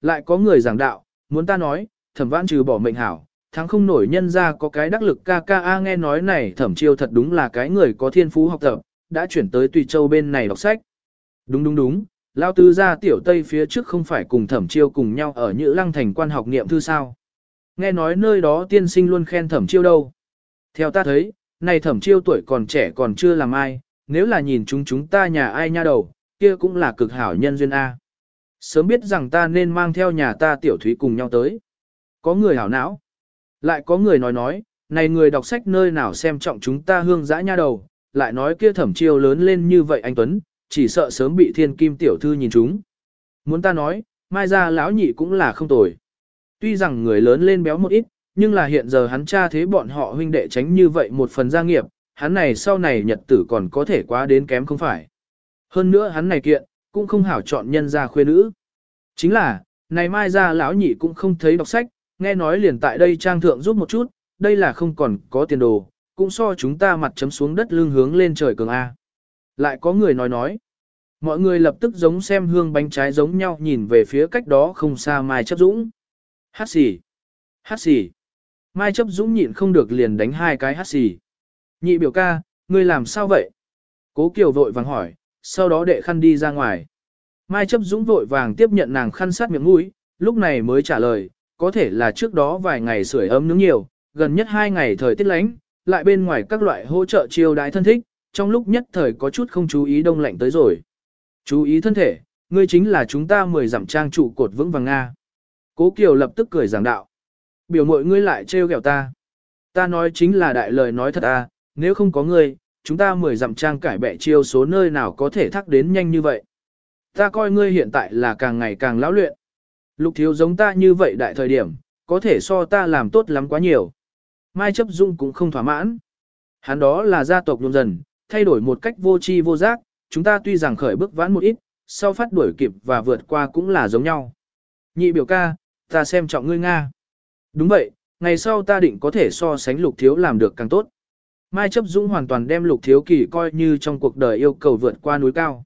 Lại có người giảng đạo, muốn ta nói, thẩm vãn trừ bỏ mệnh hảo, thắng không nổi nhân ra có cái đắc lực ca ca a nghe nói này thẩm chiêu thật đúng là cái người có thiên phú học tập, đã chuyển tới Tùy Châu bên này đọc sách. Đúng đúng đúng, Lao Tư gia tiểu Tây phía trước không phải cùng thẩm chiêu cùng nhau ở Nhữ Lăng thành quan học niệm thư sao. Nghe nói nơi đó tiên sinh luôn khen thẩm chiêu đâu. Theo ta thấy, này thẩm chiêu tuổi còn trẻ còn chưa làm ai, nếu là nhìn chúng chúng ta nhà ai nha đầu, kia cũng là cực hảo nhân duyên A. Sớm biết rằng ta nên mang theo nhà ta tiểu thúy cùng nhau tới. Có người hảo não. Lại có người nói nói, này người đọc sách nơi nào xem trọng chúng ta hương dã nha đầu, lại nói kia thẩm chiêu lớn lên như vậy anh Tuấn, chỉ sợ sớm bị thiên kim tiểu thư nhìn chúng. Muốn ta nói, mai ra lão nhị cũng là không tồi. Tuy rằng người lớn lên béo một ít, nhưng là hiện giờ hắn cha thế bọn họ huynh đệ tránh như vậy một phần gia nghiệp, hắn này sau này nhật tử còn có thể quá đến kém không phải. Hơn nữa hắn này kiện, cũng không hảo chọn nhân gia khuê nữ. Chính là, này mai ra lão nhị cũng không thấy đọc sách, nghe nói liền tại đây trang thượng giúp một chút, đây là không còn có tiền đồ, cũng so chúng ta mặt chấm xuống đất lưng hướng lên trời cường A. Lại có người nói nói, mọi người lập tức giống xem hương bánh trái giống nhau nhìn về phía cách đó không xa Mai Chấp Dũng. Hát xì, hát xì. Mai Chấp Dũng nhịn không được liền đánh hai cái hát xì. Nhị biểu ca, ngươi làm sao vậy? Cố Kiều vội vàng hỏi, sau đó đệ khăn đi ra ngoài. Mai chấp dũng vội vàng tiếp nhận nàng khăn sát miệng mũi, lúc này mới trả lời, có thể là trước đó vài ngày sưởi ấm nướng nhiều, gần nhất hai ngày thời tiết lánh, lại bên ngoài các loại hỗ trợ chiêu đái thân thích, trong lúc nhất thời có chút không chú ý đông lạnh tới rồi. Chú ý thân thể, ngươi chính là chúng ta mười giảm trang trụ cột vững vàng Nga. Cố Kiều lập tức cười giảng đạo. Biểu mội ngươi lại trêu ghẹo ta. Ta nói chính là đại lời nói thật à, nếu không có ngươi, chúng ta mười dặm trang cải bẹ chiêu số nơi nào có thể thắc đến nhanh như vậy. Ta coi ngươi hiện tại là càng ngày càng lão luyện. Lục thiếu giống ta như vậy đại thời điểm, có thể so ta làm tốt lắm quá nhiều. Mai chấp dung cũng không thỏa mãn. Hắn đó là gia tộc nhộn dần, thay đổi một cách vô tri vô giác, chúng ta tuy rằng khởi bước vãn một ít, sau phát đuổi kịp và vượt qua cũng là giống nhau. Nhị biểu ca, ta xem trọng ngươi Nga. Đúng vậy, ngày sau ta định có thể so sánh lục thiếu làm được càng tốt. Mai chấp dũng hoàn toàn đem lục thiếu kỳ coi như trong cuộc đời yêu cầu vượt qua núi cao.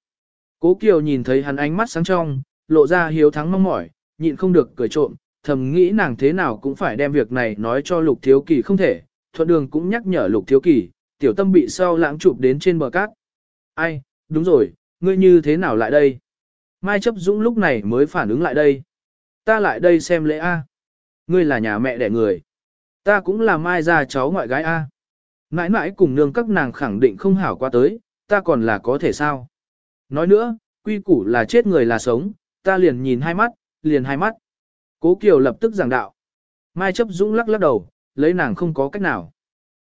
Cố Kiều nhìn thấy hắn ánh mắt sáng trong, lộ ra hiếu thắng mong mỏi, nhịn không được cười trộm, thầm nghĩ nàng thế nào cũng phải đem việc này nói cho lục thiếu kỳ không thể, thuận đường cũng nhắc nhở lục thiếu kỳ, tiểu tâm bị sau lãng chụp đến trên bờ cát. Ai, đúng rồi, ngươi như thế nào lại đây? Mai chấp dũng lúc này mới phản ứng lại đây. Ta lại đây xem lễ A. Ngươi là nhà mẹ đẻ người. Ta cũng là mai ra cháu ngoại gái A. Mãi mãi cùng nương các nàng khẳng định không hảo qua tới, ta còn là có thể sao. Nói nữa, quy củ là chết người là sống, ta liền nhìn hai mắt, liền hai mắt. Cố Kiều lập tức giảng đạo. Mai chấp dũng lắc lắc đầu, lấy nàng không có cách nào.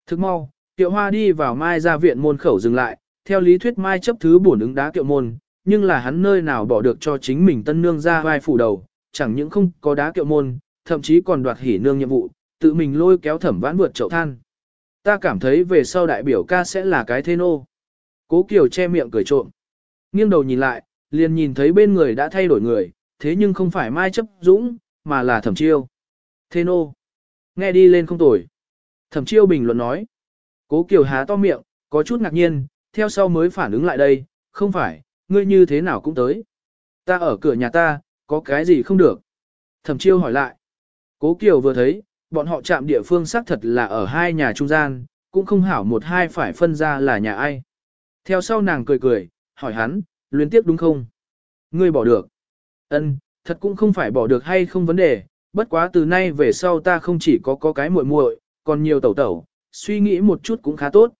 Thức mau, kiều Hoa đi vào Mai ra viện môn khẩu dừng lại, theo lý thuyết Mai chấp thứ bổn ứng đá kiều môn, nhưng là hắn nơi nào bỏ được cho chính mình tân nương ra vai phủ đầu, chẳng những không có đá kiều môn, thậm chí còn đoạt hỉ nương nhiệm vụ, tự mình lôi kéo thẩm vãn vượt chậu than. Ta cảm thấy về sau đại biểu ca sẽ là cái thế nô. Cố Kiều che miệng cười trộm. Nghiêng đầu nhìn lại, liền nhìn thấy bên người đã thay đổi người, thế nhưng không phải Mai Chấp Dũng, mà là Thẩm Chiêu. Thế nô. Nghe đi lên không tồi. Thẩm Chiêu bình luận nói. Cố Kiều há to miệng, có chút ngạc nhiên, theo sau mới phản ứng lại đây, không phải, ngươi như thế nào cũng tới. Ta ở cửa nhà ta, có cái gì không được. Thẩm Chiêu hỏi lại. Cố Kiều vừa thấy, bọn họ chạm địa phương xác thật là ở hai nhà trung gian, cũng không hảo một hai phải phân ra là nhà ai. Theo sau nàng cười cười, hỏi hắn, luyến tiếp đúng không? Ngươi bỏ được. Ân, thật cũng không phải bỏ được hay không vấn đề, bất quá từ nay về sau ta không chỉ có có cái muội muội, còn nhiều tẩu tẩu, suy nghĩ một chút cũng khá tốt.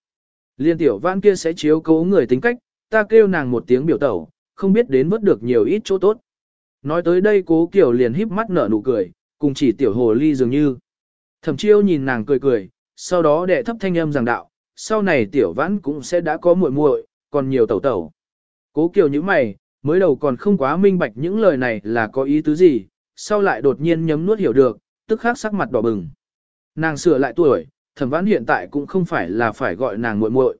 Liên tiểu vãn kia sẽ chiếu cố người tính cách, ta kêu nàng một tiếng biểu tẩu, không biết đến mất được nhiều ít chỗ tốt. Nói tới đây cố kiểu liền híp mắt nở nụ cười, cùng chỉ tiểu hồ ly dường như. Thẩm chiêu nhìn nàng cười cười, sau đó đệ thấp thanh âm giảng đạo, sau này tiểu vãn cũng sẽ đã có muội muội, còn nhiều tẩu tẩu. Cố kiều như mày, mới đầu còn không quá minh bạch những lời này là có ý tứ gì, sau lại đột nhiên nhấm nuốt hiểu được, tức khắc sắc mặt đỏ bừng. Nàng sửa lại tuổi, thẩm vãn hiện tại cũng không phải là phải gọi nàng muội muội,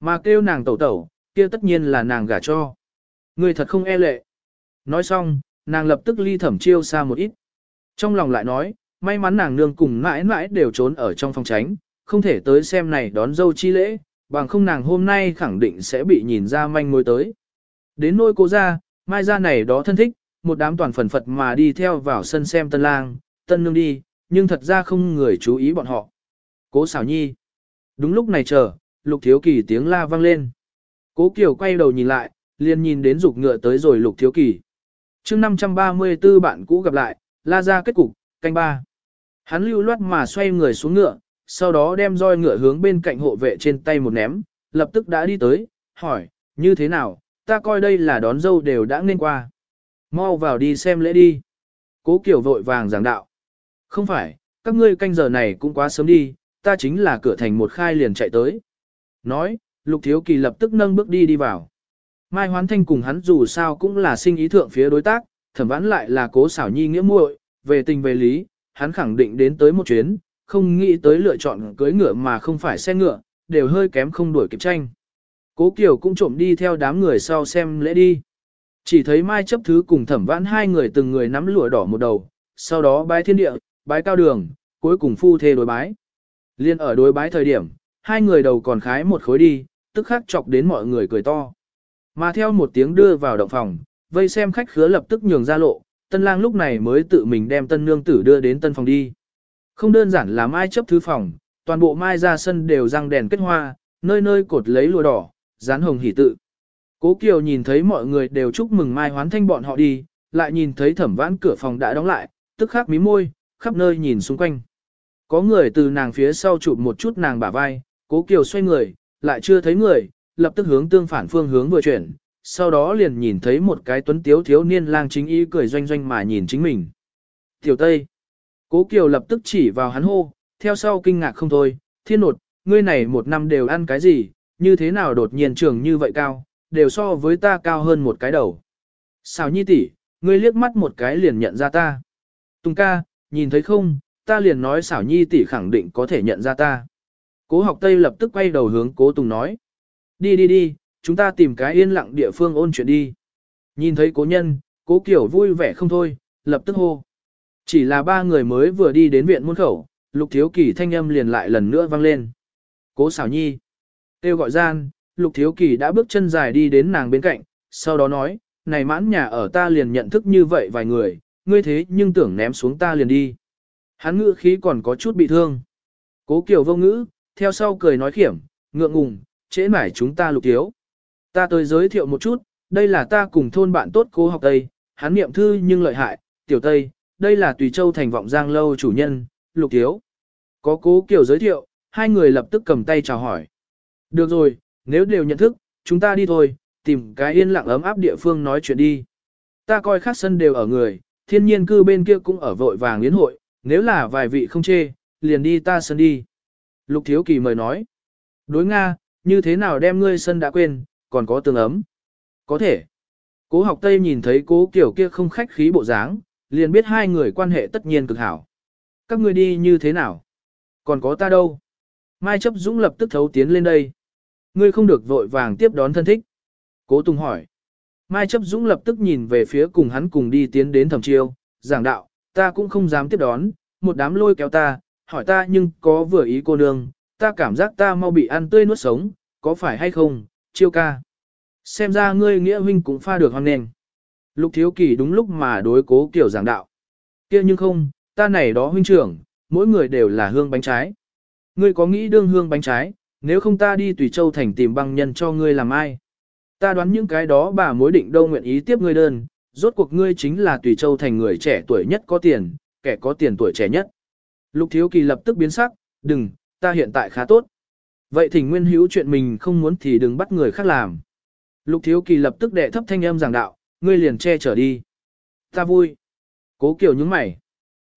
mà kêu nàng tẩu tẩu, kia tất nhiên là nàng gả cho. Người thật không e lệ. Nói xong, nàng lập tức ly thẩm chiêu xa một ít. Trong lòng lại nói, may mắn nàng nương cùng mãi mãi đều trốn ở trong phòng tránh, không thể tới xem này đón dâu chi lễ, bằng không nàng hôm nay khẳng định sẽ bị nhìn ra manh mối tới. Đến nôi cô ra, mai ra này đó thân thích, một đám toàn phần phật mà đi theo vào sân xem tân lang, tân nương đi, nhưng thật ra không người chú ý bọn họ. Cố xảo nhi. Đúng lúc này chờ, lục thiếu kỳ tiếng la vang lên. Cố Kiều quay đầu nhìn lại, liền nhìn đến dục ngựa tới rồi lục thiếu kỳ. chương 534 bạn cũ gặp lại, la ra kết cục, canh ba. Hắn lưu loát mà xoay người xuống ngựa, sau đó đem roi ngựa hướng bên cạnh hộ vệ trên tay một ném, lập tức đã đi tới, hỏi, như thế nào, ta coi đây là đón dâu đều đã nên qua. Mau vào đi xem lễ đi. Cố Kiều vội vàng giảng đạo. Không phải, các ngươi canh giờ này cũng quá sớm đi, ta chính là cửa thành một khai liền chạy tới. Nói, Lục Thiếu Kỳ lập tức nâng bước đi đi vào. Mai Hoán Thanh cùng hắn dù sao cũng là sinh ý thượng phía đối tác, thẩm vãn lại là cố xảo nhi nghĩa muội, về tình về lý, hắn khẳng định đến tới một chuyến, không nghĩ tới lựa chọn cưới ngựa mà không phải xe ngựa, đều hơi kém không đuổi kịp tranh. Cố Kiều cũng trộm đi theo đám người sau xem lễ đi. Chỉ thấy Mai chấp thứ cùng thẩm vãn hai người từng người nắm lụa đỏ một đầu, sau đó bái thiên địa, bái cao đường, cuối cùng phu thê đối bái. Liên ở đối bái thời điểm, hai người đầu còn khái một khối đi, tức khắc chọc đến mọi người cười to. Mà theo một tiếng đưa vào động phòng, vây xem khách khứa lập tức nhường ra lộ, tân lang lúc này mới tự mình đem tân nương tử đưa đến tân phòng đi. Không đơn giản là mai chấp thứ phòng, toàn bộ mai ra sân đều răng đèn kết hoa, nơi nơi cột lấy lụa đỏ, dán hồng hỷ tự. Cố Kiều nhìn thấy mọi người đều chúc mừng mai hoán thanh bọn họ đi, lại nhìn thấy thẩm vãn cửa phòng đã đóng lại, tức khắc mí môi, khắp nơi nhìn xung quanh. Có người từ nàng phía sau chụp một chút nàng bả vai, cố Kiều xoay người, lại chưa thấy người, lập tức hướng tương phản phương hướng vừa chuyển, sau đó liền nhìn thấy một cái tuấn tiếu thiếu niên lang chính y cười doanh doanh mà nhìn chính mình. Tiểu Tây. Cố Kiều lập tức chỉ vào hắn hô, theo sau kinh ngạc không thôi, thiên nột, ngươi này một năm đều ăn cái gì, như thế nào đột nhiên trường như vậy cao, đều so với ta cao hơn một cái đầu. Sao nhi tỷ, ngươi liếc mắt một cái liền nhận ra ta. Tùng ca, nhìn thấy không, ta liền nói xảo nhi tỷ khẳng định có thể nhận ra ta. Cố học Tây lập tức quay đầu hướng cố Tùng nói. Đi đi đi, chúng ta tìm cái yên lặng địa phương ôn chuyện đi. Nhìn thấy cố nhân, cố kiểu vui vẻ không thôi, lập tức hô. Chỉ là ba người mới vừa đi đến viện muôn khẩu, lục thiếu kỳ thanh âm liền lại lần nữa vang lên. Cố xảo nhi. Tiêu gọi gian, lục thiếu kỳ đã bước chân dài đi đến nàng bên cạnh, sau đó nói, này mãn nhà ở ta liền nhận thức như vậy vài người, ngươi thế nhưng tưởng ném xuống ta liền đi. Hắn ngữ khí còn có chút bị thương. Cố Kiều vô ngữ, theo sau cười nói khiểm, ngượng ngùng, trễ mải chúng ta lục thiếu. Ta tới giới thiệu một chút, đây là ta cùng thôn bạn tốt cố học Tây, hắn niệm thư nhưng lợi hại, tiểu Tây, đây là Tùy Châu thành vọng giang lâu chủ nhân, lục thiếu. Có cố kiểu giới thiệu, hai người lập tức cầm tay chào hỏi. Được rồi, nếu đều nhận thức, chúng ta đi thôi, tìm cái yên lặng ấm áp địa phương nói chuyện đi. Ta coi khác sân đều ở người, thiên nhiên cư bên kia cũng ở vội vàng yến hội, nếu là vài vị không chê, liền đi ta sân đi. Lục Thiếu Kỳ mời nói. Đối Nga, như thế nào đem ngươi sân đã quên, còn có tương ấm. Có thể. Cố học Tây nhìn thấy cố kiểu kia không khách khí bộ dáng, liền biết hai người quan hệ tất nhiên cực hảo. Các ngươi đi như thế nào? Còn có ta đâu? Mai chấp dũng lập tức thấu tiến lên đây. Ngươi không được vội vàng tiếp đón thân thích. Cố Tùng hỏi. Mai chấp dũng lập tức nhìn về phía cùng hắn cùng đi tiến đến thẩm chiêu, giảng đạo, ta cũng không dám tiếp đón, một đám lôi kéo ta, hỏi ta nhưng có vừa ý cô nương, ta cảm giác ta mau bị ăn tươi nuốt sống, có phải hay không, chiêu ca. Xem ra ngươi nghĩa huynh cũng pha được hoang nền. Lục thiếu kỳ đúng lúc mà đối cố kiểu giảng đạo. kia nhưng không, ta này đó huynh trưởng, mỗi người đều là hương bánh trái. Ngươi có nghĩ đương hương bánh trái, nếu không ta đi tùy châu thành tìm băng nhân cho ngươi làm ai. Ta đoán những cái đó bà mối định đâu nguyện ý tiếp ngươi đơn, rốt cuộc ngươi chính là tùy châu thành người trẻ tuổi nhất có tiền, kẻ có tiền tuổi trẻ nhất. Lục thiếu kỳ lập tức biến sắc, đừng, ta hiện tại khá tốt. Vậy thỉnh nguyên hữu chuyện mình không muốn thì đừng bắt người khác làm. Lục thiếu kỳ lập tức đệ thấp thanh âm giảng đạo, ngươi liền che trở đi. Ta vui. Cố kiều những mày.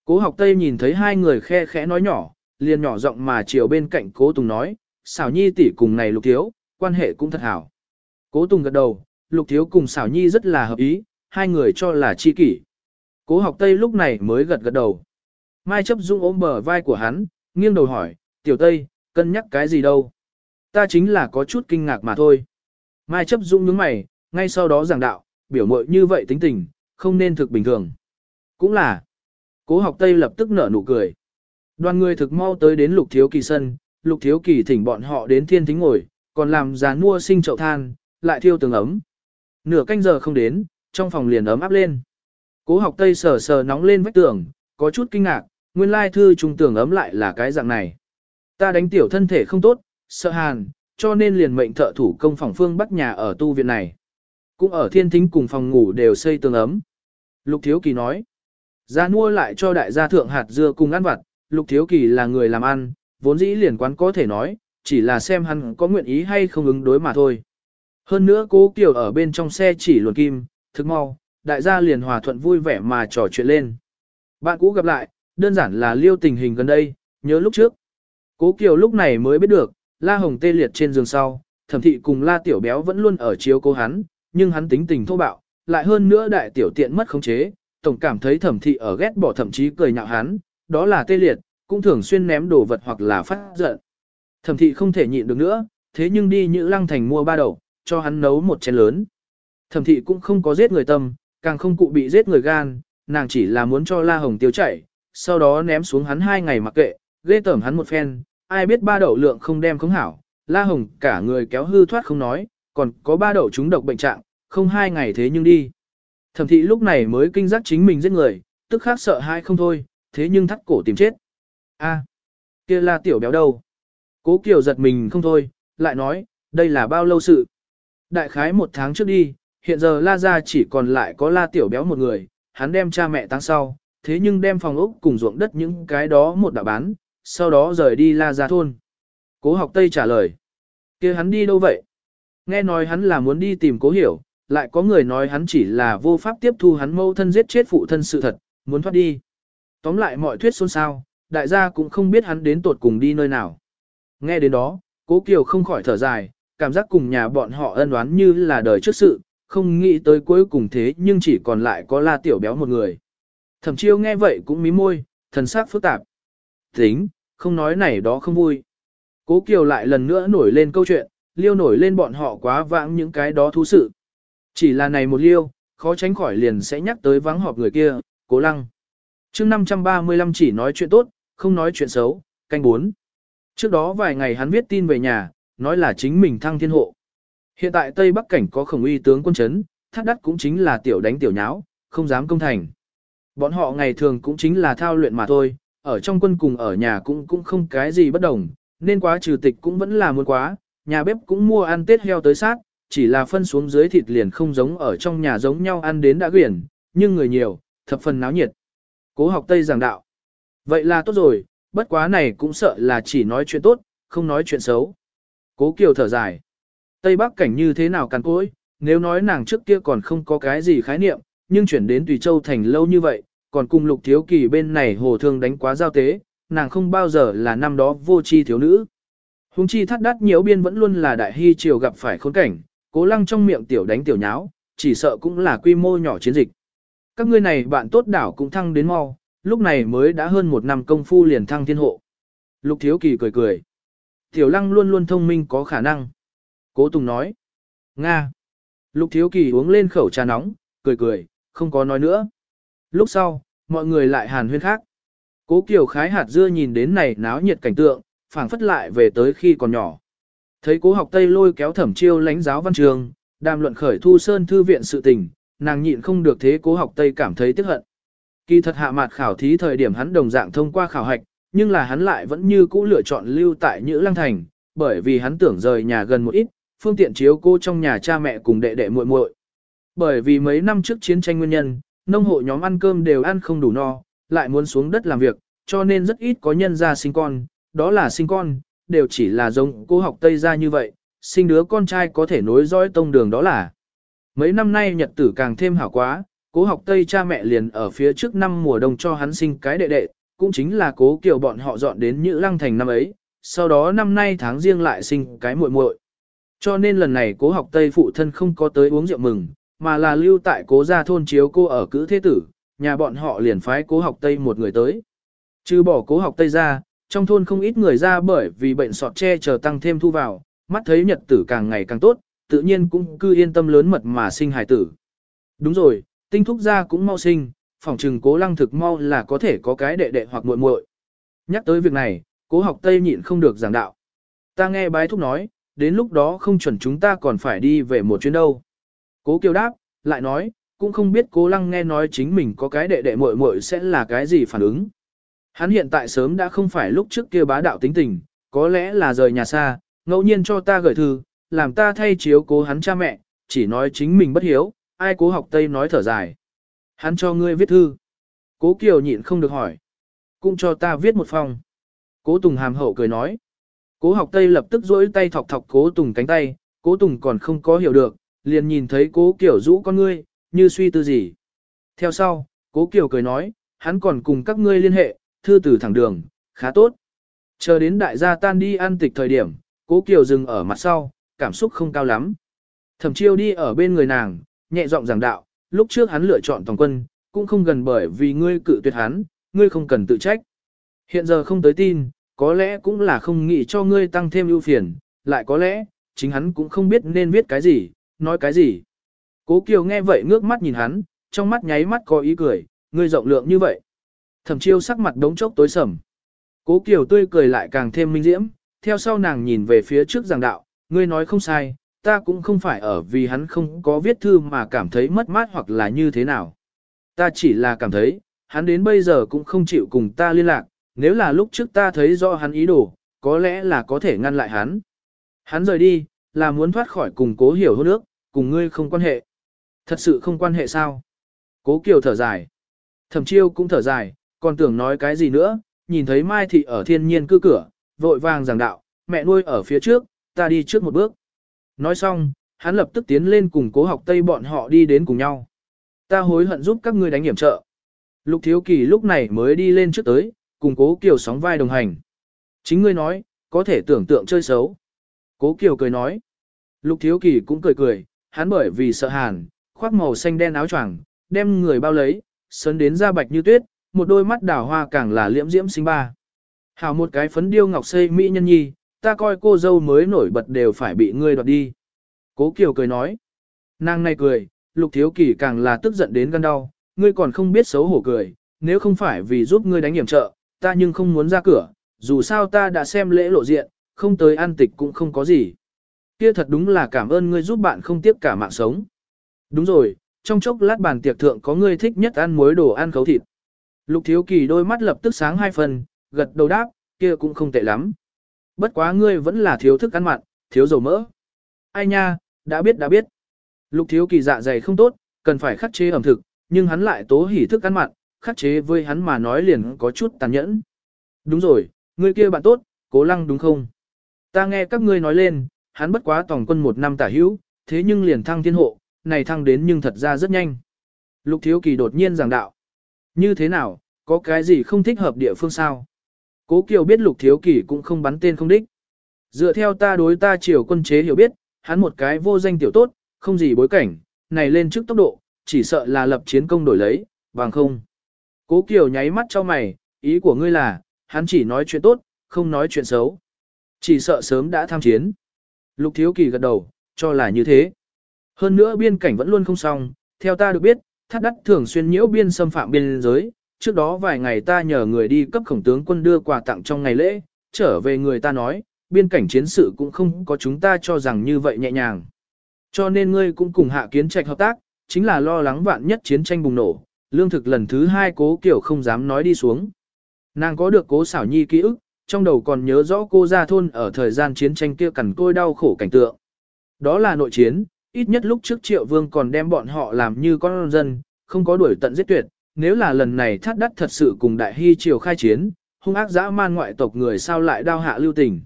Cố học tây nhìn thấy hai người khe khẽ nói nhỏ, liền nhỏ giọng mà chiều bên cạnh cố tùng nói, xảo nhi tỷ cùng này lục thiếu, quan hệ cũng thật hảo. Cố tùng gật đầu, lục thiếu cùng xảo nhi rất là hợp ý, hai người cho là chi kỷ. Cố học tây lúc này mới gật gật đầu. Mai chấp dung ôm bờ vai của hắn, nghiêng đầu hỏi, tiểu tây, cân nhắc cái gì đâu? Ta chính là có chút kinh ngạc mà thôi. Mai chấp dũng nhướng mày, ngay sau đó giảng đạo, biểu mội như vậy tính tình, không nên thực bình thường. Cũng là, cố học tây lập tức nở nụ cười. Đoàn người thực mau tới đến lục thiếu kỳ sân, lục thiếu kỳ thỉnh bọn họ đến thiên thính ngồi, còn làm giàn mua sinh chậu than, lại thiêu tường ấm. Nửa canh giờ không đến, trong phòng liền ấm áp lên. Cố học Tây sờ sờ nóng lên vách tường, có chút kinh ngạc, nguyên lai thư trung tường ấm lại là cái dạng này. Ta đánh tiểu thân thể không tốt, sợ hàn, cho nên liền mệnh thợ thủ công phòng phương bắc nhà ở tu viện này. Cũng ở thiên thính cùng phòng ngủ đều xây tường ấm. Lục Thiếu Kỳ nói, ra mua lại cho đại gia thượng hạt dưa cùng ăn vặt, Lục Thiếu Kỳ là người làm ăn, vốn dĩ liền quán có thể nói, chỉ là xem hắn có nguyện ý hay không ứng đối mà thôi. Hơn nữa cố Kiều ở bên trong xe chỉ luồn kim, thức mau, đại gia liền hòa thuận vui vẻ mà trò chuyện lên. Bạn cũ gặp lại, đơn giản là liêu tình hình gần đây, nhớ lúc trước. Cố Kiều lúc này mới biết được, La Hồng tê liệt trên giường sau, thẩm thị cùng La Tiểu Béo vẫn luôn ở chiếu cố hắn, nhưng hắn tính tình thô bạo, lại hơn nữa đại tiểu tiện mất khống chế, tổng cảm thấy thẩm thị ở ghét bỏ thậm chí cười nhạo hắn, đó là tê liệt, cũng thường xuyên ném đồ vật hoặc là phát giận. Thẩm thị không thể nhịn được nữa, thế nhưng đi Nhữ Lăng Thành mua ba đầu, cho hắn nấu một chén lớn. Thẩm thị cũng không có giết người tâm, càng không cụ bị giết người gan, nàng chỉ là muốn cho La Hồng tiêu chảy, sau đó ném xuống hắn hai ngày mặc kệ, ghê tởm hắn một phen, ai biết ba đậu lượng không đem không hảo, La Hồng cả người kéo hư thoát không nói, còn có ba đậu chúng độc bệnh trạng, không hai ngày thế nhưng đi. Thẩm thị lúc này mới kinh giác chính mình giết người, tức khác sợ hai không thôi, thế nhưng thắt cổ tìm chết. A, kia là tiểu béo đâu? Cố Kiều giật mình không thôi, lại nói, đây là bao lâu sự? Đại khái một tháng trước đi, hiện giờ La Gia chỉ còn lại có La Tiểu Béo một người, hắn đem cha mẹ tăng sau, thế nhưng đem phòng ốc cùng ruộng đất những cái đó một đạo bán, sau đó rời đi La Gia thôn. Cố học Tây trả lời, kia hắn đi đâu vậy? Nghe nói hắn là muốn đi tìm cố hiểu, lại có người nói hắn chỉ là vô pháp tiếp thu hắn mâu thân giết chết phụ thân sự thật, muốn thoát đi. Tóm lại mọi thuyết xôn xao, đại gia cũng không biết hắn đến tột cùng đi nơi nào. Nghe đến đó, cố Kiều không khỏi thở dài, cảm giác cùng nhà bọn họ ân oán như là đời trước sự, không nghĩ tới cuối cùng thế nhưng chỉ còn lại có la tiểu béo một người. Thẩm chiêu nghe vậy cũng mí môi, thần sắc phức tạp. Tính, không nói này đó không vui. Cố Kiều lại lần nữa nổi lên câu chuyện, liêu nổi lên bọn họ quá vãng những cái đó thú sự. Chỉ là này một liêu, khó tránh khỏi liền sẽ nhắc tới vắng họp người kia, cố lăng. mươi 535 chỉ nói chuyện tốt, không nói chuyện xấu, canh bốn. Trước đó vài ngày hắn viết tin về nhà, nói là chính mình thăng thiên hộ. Hiện tại Tây Bắc cảnh có khổng uy tướng quân chấn, thắt đắt cũng chính là tiểu đánh tiểu nháo, không dám công thành. Bọn họ ngày thường cũng chính là thao luyện mà thôi, ở trong quân cùng ở nhà cũng cũng không cái gì bất đồng, nên quá trừ tịch cũng vẫn là muốn quá, nhà bếp cũng mua ăn tết heo tới sát, chỉ là phân xuống dưới thịt liền không giống ở trong nhà giống nhau ăn đến đã quyển, nhưng người nhiều, thập phần náo nhiệt. Cố học Tây giảng đạo. Vậy là tốt rồi, bất quá này cũng sợ là chỉ nói chuyện tốt, không nói chuyện xấu. Cố Kiều thở dài. Tây Bắc cảnh như thế nào càn cối, nếu nói nàng trước kia còn không có cái gì khái niệm, nhưng chuyển đến Tùy Châu thành lâu như vậy, còn cùng Lục Thiếu Kỳ bên này hồ thương đánh quá giao tế, nàng không bao giờ là năm đó vô chi thiếu nữ. Hùng chi thắt đắt nhiễu biên vẫn luôn là đại hy triều gặp phải khốn cảnh, cố lăng trong miệng tiểu đánh tiểu nháo, chỉ sợ cũng là quy mô nhỏ chiến dịch. Các ngươi này bạn tốt đảo cũng thăng đến mau, lúc này mới đã hơn một năm công phu liền thăng thiên hộ. Lục Thiếu Kỳ cười cười. Tiểu lăng luôn luôn thông minh có khả năng. Cố Tùng nói. Nga. Lục Thiếu Kỳ uống lên khẩu trà nóng, cười cười, không có nói nữa. Lúc sau, mọi người lại hàn huyên khác. Cố Kiều khái hạt dưa nhìn đến này náo nhiệt cảnh tượng, phảng phất lại về tới khi còn nhỏ. Thấy cố học Tây lôi kéo thẩm chiêu lãnh giáo văn trường, đàm luận khởi thu sơn thư viện sự tình, nàng nhịn không được thế cố học Tây cảm thấy tiếc hận. Kỳ thật hạ mặt khảo thí thời điểm hắn đồng dạng thông qua khảo hạch, nhưng là hắn lại vẫn như cũ lựa chọn lưu tại Nhữ Lăng Thành, bởi vì hắn tưởng rời nhà gần một ít, phương tiện chiếu cô trong nhà cha mẹ cùng đệ đệ muội muội. Bởi vì mấy năm trước chiến tranh nguyên nhân, nông hộ nhóm ăn cơm đều ăn không đủ no, lại muốn xuống đất làm việc, cho nên rất ít có nhân ra sinh con, đó là sinh con, đều chỉ là giống cô học Tây ra như vậy, sinh đứa con trai có thể nối dõi tông đường đó là. Mấy năm nay nhật tử càng thêm hảo quá, cố học Tây cha mẹ liền ở phía trước năm mùa đông cho hắn sinh cái đệ đệ, cũng chính là cố kiểu bọn họ dọn đến Nhữ Lăng Thành năm ấy, sau đó năm nay tháng riêng lại sinh cái muội muội. Cho nên lần này cố học Tây phụ thân không có tới uống rượu mừng, mà là lưu tại cố gia thôn chiếu cô ở cữ thế tử, nhà bọn họ liền phái cố học Tây một người tới. Trừ bỏ cố học Tây ra, trong thôn không ít người ra bởi vì bệnh sọt che chờ tăng thêm thu vào, mắt thấy nhật tử càng ngày càng tốt, tự nhiên cũng cư yên tâm lớn mật mà sinh hài tử. Đúng rồi, tinh thúc gia cũng mau sinh, phỏng trừng cố lăng thực mau là có thể có cái đệ đệ hoặc muội muội. Nhắc tới việc này, cố học Tây nhịn không được giảng đạo. Ta nghe bái thúc nói, đến lúc đó không chuẩn chúng ta còn phải đi về một chuyến đâu. Cố kiều đáp, lại nói, cũng không biết cố lăng nghe nói chính mình có cái đệ đệ muội muội sẽ là cái gì phản ứng. Hắn hiện tại sớm đã không phải lúc trước kia bá đạo tính tình, có lẽ là rời nhà xa, ngẫu nhiên cho ta gửi thư, làm ta thay chiếu cố hắn cha mẹ, chỉ nói chính mình bất hiếu, ai cố học Tây nói thở dài. Hắn cho ngươi viết thư. Cố Kiều nhịn không được hỏi. Cũng cho ta viết một phòng. Cố Tùng hàm hậu cười nói. Cố học Tây lập tức duỗi tay thọc thọc Cố Tùng cánh tay, Cố Tùng còn không có hiểu được, liền nhìn thấy Cố Kiều rũ con ngươi, như suy tư gì. Theo sau, Cố Kiều cười nói, hắn còn cùng các ngươi liên hệ, thư từ thẳng đường, khá tốt. Chờ đến đại gia tan đi ăn tịch thời điểm, Cố Kiều dừng ở mặt sau, cảm xúc không cao lắm. Thẩm chiêu đi ở bên người nàng, nhẹ giọng giảng đạo, lúc trước hắn lựa chọn toàn quân, cũng không gần bởi vì ngươi cự tuyệt hắn, ngươi không cần tự trách. Hiện giờ không tới tin, có lẽ cũng là không nghĩ cho ngươi tăng thêm ưu phiền, lại có lẽ, chính hắn cũng không biết nên viết cái gì, nói cái gì. Cố Kiều nghe vậy ngước mắt nhìn hắn, trong mắt nháy mắt có ý cười, ngươi rộng lượng như vậy. Thẩm chiêu sắc mặt đống chốc tối sầm. Cố Kiều tươi cười lại càng thêm minh diễm, theo sau nàng nhìn về phía trước giảng đạo, ngươi nói không sai, ta cũng không phải ở vì hắn không có viết thư mà cảm thấy mất mát hoặc là như thế nào. Ta chỉ là cảm thấy, hắn đến bây giờ cũng không chịu cùng ta liên lạc, nếu là lúc trước ta thấy rõ hắn ý đồ, có lẽ là có thể ngăn lại hắn. Hắn rời đi, là muốn thoát khỏi cùng cố hiểu hôn ước, cùng ngươi không quan hệ. Thật sự không quan hệ sao? Cố Kiều thở dài. Thẩm chiêu cũng thở dài, còn tưởng nói cái gì nữa, nhìn thấy Mai Thị ở thiên nhiên cư cửa, vội vàng giảng đạo, mẹ nuôi ở phía trước, ta đi trước một bước. Nói xong, hắn lập tức tiến lên cùng cố học Tây bọn họ đi đến cùng nhau. Ta hối hận giúp các ngươi đánh hiểm trợ. Lục Thiếu Kỳ lúc này mới đi lên trước tới, cùng cố Kiều sóng vai đồng hành. Chính ngươi nói, có thể tưởng tượng chơi xấu. Cố Kiều cười nói. Lục Thiếu Kỳ cũng cười cười, hắn bởi vì sợ hàn, khoác màu xanh đen áo choàng, đem người bao lấy, sấn đến da bạch như tuyết, một đôi mắt đào hoa càng là liễm diễm sinh ba. Hảo một cái phấn điêu ngọc xây mỹ nhân nhi, ta coi cô dâu mới nổi bật đều phải bị ngươi đoạt đi. Cố Kiều cười nói. Nàng này cười, Lục Thiếu Kỳ càng là tức giận đến gan đau, ngươi còn không biết xấu hổ cười, nếu không phải vì giúp ngươi đánh hiểm trợ, ta nhưng không muốn ra cửa, dù sao ta đã xem lễ lộ diện, không tới ăn tịch cũng không có gì. Kia thật đúng là cảm ơn ngươi giúp bạn không tiếc cả mạng sống. Đúng rồi, trong chốc lát bàn tiệc thượng có ngươi thích nhất ăn muối đồ ăn khấu thịt. Lục Thiếu Kỳ đôi mắt lập tức sáng hai phần, gật đầu đáp, kia cũng không tệ lắm. Bất quá ngươi vẫn là thiếu thức ăn mặn, thiếu dầu mỡ. Ai nha, đã biết đã biết. Lục Thiếu Kỳ dạ dày không tốt, cần phải khắc chế ẩm thực, nhưng hắn lại tố hỉ thức ăn mặn, khắc chế với hắn mà nói liền có chút tàn nhẫn. Đúng rồi, ngươi kia bạn tốt, cố lăng đúng không? Ta nghe các ngươi nói lên, hắn bất quá tổng quân một năm tả hữu, thế nhưng liền thăng thiên hộ, này thăng đến nhưng thật ra rất nhanh. Lục Thiếu Kỳ đột nhiên giảng đạo. Như thế nào, có cái gì không thích hợp địa phương sao? Cố Kiều biết Lục Thiếu Kỳ cũng không bắn tên không đích. Dựa theo ta đối ta triều quân chế hiểu biết, hắn một cái vô danh tiểu tốt, không gì bối cảnh, này lên trước tốc độ, chỉ sợ là lập chiến công đổi lấy, bằng không. Cố Kiều nháy mắt cho mày, ý của ngươi là, hắn chỉ nói chuyện tốt, không nói chuyện xấu. Chỉ sợ sớm đã tham chiến. Lục Thiếu Kỳ gật đầu, cho là như thế. Hơn nữa biên cảnh vẫn luôn không xong, theo ta được biết, thắt đắt thường xuyên nhiễu biên xâm phạm biên giới. Trước đó vài ngày ta nhờ người đi cấp khổng tướng quân đưa quà tặng trong ngày lễ, trở về người ta nói, biên cảnh chiến sự cũng không có chúng ta cho rằng như vậy nhẹ nhàng. Cho nên ngươi cũng cùng hạ kiến trạch hợp tác, chính là lo lắng vạn nhất chiến tranh bùng nổ, lương thực lần thứ hai cố kiểu không dám nói đi xuống. Nàng có được cố xảo nhi ký ức, trong đầu còn nhớ rõ cô ra thôn ở thời gian chiến tranh kia cằn côi đau khổ cảnh tượng. Đó là nội chiến, ít nhất lúc trước triệu vương còn đem bọn họ làm như con dân, không có đuổi tận giết tuyệt, nếu là lần này thắt đắt thật sự cùng đại hy triều khai chiến, hung ác dã man ngoại tộc người sao lại đao hạ lưu tình.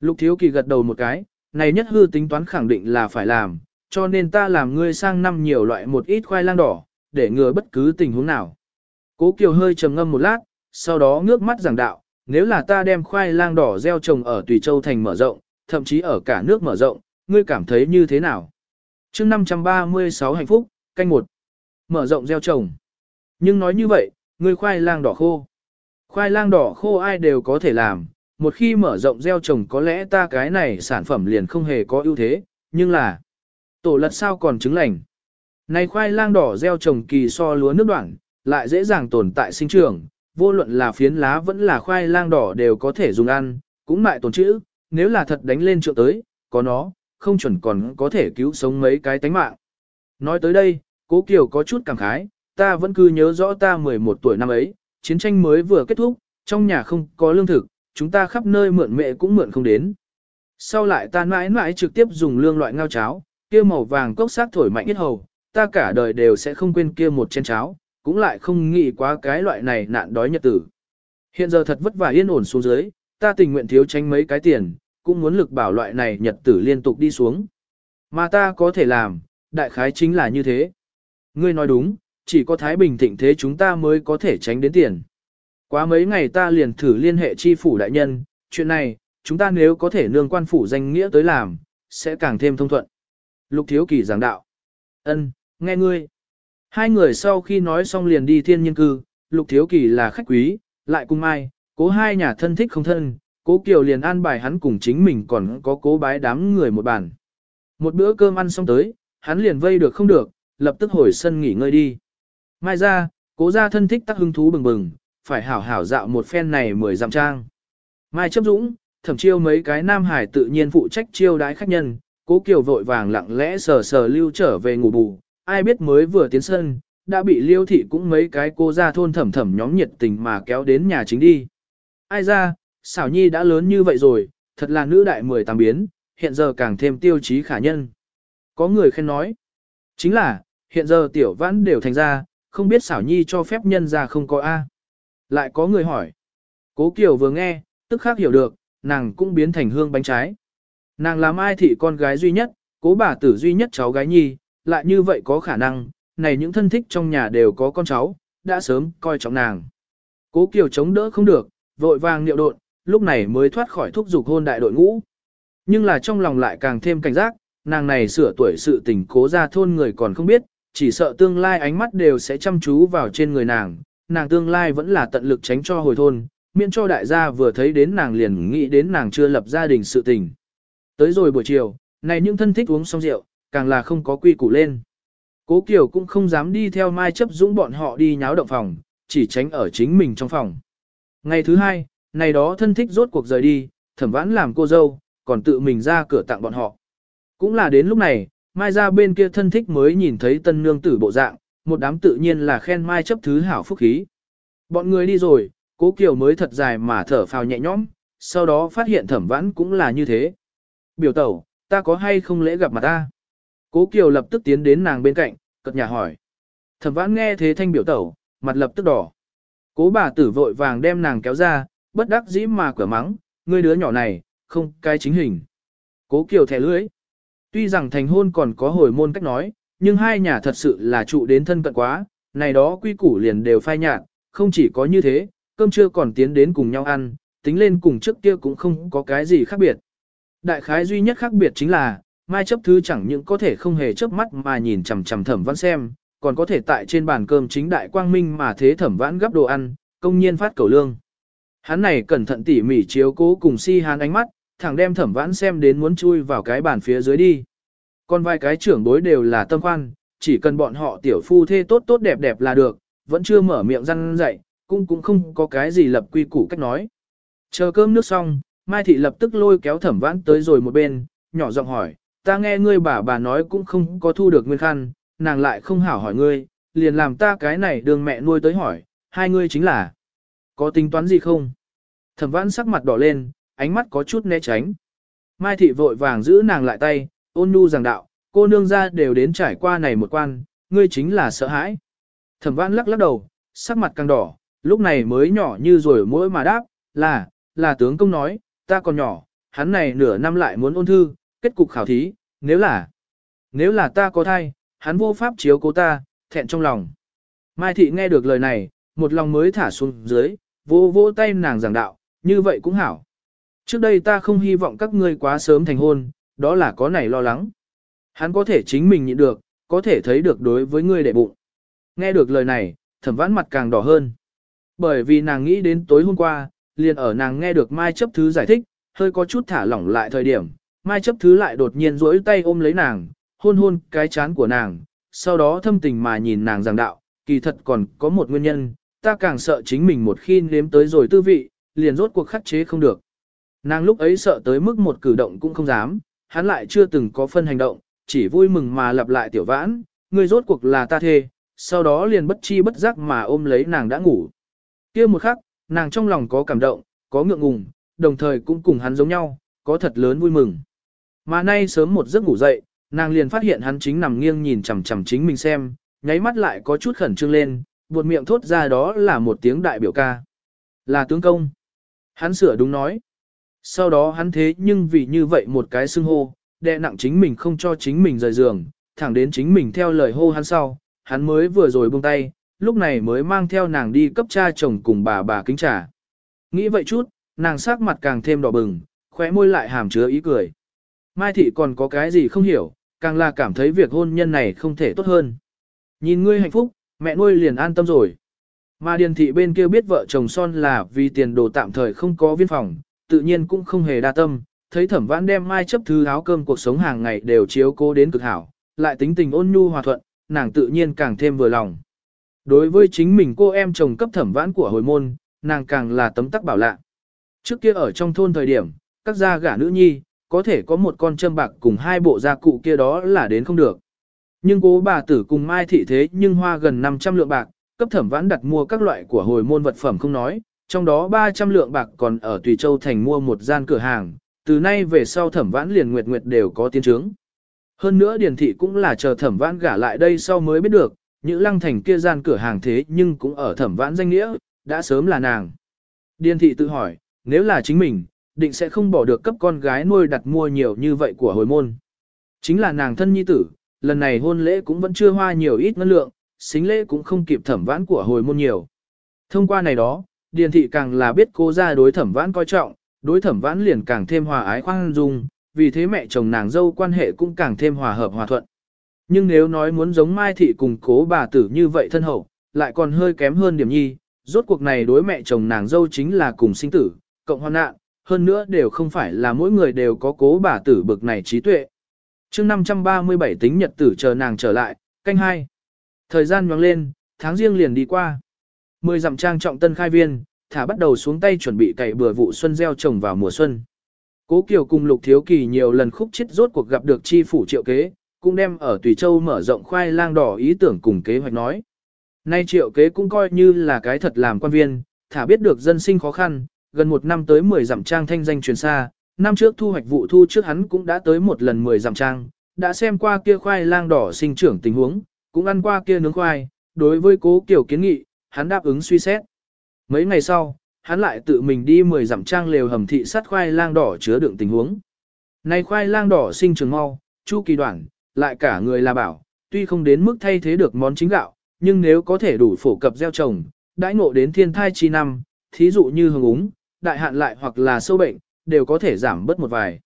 Lục thiếu kỳ gật đầu một cái, này nhất hư tính toán khẳng định là phải làm, cho nên ta làm ngươi sang năm nhiều loại một ít khoai lang đỏ, để ngừa bất cứ tình huống nào. Cố Kiều hơi trầm ngâm một lát, sau đó ngước mắt giảng đạo, nếu là ta đem khoai lang đỏ gieo trồng ở Tùy Châu thành mở rộng, thậm chí ở cả nước mở rộng, ngươi cảm thấy như thế nào? chương 536 hạnh phúc, canh một Mở rộng gieo trồng. Nhưng nói như vậy, ngươi khoai lang đỏ khô. Khoai lang đỏ khô ai đều có thể làm, một khi mở rộng gieo trồng có lẽ ta cái này sản phẩm liền không hề có ưu thế, nhưng là tổ lật sao còn trứng lành. Này khoai lang đỏ gieo trồng kỳ so lúa nước đoạn, lại dễ dàng tồn tại sinh trưởng, vô luận là phiến lá vẫn là khoai lang đỏ đều có thể dùng ăn, cũng mại tồn chữ, nếu là thật đánh lên trượng tới, có nó, không chuẩn còn có thể cứu sống mấy cái tánh mạng. Nói tới đây, cố Kiều có chút cảm khái, ta vẫn cứ nhớ rõ ta 11 tuổi năm ấy, chiến tranh mới vừa kết thúc, trong nhà không có lương thực, chúng ta khắp nơi mượn mẹ cũng mượn không đến. Sau lại ta mãi mãi trực tiếp dùng lương loại ngao cháo, kia màu vàng cốc xác thổi mạnh ít hầu, ta cả đời đều sẽ không quên kia một chén cháo, cũng lại không nghĩ quá cái loại này nạn đói nhật tử. Hiện giờ thật vất vả yên ổn xuống dưới, ta tình nguyện thiếu tránh mấy cái tiền, cũng muốn lực bảo loại này nhật tử liên tục đi xuống. Mà ta có thể làm, đại khái chính là như thế. Ngươi nói đúng, chỉ có Thái Bình thịnh thế chúng ta mới có thể tránh đến tiền. Quá mấy ngày ta liền thử liên hệ chi phủ đại nhân, chuyện này, chúng ta nếu có thể nương quan phủ danh nghĩa tới làm, sẽ càng thêm thông thuận. Lục Thiếu Kỳ giảng đạo. ân nghe ngươi. Hai người sau khi nói xong liền đi thiên nhiên cư, Lục Thiếu Kỳ là khách quý, lại cùng ai, cố hai nhà thân thích không thân, cố Kiều liền an bài hắn cùng chính mình còn có cố bái đám người một bàn. Một bữa cơm ăn xong tới, hắn liền vây được không được, lập tức hồi sân nghỉ ngơi đi. Mai ra, cố ra thân thích tắc hứng thú bừng bừng, phải hảo hảo dạo một phen này mười dặm trang. Mai chấp dũng, thẩm chiêu mấy cái nam hải tự nhiên phụ trách chiêu đái khách nhân, cố kiều vội vàng lặng lẽ sờ sờ lưu trở về ngủ bù, ai biết mới vừa tiến sân, đã bị liêu thị cũng mấy cái cô ra thôn thẩm thẩm nhóm nhiệt tình mà kéo đến nhà chính đi. Ai ra, xảo nhi đã lớn như vậy rồi, thật là nữ đại mười tám biến, hiện giờ càng thêm tiêu chí khả nhân. Có người khen nói, chính là, hiện giờ tiểu vãn đều thành ra, không biết xảo nhi cho phép nhân ra không có A. Lại có người hỏi, cố kiều vừa nghe, tức khác hiểu được, nàng cũng biến thành hương bánh trái. Nàng là mai thị con gái duy nhất, cố bà tử duy nhất cháu gái nhi, lại như vậy có khả năng, này những thân thích trong nhà đều có con cháu, đã sớm coi trọng nàng. Cố Kiều chống đỡ không được, vội vàng niệu độn, lúc này mới thoát khỏi thúc dục hôn đại đội ngũ. Nhưng là trong lòng lại càng thêm cảnh giác, nàng này sửa tuổi sự tình cố ra thôn người còn không biết, chỉ sợ tương lai ánh mắt đều sẽ chăm chú vào trên người nàng, nàng tương lai vẫn là tận lực tránh cho hồi thôn, miễn cho đại gia vừa thấy đến nàng liền nghĩ đến nàng chưa lập gia đình sự tình. Tới rồi buổi chiều, này những thân thích uống xong rượu, càng là không có quy củ lên. Cố Kiều cũng không dám đi theo Mai chấp dũng bọn họ đi nháo động phòng, chỉ tránh ở chính mình trong phòng. Ngày thứ hai, này đó thân thích rốt cuộc rời đi, thẩm vãn làm cô dâu, còn tự mình ra cửa tặng bọn họ. Cũng là đến lúc này, Mai ra bên kia thân thích mới nhìn thấy tân nương tử bộ dạng, một đám tự nhiên là khen Mai chấp thứ hảo phúc khí. Bọn người đi rồi, cố Kiều mới thật dài mà thở phào nhẹ nhõm, sau đó phát hiện thẩm vãn cũng là như thế. Biểu tẩu, ta có hay không lễ gặp mặt ta? Cố Kiều lập tức tiến đến nàng bên cạnh, cất nhà hỏi. Thẩm vãn nghe thế thanh biểu tẩu, mặt lập tức đỏ. Cố bà tử vội vàng đem nàng kéo ra, bất đắc dĩ mà cửa mắng, ngươi đứa nhỏ này, không cái chính hình. Cố Kiều thẻ lưỡi. Tuy rằng thành hôn còn có hồi môn cách nói, nhưng hai nhà thật sự là trụ đến thân cận quá, này đó quy củ liền đều phai nhạt, không chỉ có như thế, cơm trưa còn tiến đến cùng nhau ăn, tính lên cùng trước kia cũng không có cái gì khác biệt. Đại khái duy nhất khác biệt chính là, mai chấp thứ chẳng những có thể không hề chớp mắt mà nhìn chằm chằm thẩm văn xem, còn có thể tại trên bàn cơm chính đại quang minh mà thế thẩm vãn gấp đồ ăn, công nhiên phát cầu lương. Hắn này cẩn thận tỉ mỉ chiếu cố cùng si hán ánh mắt, thẳng đem thẩm vãn xem đến muốn chui vào cái bàn phía dưới đi. Còn vài cái trưởng bối đều là tâm khoan, chỉ cần bọn họ tiểu phu thê tốt tốt đẹp đẹp là được, vẫn chưa mở miệng răng dạy, cũng cũng không có cái gì lập quy củ cách nói. Chờ cơm nước xong, Mai Thị lập tức lôi kéo thẩm vãn tới rồi một bên, nhỏ giọng hỏi, ta nghe ngươi bà bà nói cũng không có thu được nguyên khăn, nàng lại không hảo hỏi ngươi, liền làm ta cái này đường mẹ nuôi tới hỏi, hai ngươi chính là, có tính toán gì không? Thẩm vãn sắc mặt đỏ lên, ánh mắt có chút né tránh. Mai Thị vội vàng giữ nàng lại tay, ôn nhu giảng đạo, cô nương ra đều đến trải qua này một quan, ngươi chính là sợ hãi. Thẩm vãn lắc lắc đầu, sắc mặt càng đỏ, lúc này mới nhỏ như rồi mỗi mà đáp, là, là tướng công nói, ta còn nhỏ, hắn này nửa năm lại muốn ôn thư, kết cục khảo thí, nếu là, nếu là ta có thai, hắn vô pháp chiếu cố ta, thẹn trong lòng. Mai thị nghe được lời này, một lòng mới thả xuống dưới, vô vô tay nàng giảng đạo, như vậy cũng hảo. Trước đây ta không hy vọng các ngươi quá sớm thành hôn, đó là có này lo lắng. Hắn có thể chính mình nhịn được, có thể thấy được đối với ngươi đệ bụng. Nghe được lời này, thẩm vãn mặt càng đỏ hơn. Bởi vì nàng nghĩ đến tối hôm qua, liền ở nàng nghe được Mai chấp thứ giải thích, hơi có chút thả lỏng lại thời điểm, Mai chấp thứ lại đột nhiên duỗi tay ôm lấy nàng, hôn hôn cái chán của nàng, sau đó thâm tình mà nhìn nàng giảng đạo, kỳ thật còn có một nguyên nhân, ta càng sợ chính mình một khi nếm tới rồi tư vị, liền rốt cuộc khắc chế không được. Nàng lúc ấy sợ tới mức một cử động cũng không dám, hắn lại chưa từng có phân hành động, chỉ vui mừng mà lặp lại tiểu vãn, ngươi rốt cuộc là ta thê, sau đó liền bất chi bất giác mà ôm lấy nàng đã ngủ. kia một khắc, nàng trong lòng có cảm động, có ngượng ngùng, đồng thời cũng cùng hắn giống nhau, có thật lớn vui mừng. Mà nay sớm một giấc ngủ dậy, nàng liền phát hiện hắn chính nằm nghiêng nhìn chằm chằm chính mình xem, nháy mắt lại có chút khẩn trương lên, buột miệng thốt ra đó là một tiếng đại biểu ca. Là tướng công. Hắn sửa đúng nói. Sau đó hắn thế nhưng vì như vậy một cái xưng hô, đè nặng chính mình không cho chính mình rời giường, thẳng đến chính mình theo lời hô hắn sau, hắn mới vừa rồi buông tay, lúc này mới mang theo nàng đi cấp cha chồng cùng bà bà kính trà. Nghĩ vậy chút, nàng sắc mặt càng thêm đỏ bừng, khóe môi lại hàm chứa ý cười. Mai thị còn có cái gì không hiểu, càng là cảm thấy việc hôn nhân này không thể tốt hơn. Nhìn ngươi hạnh phúc, mẹ nuôi liền an tâm rồi. Mà điền thị bên kia biết vợ chồng son là vì tiền đồ tạm thời không có viên phòng, tự nhiên cũng không hề đa tâm, thấy thẩm vãn đem mai chấp thứ áo cơm cuộc sống hàng ngày đều chiếu cố đến cực hảo, lại tính tình ôn nhu hòa thuận, nàng tự nhiên càng thêm vừa lòng. Đối với chính mình cô em chồng cấp thẩm vãn của hồi môn, nàng càng là tấm tắc bảo lạ. Trước kia ở trong thôn thời điểm, các gia gả nữ nhi, có thể có một con châm bạc cùng hai bộ gia cụ kia đó là đến không được. Nhưng cố bà tử cùng Mai Thị thế nhưng hoa gần 500 lượng bạc, cấp thẩm vãn đặt mua các loại của hồi môn vật phẩm không nói, trong đó 300 lượng bạc còn ở Tùy Châu Thành mua một gian cửa hàng, từ nay về sau thẩm vãn liền nguyệt nguyệt đều có tiến trướng. Hơn nữa Điền Thị cũng là chờ thẩm vãn gả lại đây sau mới biết được, những lăng thành kia gian cửa hàng thế nhưng cũng ở thẩm vãn danh nghĩa, đã sớm là nàng. Điền Thị tự hỏi, nếu là chính mình, định sẽ không bỏ được cấp con gái nuôi đặt mua nhiều như vậy của hồi môn. Chính là nàng thân nhi tử, lần này hôn lễ cũng vẫn chưa hoa nhiều ít ngân lượng, xính lễ cũng không kịp thẩm vãn của hồi môn nhiều. Thông qua này đó, Điền thị càng là biết cô ra đối thẩm vãn coi trọng, đối thẩm vãn liền càng thêm hòa ái khoan dung, vì thế mẹ chồng nàng dâu quan hệ cũng càng thêm hòa hợp hòa thuận. Nhưng nếu nói muốn giống Mai thị cùng cố bà tử như vậy thân hậu, lại còn hơi kém hơn điểm nhi, rốt cuộc này đối mẹ chồng nàng dâu chính là cùng sinh tử, cộng hoan nạn, hơn nữa đều không phải là mỗi người đều có cố bà tử bực này trí tuệ. chương 537 tính nhật tử chờ nàng trở lại, canh hai Thời gian nhoáng lên, tháng riêng liền đi qua. Mười dặm trang trọng tân khai viên, thả bắt đầu xuống tay chuẩn bị cày bừa vụ xuân gieo trồng vào mùa xuân. Cố Kiều cùng Lục Thiếu Kỳ nhiều lần khúc chết rốt cuộc gặp được chi phủ triệu kế, cũng đem ở Tùy Châu mở rộng khoai lang đỏ ý tưởng cùng kế hoạch nói. Nay triệu kế cũng coi như là cái thật làm quan viên, thả biết được dân sinh khó khăn, gần một năm tới 10 dặm trang thanh danh truyền xa, năm trước thu hoạch vụ thu trước hắn cũng đã tới một lần 10 dặm trang, đã xem qua kia khoai lang đỏ sinh trưởng tình huống, cũng ăn qua kia nướng khoai, đối với cố kiểu kiến nghị, hắn đáp ứng suy xét. Mấy ngày sau, hắn lại tự mình đi 10 dặm trang lều hầm thị sắt khoai lang đỏ chứa đựng tình huống. Này khoai lang đỏ sinh trưởng mau, chu kỳ đoạn, lại cả người là bảo, tuy không đến mức thay thế được món chính gạo, nhưng nếu có thể đủ phổ cập gieo trồng, đãi ngộ đến thiên thai chi năm, thí dụ như hương úng, đại hạn lại hoặc là sâu bệnh, đều có thể giảm bớt một vài.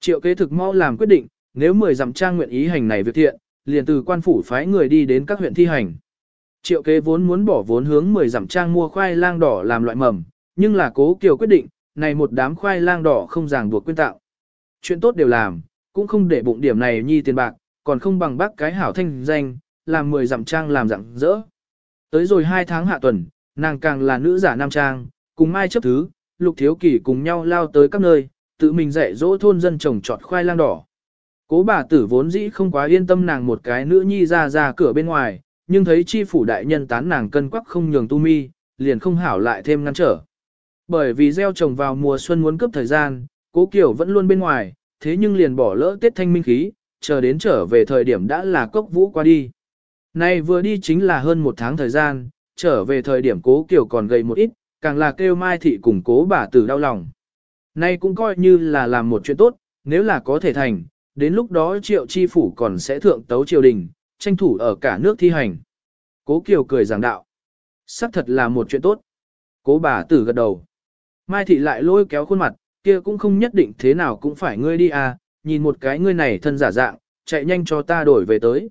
Triệu kế thực mau làm quyết định, nếu 10 dặm trang nguyện ý hành này việc thiện, liền từ quan phủ phái người đi đến các huyện thi hành. Triệu kế vốn muốn bỏ vốn hướng 10 dặm trang mua khoai lang đỏ làm loại mầm, nhưng là cố kiều quyết định, này một đám khoai lang đỏ không ràng buộc quyên tạo. Chuyện tốt đều làm, cũng không để bụng điểm này nhi tiền bạc, còn không bằng bác cái hảo thanh danh, làm 10 dặm trang làm dặn dỡ. Tới rồi 2 tháng hạ tuần, nàng càng là nữ giả nam trang, cùng mai chấp thứ, lục thiếu kỷ cùng nhau lao tới các nơi, tự mình dạy dỗ thôn dân trồng trọt khoai lang đỏ. Cố bà tử vốn dĩ không quá yên tâm nàng một cái nữ nhi ra ra cửa bên ngoài, nhưng thấy chi phủ đại nhân tán nàng cân quắc không nhường tu mi, liền không hảo lại thêm ngăn trở. Bởi vì gieo trồng vào mùa xuân muốn cướp thời gian, cố kiểu vẫn luôn bên ngoài, thế nhưng liền bỏ lỡ tiết thanh minh khí, chờ đến trở về thời điểm đã là cốc vũ qua đi. Nay vừa đi chính là hơn một tháng thời gian, trở về thời điểm cố kiểu còn gầy một ít, càng là kêu mai thị cùng cố bà tử đau lòng. Nay cũng coi như là làm một chuyện tốt, nếu là có thể thành, đến lúc đó triệu chi phủ còn sẽ thượng tấu triều đình, tranh thủ ở cả nước thi hành. Cố Kiều cười giảng đạo. Sắc thật là một chuyện tốt. Cố bà tử gật đầu. Mai thị lại lôi kéo khuôn mặt, kia cũng không nhất định thế nào cũng phải ngươi đi à, nhìn một cái ngươi này thân giả dạng, chạy nhanh cho ta đổi về tới.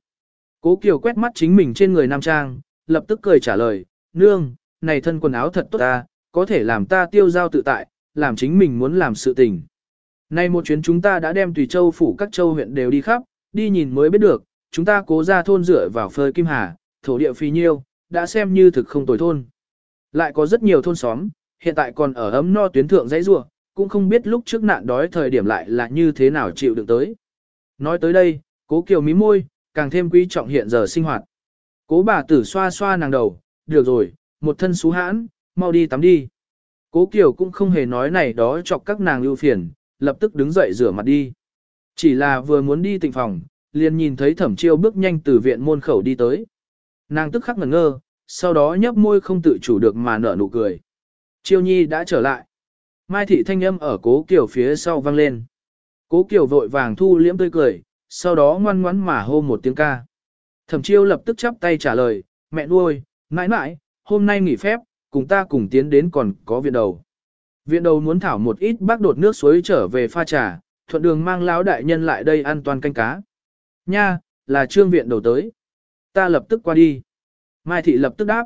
Cố Kiều quét mắt chính mình trên người Nam Trang, lập tức cười trả lời, nương, này thân quần áo thật tốt ta, có thể làm ta tiêu giao tự tại, làm chính mình muốn làm sự tình. Nay một chuyến chúng ta đã đem tùy châu phủ các châu huyện đều đi khắp, đi nhìn mới biết được, chúng ta cố ra thôn rửa vào phơi Kim Hà, thổ địa phi nhiêu, đã xem như thực không tồi thôn. Lại có rất nhiều thôn xóm, hiện tại còn ở ấm no tuyến thượng dãy rua, cũng không biết lúc trước nạn đói thời điểm lại là như thế nào chịu được tới. Nói tới đây, cố kiều mí môi, càng thêm quý trọng hiện giờ sinh hoạt. Cố bà tử xoa xoa nàng đầu, được rồi, một thân xú hãn, mau đi tắm đi. Cố Kiều cũng không hề nói này đó chọc các nàng ưu phiền, lập tức đứng dậy rửa mặt đi. Chỉ là vừa muốn đi tịnh phòng, liền nhìn thấy thẩm chiêu bước nhanh từ viện môn khẩu đi tới. Nàng tức khắc ngẩn ngơ, sau đó nhấp môi không tự chủ được mà nở nụ cười. Chiêu nhi đã trở lại. Mai thị thanh âm ở cố Kiều phía sau vang lên. Cố Kiều vội vàng thu liễm tươi cười, sau đó ngoan ngoãn mà hô một tiếng ca. Thẩm chiêu lập tức chắp tay trả lời, mẹ nuôi, mãi mãi, hôm nay nghỉ phép, cùng ta cùng tiến đến còn có viện đầu. Viện đầu muốn thảo một ít bác đột nước suối trở về pha trà, thuận đường mang lão đại nhân lại đây ăn toàn canh cá. Nha, là trương viện đầu tới. Ta lập tức qua đi. Mai thị lập tức đáp.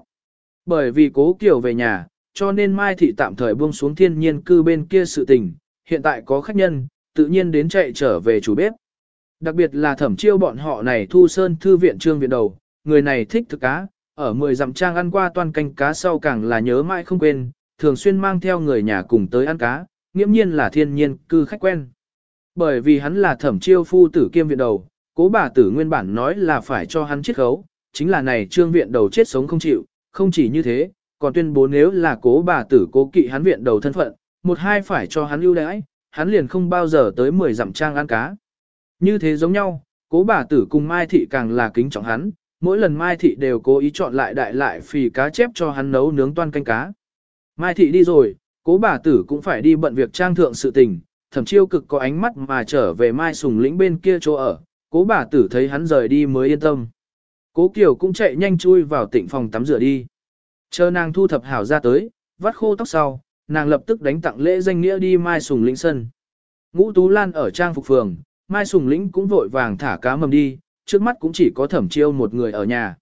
Bởi vì cố kiểu về nhà, cho nên Mai thị tạm thời buông xuống thiên nhiên cư bên kia sự tình, hiện tại có khách nhân, tự nhiên đến chạy trở về chủ bếp. Đặc biệt là thẩm chiêu bọn họ này thu sơn thư viện trương viện đầu, người này thích thực cá, ở 10 dặm trang ăn qua toàn canh cá sau càng là nhớ mãi không quên, thường xuyên mang theo người nhà cùng tới ăn cá, nghiễm nhiên là thiên nhiên cư khách quen. Bởi vì hắn là thẩm chiêu phu tử kiêm viện đầu, cố bà tử nguyên bản nói là phải cho hắn chiết khấu, chính là này trương viện đầu chết sống không chịu, không chỉ như thế, còn tuyên bố nếu là cố bà tử cố kỵ hắn viện đầu thân phận, một hai phải cho hắn ưu đãi, hắn liền không bao giờ tới 10 dặm trang ăn cá. Như thế giống nhau, cố bà tử cùng Mai Thị càng là kính trọng hắn, mỗi lần Mai Thị đều cố ý chọn lại đại lại phì cá chép cho hắn nấu nướng toan canh cá. Mai Thị đi rồi, cố bà tử cũng phải đi bận việc trang thượng sự tình, thẩm chiêu cực có ánh mắt mà trở về Mai Sùng lĩnh bên kia chỗ ở, cố bà tử thấy hắn rời đi mới yên tâm. Cố Kiều cũng chạy nhanh chui vào tịnh phòng tắm rửa đi. Chờ nàng thu thập hảo ra tới, vắt khô tóc sau, nàng lập tức đánh tặng lễ danh nghĩa đi Mai Sùng lĩnh sân. Ngũ Tú Lan ở trang phục phường, Mai Sùng lĩnh cũng vội vàng thả cá mầm đi, trước mắt cũng chỉ có thẩm chiêu một người ở nhà.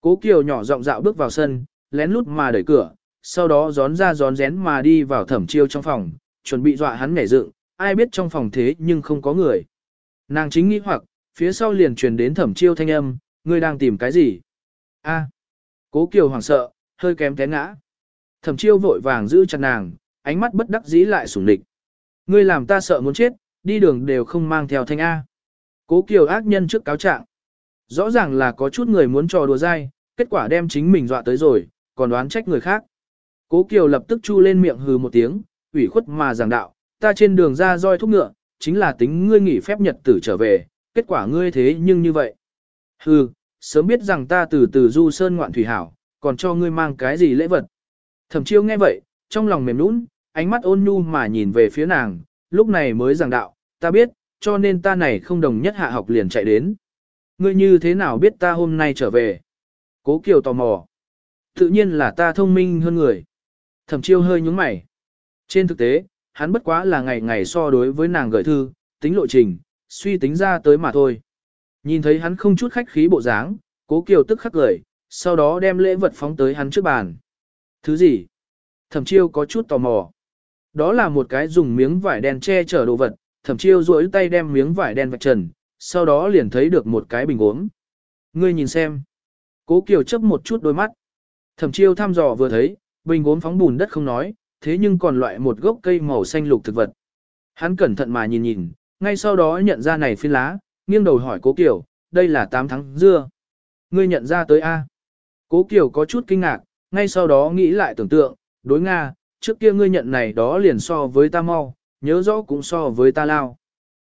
Cố Kiều nhỏ giọng dạo bước vào sân, lén lút mà đẩy cửa, sau đó gión ra gión rén mà đi vào thẩm chiêu trong phòng, chuẩn bị dọa hắn nhảy dựng, ai biết trong phòng thế nhưng không có người. Nàng chính nghĩ hoặc, phía sau liền truyền đến thẩm chiêu thanh âm, ngươi đang tìm cái gì? A. Cố Kiều hoảng sợ, hơi kém té ngã. Thẩm chiêu vội vàng giữ chặt nàng, ánh mắt bất đắc dĩ lại sủng địch. Ngươi làm ta sợ muốn chết, đi đường đều không mang theo thanh A. Cố Kiều ác nhân trước cáo trạng. Rõ ràng là có chút người muốn trò đùa dai, kết quả đem chính mình dọa tới rồi, còn đoán trách người khác. Cố Kiều lập tức chu lên miệng hừ một tiếng, ủy khuất mà giảng đạo, ta trên đường ra roi thúc ngựa, chính là tính ngươi nghỉ phép nhật tử trở về, kết quả ngươi thế nhưng như vậy. Hừ, sớm biết rằng ta từ từ du sơn ngoạn thủy hảo, còn cho ngươi mang cái gì lễ vật. Thẩm chiêu nghe vậy, trong lòng mềm nũng, ánh mắt ôn nhu mà nhìn về phía nàng, lúc này mới giảng đạo, ta biết, cho nên ta này không đồng nhất hạ học liền chạy đến. Ngươi như thế nào biết ta hôm nay trở về? Cố Kiều tò mò. Tự nhiên là ta thông minh hơn người. Thẩm chiêu hơi nhúng mày. Trên thực tế, hắn bất quá là ngày ngày so đối với nàng gửi thư, tính lộ trình, suy tính ra tới mà thôi. Nhìn thấy hắn không chút khách khí bộ dáng, cố kiều tức khắc cười, sau đó đem lễ vật phóng tới hắn trước bàn. Thứ gì? Thẩm chiêu có chút tò mò. Đó là một cái dùng miếng vải đen che chở đồ vật, thẩm chiêu duỗi tay đem miếng vải đen vạch trần, sau đó liền thấy được một cái bình uống. Ngươi nhìn xem. Cố Kiều chấp một chút đôi mắt. Thẩm chiêu thăm dò vừa thấy, bình uống phóng bùn đất không nói, thế nhưng còn loại một gốc cây màu xanh lục thực vật. Hắn cẩn thận mà nhìn nhìn, ngay sau đó nhận ra này phi lá, nghiêng đầu hỏi Cố Kiều, đây là 8 tháng dưa. Ngươi nhận ra tới A. Cố Kiều có chút kinh ngạc, ngay sau đó nghĩ lại tưởng tượng, đối Nga, trước kia ngươi nhận này đó liền so với ta mau, nhớ rõ cũng so với ta lao.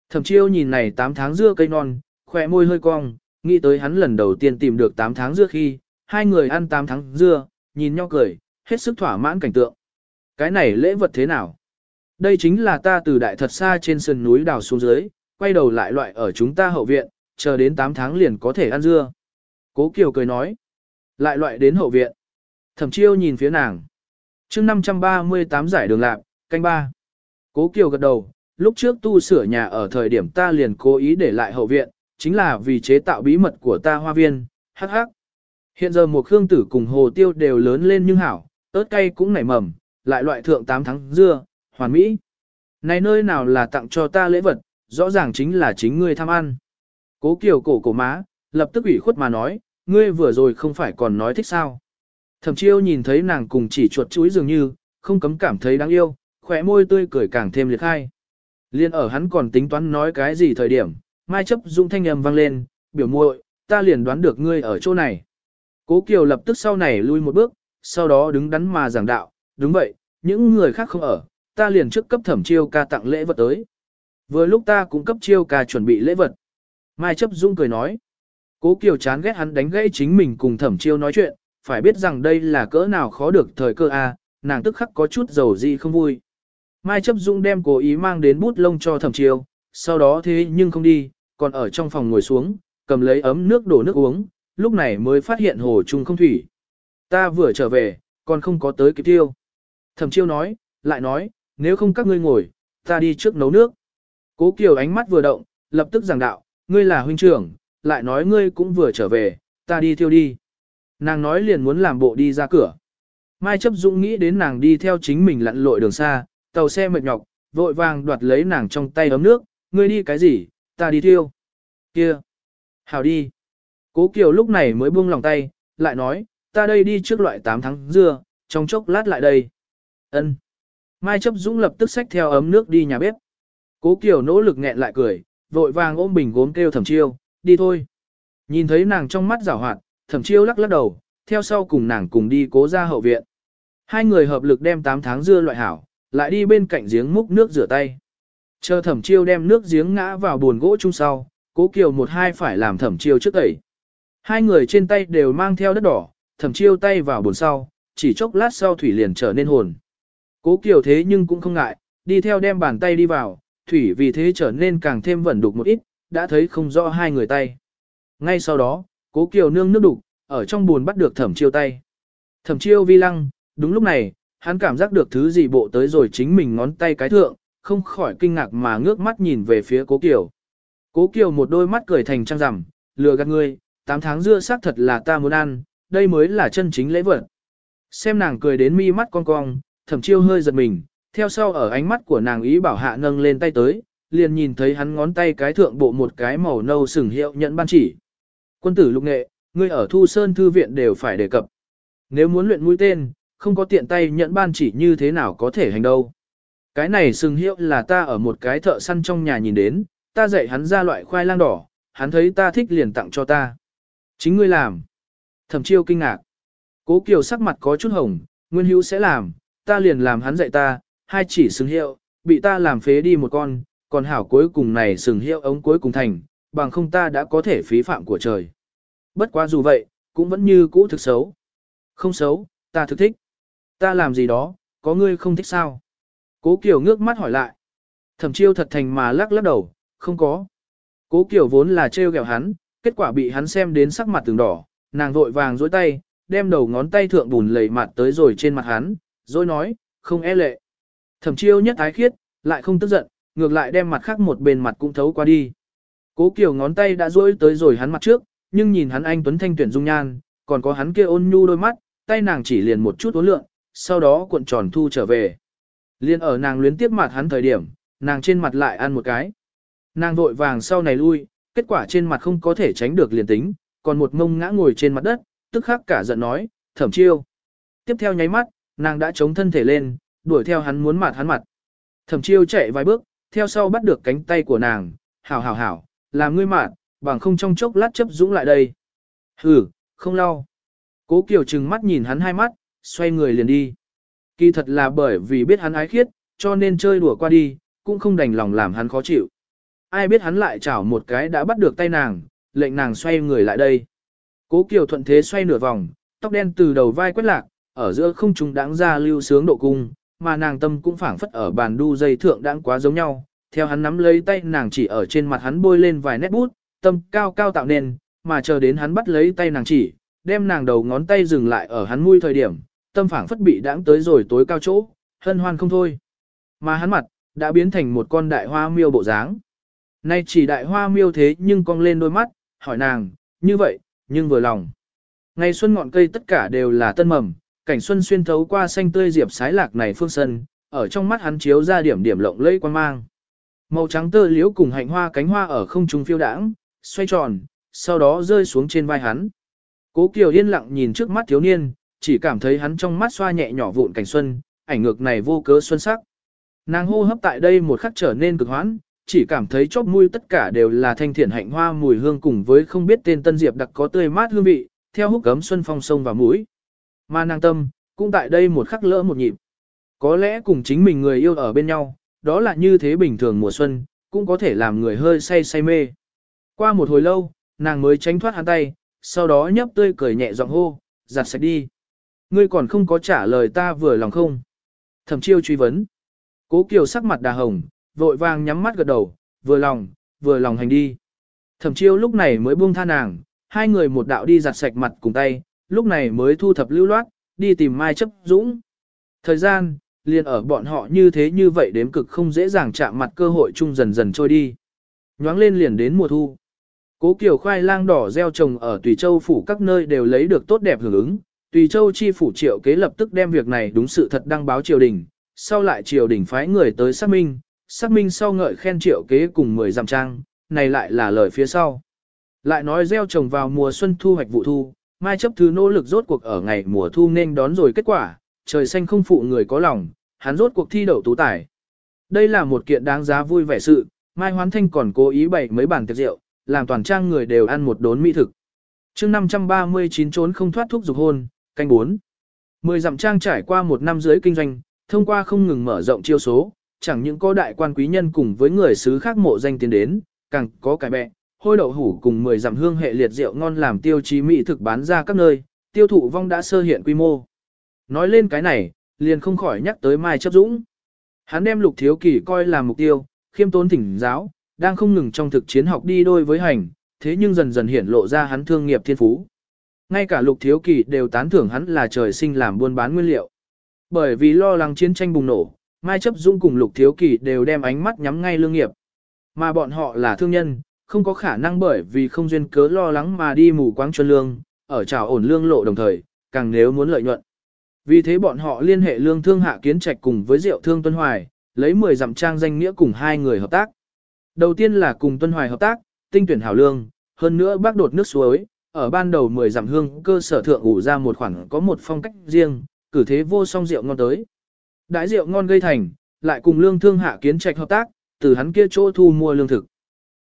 Thẩm chiêu nhìn này 8 tháng dưa cây non, khỏe môi hơi cong, nghĩ tới hắn lần đầu tiên tìm được 8 tháng dưa khi, hai người ăn 8 tháng dưa, nhìn nhau cười, hết sức thỏa mãn cảnh tượng. Cái này lễ vật thế nào? Đây chính là ta từ đại thật xa trên sườn núi đào xuống dưới, quay đầu lại loại ở chúng ta hậu viện, chờ đến 8 tháng liền có thể ăn dưa. Cố Kiều cười nói. Lại loại đến hậu viện. Thẩm chiêu nhìn phía nàng. chương 538 giải đường lạc, canh ba. Cố Kiều gật đầu, lúc trước tu sửa nhà ở thời điểm ta liền cố ý để lại hậu viện, chính là vì chế tạo bí mật của ta hoa viên, hắc hắc. Hiện giờ một khương tử cùng hồ tiêu đều lớn lên nhưng hảo, ớt cay cũng nảy mầm, lại loại thượng 8 tháng dưa, hoàn mỹ. Này nơi nào là tặng cho ta lễ vật, rõ ràng chính là chính ngươi tham ăn. Cố Kiều cổ cổ má, lập tức ủy khuất mà nói, ngươi vừa rồi không phải còn nói thích sao. Thẩm chiêu nhìn thấy nàng cùng chỉ chuột chuối dường như, không cấm cảm thấy đáng yêu, khỏe môi tươi cười càng thêm liệt khai. Liên ở hắn còn tính toán nói cái gì thời điểm, Mai chấp dung thanh âm vang lên, biểu muội, ta liền đoán được ngươi ở chỗ này. Cố Kiều lập tức sau này lui một bước, sau đó đứng đắn mà giảng đạo, đúng vậy, những người khác không ở, ta liền trước cấp thẩm chiêu ca tặng lễ vật tới. Vừa lúc ta cũng cấp chiêu ca chuẩn bị lễ vật. Mai chấp dung cười nói. Cố Kiều chán ghét hắn đánh gãy chính mình cùng thẩm chiêu nói chuyện, phải biết rằng đây là cỡ nào khó được thời cơ a, nàng tức khắc có chút dầu gì không vui. Mai chấp dung đem cố ý mang đến bút lông cho thẩm chiêu, sau đó thế nhưng không đi, còn ở trong phòng ngồi xuống, cầm lấy ấm nước đổ nước uống, lúc này mới phát hiện hồ trung không thủy. Ta vừa trở về, còn không có tới kịp tiêu. Thẩm chiêu nói, lại nói, nếu không các ngươi ngồi, ta đi trước nấu nước. Cố Kiều ánh mắt vừa động, lập tức giảng đạo, ngươi là huynh trưởng, lại nói ngươi cũng vừa trở về, ta đi tiêu đi. Nàng nói liền muốn làm bộ đi ra cửa. Mai chấp dũng nghĩ đến nàng đi theo chính mình lặn lội đường xa, tàu xe mệt nhọc, vội vàng đoạt lấy nàng trong tay ấm nước, ngươi đi cái gì, ta đi thiêu. Kia. Hào đi. Cố Kiều lúc này mới buông lòng tay, lại nói, ta đây đi trước loại 8 tháng dưa, trong chốc lát lại đây. Ân. Mai chấp dũng lập tức xách theo ấm nước đi nhà bếp. Cố Kiều nỗ lực nghẹn lại cười, vội vàng ôm bình gốm kêu thẩm chiêu, đi thôi. Nhìn thấy nàng trong mắt rảo hoạt, thẩm chiêu lắc lắc đầu, theo sau cùng nàng cùng đi cố ra hậu viện. Hai người hợp lực đem 8 tháng dưa loại hảo, lại đi bên cạnh giếng múc nước rửa tay. Chờ thẩm chiêu đem nước giếng ngã vào buồn gỗ chung sau, cố kiều một hai phải làm thẩm chiêu trước tẩy. Hai người trên tay đều mang theo đất đỏ, thẩm chiêu tay vào buồn sau, chỉ chốc lát sau thủy liền trở nên hồn. Cố kiều thế nhưng cũng không ngại, đi theo đem bàn tay đi vào, thủy vì thế trở nên càng thêm vẩn đục một ít, đã thấy không rõ hai người tay. Ngay sau đó, cố kiều nương nước đục, ở trong buồn bắt được thẩm chiêu tay. Thẩm chiêu vi lăng, đúng lúc này, hắn cảm giác được thứ gì bộ tới rồi chính mình ngón tay cái thượng, không khỏi kinh ngạc mà ngước mắt nhìn về phía cố kiều. Cố kiều một đôi mắt cười thành trăng rằm, lừa gạt ngươi, 8 tháng dưa xác thật là ta muốn ăn, đây mới là chân chính lễ vật. Xem nàng cười đến mi mắt cong cong, thẩm chiêu hơi giật mình, theo sau ở ánh mắt của nàng ý bảo hạ nâng lên tay tới, liền nhìn thấy hắn ngón tay cái thượng bộ một cái màu nâu sừng hiệu nhận ban chỉ. Quân tử lục nghệ, ngươi ở Thu Sơn Thư Viện đều phải đề cập. Nếu muốn luyện mũi tên, không có tiện tay nhận ban chỉ như thế nào có thể hành đâu. Cái này sừng hiệu là ta ở một cái thợ săn trong nhà nhìn đến, ta dạy hắn ra loại khoai lang đỏ, hắn thấy ta thích liền tặng cho ta. Chính ngươi làm. Thẩm chiêu kinh ngạc. Cố Kiều sắc mặt có chút hồng, Nguyên Hữu sẽ làm, ta liền làm hắn dạy ta, hai chỉ sừng hiệu, bị ta làm phế đi một con, còn hảo cuối cùng này sừng hiệu ống cuối cùng thành, bằng không ta đã có thể phí phạm của trời. Bất quá dù vậy, cũng vẫn như cũ thực xấu. Không xấu, ta thực thích. Ta làm gì đó, có ngươi không thích sao? Cố Kiều ngước mắt hỏi lại. Thẩm chiêu thật thành mà lắc lắc đầu, không có. Cố Kiều vốn là trêu ghẹo hắn, kết quả bị hắn xem đến sắc mặt từng đỏ, nàng vội vàng dối tay, đem đầu ngón tay thượng bùn lầy mặt tới rồi trên mặt hắn, rồi nói, không e lệ. Thẩm chiêu nhất ái khiết, lại không tức giận, ngược lại đem mặt khác một bên mặt cũng thấu qua đi. Cố Kiều ngón tay đã duỗi tới rồi hắn mặt trước, nhưng nhìn hắn anh tuấn thanh tuyển dung nhan, còn có hắn kia ôn nhu đôi mắt, tay nàng chỉ liền một chút uốn lượng, sau đó cuộn tròn thu trở về. Liên ở nàng luyến tiếp mặt hắn thời điểm, nàng trên mặt lại ăn một cái. Nàng vội vàng sau này lui, kết quả trên mặt không có thể tránh được liền tính, còn một mông ngã ngồi trên mặt đất, tức khắc cả giận nói, thẩm chiêu. Tiếp theo nháy mắt, nàng đã chống thân thể lên, đuổi theo hắn muốn mặt hắn mặt. Thẩm chiêu chạy vài bước, theo sau bắt được cánh tay của nàng, hảo hảo hảo, làm ngươi mạn, bằng không trong chốc lát chấp dũng lại đây. Hừ, không lau. Cố Kiều trừng mắt nhìn hắn hai mắt, xoay người liền đi. Kỳ thật là bởi vì biết hắn ái khiết, cho nên chơi đùa qua đi, cũng không đành lòng làm hắn khó chịu. Ai biết hắn lại chảo một cái đã bắt được tay nàng, lệnh nàng xoay người lại đây. Cố Kiều thuận thế xoay nửa vòng, tóc đen từ đầu vai quét lạc, ở giữa không trung đáng ra lưu sướng độ cung, mà nàng tâm cũng phảng phất ở bàn đu dây thượng đáng quá giống nhau. Theo hắn nắm lấy tay nàng chỉ ở trên mặt hắn bôi lên vài nét bút, tâm cao cao tạo nên, mà chờ đến hắn bắt lấy tay nàng chỉ, đem nàng đầu ngón tay dừng lại ở hắn mũi thời điểm, tâm phảng phất bị đãng tới rồi tối cao chỗ, hân hoan không thôi. Mà hắn mặt, đã biến thành một con đại hoa miêu bộ dáng. Nay chỉ đại hoa miêu thế nhưng cong lên đôi mắt, hỏi nàng, như vậy, nhưng vừa lòng. Ngày xuân ngọn cây tất cả đều là tân mầm, cảnh xuân xuyên thấu qua xanh tươi diệp sái lạc này phương sân, ở trong mắt hắn chiếu ra điểm điểm lộng lẫy quan mang. Màu trắng tơ liễu cùng hạnh hoa cánh hoa ở không trung phiêu đãng, xoay tròn, sau đó rơi xuống trên vai hắn. Cố Kiều yên lặng nhìn trước mắt thiếu niên, chỉ cảm thấy hắn trong mắt xoa nhẹ nhỏ vụn cảnh xuân, ảnh ngược này vô cớ xuân sắc. Nàng hô hấp tại đây một khắc trở nên cực hoãn, chỉ cảm thấy chóp mũi tất cả đều là thanh thiện hạnh hoa mùi hương cùng với không biết tên tân diệp đặc có tươi mát hương vị, theo hút cấm xuân phong sông vào mũi. Mà nàng tâm, cũng tại đây một khắc lỡ một nhịp. Có lẽ cùng chính mình người yêu ở bên nhau, đó là như thế bình thường mùa xuân, cũng có thể làm người hơi say say mê. Qua một hồi lâu, nàng mới tránh thoát hắn tay, sau đó nhấp tươi cười nhẹ giọng hô, giặt sạch đi. Ngươi còn không có trả lời ta vừa lòng không? Thẩm chiêu truy vấn. Cố Kiều sắc mặt đà hồng, vội vàng nhắm mắt gật đầu, vừa lòng, vừa lòng hành đi. Thẩm chiêu lúc này mới buông tha nàng, hai người một đạo đi giặt sạch mặt cùng tay, lúc này mới thu thập lưu loát, đi tìm Mai chấp dũng. Thời gian, liền ở bọn họ như thế như vậy đếm cực không dễ dàng chạm mặt cơ hội chung dần dần trôi đi. Nhoáng lên liền đến mùa thu. Cố Kiều khoai lang đỏ gieo trồng ở Tùy Châu phủ các nơi đều lấy được tốt đẹp hưởng ứng. Tùy Châu chi phủ triệu kế lập tức đem việc này đúng sự thật đăng báo triều đình, sau lại triều đình phái người tới xác minh, xác minh sau ngợi khen triệu kế cùng 10 dặm trang, này lại là lời phía sau. Lại nói gieo trồng vào mùa xuân thu hoạch vụ thu, mai chấp thứ nỗ lực rốt cuộc ở ngày mùa thu nên đón rồi kết quả, trời xanh không phụ người có lòng, hắn rốt cuộc thi đậu tú tài. Đây là một kiện đáng giá vui vẻ sự, Mai Hoán Thanh còn cố ý bày mấy bàn tiệc rượu, làm toàn trang người đều ăn một đốn mỹ thực. chương 539 trốn không thoát thuốc dục hôn, canh 4. Mười dặm trang trải qua một năm dưới kinh doanh, thông qua không ngừng mở rộng chiêu số, chẳng những có đại quan quý nhân cùng với người xứ khác mộ danh tiến đến, càng có cải bẹ, hôi đậu hủ cùng 10 dặm hương hệ liệt rượu ngon làm tiêu chí mỹ thực bán ra các nơi, tiêu thụ vong đã sơ hiện quy mô. Nói lên cái này, liền không khỏi nhắc tới Mai Chấp Dũng. Hắn đem Lục Thiếu Kỳ coi là mục tiêu, khiêm tốn thỉnh giáo, đang không ngừng trong thực chiến học đi đôi với hành, thế nhưng dần dần hiển lộ ra hắn thương nghiệp thiên phú. Ngay cả Lục Thiếu Kỳ đều tán thưởng hắn là trời sinh làm buôn bán nguyên liệu. Bởi vì lo lắng chiến tranh bùng nổ, Mai Chấp dung cùng Lục Thiếu Kỳ đều đem ánh mắt nhắm ngay lương nghiệp. Mà bọn họ là thương nhân, không có khả năng bởi vì không duyên cớ lo lắng mà đi mù quáng chuân lương, ở trào ổn lương lộ đồng thời, càng nếu muốn lợi nhuận. Vì thế bọn họ liên hệ lương thương hạ kiến trạch cùng với rượu thương Tuân Hoài, lấy 10 dặm trang danh nghĩa cùng hai người hợp tác. Đầu tiên là cùng Tuân Hoài hợp tác, tinh tuyển hảo lương, hơn nữa bác đột nước suối, ở ban đầu 10 dặm hương cơ sở thượng ủ ra một khoản có một phong cách riêng, cử thế vô song rượu ngon tới. Đãi rượu ngon gây thành, lại cùng lương thương hạ kiến trạch hợp tác, từ hắn kia chỗ thu mua lương thực.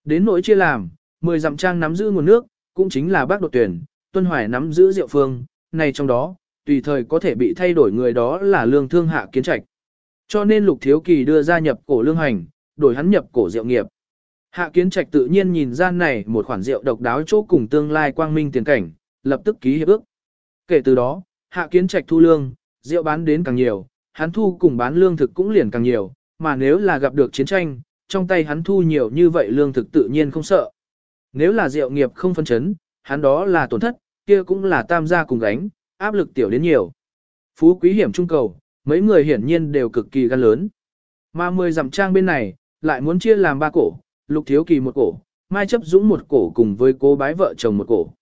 Đến nỗi chia làm, 10 dặm trang nắm giữ nguồn nước, cũng chính là bác đột tuyển, Tuân Hoài nắm giữ rượu phương, này trong đó, tùy thời có thể bị thay đổi người đó là lương thương hạ kiến trạch. Cho nên lục thiếu kỳ đưa ra nhập cổ lương hành, đổi hắn nhập cổ rượu nghiệp. Hạ kiến trạch tự nhiên nhìn ra này một khoản rượu độc đáo chỗ cùng tương lai quang minh tiền cảnh, lập tức ký hiệp ước. Kể từ đó, hạ kiến trạch thu lương, rượu bán đến càng nhiều, hắn thu cùng bán lương thực cũng liền càng nhiều, mà nếu là gặp được chiến tranh, trong tay hắn thu nhiều như vậy lương thực tự nhiên không sợ. Nếu là rượu nghiệp không phân chấn, hắn đó là tổn thất, kia cũng là tam gia cùng gánh, áp lực tiểu đến nhiều. Phú quý hiểm trung cầu, mấy người hiển nhiên đều cực kỳ gan lớn. Mà mười dặm trang bên này, lại muốn chia làm ba cổ, lục thiếu kỳ một cổ, mai chấp dũng một cổ cùng với cố bái vợ chồng một cổ.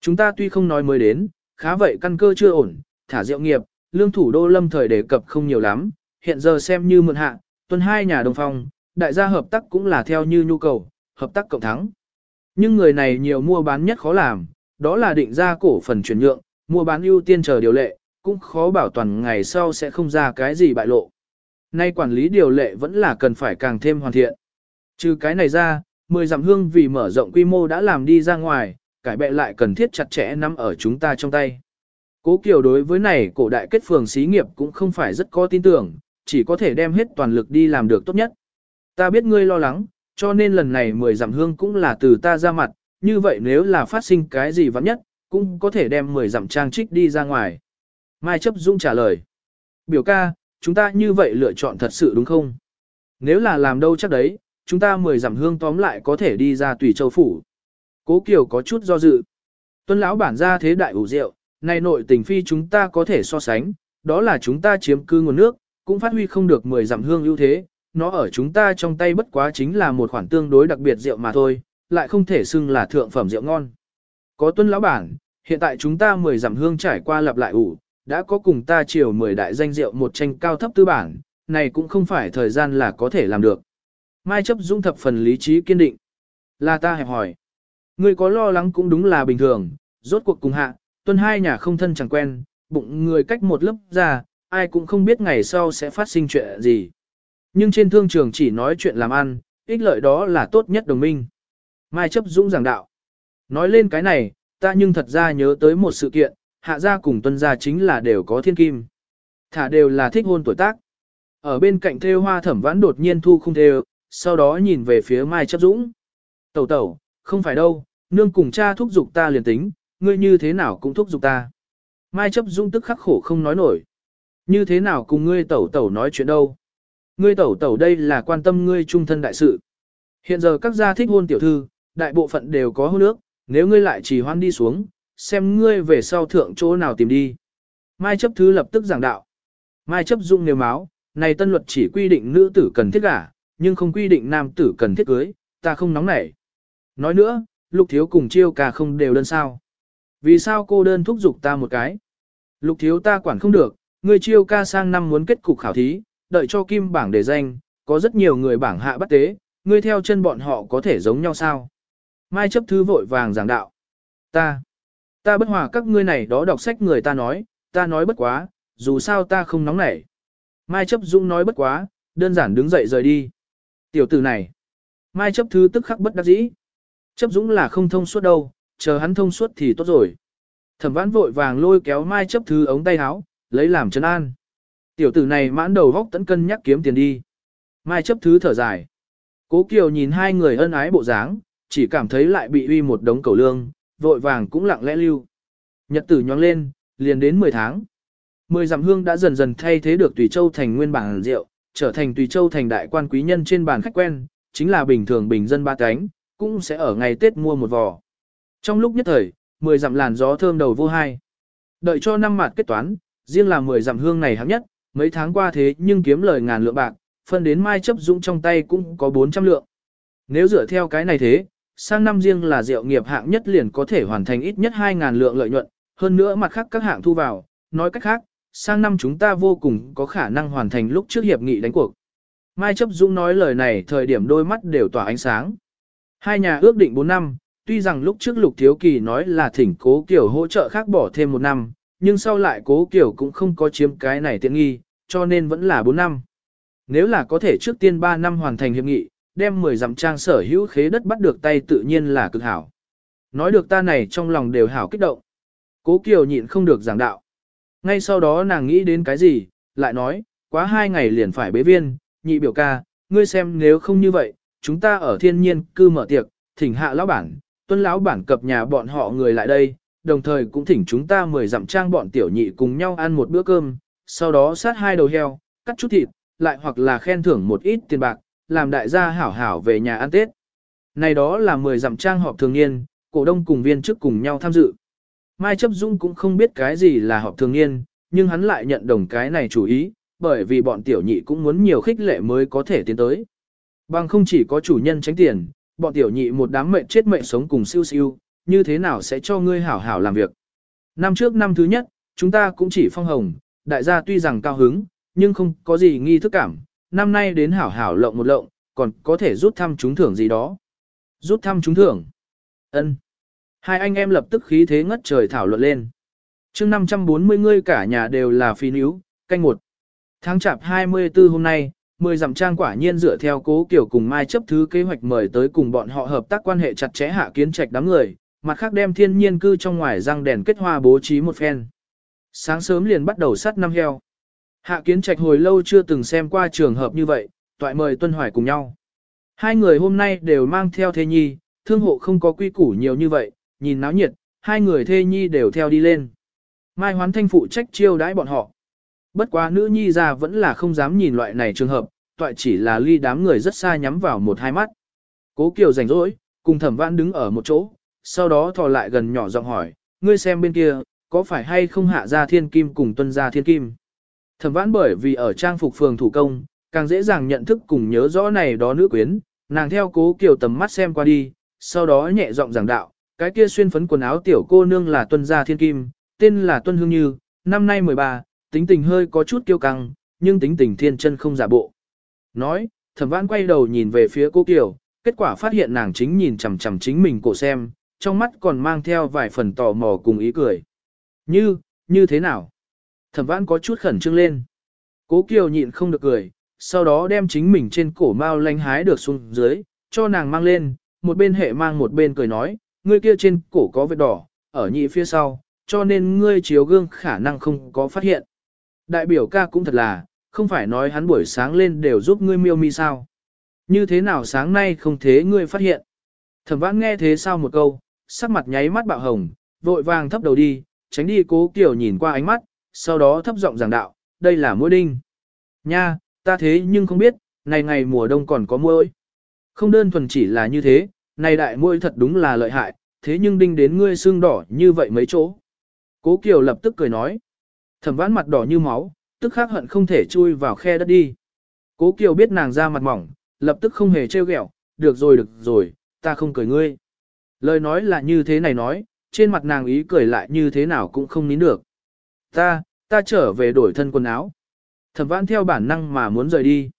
Chúng ta tuy không nói mới đến, khá vậy căn cơ chưa ổn, thả diệu nghiệp, lương thủ đô lâm thời đề cập không nhiều lắm, hiện giờ xem như mượn hạ, tuần hai nhà đồng phòng đại gia hợp tác cũng là theo như nhu cầu, hợp tác cộng thắng. Nhưng người này nhiều mua bán nhất khó làm, đó là định ra cổ phần chuyển nhượng, mua bán ưu tiên chờ điều lệ, cũng khó bảo toàn ngày sau sẽ không ra cái gì bại lộ. Nay quản lý điều lệ vẫn là cần phải càng thêm hoàn thiện. Trừ cái này ra, 10 dặm hương vì mở rộng quy mô đã làm đi ra ngoài, cải bệ lại cần thiết chặt chẽ nắm ở chúng ta trong tay. Cố Kiều đối với này cổ đại kết phường xí nghiệp cũng không phải rất có tin tưởng, chỉ có thể đem hết toàn lực đi làm được tốt nhất. Ta biết ngươi lo lắng, cho nên lần này 10 dặm hương cũng là từ ta ra mặt, như vậy nếu là phát sinh cái gì vắng nhất, cũng có thể đem 10 dặm trang trích đi ra ngoài. Mai chấp Dung trả lời. Biểu ca, chúng ta như vậy lựa chọn thật sự đúng không? Nếu là làm đâu chắc đấy, chúng ta 10 dặm hương tóm lại có thể đi ra tùy châu phủ. Cố Kiều có chút do dự. Tuân lão bản ra thế đại ủ rượu, này nội tình phi chúng ta có thể so sánh, đó là chúng ta chiếm cư nguồn nước, cũng phát huy không được 10 dặm hương ưu thế, nó ở chúng ta trong tay bất quá chính là một khoản tương đối đặc biệt rượu mà thôi, lại không thể xưng là thượng phẩm rượu ngon. Có tuân lão bản, hiện tại chúng ta 10 dặm hương trải qua lặp lại ủ, đã có cùng ta chiều 10 đại danh rượu một tranh cao thấp tư bản, này cũng không phải thời gian là có thể làm được. Mai chấp dung thập phần lý trí kiên định. Là ta hẹp hỏi. Ngươi có lo lắng cũng đúng là bình thường, rốt cuộc cùng hạ, tuần hai nhà không thân chẳng quen, bụng người cách một lớp ra, ai cũng không biết ngày sau sẽ phát sinh chuyện gì. Nhưng trên thương trường chỉ nói chuyện làm ăn, ích lợi đó là tốt nhất đồng minh. Mai chấp dũng giảng đạo. Nói lên cái này, ta nhưng thật ra nhớ tới một sự kiện, hạ gia cùng tuân gia chính là đều có thiên kim. Thả đều là thích hôn tuổi tác. Ở bên cạnh thêu hoa thẩm vãn đột nhiên thu không thêu, sau đó nhìn về phía Mai chấp dũng. Tẩu tẩu, không phải đâu, nương cùng cha thúc giục ta liền tính, ngươi như thế nào cũng thúc giục ta. Mai chấp dũng tức khắc khổ không nói nổi. Như thế nào cùng ngươi tẩu tẩu nói chuyện đâu. Ngươi tẩu tẩu đây là quan tâm ngươi trung thân đại sự. Hiện giờ các gia thích hôn tiểu thư, đại bộ phận đều có hôn nước, nếu ngươi lại trì hoan đi xuống, xem ngươi về sau thượng chỗ nào tìm đi. Mai chấp thứ lập tức giảng đạo. Mai chấp dung nếu máu, này tân luật chỉ quy định nữ tử cần thiết gả, nhưng không quy định nam tử cần thiết cưới, ta không nóng nảy. Nói nữa, lục thiếu cùng chiêu ca không đều đơn sao. Vì sao cô đơn thúc giục ta một cái? Lục thiếu ta quản không được, ngươi chiêu ca sang năm muốn kết cục khảo thí, đợi cho kim bảng đề danh, có rất nhiều người bảng hạ bắt tế, ngươi theo chân bọn họ có thể giống nhau sao? Mai chấp thứ vội vàng giảng đạo. Ta, ta bất hòa các ngươi này đó đọc sách người ta nói, ta nói bất quá, dù sao ta không nóng nảy. Mai chấp dũng nói bất quá, đơn giản đứng dậy rời đi. Tiểu tử này, Mai chấp thứ tức khắc bất đắc dĩ. Chấp dũng là không thông suốt đâu, chờ hắn thông suốt thì tốt rồi. Thẩm vãn vội vàng lôi kéo Mai chấp thứ ống tay áo, lấy làm chân an. Tiểu tử này mãn đầu góc tấn cân nhắc kiếm tiền đi. Mai chấp thứ thở dài. Cố Kiều nhìn hai người ân ái bộ dáng, chỉ cảm thấy lại bị uy một đống cầu lương, vội vàng cũng lặng lẽ lưu. Nhật tử nhóng lên, liền đến 10 tháng. Mười dặm hương đã dần dần thay thế được Tùy Châu thành nguyên bản rượu, trở thành Tùy Châu thành đại quan quý nhân trên bàn khách quen, chính là bình thường bình dân ba cánh, cũng sẽ ở ngày Tết mua một vò. Trong lúc nhất thời, mười dặm làn gió thơm đầu vô hai. Đợi cho năm mặt kết toán, riêng là mười dặm hương này hấp nhất, mấy tháng qua thế nhưng kiếm lời ngàn lượng bạc, phân đến mai chấp dũng trong tay cũng có 400 lượng. Nếu dựa theo cái này thế, sang năm riêng là rượu nghiệp hạng nhất liền có thể hoàn thành ít nhất 2.000 lượng lợi nhuận, hơn nữa mặt khác các hạng thu vào, nói cách khác, sang năm chúng ta vô cùng có khả năng hoàn thành lúc trước hiệp nghị đánh cuộc. Mai chấp dũng nói lời này thời điểm đôi mắt đều tỏa ánh sáng. Hai nhà ước định 4 năm, tuy rằng lúc trước Lục Thiếu Kỳ nói là thỉnh cố kiểu hỗ trợ khác bỏ thêm một năm, nhưng sau lại cố kiểu cũng không có chiếm cái này tiện nghi, cho nên vẫn là 4 năm. Nếu là có thể trước tiên 3 năm hoàn thành hiệp nghị, đem 10 dặm trang sở hữu khế đất bắt được tay tự nhiên là cực hảo. Nói được ta này trong lòng đều hảo kích động. Cố Kiều nhịn không được giảng đạo. Ngay sau đó nàng nghĩ đến cái gì, lại nói, quá hai ngày liền phải bế viên, nhị biểu ca, ngươi xem nếu không như vậy, chúng ta ở thiên nhiên cư mở tiệc, thỉnh hạ lão bản, tuân lão bản cập nhà bọn họ người lại đây, đồng thời cũng thỉnh chúng ta mời dặm trang bọn tiểu nhị cùng nhau ăn một bữa cơm, sau đó sát hai đầu heo, cắt chút thịt, lại hoặc là khen thưởng một ít tiền bạc, làm đại gia hảo hảo về nhà ăn Tết. Này đó là 10 dặm trang họp thường niên, cổ đông cùng viên chức cùng nhau tham dự. Mai chấp dung cũng không biết cái gì là họp thường niên, nhưng hắn lại nhận đồng cái này chủ ý, bởi vì bọn tiểu nhị cũng muốn nhiều khích lệ mới có thể tiến tới. Bằng không chỉ có chủ nhân tránh tiền, bọn tiểu nhị một đám mệnh chết mệnh sống cùng siêu siêu, như thế nào sẽ cho ngươi hảo hảo làm việc. Năm trước năm thứ nhất, chúng ta cũng chỉ phong hồng, đại gia tuy rằng cao hứng, nhưng không có gì nghi thức cảm, năm nay đến hảo hảo lộng một lộng, còn có thể rút thăm trúng thưởng gì đó. Rút thăm trúng thưởng. ân Hai anh em lập tức khí thế ngất trời thảo luận lên. chương 540 ngươi cả nhà đều là phi níu, canh một. Tháng chạp 24 hôm nay, 10 dặm trang quả nhiên dựa theo cố kiểu cùng mai chấp thứ kế hoạch mời tới cùng bọn họ hợp tác quan hệ chặt chẽ hạ kiến trạch đám người, mặt khác đem thiên nhiên cư trong ngoài răng đèn kết hoa bố trí một phen. Sáng sớm liền bắt đầu sắt năm heo. Hạ kiến trạch hồi lâu chưa từng xem qua trường hợp như vậy, toại mời tuân hoài cùng nhau. Hai người hôm nay đều mang theo thế nhi, thương hộ không có quy củ nhiều như vậy, nhìn náo nhiệt, hai người thê nhi đều theo đi lên. Mai hoán thanh phụ trách chiêu đãi bọn họ. Bất quá nữ nhi ra vẫn là không dám nhìn loại này trường hợp, toại chỉ là ly đám người rất xa nhắm vào một hai mắt. Cố Kiều rảnh rỗi, cùng thẩm vãn đứng ở một chỗ, sau đó thò lại gần nhỏ giọng hỏi, ngươi xem bên kia, có phải hay không hạ ra thiên kim cùng tuân ra thiên kim? Thẩm vãn bởi vì ở trang phục phường thủ công, càng dễ dàng nhận thức cùng nhớ rõ này đó nữ quyến, nàng theo cố kiều tầm mắt xem qua đi, sau đó nhẹ giọng giảng đạo, cái kia xuyên phấn quần áo tiểu cô nương là tuân gia thiên kim, tên là tuân hương như, năm nay 13, tính tình hơi có chút kiêu căng, nhưng tính tình thiên chân không giả bộ. Nói, thẩm vãn quay đầu nhìn về phía cố kiều, kết quả phát hiện nàng chính nhìn chằm chằm chính mình cổ xem, trong mắt còn mang theo vài phần tò mò cùng ý cười. Như, như thế nào? Thẩm vãn có chút khẩn trương lên. Cố Kiều nhịn không được cười, sau đó đem chính mình trên cổ mao lanh hái được xuống dưới, cho nàng mang lên, một bên hệ mang một bên cười nói, ngươi kia trên cổ có vết đỏ, ở nhị phía sau, cho nên ngươi chiếu gương khả năng không có phát hiện. Đại biểu ca cũng thật là, không phải nói hắn buổi sáng lên đều giúp ngươi miêu mi sao. Như thế nào sáng nay không thế ngươi phát hiện. Thẩm vãn nghe thế sao một câu, sắc mặt nháy mắt bạo hồng, vội vàng thấp đầu đi, tránh đi cố kiểu nhìn qua ánh mắt, sau đó thấp giọng giảng đạo, đây là mũi đinh. Nha, ta thế nhưng không biết, này ngày mùa đông còn có mũi. Không đơn thuần chỉ là như thế, này đại môi thật đúng là lợi hại, thế nhưng đinh đến ngươi xương đỏ như vậy mấy chỗ. Cố Kiều lập tức cười nói. Thẩm vãn mặt đỏ như máu, tức khắc hận không thể chui vào khe đất đi. Cố Kiều biết nàng ra mặt mỏng, lập tức không hề trêu ghẹo, được rồi được rồi, ta không cười ngươi. Lời nói là như thế này nói, trên mặt nàng ý cười lại như thế nào cũng không nín được. Ta, ta trở về đổi thân quần áo. Thẩm vãn theo bản năng mà muốn rời đi.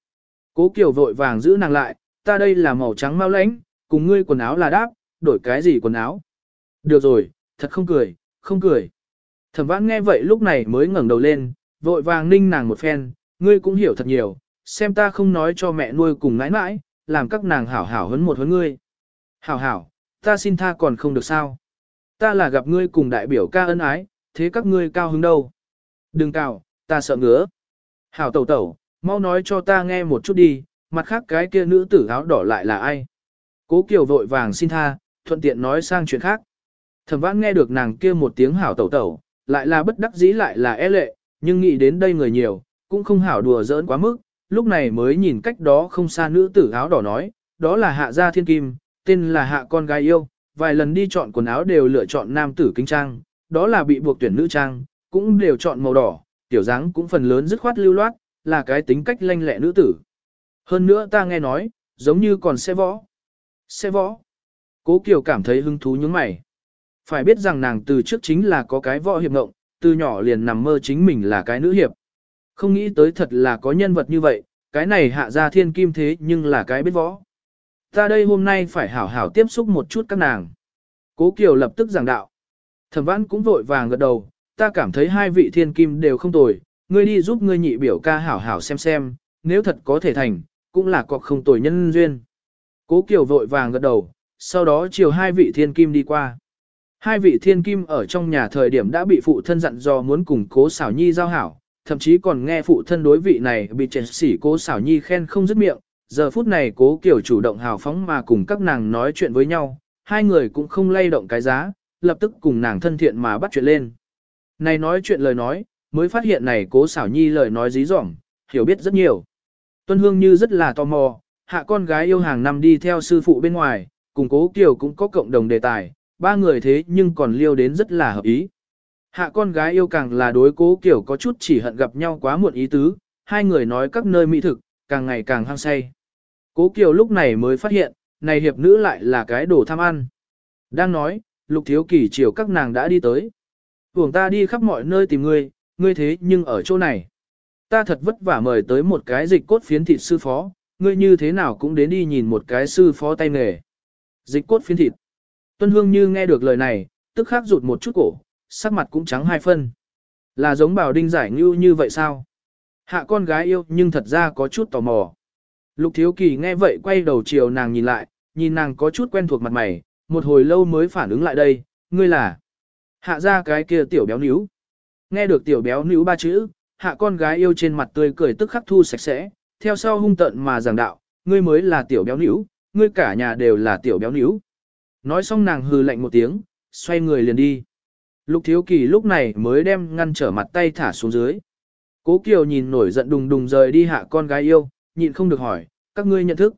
Cố Kiều vội vàng giữ nàng lại, ta đây là màu trắng mau lãnh, cùng ngươi quần áo là đáp, đổi cái gì quần áo. Được rồi, thật không cười, không cười. Thẩm vãn nghe vậy lúc này mới ngẩng đầu lên, vội vàng ninh nàng một phen, ngươi cũng hiểu thật nhiều, xem ta không nói cho mẹ nuôi cùng ngãi mãi, làm các nàng hảo hảo hấn một hấn ngươi. Hảo hảo, ta xin tha còn không được sao. Ta là gặp ngươi cùng đại biểu ca ân ái, thế các ngươi cao hứng đâu. Đừng cào, ta sợ ngứa. Hảo tẩu tẩu, mau nói cho ta nghe một chút đi, mặt khác cái kia nữ tử áo đỏ lại là ai. Cố Kiều vội vàng xin tha, thuận tiện nói sang chuyện khác. Thẩm vãn nghe được nàng kia một tiếng hảo tẩu tẩu, lại là bất đắc dĩ lại là e lệ, nhưng nghĩ đến đây người nhiều, cũng không hảo đùa giỡn quá mức, lúc này mới nhìn cách đó không xa nữ tử áo đỏ nói, đó là hạ gia thiên kim, tên là hạ con gái yêu, vài lần đi chọn quần áo đều lựa chọn nam tử kinh trang, đó là bị buộc tuyển nữ trang, cũng đều chọn màu đỏ, tiểu dáng cũng phần lớn dứt khoát lưu loát, là cái tính cách lanh lẹ nữ tử. Hơn nữa ta nghe nói, giống như còn xe võ. Xe võ. Cố Kiều cảm thấy hứng thú những mày. Phải biết rằng nàng từ trước chính là có cái võ hiệp ngộng, từ nhỏ liền nằm mơ chính mình là cái nữ hiệp. Không nghĩ tới thật là có nhân vật như vậy, cái này hạ ra thiên kim thế nhưng là cái biết võ. Ta đây hôm nay phải hảo hảo tiếp xúc một chút các nàng. Cố Kiều lập tức giảng đạo. Thẩm Vãn cũng vội vàng gật đầu, ta cảm thấy hai vị thiên kim đều không tồi, ngươi đi giúp ngươi nhị biểu ca hảo hảo xem xem, nếu thật có thể thành, cũng là cọc không tồi nhân duyên. Cố Kiều vội vàng gật đầu, sau đó chiều hai vị thiên kim đi qua. Hai vị thiên kim ở trong nhà thời điểm đã bị phụ thân dặn dò muốn cùng cố xảo nhi giao hảo, thậm chí còn nghe phụ thân đối vị này bị trẻ sỉ cố xảo nhi khen không dứt miệng. Giờ phút này cố kiểu chủ động hào phóng mà cùng các nàng nói chuyện với nhau, hai người cũng không lay động cái giá, lập tức cùng nàng thân thiện mà bắt chuyện lên. Này nói chuyện lời nói, mới phát hiện này cố xảo nhi lời nói dí dỏng, hiểu biết rất nhiều. Tuân Hương Như rất là tò mò, hạ con gái yêu hàng năm đi theo sư phụ bên ngoài, cùng cố Kiều cũng có cộng đồng đề tài, ba người thế nhưng còn liêu đến rất là hợp ý. Hạ con gái yêu càng là đối cố Kiều có chút chỉ hận gặp nhau quá muộn ý tứ, hai người nói các nơi mỹ thực, càng ngày càng hăng say. Cố Kiều lúc này mới phát hiện, này hiệp nữ lại là cái đồ tham ăn. Đang nói, lục thiếu kỳ chiều các nàng đã đi tới. Hưởng ta đi khắp mọi nơi tìm ngươi, ngươi thế nhưng ở chỗ này. Ta thật vất vả mời tới một cái dịch cốt phiến thịt sư phó, ngươi như thế nào cũng đến đi nhìn một cái sư phó tay nghề. Dịch cốt phiến thịt. Tuân Hương như nghe được lời này, tức khắc rụt một chút cổ, sắc mặt cũng trắng hai phân. Là giống bảo đinh giải ngưu như vậy sao? Hạ con gái yêu nhưng thật ra có chút tò mò. Lục thiếu kỳ nghe vậy quay đầu chiều nàng nhìn lại, nhìn nàng có chút quen thuộc mặt mày, một hồi lâu mới phản ứng lại đây, ngươi là. Hạ ra cái kia tiểu béo níu. Nghe được tiểu béo níu ba chữ, hạ con gái yêu trên mặt tươi cười tức khắc thu sạch sẽ, theo sau hung tận mà giảng đạo, ngươi mới là tiểu béo níu, ngươi cả nhà đều là tiểu béo níu. Nói xong nàng hừ lạnh một tiếng, xoay người liền đi. Lục thiếu kỳ lúc này mới đem ngăn trở mặt tay thả xuống dưới. Cố Kiều nhìn nổi giận đùng đùng rời đi hạ con gái yêu, nhịn không được hỏi, các ngươi nhận thức.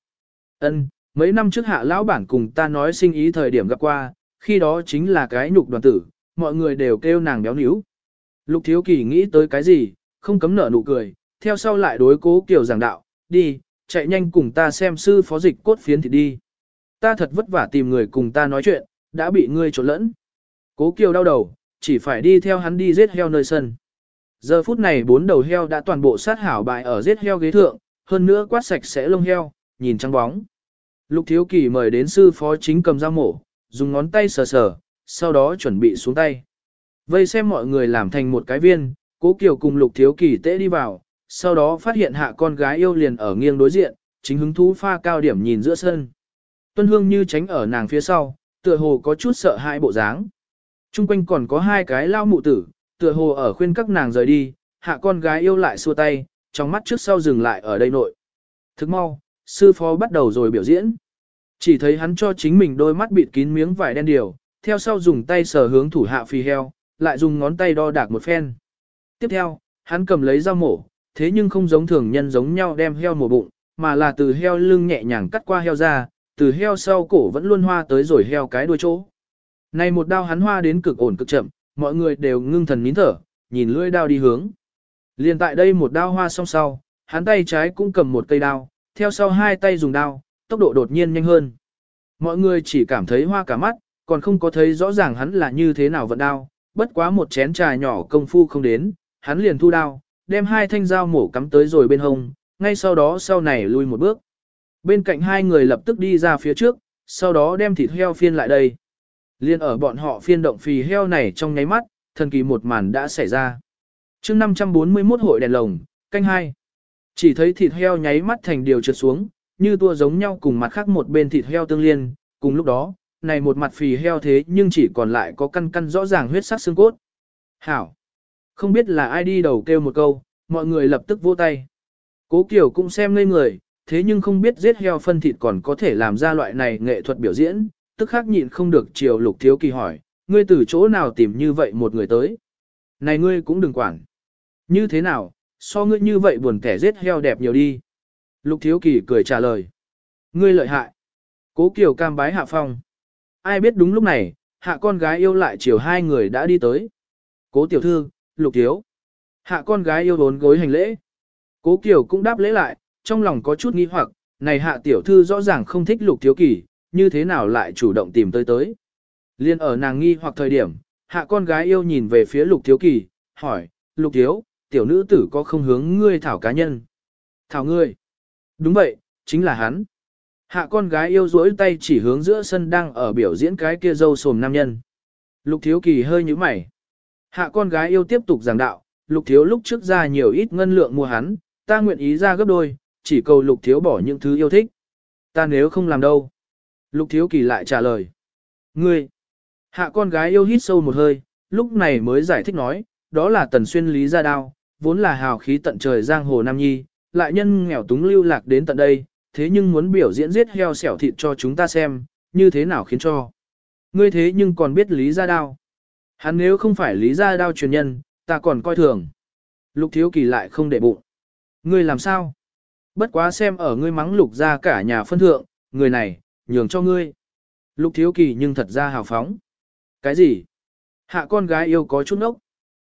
Ân, mấy năm trước hạ lão bản cùng ta nói sinh ý thời điểm gặp qua, khi đó chính là cái nhục đoàn tử, mọi người đều kêu nàng béo níu. Lục thiếu kỳ nghĩ tới cái gì, không cấm nở nụ cười, theo sau lại đối cố Kiều giảng đạo, đi, chạy nhanh cùng ta xem sư phó dịch cốt phiến thì đi. Ta thật vất vả tìm người cùng ta nói chuyện, đã bị ngươi trộn lẫn. Cố Kiều đau đầu, chỉ phải đi theo hắn đi giết heo nơi sân. Giờ phút này bốn đầu heo đã toàn bộ sát hảo bại ở giết heo ghế thượng, hơn nữa quát sạch sẽ lông heo, nhìn trắng bóng. Lục Thiếu Kỳ mời đến sư phó chính cầm dao mổ, dùng ngón tay sờ sờ, sau đó chuẩn bị xuống tay. Vây xem mọi người làm thành một cái viên, Cố Kiều cùng Lục Thiếu Kỳ tễ đi vào, sau đó phát hiện hạ con gái yêu liền ở nghiêng đối diện, chính hứng thú pha cao điểm nhìn giữa sân. Tuân hương như tránh ở nàng phía sau, tựa hồ có chút sợ hãi bộ dáng. Trung quanh còn có hai cái lao mụ tử, tựa hồ ở khuyên các nàng rời đi, hạ con gái yêu lại xua tay, trong mắt trước sau dừng lại ở đây nội. Thức mau, sư phó bắt đầu rồi biểu diễn. Chỉ thấy hắn cho chính mình đôi mắt bịt kín miếng vải đen điều, theo sau dùng tay sờ hướng thủ hạ phi heo, lại dùng ngón tay đo đạc một phen. Tiếp theo, hắn cầm lấy dao mổ, thế nhưng không giống thường nhân giống nhau đem heo mổ bụng, mà là từ heo lưng nhẹ nhàng cắt qua heo ra, từ heo sau cổ vẫn luôn hoa tới rồi heo cái đuôi chỗ. Này một đao hắn hoa đến cực ổn cực chậm, mọi người đều ngưng thần nín thở, nhìn lưỡi đao đi hướng. Liên tại đây một đao hoa xong sau, hắn tay trái cũng cầm một cây đao, theo sau hai tay dùng đao, tốc độ đột nhiên nhanh hơn. Mọi người chỉ cảm thấy hoa cả mắt, còn không có thấy rõ ràng hắn là như thế nào vận đao, bất quá một chén trà nhỏ công phu không đến, hắn liền thu đao, đem hai thanh dao mổ cắm tới rồi bên hông, ngay sau đó sau này lui một bước. Bên cạnh hai người lập tức đi ra phía trước, sau đó đem thịt heo phiên lại đây. Liên ở bọn họ phiên động phì heo này trong nháy mắt, thần kỳ một màn đã xảy ra. chương 541 hội đèn lồng, canh hai Chỉ thấy thịt heo nháy mắt thành điều trượt xuống, như tua giống nhau cùng mặt khác một bên thịt heo tương liên, cùng lúc đó, này một mặt phì heo thế nhưng chỉ còn lại có căn căn rõ ràng huyết sắc xương cốt. Hảo! Không biết là ai đi đầu kêu một câu, mọi người lập tức vỗ tay. Cố Kiều cũng xem ngây người, thế nhưng không biết giết heo phân thịt còn có thể làm ra loại này nghệ thuật biểu diễn, tức khắc nhịn không được chiều lục thiếu kỳ hỏi, ngươi từ chỗ nào tìm như vậy một người tới. Này ngươi cũng đừng quản. Như thế nào, so ngươi như vậy buồn kẻ giết heo đẹp nhiều đi. Lục thiếu kỳ cười trả lời. Ngươi lợi hại. Cố Kiều cam bái hạ phong. Ai biết đúng lúc này, hạ con gái yêu lại chiều hai người đã đi tới. Cố tiểu thư, lục thiếu. Hạ con gái yêu đốn gối hành lễ. Cố Kiều cũng đáp lễ lại, trong lòng có chút nghi hoặc, này hạ tiểu thư rõ ràng không thích lục thiếu kỳ, như thế nào lại chủ động tìm tới tới. Liên ở nàng nghi hoặc thời điểm, hạ con gái yêu nhìn về phía lục thiếu kỳ, hỏi, lục thiếu, tiểu nữ tử có không hướng ngươi thảo cá nhân. Thảo ngươi. Đúng vậy, chính là hắn. Hạ con gái yêu dối tay chỉ hướng giữa sân đang ở biểu diễn cái kia dâu sồm nam nhân. Lục thiếu kỳ hơi như mày. Hạ con gái yêu tiếp tục giảng đạo, lục thiếu lúc trước ra nhiều ít ngân lượng mua hắn, ta nguyện ý ra gấp đôi, chỉ cầu lục thiếu bỏ những thứ yêu thích. Ta nếu không làm đâu. Lục thiếu kỳ lại trả lời. Ngươi. Hạ con gái yêu hít sâu một hơi, lúc này mới giải thích nói, đó là tần xuyên lý gia đao, vốn là hào khí tận trời giang hồ Nam Nhi, lại nhân nghèo túng lưu lạc đến tận đây, thế nhưng muốn biểu diễn giết heo xẻo thịt cho chúng ta xem, như thế nào khiến cho. Ngươi thế nhưng còn biết lý gia đao. Hắn nếu không phải lý gia đao truyền nhân, ta còn coi thường. Lục thiếu kỳ lại không để bụng. Ngươi làm sao? Bất quá xem ở ngươi mắng lục ra cả nhà phân thượng, người này, nhường cho ngươi. Lục thiếu kỳ nhưng thật ra hào phóng. Cái gì? Hạ con gái yêu có chút nốc.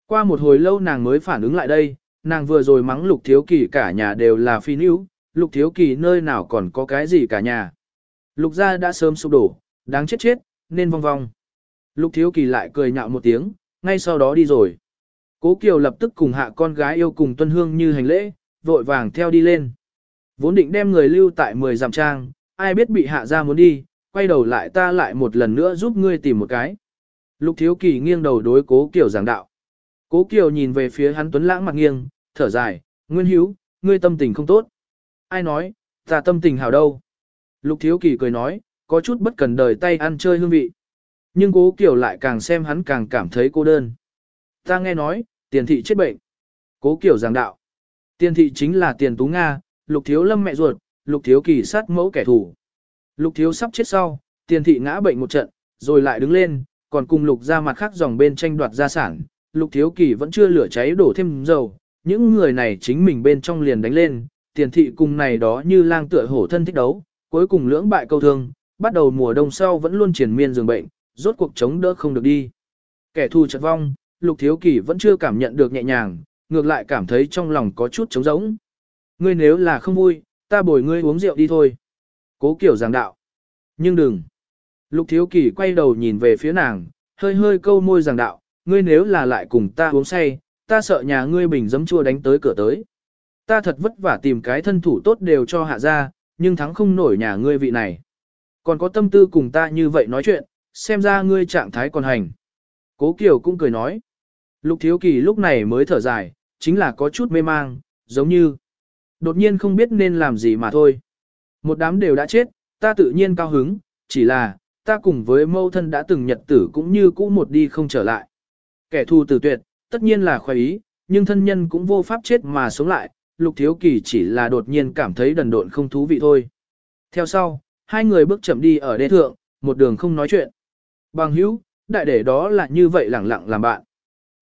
Qua một hồi lâu nàng mới phản ứng lại đây, nàng vừa rồi mắng lục thiếu kỳ cả nhà đều là phi níu, lục thiếu kỳ nơi nào còn có cái gì cả nhà. Lục gia đã sớm sụp đổ, đáng chết chết, nên vong vong. Lục thiếu kỳ lại cười nhạo một tiếng, ngay sau đó đi rồi. Cố Kiều lập tức cùng hạ con gái yêu cùng tuân hương như hành lễ, vội vàng theo đi lên. Vốn định đem người lưu tại 10 dặm trang, ai biết bị hạ ra muốn đi, quay đầu lại ta lại một lần nữa giúp ngươi tìm một cái. Lục thiếu kỳ nghiêng đầu đối cố Kiều giảng đạo. Cố Kiều nhìn về phía hắn tuấn lãng mặt nghiêng, thở dài, nguyên hiếu, ngươi tâm tình không tốt. Ai nói, ta tâm tình hảo đâu. Lục thiếu kỳ cười nói, có chút bất cần đời tay ăn chơi hương vị. Nhưng cố Kiều lại càng xem hắn càng cảm thấy cô đơn. Ta nghe nói, tiền thị chết bệnh. Cố Kiều giảng đạo. Tiền thị chính là tiền tú Nga, lục thiếu lâm mẹ ruột, lục thiếu kỳ sát mẫu kẻ thù. Lục thiếu sắp chết sau, tiền thị ngã bệnh một trận, rồi lại đứng lên, còn cùng lục ra mặt khác dòng bên tranh đoạt gia sản. Lục thiếu kỳ vẫn chưa lửa cháy đổ thêm dầu, những người này chính mình bên trong liền đánh lên, tiền thị cùng này đó như lang tựa hổ thân thích đấu, cuối cùng lưỡng bại câu thương, bắt đầu mùa đông sau vẫn luôn triển miên giường bệnh, rốt cuộc chống đỡ không được đi. Kẻ thù chật vong, lục thiếu kỳ vẫn chưa cảm nhận được nhẹ nhàng, ngược lại cảm thấy trong lòng có chút trống rỗng. Ngươi nếu là không vui, ta bồi ngươi uống rượu đi thôi. Cố kiểu giảng đạo. Nhưng đừng. Lục thiếu kỳ quay đầu nhìn về phía nàng, hơi hơi câu môi giảng đạo, ngươi nếu là lại cùng ta uống say, ta sợ nhà ngươi bình giấm chua đánh tới cửa tới. Ta thật vất vả tìm cái thân thủ tốt đều cho hạ ra, nhưng thắng không nổi nhà ngươi vị này. Còn có tâm tư cùng ta như vậy nói chuyện, xem ra ngươi trạng thái còn hành. Cố Kiều cũng cười nói. Lục Thiếu Kỳ lúc này mới thở dài, chính là có chút mê mang, giống như đột nhiên không biết nên làm gì mà thôi. Một đám đều đã chết, ta tự nhiên cao hứng, chỉ là, ta cùng với mâu thân đã từng nhật tử cũng như cũ một đi không trở lại. Kẻ thù tử tuyệt, tất nhiên là khoái ý, nhưng thân nhân cũng vô pháp chết mà sống lại, lục thiếu kỳ chỉ là đột nhiên cảm thấy đần độn không thú vị thôi. Theo sau, hai người bước chậm đi ở đê thượng, một đường không nói chuyện. Bằng hữu, đại để đó là như vậy lẳng lặng làm bạn.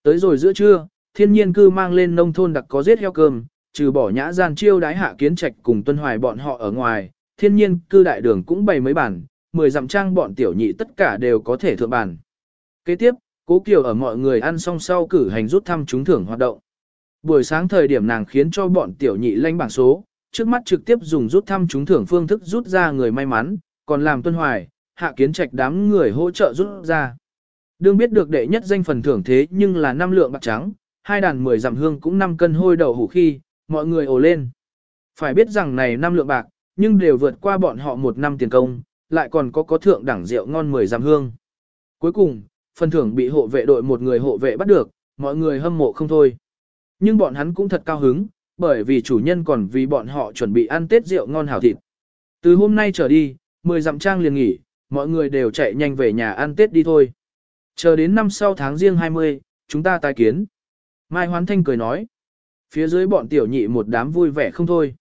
Tới rồi giữa trưa, thiên nhiên cư mang lên nông thôn đặc có giết heo cơm, trừ bỏ nhã gian chiêu đái hạ kiến trạch cùng tuân hoài bọn họ ở ngoài, thiên nhiên cư đại đường cũng bày mấy bản, mười dặm trang bọn tiểu nhị tất cả đều có thể thượng bản. Kế tiếp, cố kiều ở mọi người ăn xong sau cử hành rút thăm trúng thưởng hoạt động. Buổi sáng thời điểm nàng khiến cho bọn tiểu nhị lanh bảng số, trước mắt trực tiếp dùng rút thăm trúng thưởng phương thức rút ra người may mắn, còn làm tuân hoài, hạ kiến trạch đám người hỗ trợ rút ra. Đương biết được đệ nhất danh phần thưởng thế nhưng là năm lượng bạc trắng, hai đàn mười giảm hương cũng 5 cân hôi đầu hủ khi, mọi người ồ lên. Phải biết rằng này năm lượng bạc, nhưng đều vượt qua bọn họ một năm tiền công, lại còn có có thượng đẳng rượu ngon mười giảm hương. Cuối cùng, phần thưởng bị hộ vệ đội một người hộ vệ bắt được, mọi người hâm mộ không thôi. Nhưng bọn hắn cũng thật cao hứng, bởi vì chủ nhân còn vì bọn họ chuẩn bị ăn tết rượu ngon hảo thịt. Từ hôm nay trở đi, mười dặm trang liền nghỉ, mọi người đều chạy nhanh về nhà ăn tết đi thôi. Chờ đến năm sau tháng riêng 20, chúng ta tái kiến. Mai Hoán Thanh cười nói. Phía dưới bọn tiểu nhị một đám vui vẻ không thôi.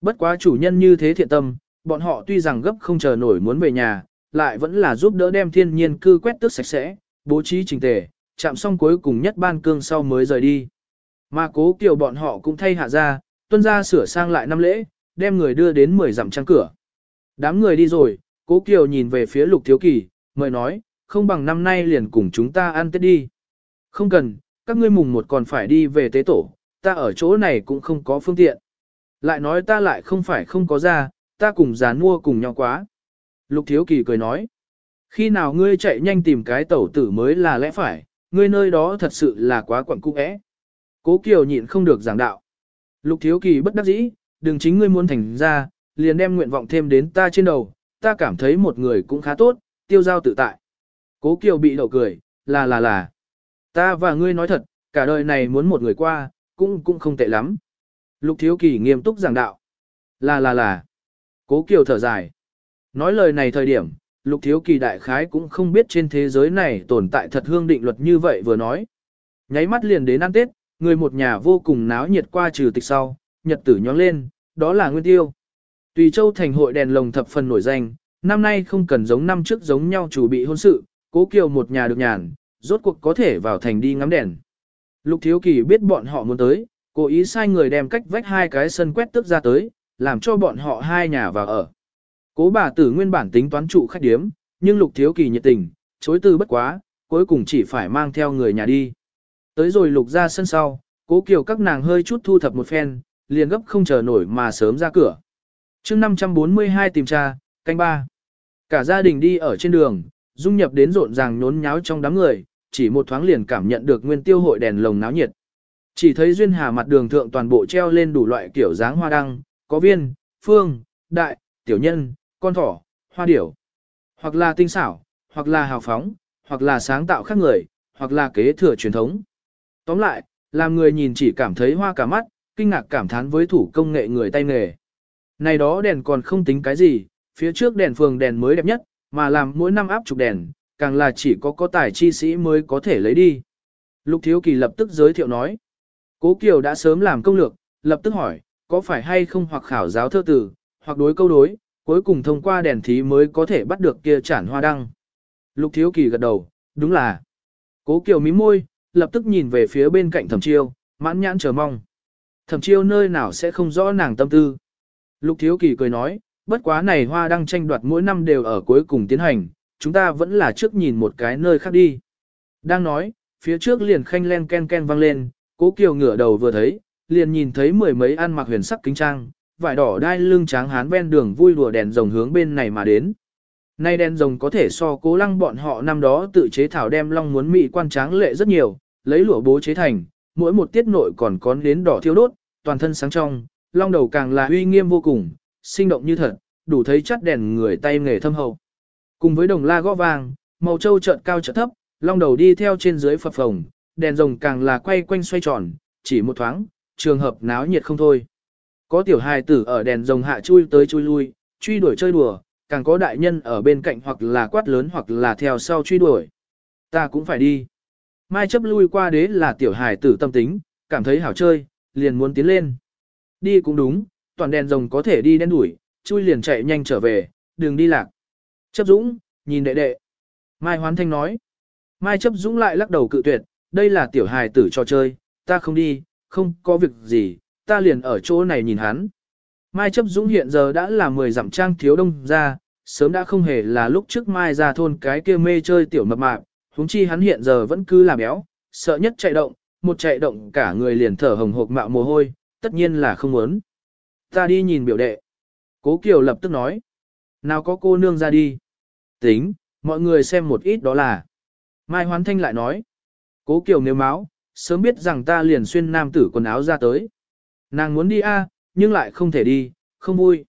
Bất quá chủ nhân như thế thiện tâm, bọn họ tuy rằng gấp không chờ nổi muốn về nhà, lại vẫn là giúp đỡ đem thiên nhiên cư quét tước sạch sẽ, bố trí trình tề, chạm xong cuối cùng nhất ban cương sau mới rời đi. Mà cố kiểu bọn họ cũng thay hạ ra, tuân ra sửa sang lại năm lễ, đem người đưa đến 10 dặm trang cửa. Đám người đi rồi, cố kiều nhìn về phía lục thiếu kỳ, mời nói, không bằng năm nay liền cùng chúng ta ăn tết đi. Không cần, các ngươi mùng một còn phải đi về tế tổ, ta ở chỗ này cũng không có phương tiện. Lại nói ta lại không phải không có ra, ta cùng gián mua cùng nhau quá. Lục thiếu kỳ cười nói, khi nào ngươi chạy nhanh tìm cái tẩu tử mới là lẽ phải, ngươi nơi đó thật sự là quá quẩn cung ẽ. Cố Kiều nhịn không được giảng đạo. Lục thiếu kỳ bất đắc dĩ, đừng chính ngươi muốn thành ra, liền đem nguyện vọng thêm đến ta trên đầu, ta cảm thấy một người cũng khá tốt, tiêu giao tự tại. Cố Kiều bị đậu cười, là là là. Ta và ngươi nói thật, cả đời này muốn một người qua, cũng cũng không tệ lắm. Lục Thiếu Kỳ nghiêm túc giảng đạo. Là là là. Cố Kiều thở dài. Nói lời này thời điểm, Lục Thiếu Kỳ đại khái cũng không biết trên thế giới này tồn tại thật hương định luật như vậy vừa nói. Nháy mắt liền đến ăn Tết, người một nhà vô cùng náo nhiệt qua trừ tịch sau, nhật tử nhóng lên, đó là nguyên tiêu. Tùy Châu thành hội đèn lồng thập phần nổi danh, năm nay không cần giống năm trước giống nhau chủ bị hôn sự, cố kiều một nhà được nhàn, rốt cuộc có thể vào thành đi ngắm đèn. Lục Thiếu Kỳ biết bọn họ muốn tới, cố ý sai người đem cách vách hai cái sân quét tức ra tới, làm cho bọn họ hai nhà vào ở. Cố bà tử nguyên bản tính toán trụ khách điếm, nhưng Lục Thiếu Kỳ nhiệt tình, chối từ bất quá, cuối cùng chỉ phải mang theo người nhà đi. Tới rồi Lục ra sân sau, cố kiều các nàng hơi chút thu thập một phen, liền gấp không chờ nổi mà sớm ra cửa chương 542 tìm tra, canh ba. Cả gia đình đi ở trên đường, dung nhập đến rộn ràng nhốn nháo trong đám người, chỉ một thoáng liền cảm nhận được nguyên tiêu hội đèn lồng náo nhiệt. Chỉ thấy duyên hà mặt đường thượng toàn bộ treo lên đủ loại kiểu dáng hoa đăng, có viên, phương, đại, tiểu nhân, con thỏ, hoa điểu. Hoặc là tinh xảo, hoặc là hào phóng, hoặc là sáng tạo khác người, hoặc là kế thừa truyền thống. Tóm lại, làm người nhìn chỉ cảm thấy hoa cả mắt, kinh ngạc cảm thán với thủ công nghệ người tay nghề. Này đó đèn còn không tính cái gì, phía trước đèn phường đèn mới đẹp nhất, mà làm mỗi năm áp chục đèn, càng là chỉ có có tài chi sĩ mới có thể lấy đi. Lục Thiếu Kỳ lập tức giới thiệu nói. Cố Kiều đã sớm làm công lược, lập tức hỏi, có phải hay không hoặc khảo giáo thơ tử, hoặc đối câu đối, cuối cùng thông qua đèn thí mới có thể bắt được kia chản hoa đăng. Lục Thiếu Kỳ gật đầu, đúng là. Cố Kiều mím môi, lập tức nhìn về phía bên cạnh Thẩm Chiêu, mãn nhãn chờ mong. Thẩm Chiêu nơi nào sẽ không rõ nàng tâm tư. Lục Thiếu Kỳ cười nói, bất quá này hoa đăng tranh đoạt mỗi năm đều ở cuối cùng tiến hành, chúng ta vẫn là trước nhìn một cái nơi khác đi. Đang nói, phía trước liền khanh len ken ken vang lên, cố kiều ngửa đầu vừa thấy, liền nhìn thấy mười mấy ăn mặc huyền sắc kính trang, vải đỏ đai lưng tráng hán ven đường vui đùa đèn rồng hướng bên này mà đến. Nay đèn rồng có thể so cố lăng bọn họ năm đó tự chế thảo đem long muốn mị quan tráng lệ rất nhiều, lấy lụa bố chế thành, mỗi một tiết nội còn có đến đỏ thiêu đốt, toàn thân sáng trong, long đầu càng là uy nghiêm vô cùng, sinh động như thật, đủ thấy chất đèn người tay nghề thâm hậu. Cùng với đồng la gõ vàng, màu trâu chợt cao chợt thấp, long đầu đi theo trên dưới phập phồng, đèn rồng càng là quay quanh xoay tròn, chỉ một thoáng, trường hợp náo nhiệt không thôi. Có tiểu hài tử ở đèn rồng hạ chui tới chui lui, truy đuổi chơi đùa, càng có đại nhân ở bên cạnh hoặc là quát lớn hoặc là theo sau truy đuổi. Ta cũng phải đi. Mai chấp lui qua đế là tiểu hài tử tâm tính, cảm thấy hảo chơi, liền muốn tiến lên. Đi cũng đúng, toàn đèn rồng có thể đi đen đuổi, chui liền chạy nhanh trở về, đừng đi lạc. Chấp Dũng, nhìn đệ đệ. Mai Hoán Thanh nói. Mai Chấp Dũng lại lắc đầu cự tuyệt, đây là tiểu hài tử cho chơi, ta không đi, không có việc gì, ta liền ở chỗ này nhìn hắn. Mai Chấp Dũng hiện giờ đã là 10 dặm trang thiếu đông ra, sớm đã không hề là lúc trước Mai ra thôn cái kia mê chơi tiểu mập mạp, huống chi hắn hiện giờ vẫn cứ là béo, sợ nhất chạy động, một chạy động cả người liền thở hồng hộc mạo mồ hôi, tất nhiên là không muốn. Ta đi nhìn biểu đệ. Cố Kiều lập tức nói. Nào có cô nương ra đi. Tính, mọi người xem một ít đó là. Mai Hoán Thanh lại nói. Cố Kiều nếu máu, sớm biết rằng ta liền xuyên nam tử quần áo ra tới. Nàng muốn đi a, nhưng lại không thể đi, không vui.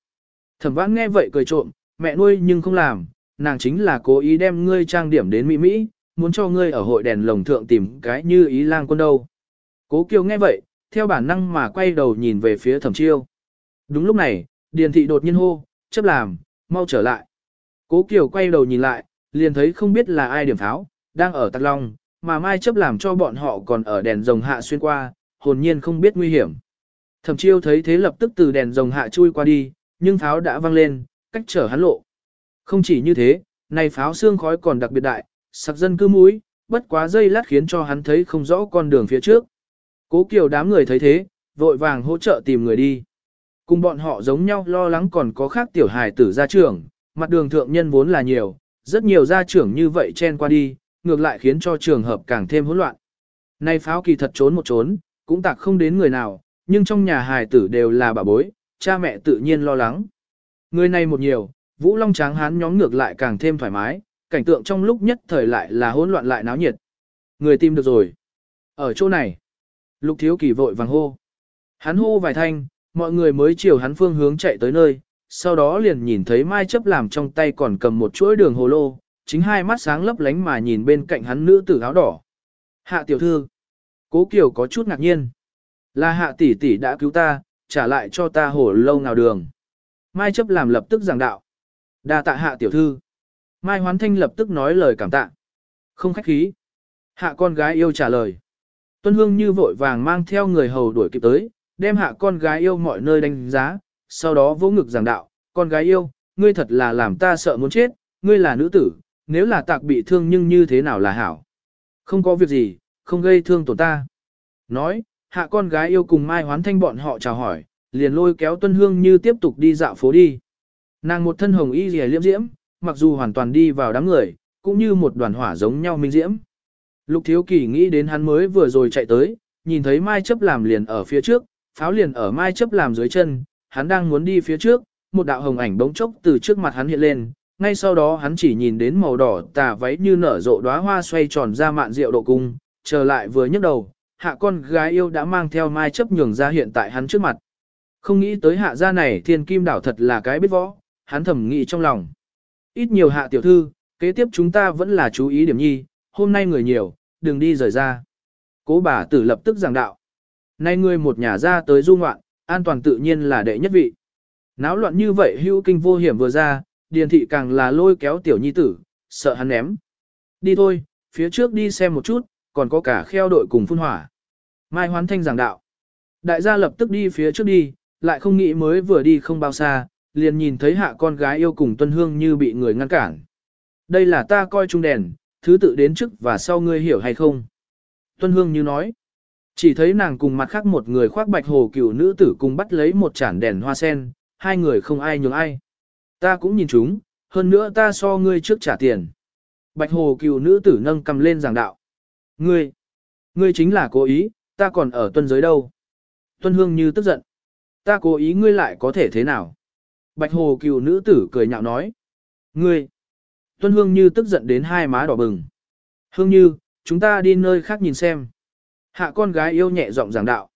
Thẩm vãn nghe vậy cười trộm, mẹ nuôi nhưng không làm, nàng chính là cố ý đem ngươi trang điểm đến mỹ mỹ, muốn cho ngươi ở hội đèn lồng thượng tìm cái như ý lang quân đâu. Cố Kiều nghe vậy, theo bản năng mà quay đầu nhìn về phía thẩm chiêu. Đúng lúc này, điền thị đột nhiên hô, chấp làm, mau trở lại. Cố Kiều quay đầu nhìn lại, liền thấy không biết là ai điểm pháo, đang ở tạc long, mà mai chấp làm cho bọn họ còn ở đèn rồng hạ xuyên qua, hồn nhiên không biết nguy hiểm. Thẩm chiêu thấy thế lập tức từ đèn rồng hạ chui qua đi, nhưng pháo đã văng lên, cách trở hắn lộ. Không chỉ như thế, này pháo xương khói còn đặc biệt đại, sặc dân cư mũi, bất quá dây lát khiến cho hắn thấy không rõ con đường phía trước. Cố Kiều đám người thấy thế, vội vàng hỗ trợ tìm người đi. Cùng bọn họ giống nhau lo lắng còn có khác tiểu hài tử gia trưởng, mặt đường thượng nhân vốn là nhiều, rất nhiều gia trưởng như vậy chen qua đi, ngược lại khiến cho trường hợp càng thêm hỗn loạn. Nay pháo kỳ thật trốn một trốn, cũng tạc không đến người nào, nhưng trong nhà hài tử đều là bà bối, cha mẹ tự nhiên lo lắng. Người này một nhiều, Vũ Long Tráng hán nhóm ngược lại càng thêm thoải mái, cảnh tượng trong lúc nhất thời lại là hỗn loạn lại náo nhiệt. Người tìm được rồi. Ở chỗ này, Lục Thiếu Kỳ vội vàng hô. Hắn hô vài thanh, mọi người mới chiều hắn phương hướng chạy tới nơi, sau đó liền nhìn thấy Mai chấp làm trong tay còn cầm một chuỗi đường hồ lô, chính hai mắt sáng lấp lánh mà nhìn bên cạnh hắn nữ tử áo đỏ. Hạ tiểu thư. Cố Kiều có chút ngạc nhiên. Là hạ tỷ tỷ đã cứu ta, trả lại cho ta hồ lâu nào đường. Mai chấp làm lập tức giảng đạo. đa tạ hạ tiểu thư. Mai hoán thanh lập tức nói lời cảm tạ. Không khách khí. Hạ con gái yêu trả lời. Tuân hương như vội vàng mang theo người hầu đuổi kịp tới, đem hạ con gái yêu mọi nơi đánh giá, sau đó vỗ ngực giảng đạo, con gái yêu, ngươi thật là làm ta sợ muốn chết, ngươi là nữ tử, nếu là tạc bị thương nhưng như thế nào là hảo. Không có việc gì, không gây thương tổn ta. Nói, hạ con gái yêu cùng Mai Hoán Thanh bọn họ chào hỏi, liền lôi kéo Tuân Hương như tiếp tục đi dạo phố đi. Nàng một thân hồng y rìa liễm diễm, mặc dù hoàn toàn đi vào đám người, cũng như một đoàn hỏa giống nhau minh diễm. Lục Thiếu Kỳ nghĩ đến hắn mới vừa rồi chạy tới, nhìn thấy Mai chấp làm liền ở phía trước, pháo liền ở Mai chấp làm dưới chân, hắn đang muốn đi phía trước, một đạo hồng ảnh bỗng chốc từ trước mặt hắn hiện lên, ngay sau đó hắn chỉ nhìn đến màu đỏ tà váy như nở rộ đóa hoa xoay tròn ra mạn rượu độ cung, trở lại vừa nhấc đầu, hạ con gái yêu đã mang theo mai chấp nhường ra hiện tại hắn trước mặt. Không nghĩ tới hạ gia này thiên kim đảo thật là cái biết võ, hắn thầm nghĩ trong lòng. Ít nhiều hạ tiểu thư, kế tiếp chúng ta vẫn là chú ý điểm nhi, hôm nay người nhiều, đừng đi rời ra. Cố bà tử lập tức giảng đạo. Nay ngươi một nhà ra tới du ngoạn, an toàn tự nhiên là đệ nhất vị. Náo loạn như vậy hưu kinh vô hiểm vừa ra, điền thị càng là lôi kéo tiểu nhi tử, sợ hắn ném. Đi thôi, phía trước đi xem một chút, còn có cả kheo đội cùng phun hỏa. Mai hoán thanh giảng đạo. Đại gia lập tức đi phía trước đi, lại không nghĩ mới vừa đi không bao xa, liền nhìn thấy hạ con gái yêu cùng tuân hương như bị người ngăn cản. Đây là ta coi trung đèn, thứ tự đến trước và sau ngươi hiểu hay không? Tuân hương như nói. Chỉ thấy nàng cùng mặt khác một người khoác bạch hồ cửu nữ tử cùng bắt lấy một chản đèn hoa sen, hai người không ai nhường ai. Ta cũng nhìn chúng, hơn nữa ta so ngươi trước trả tiền. Bạch hồ cửu nữ tử nâng cầm lên giảng đạo. Ngươi, ngươi chính là cố ý, ta còn ở tuân giới đâu. Tuân hương như tức giận. Ta cố ý ngươi lại có thể thế nào? Bạch hồ cửu nữ tử cười nhạo nói. Ngươi, tuân hương như tức giận đến hai má đỏ bừng. Hương như, chúng ta đi nơi khác nhìn xem. Hạ con gái yêu nhẹ giọng giảng đạo.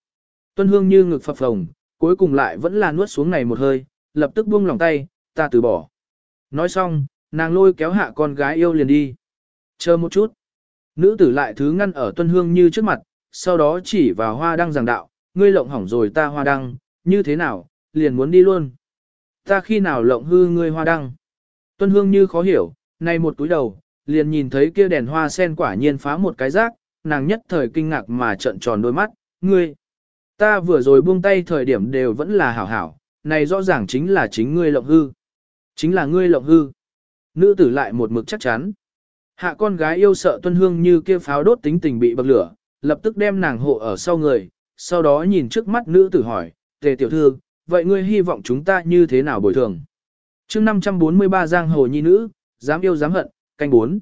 Tuân hương như ngực phập phồng, cuối cùng lại vẫn là nuốt xuống này một hơi, lập tức buông lòng tay, ta từ bỏ. Nói xong, nàng lôi kéo hạ con gái yêu liền đi. Chờ một chút. Nữ tử lại thứ ngăn ở tuân hương như trước mặt, sau đó chỉ vào hoa Đăng giảng đạo, ngươi lộng hỏng rồi ta hoa đăng, như thế nào, liền muốn đi luôn. Ta khi nào lộng hư ngươi hoa đăng? Tuân hương như khó hiểu, này một túi đầu, liền nhìn thấy kia đèn hoa sen quả nhiên phá một cái rác, nàng nhất thời kinh ngạc mà trợn tròn đôi mắt, ngươi. Ta vừa rồi buông tay thời điểm đều vẫn là hảo hảo, này rõ ràng chính là chính ngươi lộng hư. Chính là ngươi lộng hư. Nữ tử lại một mực chắc chắn. Hạ con gái yêu sợ tuân hương như kia pháo đốt tính tình bị bậc lửa, lập tức đem nàng hộ ở sau người, sau đó nhìn trước mắt nữ tử hỏi, tề tiểu thư, vậy ngươi hy vọng chúng ta như thế nào bồi thường? chương 543 giang hồ nhi nữ, dám yêu dám hận, canh bốn.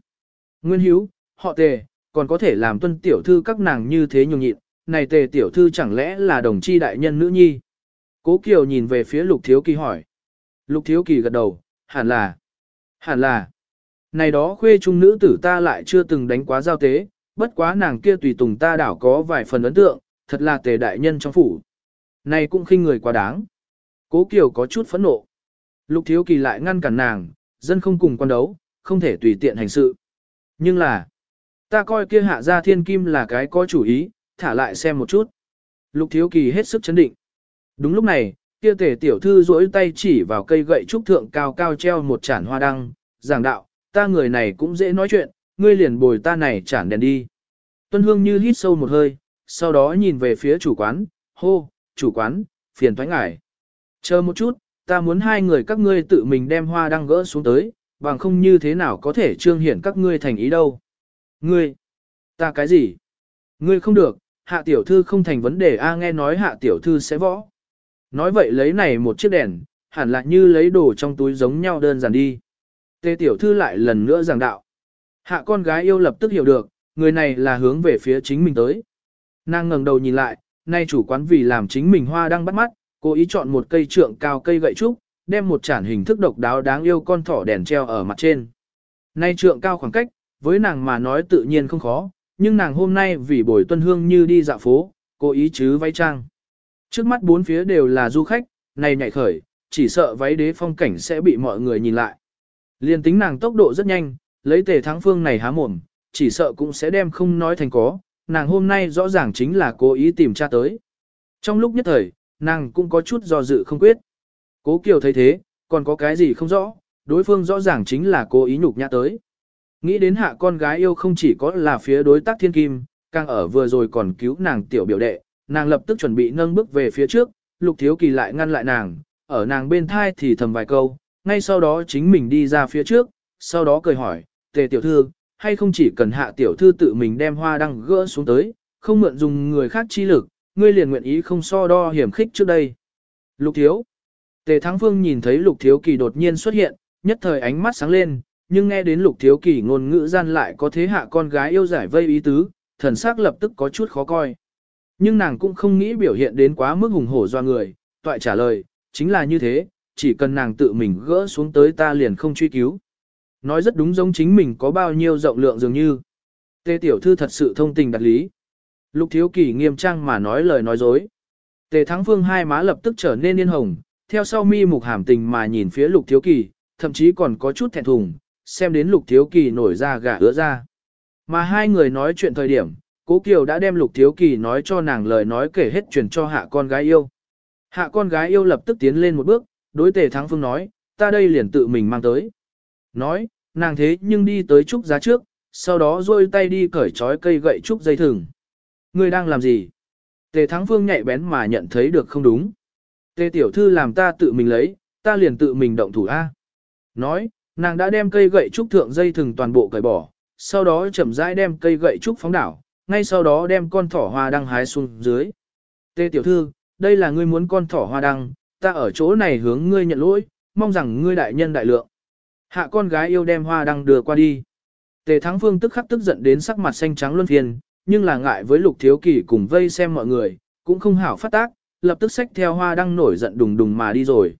Nguyên hiếu, họ tề, còn có thể làm tuân tiểu thư các nàng như thế nhường nhịn, này tề tiểu thư chẳng lẽ là đồng chi đại nhân nữ nhi? Cố Kiều nhìn về phía lục thiếu kỳ hỏi. Lục thiếu kỳ gật đầu, hẳn là, hẳn là. Này đó khuê trung nữ tử ta lại chưa từng đánh quá giao tế, bất quá nàng kia tùy tùng ta đảo có vài phần ấn tượng, thật là tề đại nhân trong phủ. Này cũng khinh người quá đáng. Cố Kiều có chút phẫn nộ. Lục Thiếu Kỳ lại ngăn cản nàng, dân không cùng quan đấu, không thể tùy tiện hành sự. Nhưng là, ta coi kia hạ gia thiên kim là cái có chủ ý, thả lại xem một chút. Lục Thiếu Kỳ hết sức chấn định. Đúng lúc này, kia tề tiểu thư duỗi tay chỉ vào cây gậy trúc thượng cao cao treo một chản hoa đăng, giảng đạo, ta người này cũng dễ nói chuyện, ngươi liền bồi ta này chản đèn đi. Tuân Hương như hít sâu một hơi, sau đó nhìn về phía chủ quán, hô, chủ quán, phiền thoái ngại. Chờ một chút, ta muốn hai người các ngươi tự mình đem hoa đăng gỡ xuống tới, bằng không như thế nào có thể trương hiển các ngươi thành ý đâu. Ngươi, ta cái gì? Ngươi không được, hạ tiểu thư không thành vấn đề a nghe nói hạ tiểu thư sẽ võ. Nói vậy lấy này một chiếc đèn, hẳn là như lấy đồ trong túi giống nhau đơn giản đi. Tê tiểu thư lại lần nữa giảng đạo. Hạ con gái yêu lập tức hiểu được, người này là hướng về phía chính mình tới. Nàng ngẩng đầu nhìn lại, nay chủ quán vì làm chính mình hoa đang bắt mắt, cố ý chọn một cây trượng cao cây gậy trúc, đem một chản hình thức độc đáo đáng yêu con thỏ đèn treo ở mặt trên. Nay trượng cao khoảng cách, với nàng mà nói tự nhiên không khó, nhưng nàng hôm nay vì buổi tuân hương như đi dạo phố, cố ý chứ váy trang. Trước mắt bốn phía đều là du khách, này nhảy khởi, chỉ sợ váy đế phong cảnh sẽ bị mọi người nhìn lại. Liên tính nàng tốc độ rất nhanh, lấy tề thắng phương này há mồm, chỉ sợ cũng sẽ đem không nói thành có, nàng hôm nay rõ ràng chính là cố ý tìm cha tới. Trong lúc nhất thời, nàng cũng có chút do dự không quyết. Cố Kiều thấy thế, còn có cái gì không rõ, đối phương rõ ràng chính là cố ý nhục nhã tới. Nghĩ đến hạ con gái yêu không chỉ có là phía đối tác thiên kim, càng ở vừa rồi còn cứu nàng tiểu biểu đệ, nàng lập tức chuẩn bị nâng bước về phía trước, lục thiếu kỳ lại ngăn lại nàng, ở nàng bên thai thì thầm vài câu, ngay sau đó chính mình đi ra phía trước, sau đó cười hỏi, tề tiểu thư, hay không chỉ cần hạ tiểu thư tự mình đem hoa đăng gỡ xuống tới, không mượn dùng người khác chi lực, ngươi liền nguyện ý không so đo hiểm khích trước đây. Lục thiếu. Tề Thắng Vương nhìn thấy Lục Thiếu Kỳ đột nhiên xuất hiện, nhất thời ánh mắt sáng lên, nhưng nghe đến Lục Thiếu Kỳ ngôn ngữ gian lại có thế hạ con gái yêu giải vây ý tứ, thần sắc lập tức có chút khó coi. Nhưng nàng cũng không nghĩ biểu hiện đến quá mức hùng hổ do người, toại trả lời, chính là như thế, chỉ cần nàng tự mình gỡ xuống tới ta liền không truy cứu. Nói rất đúng giống chính mình có bao nhiêu rộng lượng dường như. Tề tiểu thư thật sự thông tình đặt lý. Lục thiếu kỳ nghiêm trang mà nói lời nói dối. Tề thắng phương hai má lập tức trở nên yên hồng, theo sau mi mục hàm tình mà nhìn phía lục thiếu kỳ, thậm chí còn có chút thẹn thùng, xem đến lục thiếu kỳ nổi ra gà ứa ra. Mà hai người nói chuyện thời điểm, cố kiều đã đem lục thiếu kỳ nói cho nàng lời nói kể hết truyền cho hạ con gái yêu. Hạ con gái yêu lập tức tiến lên một bước, đối tề thắng phương nói, ta đây liền tự mình mang tới. Nói, nàng thế nhưng đi tới trúc giá trước, sau đó rôi tay đi cởi trói cây gậy trúc dây thừng. Ngươi đang làm gì? Tề Thắng Phương nhạy bén mà nhận thấy được không đúng. Tề tiểu thư làm ta tự mình lấy, ta liền tự mình động thủ A. Nói, nàng đã đem cây gậy trúc thượng dây thừng toàn bộ cởi bỏ, sau đó chậm rãi đem cây gậy trúc phóng đảo, ngay sau đó đem con thỏ hoa đăng hái xuống dưới. Tề tiểu thư, đây là ngươi muốn con thỏ hoa đăng, ta ở chỗ này hướng ngươi nhận lỗi, mong rằng ngươi đại nhân đại lượng. Hạ con gái yêu đem hoa đăng đưa qua đi. Tề Thắng Phương tức khắc tức giận đến sắc mặt xanh trắng luân phiền, nhưng là ngại với lục thiếu kỳ cùng vây xem mọi người, cũng không hảo phát tác, lập tức xách theo hoa đăng nổi giận đùng đùng mà đi rồi.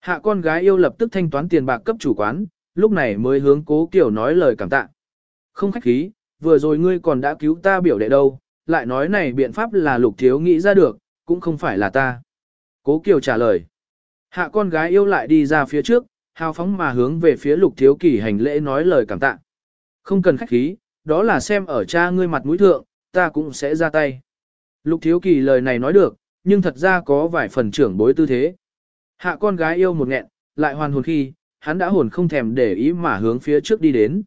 Hạ con gái yêu lập tức thanh toán tiền bạc cấp chủ quán, lúc này mới hướng cố kiểu nói lời cảm tạ. Không khách khí, vừa rồi ngươi còn đã cứu ta biểu đệ đâu, lại nói này biện pháp là lục thiếu nghĩ ra được, cũng không phải là ta. Cố Kiều trả lời. Hạ con gái yêu lại đi ra phía trước, hào phóng mà hướng về phía lục thiếu kỳ hành lễ nói lời cảm tạ. Không cần khách khí, đó là xem ở cha ngươi mặt mũi thượng, ta cũng sẽ ra tay. Lục thiếu kỳ lời này nói được, nhưng thật ra có vài phần trưởng bối tư thế. Hạ con gái yêu một nghẹn, lại hoàn hồn khi, hắn đã hồn không thèm để ý mà hướng phía trước đi đến.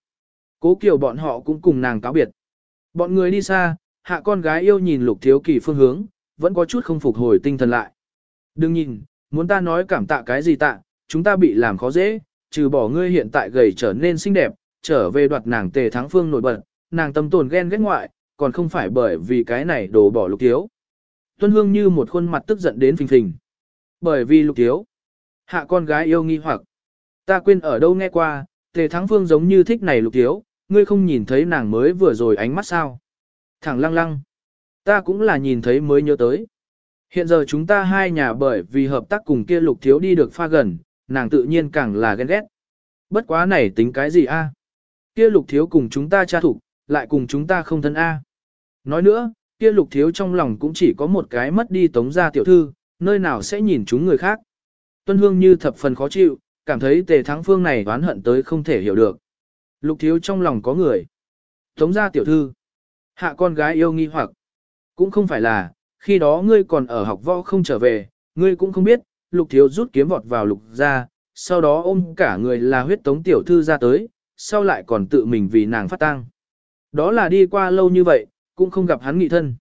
Cố Kiều bọn họ cũng cùng nàng cáo biệt. Bọn người đi xa, hạ con gái yêu nhìn lục thiếu kỳ phương hướng, vẫn có chút không phục hồi tinh thần lại. Đừng nhìn, muốn ta nói cảm tạ cái gì tạ, chúng ta bị làm khó dễ, trừ bỏ ngươi hiện tại gầy trở nên xinh đẹp, trở về đoạt nàng tề thắng phương nổi bật, nàng tâm tồn ghen ghét ngoại, còn không phải bởi vì cái này đổ bỏ lục thiếu. Tuân hương như một khuôn mặt tức giận đến phình phình. Bởi vì lục thiếu. Hạ con gái yêu nghi hoặc. Ta quên ở đâu nghe qua, tề thắng phương giống như thích này lục thiếu, ngươi không nhìn thấy nàng mới vừa rồi ánh mắt sao. Thẳng lăng lăng. Ta cũng là nhìn thấy mới nhớ tới. Hiện giờ chúng ta hai nhà bởi vì hợp tác cùng kia lục thiếu đi được pha gần, nàng tự nhiên càng là ghen ghét. Bất quá này tính cái gì a? Kia lục thiếu cùng chúng ta cha thủ, lại cùng chúng ta không thân a. Nói nữa, kia lục thiếu trong lòng cũng chỉ có một cái mất đi tống gia tiểu thư, nơi nào sẽ nhìn chúng người khác. Tuân hương như thập phần khó chịu, cảm thấy tề thắng phương này oán hận tới không thể hiểu được. Lục thiếu trong lòng có người. Tống gia tiểu thư. Hạ con gái yêu nghi hoặc. Cũng không phải là, khi đó ngươi còn ở học võ không trở về, ngươi cũng không biết, lục thiếu rút kiếm vọt vào lục ra, sau đó ôm cả người là huyết tống tiểu thư ra tới, sau lại còn tự mình vì nàng phát tang. Đó là đi qua lâu như vậy, cũng không gặp hắn nghị thân.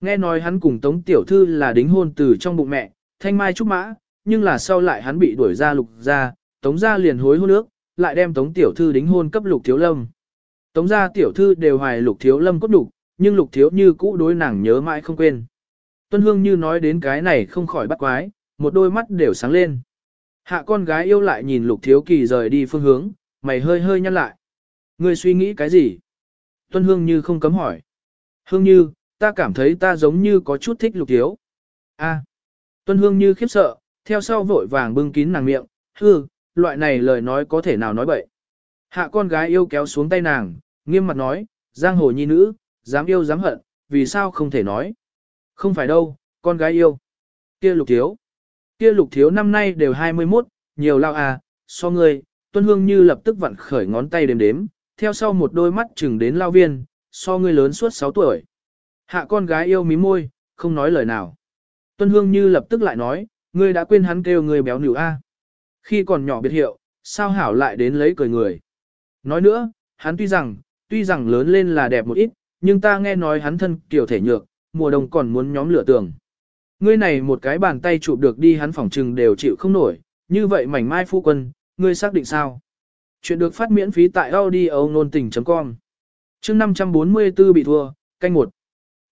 Nghe nói hắn cùng tống tiểu thư là đính hôn từ trong bụng mẹ, thanh mai trúc mã, nhưng là sau lại hắn bị đuổi ra lục ra, tống ra liền hối hôn nước, lại đem tống tiểu thư đính hôn cấp lục thiếu lâm. Tống ra tiểu thư đều hoài lục thiếu lâm cốt đủ, nhưng lục thiếu như cũ đối nàng nhớ mãi không quên. Tuân Hương như nói đến cái này không khỏi bắt quái, một đôi mắt đều sáng lên. Hạ con gái yêu lại nhìn lục thiếu kỳ rời đi phương hướng, mày hơi hơi nhăn lại. Ngươi suy nghĩ cái gì? Tuân Hương như không cấm hỏi. Hương như, ta cảm thấy ta giống như có chút thích lục thiếu. A. Tuân Hương như khiếp sợ, theo sau vội vàng bưng kín nàng miệng, hư, loại này lời nói có thể nào nói bậy. Hạ con gái yêu kéo xuống tay nàng, nghiêm mặt nói, giang hồ nhi nữ, dám yêu dám hận, vì sao không thể nói. Không phải đâu, con gái yêu. Kia lục thiếu. Kia lục thiếu năm nay đều 21, nhiều lao à, so ngươi, tuân hương như lập tức vặn khởi ngón tay đếm đếm, theo sau một đôi mắt chừng đến lao viên, so ngươi lớn suốt 6 tuổi. Hạ con gái yêu mí môi, không nói lời nào. Tuân hương như lập tức lại nói, ngươi đã quên hắn kêu ngươi béo nỉu a. Khi còn nhỏ biệt hiệu, sao hảo lại đến lấy cười người. Nói nữa, hắn tuy rằng, tuy rằng lớn lên là đẹp một ít, nhưng ta nghe nói hắn thân kiểu thể nhược, mùa đông còn muốn nhóm lửa tường. Ngươi này một cái bàn tay chụp được đi hắn phòng trừng đều chịu không nổi, như vậy mảnh mai phu quân, ngươi xác định sao? Chuyện được phát miễn phí tại audio nôn tình.com chương 544 bị thua, canh một.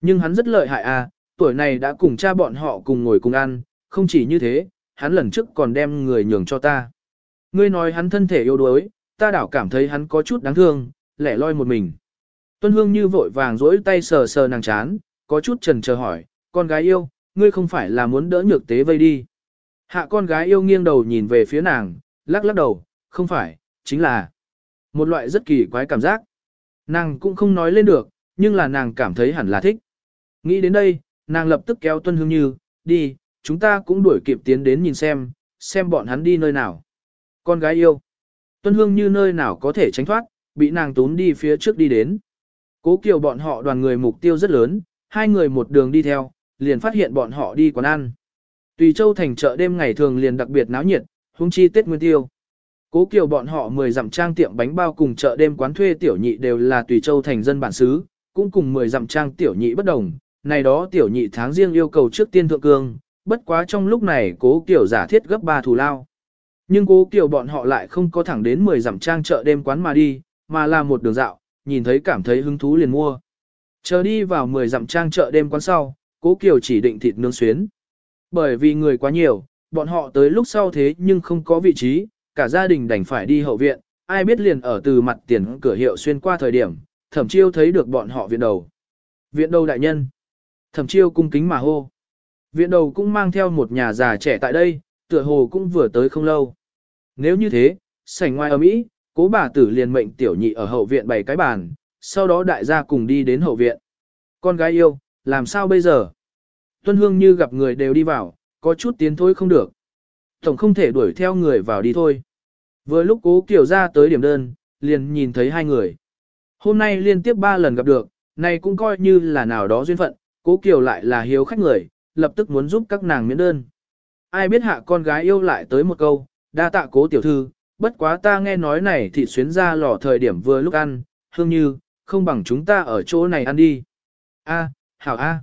Nhưng hắn rất lợi hại à, tuổi này đã cùng cha bọn họ cùng ngồi cùng ăn, không chỉ như thế, hắn lần trước còn đem người nhường cho ta. Ngươi nói hắn thân thể yếu đuối, ta đảo cảm thấy hắn có chút đáng thương, lẻ loi một mình. Tuân Hương như vội vàng rỗi tay sờ sờ nàng chán, có chút trần chờ hỏi, con gái yêu, ngươi không phải là muốn đỡ nhược tế vây đi. Hạ con gái yêu nghiêng đầu nhìn về phía nàng, lắc lắc đầu, không phải, chính là một loại rất kỳ quái cảm giác. Nàng cũng không nói lên được, nhưng là nàng cảm thấy hẳn là thích. Nghĩ đến đây, nàng lập tức kéo Tuân Hương Như, đi, chúng ta cũng đuổi kịp tiến đến nhìn xem, xem bọn hắn đi nơi nào. Con gái yêu. Tuân Hương Như nơi nào có thể tránh thoát, bị nàng tún đi phía trước đi đến. Cố Kiều bọn họ đoàn người mục tiêu rất lớn, hai người một đường đi theo, liền phát hiện bọn họ đi quán ăn. Tùy Châu thành chợ đêm ngày thường liền đặc biệt náo nhiệt, hung chi Tết Nguyên Tiêu. Cố Kiều bọn họ 10 dặm trang tiệm bánh bao cùng chợ đêm quán thuê tiểu nhị đều là Tùy Châu thành dân bản xứ, cũng cùng 10 dặm trang tiểu nhị bất đồng. Này đó tiểu nhị tháng riêng yêu cầu trước tiên thượng cương, bất quá trong lúc này Cố Kiều giả thiết gấp 3 thù lao. Nhưng Cố Kiều bọn họ lại không có thẳng đến 10 dặm trang chợ đêm quán mà đi, mà là một đường dạo, nhìn thấy cảm thấy hứng thú liền mua. Chờ đi vào 10 dặm trang chợ đêm quán sau, cố Kiều chỉ định thịt nướng xuyến. Bởi vì người quá nhiều, bọn họ tới lúc sau thế nhưng không có vị trí, cả gia đình đành phải đi hậu viện, ai biết liền ở từ mặt tiền cửa hiệu xuyên qua thời điểm, thẩm chiêu thấy được bọn họ viện đầu. Viện đầu đại nhân. Thẩm chiêu cung kính mà hô. Viện đầu cũng mang theo một nhà già trẻ tại đây, tựa hồ cũng vừa tới không lâu. Nếu như thế, sảnh ngoài ở Mỹ, cố bà tử liền mệnh tiểu nhị ở hậu viện bày cái bàn, sau đó đại gia cùng đi đến hậu viện. Con gái yêu, làm sao bây giờ? Tuân Hương như gặp người đều đi vào, có chút tiến thôi không được. Tổng không thể đuổi theo người vào đi thôi. Vừa lúc cố kiểu ra tới điểm đơn, liền nhìn thấy hai người. Hôm nay liên tiếp ba lần gặp được, này cũng coi như là nào đó duyên phận, cố kiểu lại là hiếu khách người, lập tức muốn giúp các nàng miễn đơn. Ai biết hạ con gái yêu lại tới một câu, đa tạ cố tiểu thư, bất quá ta nghe nói này thì xuyến ra lò thời điểm vừa lúc ăn, hương như, không bằng chúng ta ở chỗ này ăn đi. A, hảo A.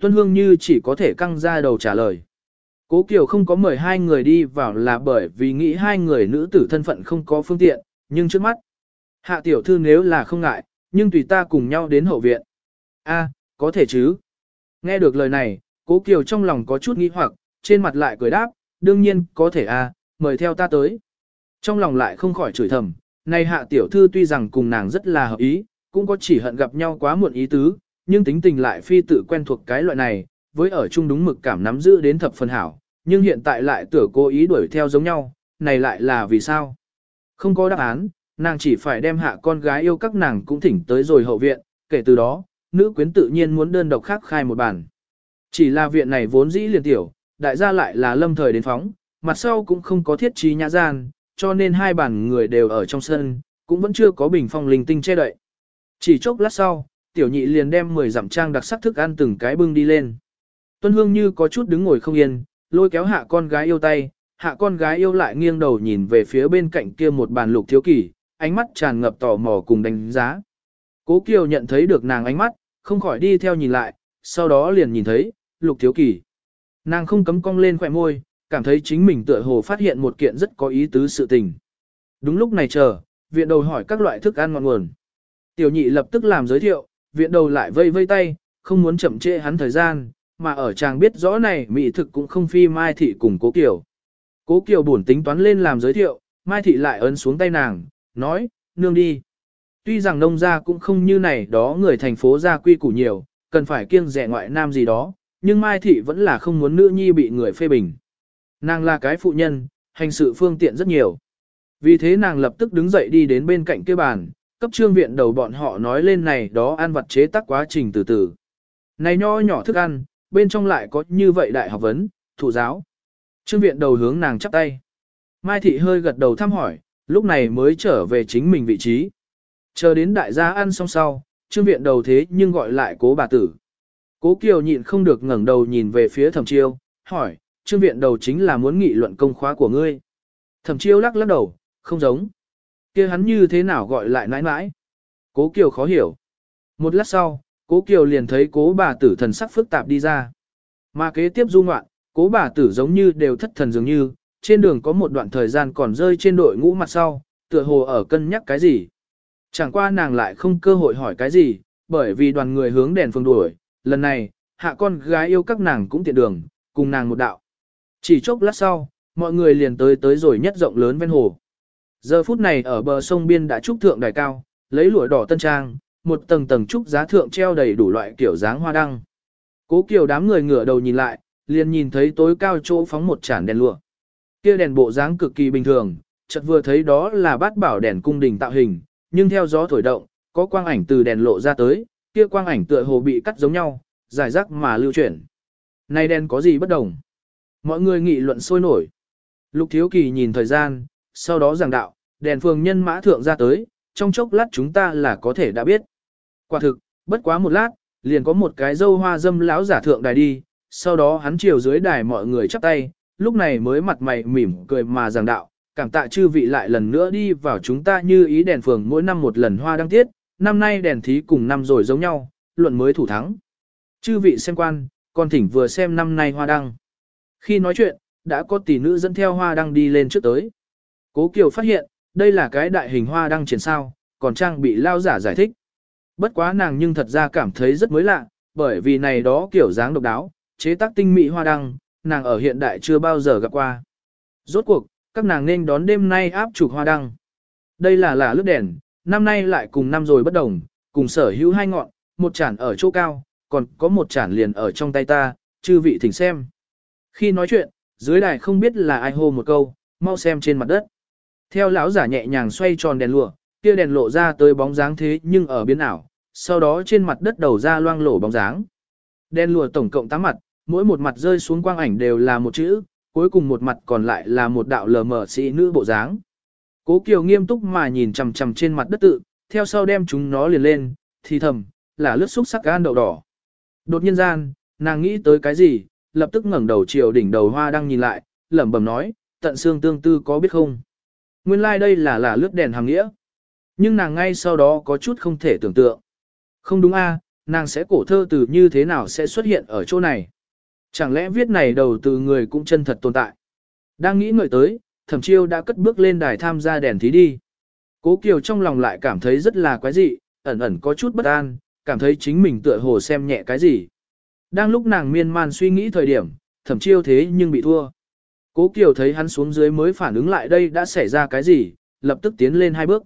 Tuân hương như chỉ có thể căng ra đầu trả lời. Cố Kiều không có mời hai người đi vào là bởi vì nghĩ hai người nữ tử thân phận không có phương tiện, nhưng trước mắt. Hạ tiểu thư nếu là không ngại, nhưng tùy ta cùng nhau đến hậu viện. A, có thể chứ. Nghe được lời này, Cố Kiều trong lòng có chút nghi hoặc, trên mặt lại cười đáp, đương nhiên có thể a, mời theo ta tới. Trong lòng lại không khỏi chửi thầm, này hạ tiểu thư tuy rằng cùng nàng rất là hợp ý, cũng có chỉ hận gặp nhau quá muộn ý tứ, nhưng tính tình lại phi tự quen thuộc cái loại này, với ở chung đúng mực cảm nắm giữ đến thập phần hảo, nhưng hiện tại lại tưởng cố ý đuổi theo giống nhau, này lại là vì sao? Không có đáp án, nàng chỉ phải đem hạ con gái yêu các nàng cũng thỉnh tới rồi hậu viện, kể từ đó, nữ quyến tự nhiên muốn đơn độc khác khai một bản Chỉ là viện này vốn dĩ liền tiểu, đại gia lại là lâm thời đến phóng, mặt sau cũng không có thiết trí nhã gian, cho nên hai bản người đều ở trong sân, cũng vẫn chưa có bình phong linh tinh che đậy. Chỉ chốc lát sau, tiểu nhị liền đem 10 dặm trang đặc sắc thức ăn từng cái bưng đi lên. Tuân Hương như có chút đứng ngồi không yên, lôi kéo hạ con gái yêu tay, hạ con gái yêu lại nghiêng đầu nhìn về phía bên cạnh kia một bàn lục thiếu kỷ, ánh mắt tràn ngập tò mò cùng đánh giá. Cố Kiều nhận thấy được nàng ánh mắt, không khỏi đi theo nhìn lại, sau đó liền nhìn thấy, lục thiếu kỷ. Nàng không cấm cong lên khỏe môi, cảm thấy chính mình tựa hồ phát hiện một kiện rất có ý tứ sự tình. Đúng lúc này chờ, viện đầu hỏi các loại thức ăn ngọn nguồn. Tiểu nhị lập tức làm giới thiệu, viện đầu lại vây vây tay, không muốn chậm trễ hắn thời gian, mà ở chàng biết rõ này mỹ thực cũng không phi Mai Thị cùng Cố Kiều. Cố Kiều buồn tính toán lên làm giới thiệu, Mai Thị lại ấn xuống tay nàng, nói, nương đi. Tuy rằng nông gia cũng không như này đó người thành phố gia quy củ nhiều, cần phải kiêng rẻ ngoại nam gì đó, nhưng Mai Thị vẫn là không muốn nữ nhi bị người phê bình. Nàng là cái phụ nhân, hành sự phương tiện rất nhiều. Vì thế nàng lập tức đứng dậy đi đến bên cạnh kia bàn, cấp trương viện đầu bọn họ nói lên này đó ăn vật chế tác quá trình từ từ. Này nho nhỏ thức ăn, bên trong lại có như vậy đại học vấn, thụ giáo. Trương viện đầu hướng nàng chắp tay. Mai thị hơi gật đầu thăm hỏi, lúc này mới trở về chính mình vị trí. Chờ đến đại gia ăn xong sau, trương viện đầu thế nhưng gọi lại cố bà tử. Cố Kiều nhịn không được ngẩng đầu nhìn về phía thẩm chiêu, hỏi, trương viện đầu chính là muốn nghị luận công khóa của ngươi. Thẩm chiêu lắc lắc đầu, không giống. kia hắn như thế nào gọi lại nãi nãi. Cố Kiều khó hiểu. Một lát sau, cố Kiều liền thấy cố bà tử thần sắc phức tạp đi ra. Mà kế tiếp du ngoạn, cố bà tử giống như đều thất thần dường như, trên đường có một đoạn thời gian còn rơi trên đội ngũ mặt sau, tựa hồ ở cân nhắc cái gì. Chẳng qua nàng lại không cơ hội hỏi cái gì, bởi vì đoàn người hướng đèn phương đuổi, lần này, hạ con gái yêu các nàng cũng tiện đường, cùng nàng một đạo. Chỉ chốc lát sau, mọi người liền tới tới rồi nhất rộng lớn ven hồ. Giờ phút này ở bờ sông biên đã trúc thượng đài cao, lấy lụa đỏ tân trang, một tầng tầng trúc giá thượng treo đầy đủ loại kiểu dáng hoa đăng. Cố Kiều đám người ngửa đầu nhìn lại, liền nhìn thấy tối cao chỗ phóng một chản đèn lụa. Kia đèn bộ dáng cực kỳ bình thường, chợt vừa thấy đó là bát bảo đèn cung đình tạo hình, nhưng theo gió thổi động, có quang ảnh từ đèn lộ ra tới, kia quang ảnh tựa hồ bị cắt giống nhau, giải rác mà lưu chuyển. Này đèn có gì bất đồng? Mọi người nghị luận sôi nổi. Lục Thiếu Kỳ nhìn thời gian, sau đó giảng đạo, đèn phường nhân mã thượng ra tới, trong chốc lát chúng ta là có thể đã biết. Quả thực, bất quá một lát, liền có một cái dâu hoa dâm lão giả thượng đài đi, sau đó hắn chiều dưới đài mọi người chắp tay, lúc này mới mặt mày mỉm cười mà giảng đạo, cảm tạ chư vị lại lần nữa đi vào chúng ta như ý đèn phường mỗi năm một lần hoa đăng tiết, năm nay đèn thí cùng năm rồi giống nhau, luận mới thủ thắng. Chư vị xem quan, con thỉnh vừa xem năm nay hoa đăng. Khi nói chuyện, đã có tỷ nữ dẫn theo hoa đăng đi lên trước tới. Cố Kiều phát hiện, đây là cái đại hình hoa đăng triển sao, còn trang bị lao giả giải thích. Bất quá nàng nhưng thật ra cảm thấy rất mới lạ, bởi vì này đó kiểu dáng độc đáo, chế tác tinh mỹ hoa đăng, nàng ở hiện đại chưa bao giờ gặp qua. Rốt cuộc, các nàng nên đón đêm nay áp chụp hoa đăng. Đây là là lướt đèn, năm nay lại cùng năm rồi bất đồng, cùng sở hữu hai ngọn, một chản ở chỗ cao, còn có một chản liền ở trong tay ta, chư vị thỉnh xem. Khi nói chuyện, dưới đài không biết là ai hô một câu, mau xem trên mặt đất. Theo lão giả nhẹ nhàng xoay tròn đèn lụa, kia đèn lộ ra tới bóng dáng thế nhưng ở biến ảo, sau đó trên mặt đất đầu ra loang lổ bóng dáng. đen lùa tổng cộng 8 mặt, mỗi một mặt rơi xuống quang ảnh đều là một chữ, cuối cùng một mặt còn lại là một đạo lờ mờ sĩ nữ bộ dáng. Cố Kiều nghiêm túc mà nhìn chằm chằm trên mặt đất tự, theo sau đem chúng nó liền lên, thì thầm, là lướt xúc sắc gan đậu đỏ. Đột nhiên gian, nàng nghĩ tới cái gì, lập tức ngẩng đầu chiều đỉnh đầu hoa đang nhìn lại, lẩm bẩm nói, tận xương tương tư có biết không? Nguyên lai like đây là là lướt đèn hàng nghĩa. Nhưng nàng ngay sau đó có chút không thể tưởng tượng. Không đúng a, nàng sẽ cổ thơ từ như thế nào sẽ xuất hiện ở chỗ này? Chẳng lẽ viết này đầu từ người cũng chân thật tồn tại? Đang nghĩ ngợi tới, thẩm chiêu đã cất bước lên đài tham gia đèn thí đi. Cố Kiều trong lòng lại cảm thấy rất là quái dị, ẩn ẩn có chút bất an, cảm thấy chính mình tựa hồ xem nhẹ cái gì. Đang lúc nàng miên man suy nghĩ thời điểm, thẩm chiêu thế nhưng bị thua. Cố Kiều thấy hắn xuống dưới mới phản ứng lại đây đã xảy ra cái gì, lập tức tiến lên hai bước.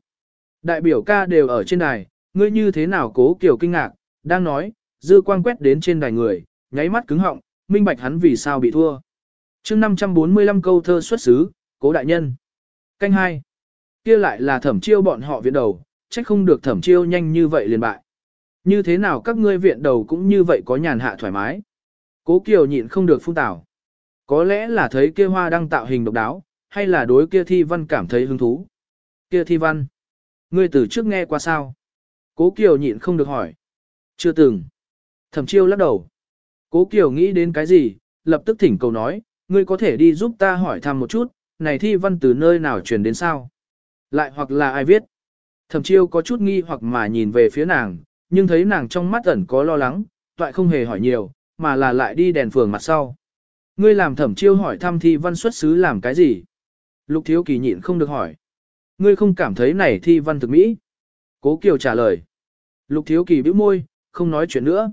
Đại biểu ca đều ở trên đài, ngươi như thế nào Cố Kiều kinh ngạc, đang nói, dư quang quét đến trên đài người, nháy mắt cứng họng, minh bạch hắn vì sao bị thua. chương 545 câu thơ xuất xứ, Cố Đại Nhân. Canh hai kia lại là thẩm chiêu bọn họ viện đầu, trách không được thẩm chiêu nhanh như vậy liền bại. Như thế nào các ngươi viện đầu cũng như vậy có nhàn hạ thoải mái. Cố Kiều nhịn không được phun tảo. Có lẽ là thấy kia hoa đang tạo hình độc đáo, hay là đối kia thi văn cảm thấy hứng thú. Kia thi văn. Ngươi từ trước nghe qua sao? Cố Kiều nhịn không được hỏi. Chưa từng. Thẩm chiêu lắc đầu. Cố Kiều nghĩ đến cái gì, lập tức thỉnh cầu nói, ngươi có thể đi giúp ta hỏi thăm một chút, này thi văn từ nơi nào truyền đến sao? Lại hoặc là ai viết? Thẩm chiêu có chút nghi hoặc mà nhìn về phía nàng, nhưng thấy nàng trong mắt ẩn có lo lắng, toại không hề hỏi nhiều, mà là lại đi đèn phường mặt sau. Ngươi làm thẩm chiêu hỏi thăm thi văn xuất xứ làm cái gì? Lục thiếu kỳ nhịn không được hỏi. Ngươi không cảm thấy này thi văn thực mỹ? Cố Kiều trả lời. Lục thiếu kỳ bĩu môi, không nói chuyện nữa.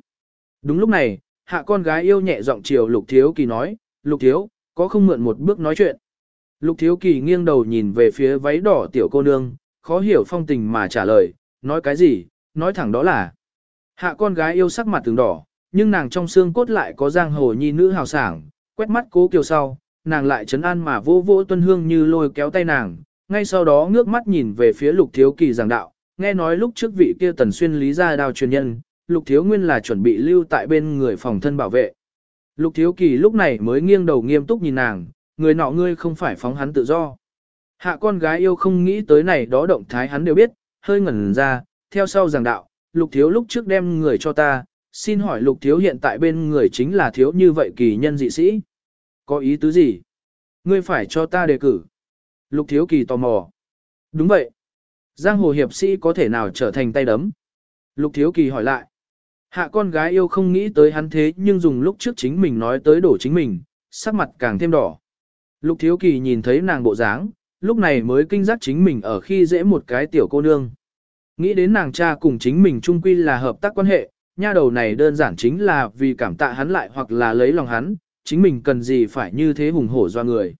Đúng lúc này, hạ con gái yêu nhẹ giọng chiều lục thiếu kỳ nói, lục thiếu, có không mượn một bước nói chuyện. Lục thiếu kỳ nghiêng đầu nhìn về phía váy đỏ tiểu cô nương, khó hiểu phong tình mà trả lời, nói cái gì, nói thẳng đó là. Hạ con gái yêu sắc mặt từng đỏ, nhưng nàng trong xương cốt lại có giang hồ nhi nữ hào sảng, quét mắt cố kiều sau, nàng lại chấn an mà vô vô tuân hương như lôi kéo tay nàng, ngay sau đó ngước mắt nhìn về phía lục thiếu kỳ giảng đạo, nghe nói lúc trước vị kia tần xuyên lý ra đao truyền nhân, lục thiếu nguyên là chuẩn bị lưu tại bên người phòng thân bảo vệ. Lục thiếu kỳ lúc này mới nghiêng đầu nghiêm túc nhìn nàng, người nọ ngươi không phải phóng hắn tự do. Hạ con gái yêu không nghĩ tới này đó động thái hắn đều biết, hơi ngẩn ra, theo sau giảng đạo, lục thiếu lúc trước đem người cho ta, xin hỏi lục thiếu hiện tại bên người chính là thiếu như vậy kỳ nhân dị sĩ. Có ý tứ gì? Ngươi phải cho ta đề cử. Lục thiếu kỳ tò mò. Đúng vậy. Giang hồ hiệp sĩ có thể nào trở thành tay đấm? Lục thiếu kỳ hỏi lại. Hạ con gái yêu không nghĩ tới hắn thế nhưng dùng lúc trước chính mình nói tới đổ chính mình, sắc mặt càng thêm đỏ. Lục thiếu kỳ nhìn thấy nàng bộ dáng, lúc này mới kinh giác chính mình ở khi dễ một cái tiểu cô nương. Nghĩ đến nàng cha cùng chính mình chung quy là hợp tác quan hệ, nha đầu này đơn giản chính là vì cảm tạ hắn lại hoặc là lấy lòng hắn, chính mình cần gì phải như thế hùng hổ do người.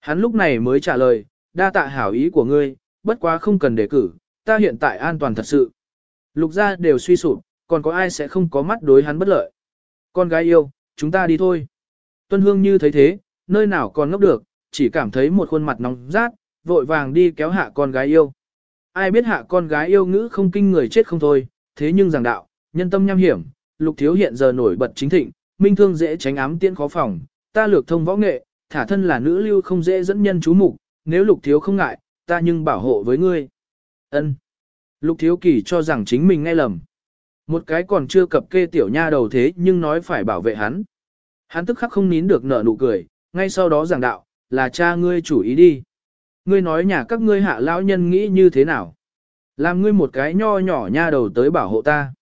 Hắn lúc này mới trả lời, đa tạ hảo ý của ngươi, bất quá không cần đề cử, ta hiện tại an toàn thật sự. Lục gia đều suy sụp, còn có ai sẽ không có mắt đối hắn bất lợi. Con gái yêu, chúng ta đi thôi. Tuân Hương như thấy thế, nơi nào còn ngốc được, chỉ cảm thấy một khuôn mặt nóng rát, vội vàng đi kéo hạ con gái yêu. Ai biết hạ con gái yêu ngữ không kinh người chết không thôi, thế nhưng giảng đạo, nhân tâm nham hiểm, lục thiếu hiện giờ nổi bật chính thịnh, minh thương dễ tránh ám tiễn khó phòng, ta lược thông võ nghệ, thả thân là nữ lưu không dễ dẫn nhân chú mục, nếu lục thiếu không ngại, ta nhưng bảo hộ với ngươi. Ân. Lục thiếu kỳ cho rằng chính mình nghe lầm. Một cái còn chưa cập kê tiểu nha đầu thế nhưng nói phải bảo vệ hắn. Hắn tức khắc không nín được nở nụ cười, ngay sau đó giảng đạo, là cha ngươi chủ ý đi. Ngươi nói nhà các ngươi hạ lão nhân nghĩ như thế nào? Làm ngươi một cái nho nhỏ nha đầu tới bảo hộ ta.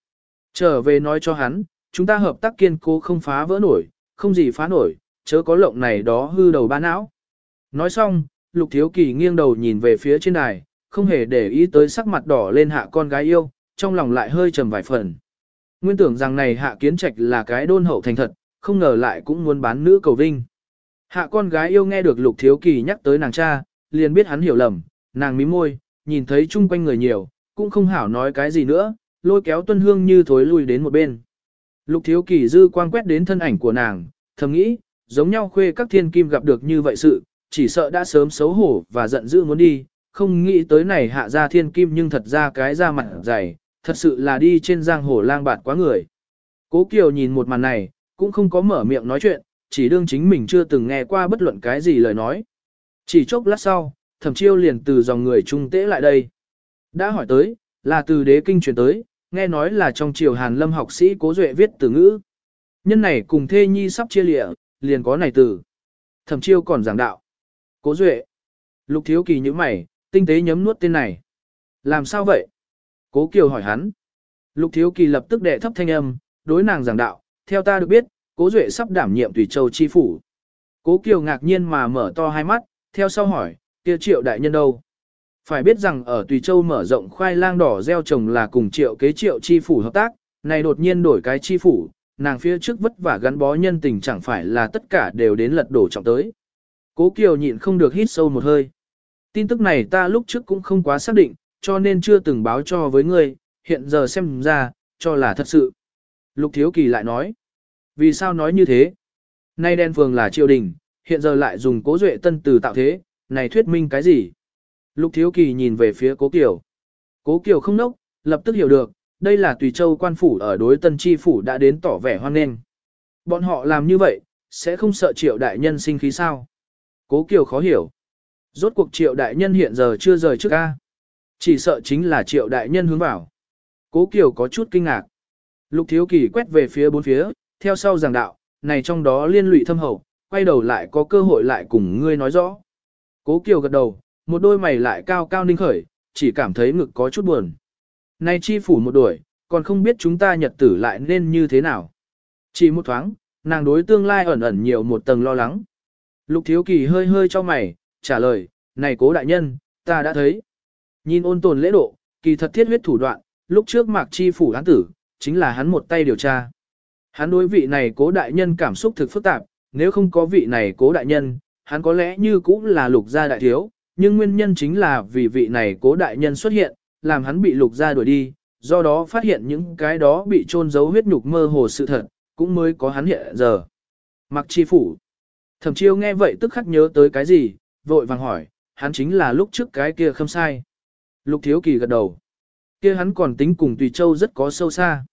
Trở về nói cho hắn, chúng ta hợp tác kiên cố không phá vỡ nổi, không gì phá nổi, chớ có lộng này đó hư đầu ba não. Nói xong, lục thiếu kỳ nghiêng đầu nhìn về phía trên đài, không hề để ý tới sắc mặt đỏ lên hạ con gái yêu, trong lòng lại hơi trầm vài phần. Nguyên tưởng rằng này hạ kiến trạch là cái đôn hậu thành thật, không ngờ lại cũng muốn bán nữ cầu vinh. Hạ con gái yêu nghe được lục thiếu kỳ nhắc tới nàng cha, liền biết hắn hiểu lầm, nàng mím môi, nhìn thấy chung quanh người nhiều, cũng không hảo nói cái gì nữa, lôi kéo tuân hương như thối lui đến một bên. Lục thiếu kỳ dư quang quét đến thân ảnh của nàng, thầm nghĩ, giống nhau khuê các thiên kim gặp được như vậy sự, chỉ sợ đã sớm xấu hổ và giận dữ muốn đi, không nghĩ tới này hạ ra thiên kim nhưng thật ra cái da mặt dày, thật sự là đi trên giang hồ lang bạt quá người. Cố Kiều nhìn một màn này, cũng không có mở miệng nói chuyện, chỉ đương chính mình chưa từng nghe qua bất luận cái gì lời nói. Chỉ chốc lát sau, thẩm chiêu liền từ dòng người trung tế lại đây. Đã hỏi tới, là từ đế kinh truyền tới, nghe nói là trong triều Hàn Lâm học sĩ Cố Duệ viết từ ngữ. Nhân này cùng thê nhi sắp chia lịa, liền có này từ. Thẩm chiêu còn giảng đạo. Cố duệ. Lục thiếu kỳ như mày, tinh tế nhấm nuốt tên này. Làm sao vậy? Cố kiều hỏi hắn. Lục thiếu kỳ lập tức đệ thấp thanh âm, đối nàng giảng đạo. Theo ta được biết, cố duệ sắp đảm nhiệm tùy châu chi phủ. Cố kiều ngạc nhiên mà mở to hai mắt, theo sau hỏi, kia triệu đại nhân đâu? Phải biết rằng ở Tùy Châu mở rộng khoai lang đỏ gieo trồng là cùng triệu kế triệu chi phủ hợp tác, này đột nhiên đổi cái chi phủ, nàng phía trước vất vả gắn bó nhân tình chẳng phải là tất cả đều đến lật đổ trọng tới. Cố Kiều nhịn không được hít sâu một hơi. Tin tức này ta lúc trước cũng không quá xác định, cho nên chưa từng báo cho với ngươi, hiện giờ xem ra, cho là thật sự. Lục Thiếu Kỳ lại nói, vì sao nói như thế? Nay đen phường là triều đình, hiện giờ lại dùng cố duệ tân từ tạo thế, này thuyết minh cái gì? Lục Thiếu Kỳ nhìn về phía Cố Kiều. Cố Kiều không nốc, lập tức hiểu được, đây là Tùy Châu quan phủ ở đối tân tri phủ đã đến tỏ vẻ hoan nghênh. Bọn họ làm như vậy, sẽ không sợ triệu đại nhân sinh khí sao? Cố Kiều khó hiểu. Rốt cuộc triệu đại nhân hiện giờ chưa rời trước ca. Chỉ sợ chính là triệu đại nhân hướng vào. Cố Kiều có chút kinh ngạc. Lục Thiếu Kỳ quét về phía bốn phía, theo sau giảng đạo, này trong đó liên lụy thâm hậu, quay đầu lại có cơ hội lại cùng ngươi nói rõ. Cố Kiều gật đầu, một đôi mày lại cao cao ninh khởi, chỉ cảm thấy ngực có chút buồn. Nay chi phủ một đuổi, còn không biết chúng ta nhật tử lại nên như thế nào. Chỉ một thoáng, nàng đối tương lai ẩn ẩn nhiều một tầng lo lắng. Lục thiếu kỳ hơi hơi cho mày, trả lời, này cố đại nhân, ta đã thấy. Nhìn ôn tồn lễ độ, kỳ thật thiết huyết thủ đoạn, lúc trước mạc chi phủ án tử, chính là hắn một tay điều tra. Hắn đối vị này cố đại nhân cảm xúc thực phức tạp, nếu không có vị này cố đại nhân, hắn có lẽ như cũng là lục gia đại thiếu, nhưng nguyên nhân chính là vì vị này cố đại nhân xuất hiện, làm hắn bị lục gia đuổi đi, do đó phát hiện những cái đó bị trôn giấu huyết nhục mơ hồ sự thật, cũng mới có hắn hiện giờ. Mặc chi phủ. Thẩm chiêu nghe vậy tức khắc nhớ tới cái gì, vội vàng hỏi, hắn chính là lúc trước cái kia không sai. Lục thiếu kỳ gật đầu. Kia hắn còn tính cùng Tùy Châu rất có sâu xa.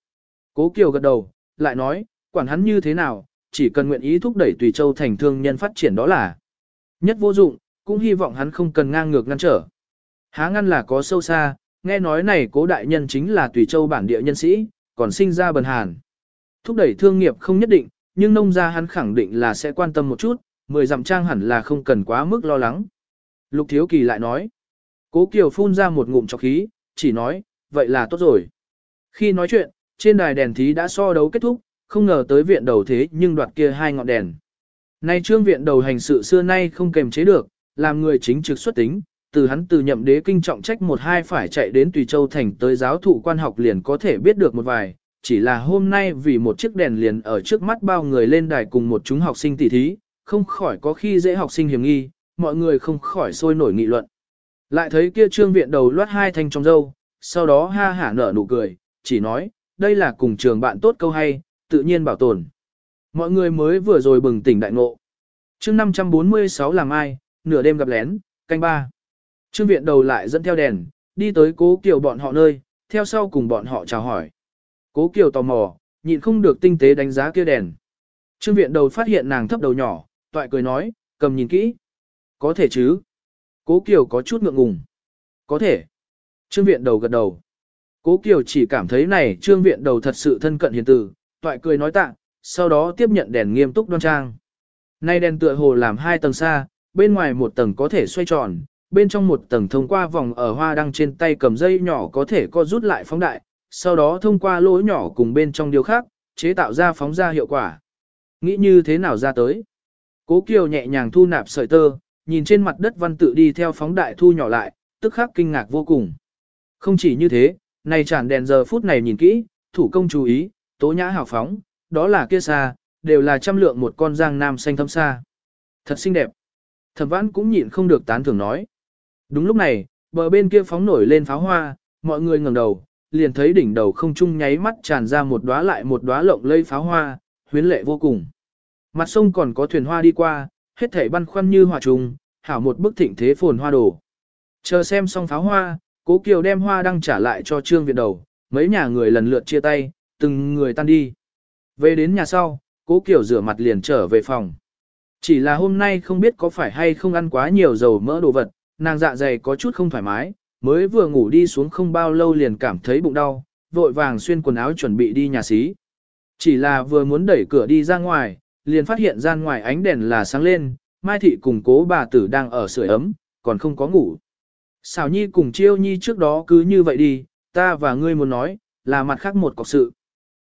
Cố Kiều gật đầu, lại nói, quản hắn như thế nào, chỉ cần nguyện ý thúc đẩy Tùy Châu thành thương nhân phát triển đó là nhất vô dụng, cũng hy vọng hắn không cần ngang ngược ngăn trở. Há ngăn là có sâu xa, nghe nói này cố đại nhân chính là tùy châu bản địa nhân sĩ, còn sinh ra bần hàn. Thúc đẩy thương nghiệp không nhất định, nhưng nông gia hắn khẳng định là sẽ quan tâm một chút, mười dặm trang hẳn là không cần quá mức lo lắng. Lục Thiếu Kỳ lại nói, cố Kiều phun ra một ngụm chọc khí, chỉ nói, vậy là tốt rồi. Khi nói chuyện, trên đài đèn thí đã so đấu kết thúc, không ngờ tới viện đầu thế nhưng đoạt kia hai ngọn đèn. Nay trương viện đầu hành sự xưa nay không kềm chế được, làm người chính trực xuất tính, từ hắn từ nhậm đế kinh trọng trách một hai phải chạy đến Tùy Châu Thành tới giáo thụ quan học liền có thể biết được một vài, chỉ là hôm nay vì một chiếc đèn liền ở trước mắt bao người lên đài cùng một chúng học sinh tỉ thí, không khỏi có khi dễ học sinh hiểm nghi, mọi người không khỏi sôi nổi nghị luận. Lại thấy kia trương viện đầu loát hai thanh trong dâu, sau đó ha hả nở nụ cười, chỉ nói, đây là cùng trường bạn tốt câu hay, tự nhiên bảo tồn. Mọi người mới vừa rồi bừng tỉnh đại ngộ. chương 546 làm ai, nửa đêm gặp lén, canh ba. Trương viện đầu lại dẫn theo đèn, đi tới cố kiều bọn họ nơi, theo sau cùng bọn họ chào hỏi. Cố kiều tò mò, nhịn không được tinh tế đánh giá kia đèn. Trương viện đầu phát hiện nàng thấp đầu nhỏ, toại cười nói, cầm nhìn kỹ. Có thể chứ. Cố kiều có chút ngượng ngùng. Có thể. Trương viện đầu gật đầu. Cố kiều chỉ cảm thấy này trương viện đầu thật sự thân cận hiền tử, toại cười nói tạ, sau đó tiếp nhận đèn nghiêm túc đoan trang. Nay đèn tựa hồ làm hai tầng xa, bên ngoài một tầng có thể xoay tròn, bên trong một tầng thông qua vòng ở hoa đăng trên tay cầm dây nhỏ có thể co rút lại phóng đại, sau đó thông qua lỗ nhỏ cùng bên trong điều khác, chế tạo ra phóng ra hiệu quả. Nghĩ như thế nào ra tới? Cố Kiều nhẹ nhàng thu nạp sợi tơ, nhìn trên mặt đất văn tự đi theo phóng đại thu nhỏ lại, tức khắc kinh ngạc vô cùng. Không chỉ như thế, này chản đèn giờ phút này nhìn kỹ, thủ công chú ý, tố nhã hào phóng, đó là kia xa, đều là trăm lượng một con giang nam xanh thâm xa. Thật xinh đẹp. Thẩm vãn cũng nhịn không được tán thưởng nói. Đúng lúc này, bờ bên kia phóng nổi lên pháo hoa, mọi người ngẩng đầu, liền thấy đỉnh đầu không trung nháy mắt tràn ra một đóa lại một đóa lộng lây pháo hoa, huyến lệ vô cùng. Mặt sông còn có thuyền hoa đi qua, hết thảy băn khoăn như hòa trùng, hảo một bức thịnh thế phồn hoa đổ. Chờ xem xong pháo hoa, Cố Kiều đem hoa đăng trả lại cho Trương việt Đầu, mấy nhà người lần lượt chia tay, từng người tan đi. Về đến nhà sau, Cố Kiều rửa mặt liền trở về phòng. Chỉ là hôm nay không biết có phải hay không ăn quá nhiều dầu mỡ đồ vật, nàng dạ dày có chút không thoải mái, mới vừa ngủ đi xuống không bao lâu liền cảm thấy bụng đau, vội vàng xuyên quần áo chuẩn bị đi nhà xí. Chỉ là vừa muốn đẩy cửa đi ra ngoài, liền phát hiện gian ngoài ánh đèn là sáng lên, Mai Thị cùng cố bà tử đang ở sưởi ấm, còn không có ngủ. Xảo Nhi cùng Chiêu Nhi trước đó cứ như vậy đi, ta và ngươi muốn nói, là mặt khác một cọc sự.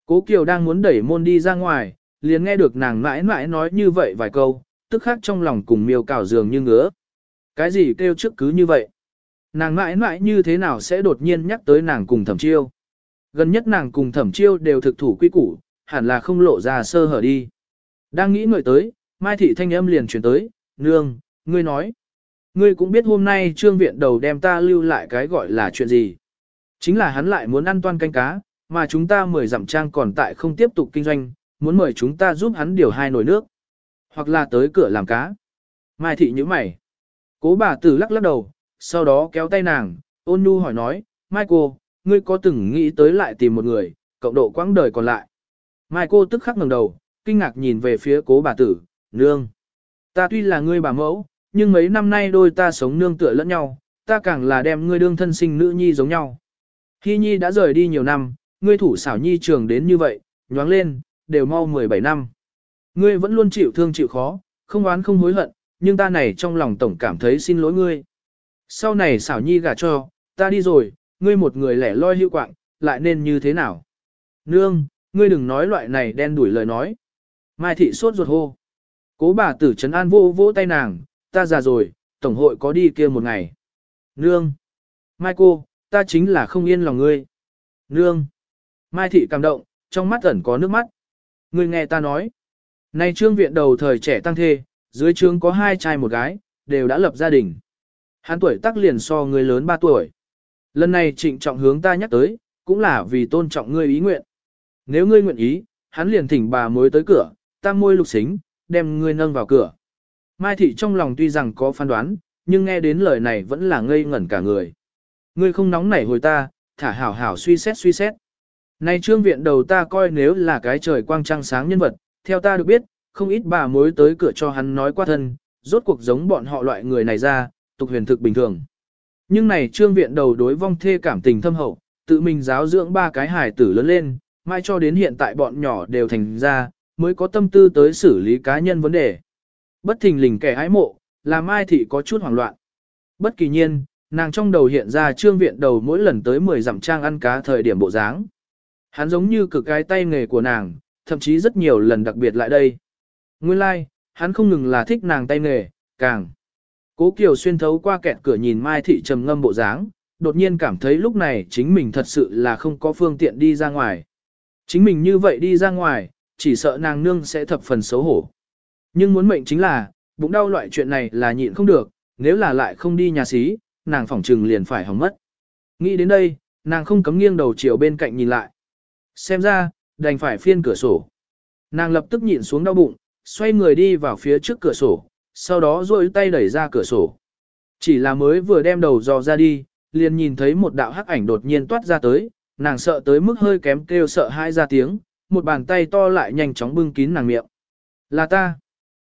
Cố Kiều đang muốn đẩy môn đi ra ngoài, liền nghe được nàng mãi mãi nói như vậy vài câu, tức khác trong lòng cùng miêu cào dường như ngứa. Cái gì kêu trước cứ như vậy? Nàng mãi mãi như thế nào sẽ đột nhiên nhắc tới nàng cùng thẩm chiêu? Gần nhất nàng cùng thẩm chiêu đều thực thủ quy củ, hẳn là không lộ ra sơ hở đi. Đang nghĩ người tới, Mai Thị thanh âm liền chuyển tới, nương, ngươi nói. Ngươi cũng biết hôm nay trương viện đầu đem ta lưu lại cái gọi là chuyện gì. Chính là hắn lại muốn ăn toan canh cá, mà chúng ta mời giảm trang còn tại không tiếp tục kinh doanh, muốn mời chúng ta giúp hắn điều hai nồi nước. Hoặc là tới cửa làm cá. Mai thị như mày. Cố bà tử lắc lắc đầu, sau đó kéo tay nàng, ôn nhu hỏi nói, Mai cô, ngươi có từng nghĩ tới lại tìm một người, cộng độ quãng đời còn lại. Mai cô tức khắc ngẩng đầu, kinh ngạc nhìn về phía cố bà tử, nương. Ta tuy là ngươi bà mẫu, nhưng mấy năm nay đôi ta sống nương tựa lẫn nhau, ta càng là đem ngươi đương thân sinh nữ nhi giống nhau. khi nhi đã rời đi nhiều năm, ngươi thủ xảo nhi trường đến như vậy, nhoáng lên, đều mau 17 năm. Ngươi vẫn luôn chịu thương chịu khó, không oán không hối hận, nhưng ta này trong lòng tổng cảm thấy xin lỗi ngươi. Sau này xảo nhi gả cho, ta đi rồi, ngươi một người lẻ loi hữu quạng, lại nên như thế nào? Nương, ngươi đừng nói loại này đen đuổi lời nói. Mai thị sốt ruột hô. Cố bà tử trấn an vô vỗ tay nàng, ta già rồi, tổng hội có đi kia một ngày. Nương. Mai cô, ta chính là không yên lòng ngươi. Nương. Mai thị cảm động, trong mắt ẩn có nước mắt. Ngươi nghe ta nói. Nay trương viện đầu thời trẻ tăng thê, dưới trương có hai trai một gái, đều đã lập gia đình. Hắn tuổi tác liền so người lớn 3 tuổi. Lần này trịnh trọng hướng ta nhắc tới, cũng là vì tôn trọng ngươi ý nguyện. Nếu ngươi nguyện ý, hắn liền thỉnh bà mối tới cửa, tam môi lục xính, đem ngươi nâng vào cửa. Mai thị trong lòng tuy rằng có phán đoán, nhưng nghe đến lời này vẫn là ngây ngẩn cả người. Ngươi không nóng nảy hồi ta, thả hảo hảo suy xét suy xét. Này trương viện đầu ta coi nếu là cái trời quang trăng sáng nhân vật, theo ta được biết, không ít bà mối tới cửa cho hắn nói qua thân, rốt cuộc giống bọn họ loại người này ra, tục huyền thực bình thường. Nhưng này trương viện đầu đối vong thê cảm tình thâm hậu, tự mình giáo dưỡng ba cái hài tử lớn lên, mai cho đến hiện tại bọn nhỏ đều thành ra, mới có tâm tư tới xử lý cá nhân vấn đề. Bất thình lình kẻ ái mộ, làm mai thị có chút hoảng loạn. Bất kỳ nhiên, nàng trong đầu hiện ra trương viện đầu mỗi lần tới 10 dặm trang ăn cá thời điểm bộ dáng. Hắn giống như cực cái tay nghề của nàng, thậm chí rất nhiều lần đặc biệt lại đây. Nguyên lai, like, hắn không ngừng là thích nàng tay nghề, càng. Cố Kiều xuyên thấu qua kẹt cửa nhìn Mai Thị trầm ngâm bộ dáng, đột nhiên cảm thấy lúc này chính mình thật sự là không có phương tiện đi ra ngoài. Chính mình như vậy đi ra ngoài, chỉ sợ nàng nương sẽ thập phần xấu hổ. Nhưng muốn mệnh chính là, bụng đau loại chuyện này là nhịn không được, nếu là lại không đi nhà xí, nàng phỏng trừng liền phải hỏng mất. Nghĩ đến đây, nàng không cấm nghiêng đầu chiều bên cạnh nhìn lại. Xem ra, đành phải phiên cửa sổ. Nàng lập tức nhịn xuống đau bụng, xoay người đi vào phía trước cửa sổ, sau đó duỗi tay đẩy ra cửa sổ. Chỉ là mới vừa đem đầu dò ra đi, liền nhìn thấy một đạo hắc ảnh đột nhiên toát ra tới, nàng sợ tới mức hơi kém kêu sợ hai ra tiếng, một bàn tay to lại nhanh chóng bưng kín nàng miệng. Là ta.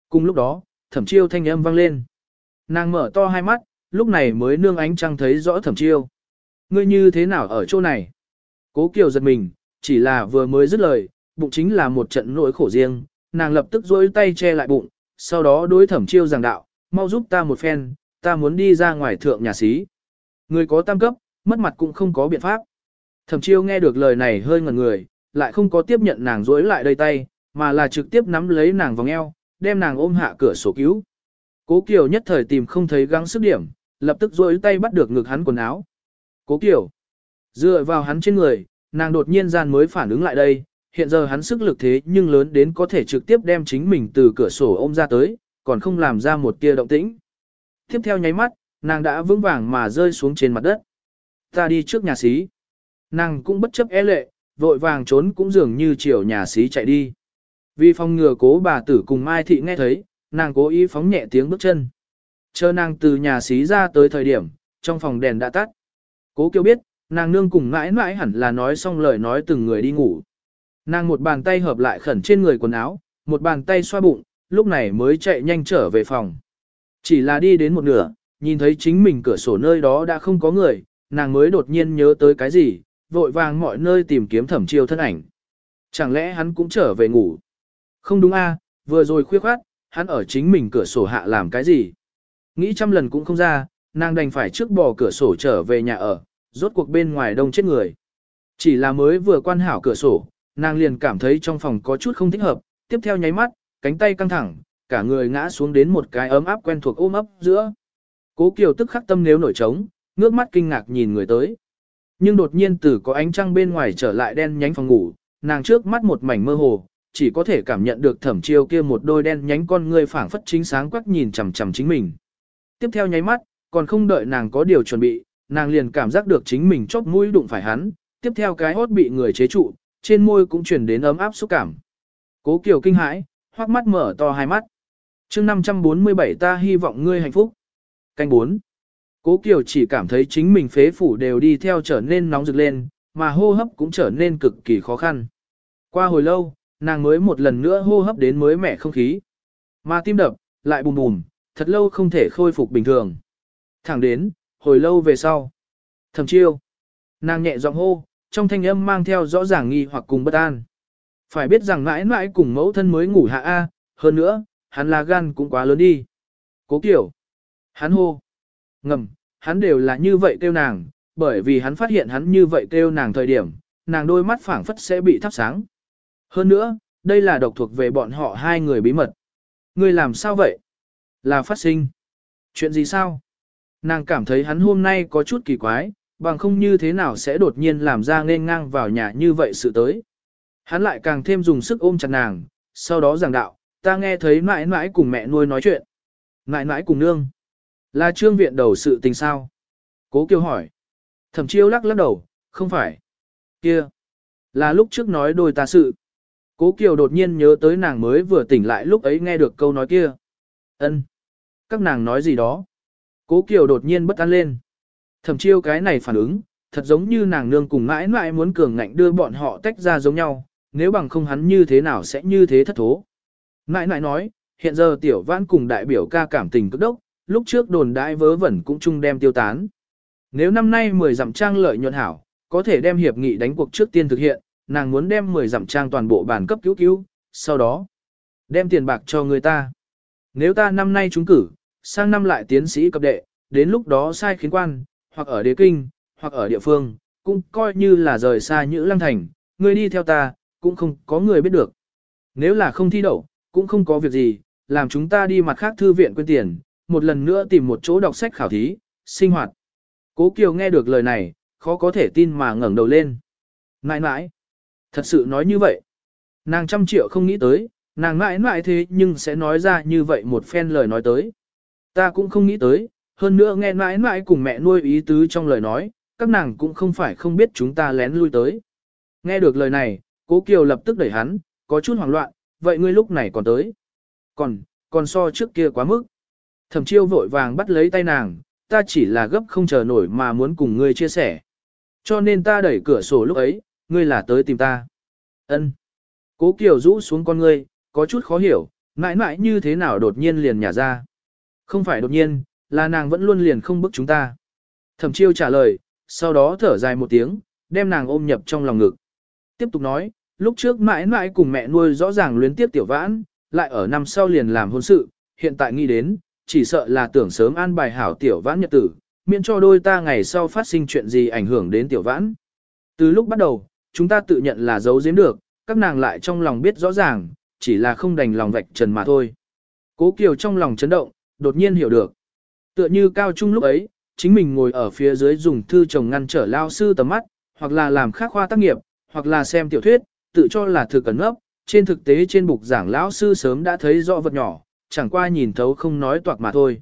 Cùng lúc đó, thẩm chiêu thanh âm vang lên. Nàng mở to hai mắt, lúc này mới nương ánh trăng thấy rõ thẩm chiêu. Ngươi như thế nào ở chỗ này? Cố Kiều giật mình, chỉ là vừa mới dứt lời, bụng chính là một trận nỗi khổ riêng, nàng lập tức dối tay che lại bụng, sau đó đối thẩm chiêu giảng đạo, mau giúp ta một phen, ta muốn đi ra ngoài thượng nhà xí. Người có tam cấp, mất mặt cũng không có biện pháp. Thẩm chiêu nghe được lời này hơi ngẩn người, lại không có tiếp nhận nàng rối lại đây tay, mà là trực tiếp nắm lấy nàng vòng eo, đem nàng ôm hạ cửa sổ cứu. Cố Kiều nhất thời tìm không thấy gắng sức điểm, lập tức rối tay bắt được ngực hắn quần áo. Cố Kiều, dựa vào hắn trên người, nàng đột nhiên gian mới phản ứng lại đây, hiện giờ hắn sức lực thế nhưng lớn đến có thể trực tiếp đem chính mình từ cửa sổ ôm ra tới, còn không làm ra một tia động tĩnh. Tiếp theo nháy mắt, nàng đã vững vàng mà rơi xuống trên mặt đất. Ta đi trước nhà xí. Nàng cũng bất chấp e lệ, vội vàng trốn cũng dường như chiều nhà xí chạy đi. Vì phòng ngừa cố bà tử cùng Mai Thị nghe thấy, nàng cố ý phóng nhẹ tiếng bước chân. Chờ nàng từ nhà xí ra tới thời điểm, trong phòng đèn đã tắt. Cố kêu biết, nàng nương cùng mãi mãi hẳn là nói xong lời nói từng người đi ngủ. Nàng một bàn tay hợp lại khẩn trên người quần áo, một bàn tay xoa bụng, lúc này mới chạy nhanh trở về phòng. Chỉ là đi đến một nửa, nhìn thấy chính mình cửa sổ nơi đó đã không có người, nàng mới đột nhiên nhớ tới cái gì, vội vàng mọi nơi tìm kiếm thẩm chiêu thân ảnh. Chẳng lẽ hắn cũng trở về ngủ? Không đúng a, Vừa rồi khuya khoát, hắn ở chính mình cửa sổ hạ làm cái gì? Nghĩ trăm lần cũng không ra, nàng đành phải trước bỏ cửa sổ trở về nhà ở, rốt cuộc bên ngoài đông chết người. Chỉ là mới vừa quan hảo cửa sổ, nàng liền cảm thấy trong phòng có chút không thích hợp, tiếp theo nháy mắt, cánh tay căng thẳng, cả người ngã xuống đến một cái ấm áp quen thuộc ôm ấp giữa. Cố Kiều tức khắc tâm nếu nổi trống, ngước mắt kinh ngạc nhìn người tới. Nhưng đột nhiên từ có ánh trăng bên ngoài trở lại đen nhánh phòng ngủ, nàng trước mắt một mảnh mơ hồ, chỉ có thể cảm nhận được thẩm chiêu kia một đôi đen nhánh con người phảng phất chính sáng quắc nhìn chằm chằm chính mình. Tiếp theo nháy mắt, còn không đợi nàng có điều chuẩn bị, nàng liền cảm giác được chính mình chóp mũi đụng phải hắn, tiếp theo cái hốt bị người chế trụ, trên môi cũng chuyển đến ấm áp xúc cảm. Cố Kiều kinh hãi, hoắc mắt mở to hai mắt. chương 547 ta hy vọng ngươi hạnh phúc. Canh 4. Cố Kiều chỉ cảm thấy chính mình phế phủ đều đi theo trở nên nóng rực lên, mà hô hấp cũng trở nên cực kỳ khó khăn. Qua hồi lâu, nàng mới một lần nữa hô hấp đến mới mẻ không khí. Mà tim đập, lại bùm bùm, thật lâu không thể khôi phục bình thường. Thẳng đến, hồi lâu về sau. Thầm chiêu. Nàng nhẹ giọng hô, trong thanh âm mang theo rõ ràng nghi hoặc cùng bất an. Phải biết rằng mãi mãi cùng mẫu thân mới ngủ hạ A, hơn nữa, hắn là gan cũng quá lớn đi. Cố kiểu. Hắn hô. Ngầm, hắn đều là như vậy kêu nàng, bởi vì hắn phát hiện hắn như vậy kêu nàng thời điểm, nàng đôi mắt phảng phất sẽ bị thắp sáng. Hơn nữa, đây là độc thuộc về bọn họ hai người bí mật. Người làm sao vậy? Là phát sinh. Chuyện gì sao? Nàng cảm thấy hắn hôm nay có chút kỳ quái, bằng không như thế nào sẽ đột nhiên làm ra nên ngang vào nhà như vậy sự tới. Hắn lại càng thêm dùng sức ôm chặt nàng, sau đó giảng đạo, ta nghe thấy mãi mãi cùng mẹ nuôi nói chuyện. Mãi mãi cùng nương. Là trương viện đầu sự tình sao? Cố Kiều hỏi. Thẩm chiêu lắc lắc đầu, không phải. Kia. Là lúc trước nói đôi ta sự. Cố Kiều đột nhiên nhớ tới nàng mới vừa tỉnh lại lúc ấy nghe được câu nói kia. Ân. Các nàng nói gì đó. Cố Kiều đột nhiên bất an lên. Thẩm chiêu cái này phản ứng, thật giống như nàng nương cùng mãi mãi muốn cường ngạnh đưa bọn họ tách ra giống nhau, nếu bằng không hắn như thế nào sẽ như thế thất thố. Mãi mãi nói, hiện giờ tiểu vãn cùng đại biểu ca cảm tình cực đốc, lúc trước đồn đại vớ vẩn cũng chung đem tiêu tán. Nếu năm nay 10 dặm trang lợi nhuận hảo, có thể đem hiệp nghị đánh cuộc trước tiên thực hiện, nàng muốn đem 10 dặm trang toàn bộ bản cấp cứu cứu, sau đó đem tiền bạc cho người ta. Nếu ta năm nay trúng cử, sang năm lại tiến sĩ cấp đệ, đến lúc đó sai khiến quan, hoặc ở đế kinh, hoặc ở địa phương, cũng coi như là rời xa Nhữ Lăng Thành, người đi theo ta, cũng không có người biết được. Nếu là không thi đậu, cũng không có việc gì, làm chúng ta đi mặt khác thư viện quên tiền, một lần nữa tìm một chỗ đọc sách khảo thí, sinh hoạt. Cố Kiều nghe được lời này, khó có thể tin mà ngẩng đầu lên. Nãi nãi, thật sự nói như vậy. Nàng trăm triệu không nghĩ tới, nàng nãi nãi thế nhưng sẽ nói ra như vậy một phen lời nói tới. Ta cũng không nghĩ tới, hơn nữa nghe mãi mãi cùng mẹ nuôi ý tứ trong lời nói, các nàng cũng không phải không biết chúng ta lén lui tới. Nghe được lời này, cố Kiều lập tức đẩy hắn, có chút hoảng loạn, vậy ngươi lúc này còn tới. Còn, còn so trước kia quá mức. Thẩm chiêu vội vàng bắt lấy tay nàng, ta chỉ là gấp không chờ nổi mà muốn cùng ngươi chia sẻ. Cho nên ta đẩy cửa sổ lúc ấy, ngươi là tới tìm ta. Ân. Cố Kiều rũ xuống con ngươi, có chút khó hiểu, mãi mãi như thế nào đột nhiên liền nhả ra. Không phải đột nhiên, là nàng vẫn luôn liền không bức chúng ta. Thẩm chiêu trả lời, sau đó thở dài một tiếng, đem nàng ôm nhập trong lòng ngực. Tiếp tục nói, lúc trước mãi mãi cùng mẹ nuôi rõ ràng luyến tiếp tiểu vãn, lại ở năm sau liền làm hôn sự, hiện tại nghĩ đến, chỉ sợ là tưởng sớm an bài hảo tiểu vãn nhật tử, miễn cho đôi ta ngày sau phát sinh chuyện gì ảnh hưởng đến tiểu vãn. Từ lúc bắt đầu, chúng ta tự nhận là giấu giếm được, các nàng lại trong lòng biết rõ ràng, chỉ là không đành lòng vạch trần mà thôi. Cố Kiều trong lòng chấn động, đột nhiên hiểu được. Tựa như cao trung lúc ấy, chính mình ngồi ở phía dưới dùng thư chồng ngăn trở lao sư tầm mắt, hoặc là làm khác khoa tác nghiệp, hoặc là xem tiểu thuyết, tự cho là thực cẩn ngốc, trên thực tế trên bục giảng lão sư sớm đã thấy rõ vật nhỏ, chẳng qua nhìn thấu không nói toạc mà thôi.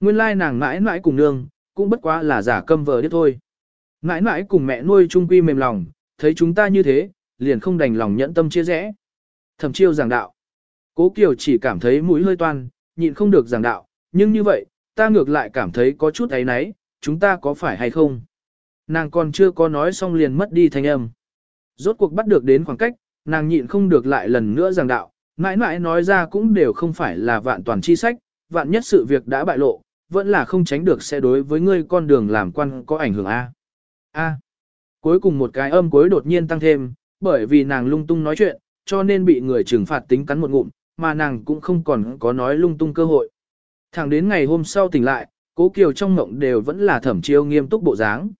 Nguyên lai nàng mãi mãi cùng nương, cũng bất quá là giả câm vờ điếc thôi. Mãi mãi cùng mẹ nuôi trung quy mềm lòng, thấy chúng ta như thế, liền không đành lòng nhẫn tâm chia rẽ. Thẩm chiêu giảng đạo. Cố Kiều chỉ cảm thấy mũi hơi toan, nhịn không được giảng đạo, nhưng như vậy, ta ngược lại cảm thấy có chút ấy nấy, chúng ta có phải hay không? Nàng còn chưa có nói xong liền mất đi thanh âm. Rốt cuộc bắt được đến khoảng cách, nàng nhịn không được lại lần nữa giảng đạo, mãi mãi nói ra cũng đều không phải là vạn toàn chi sách, vạn nhất sự việc đã bại lộ, vẫn là không tránh được sẽ đối với ngươi con đường làm quan có ảnh hưởng A. A. Cuối cùng một cái âm cuối đột nhiên tăng thêm, bởi vì nàng lung tung nói chuyện, cho nên bị người trừng phạt tính cắn một ngụm, mà nàng cũng không còn có nói lung tung cơ hội. Thẳng đến ngày hôm sau tỉnh lại, cố kiều trong mộng đều vẫn là thẩm chiêu nghiêm túc bộ dáng.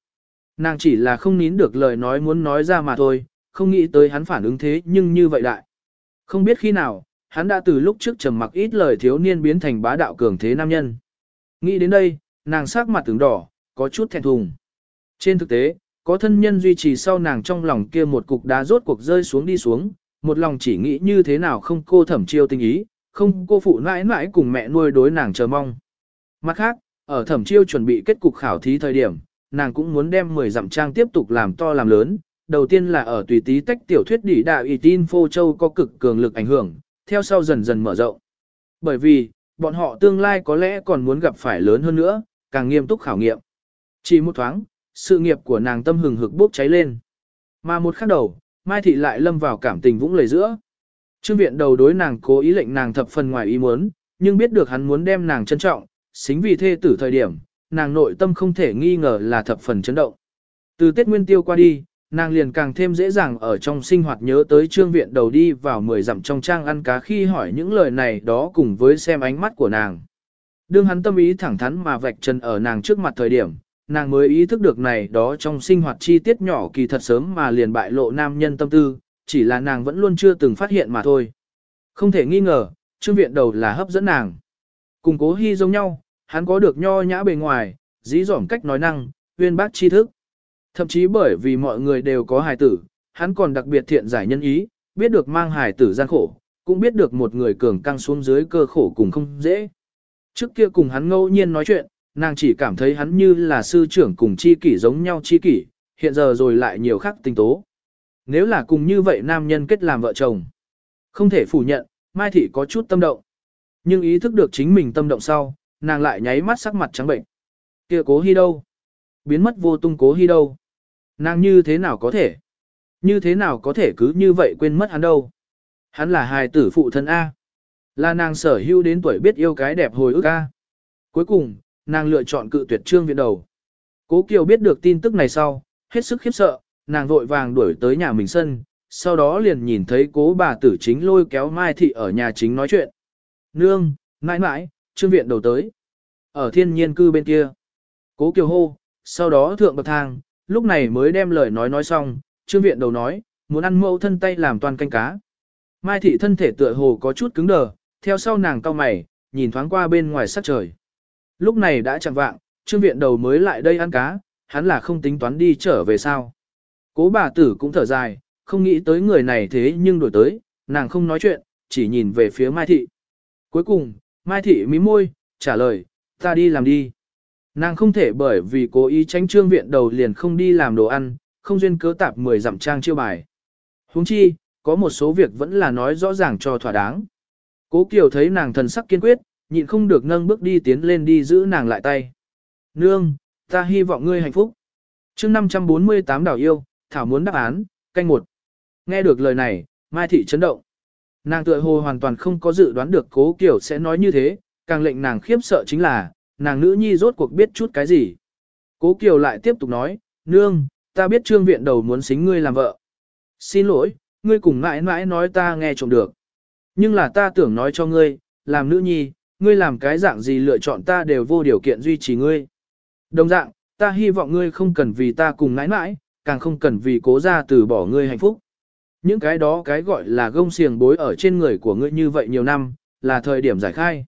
Nàng chỉ là không nín được lời nói muốn nói ra mà thôi, không nghĩ tới hắn phản ứng thế nhưng như vậy đại. Không biết khi nào, hắn đã từ lúc trước trầm mặc ít lời thiếu niên biến thành bá đạo cường thế nam nhân. Nghĩ đến đây, nàng sắc mặt tướng đỏ, có chút thẹn thùng. Trên thực tế, có thân nhân duy trì sau nàng trong lòng kia một cục đá rốt cuộc rơi xuống đi xuống, một lòng chỉ nghĩ như thế nào không cô thẩm chiêu tình ý, không cô phụ mãi mãi cùng mẹ nuôi đối nàng chờ mong. Mặt khác, ở thẩm chiêu chuẩn bị kết cục khảo thí thời điểm, nàng cũng muốn đem 10 dặm trang tiếp tục làm to làm lớn. Đầu tiên là ở tùy tí tách tiểu thuyết đỉ đạo y tin phô châu có cực cường lực ảnh hưởng, theo sau dần dần mở rộng. Bởi vì, bọn họ tương lai có lẽ còn muốn gặp phải lớn hơn nữa, càng nghiêm túc khảo nghiệm. Chỉ một thoáng, sự nghiệp của nàng tâm hừng hực bốc cháy lên. Mà một khắc đầu, Mai Thị lại lâm vào cảm tình vũng lầy giữa. Trương viện đầu đối nàng cố ý lệnh nàng thập phần ngoài ý muốn, nhưng biết được hắn muốn đem nàng trân trọng, xính vì thê tử thời điểm, nàng nội tâm không thể nghi ngờ là thập phần chấn động. Từ Tết Nguyên Tiêu qua đi, nàng liền càng thêm dễ dàng ở trong sinh hoạt nhớ tới trương viện đầu đi vào mười dặm trong trang ăn cá khi hỏi những lời này đó cùng với xem ánh mắt của nàng. Đương hắn tâm ý thẳng thắn mà vạch chân ở nàng trước mặt thời điểm, nàng mới ý thức được này đó trong sinh hoạt chi tiết nhỏ kỳ thật sớm mà liền bại lộ nam nhân tâm tư, chỉ là nàng vẫn luôn chưa từng phát hiện mà thôi. Không thể nghi ngờ, trương viện đầu là hấp dẫn nàng. Cùng cố hy giống nhau, hắn có được nho nhã bề ngoài, dí dỏm cách nói năng, uyên bác tri thức. Thậm chí bởi vì mọi người đều có hài tử, hắn còn đặc biệt thiện giải nhân ý, biết được mang hài tử gian khổ, cũng biết được một người cường căng xuống dưới cơ khổ cùng không dễ. Trước kia cùng hắn ngẫu nhiên nói chuyện, nàng chỉ cảm thấy hắn như là sư trưởng cùng chi kỷ giống nhau chi kỷ, hiện giờ rồi lại nhiều khác tình tố. Nếu là cùng như vậy nam nhân kết làm vợ chồng, không thể phủ nhận, Mai Thị có chút tâm động. Nhưng ý thức được chính mình tâm động sau, nàng lại nháy mắt sắc mặt trắng bệnh. kia cố hy đâu? Biến mất vô tung cố hy đâu? Nàng như thế nào có thể? Như thế nào có thể cứ như vậy quên mất hắn đâu? Hắn là hài tử phụ thân A. Là nàng sở hữu đến tuổi biết yêu cái đẹp hồi ức A. Cuối cùng, nàng lựa chọn cự tuyệt trương viện đầu. Cố Kiều biết được tin tức này sau, hết sức khiếp sợ, nàng vội vàng đuổi tới nhà mình sân, sau đó liền nhìn thấy cố bà tử chính lôi kéo Mai Thị ở nhà chính nói chuyện. Nương, mãi mãi, trương viện đầu tới. Ở thiên nhiên cư bên kia. Cố Kiều hô, sau đó thượng bậc thang, lúc này mới đem lời nói nói xong, trương viện đầu nói, muốn ăn mẫu thân tay làm toàn canh cá. Mai thị thân thể tựa hồ có chút cứng đờ, theo sau nàng cao mày, nhìn thoáng qua bên ngoài sắc trời. Lúc này đã chẳng vạng, trương viện đầu mới lại đây ăn cá, hắn là không tính toán đi trở về sao. Cố bà tử cũng thở dài, không nghĩ tới người này thế nhưng đổi tới, nàng không nói chuyện, chỉ nhìn về phía Mai thị. Cuối cùng, Mai thị mím môi, trả lời, ta đi làm đi. Nàng không thể bởi vì cố ý tránh trương viện đầu liền không đi làm đồ ăn, không duyên cớ tạp 10 dặm trang chiêu bài. Huống chi, có một số việc vẫn là nói rõ ràng cho thỏa đáng. Cố Kiều thấy nàng thần sắc kiên quyết, nhịn không được nâng bước đi tiến lên đi giữ nàng lại tay. Nương, ta hy vọng ngươi hạnh phúc. chương 548 đảo yêu, Thảo muốn đáp án, canh một. Nghe được lời này, Mai Thị chấn động. Nàng tựa hồ hoàn toàn không có dự đoán được Cố Kiều sẽ nói như thế, càng lệnh nàng khiếp sợ chính là, nàng nữ nhi rốt cuộc biết chút cái gì. Cố Kiều lại tiếp tục nói, nương, ta biết trương viện đầu muốn xính ngươi làm vợ. Xin lỗi, ngươi cùng mãi mãi nói ta nghe trộm được. Nhưng là ta tưởng nói cho ngươi, làm nữ nhi, ngươi làm cái dạng gì lựa chọn ta đều vô điều kiện duy trì ngươi. Đồng dạng, ta hy vọng ngươi không cần vì ta cùng mãi mãi, càng không cần vì cố ra từ bỏ ngươi hạnh phúc. Những cái đó cái gọi là gông xiềng bối ở trên người của ngươi như vậy nhiều năm, là thời điểm giải khai.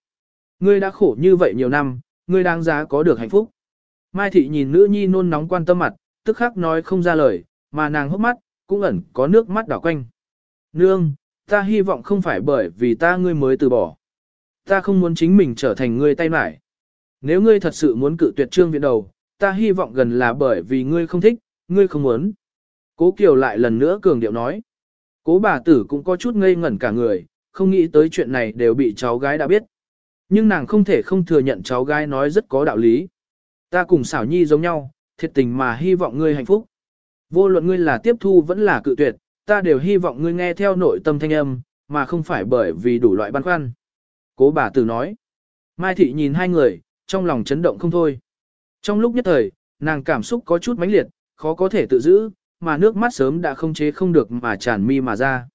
Ngươi đã khổ như vậy nhiều năm, ngươi đáng giá có được hạnh phúc. Mai thị nhìn nữ nhi nôn nóng quan tâm mặt, tức khắc nói không ra lời, mà nàng hốc mắt, cũng ẩn có nước mắt đảo quanh. Nương, ta hy vọng không phải bởi vì ta ngươi mới từ bỏ. Ta không muốn chính mình trở thành ngươi tay mải. Nếu ngươi thật sự muốn cự tuyệt trương viện đầu, ta hy vọng gần là bởi vì ngươi không thích, ngươi không muốn. Cố Kiều lại lần nữa cường điệu nói. Cố bà tử cũng có chút ngây ngẩn cả người, không nghĩ tới chuyện này đều bị cháu gái đã biết. Nhưng nàng không thể không thừa nhận cháu gái nói rất có đạo lý. Ta cùng xảo nhi giống nhau, thiệt tình mà hy vọng ngươi hạnh phúc. Vô luận ngươi là tiếp thu vẫn là cự tuyệt, ta đều hy vọng ngươi nghe theo nội tâm thanh âm, mà không phải bởi vì đủ loại băn khoăn. Cố bà tử nói. Mai thị nhìn hai người, trong lòng chấn động không thôi. Trong lúc nhất thời, nàng cảm xúc có chút mãnh liệt, khó có thể tự giữ, mà nước mắt sớm đã không chế không được mà tràn mi mà ra.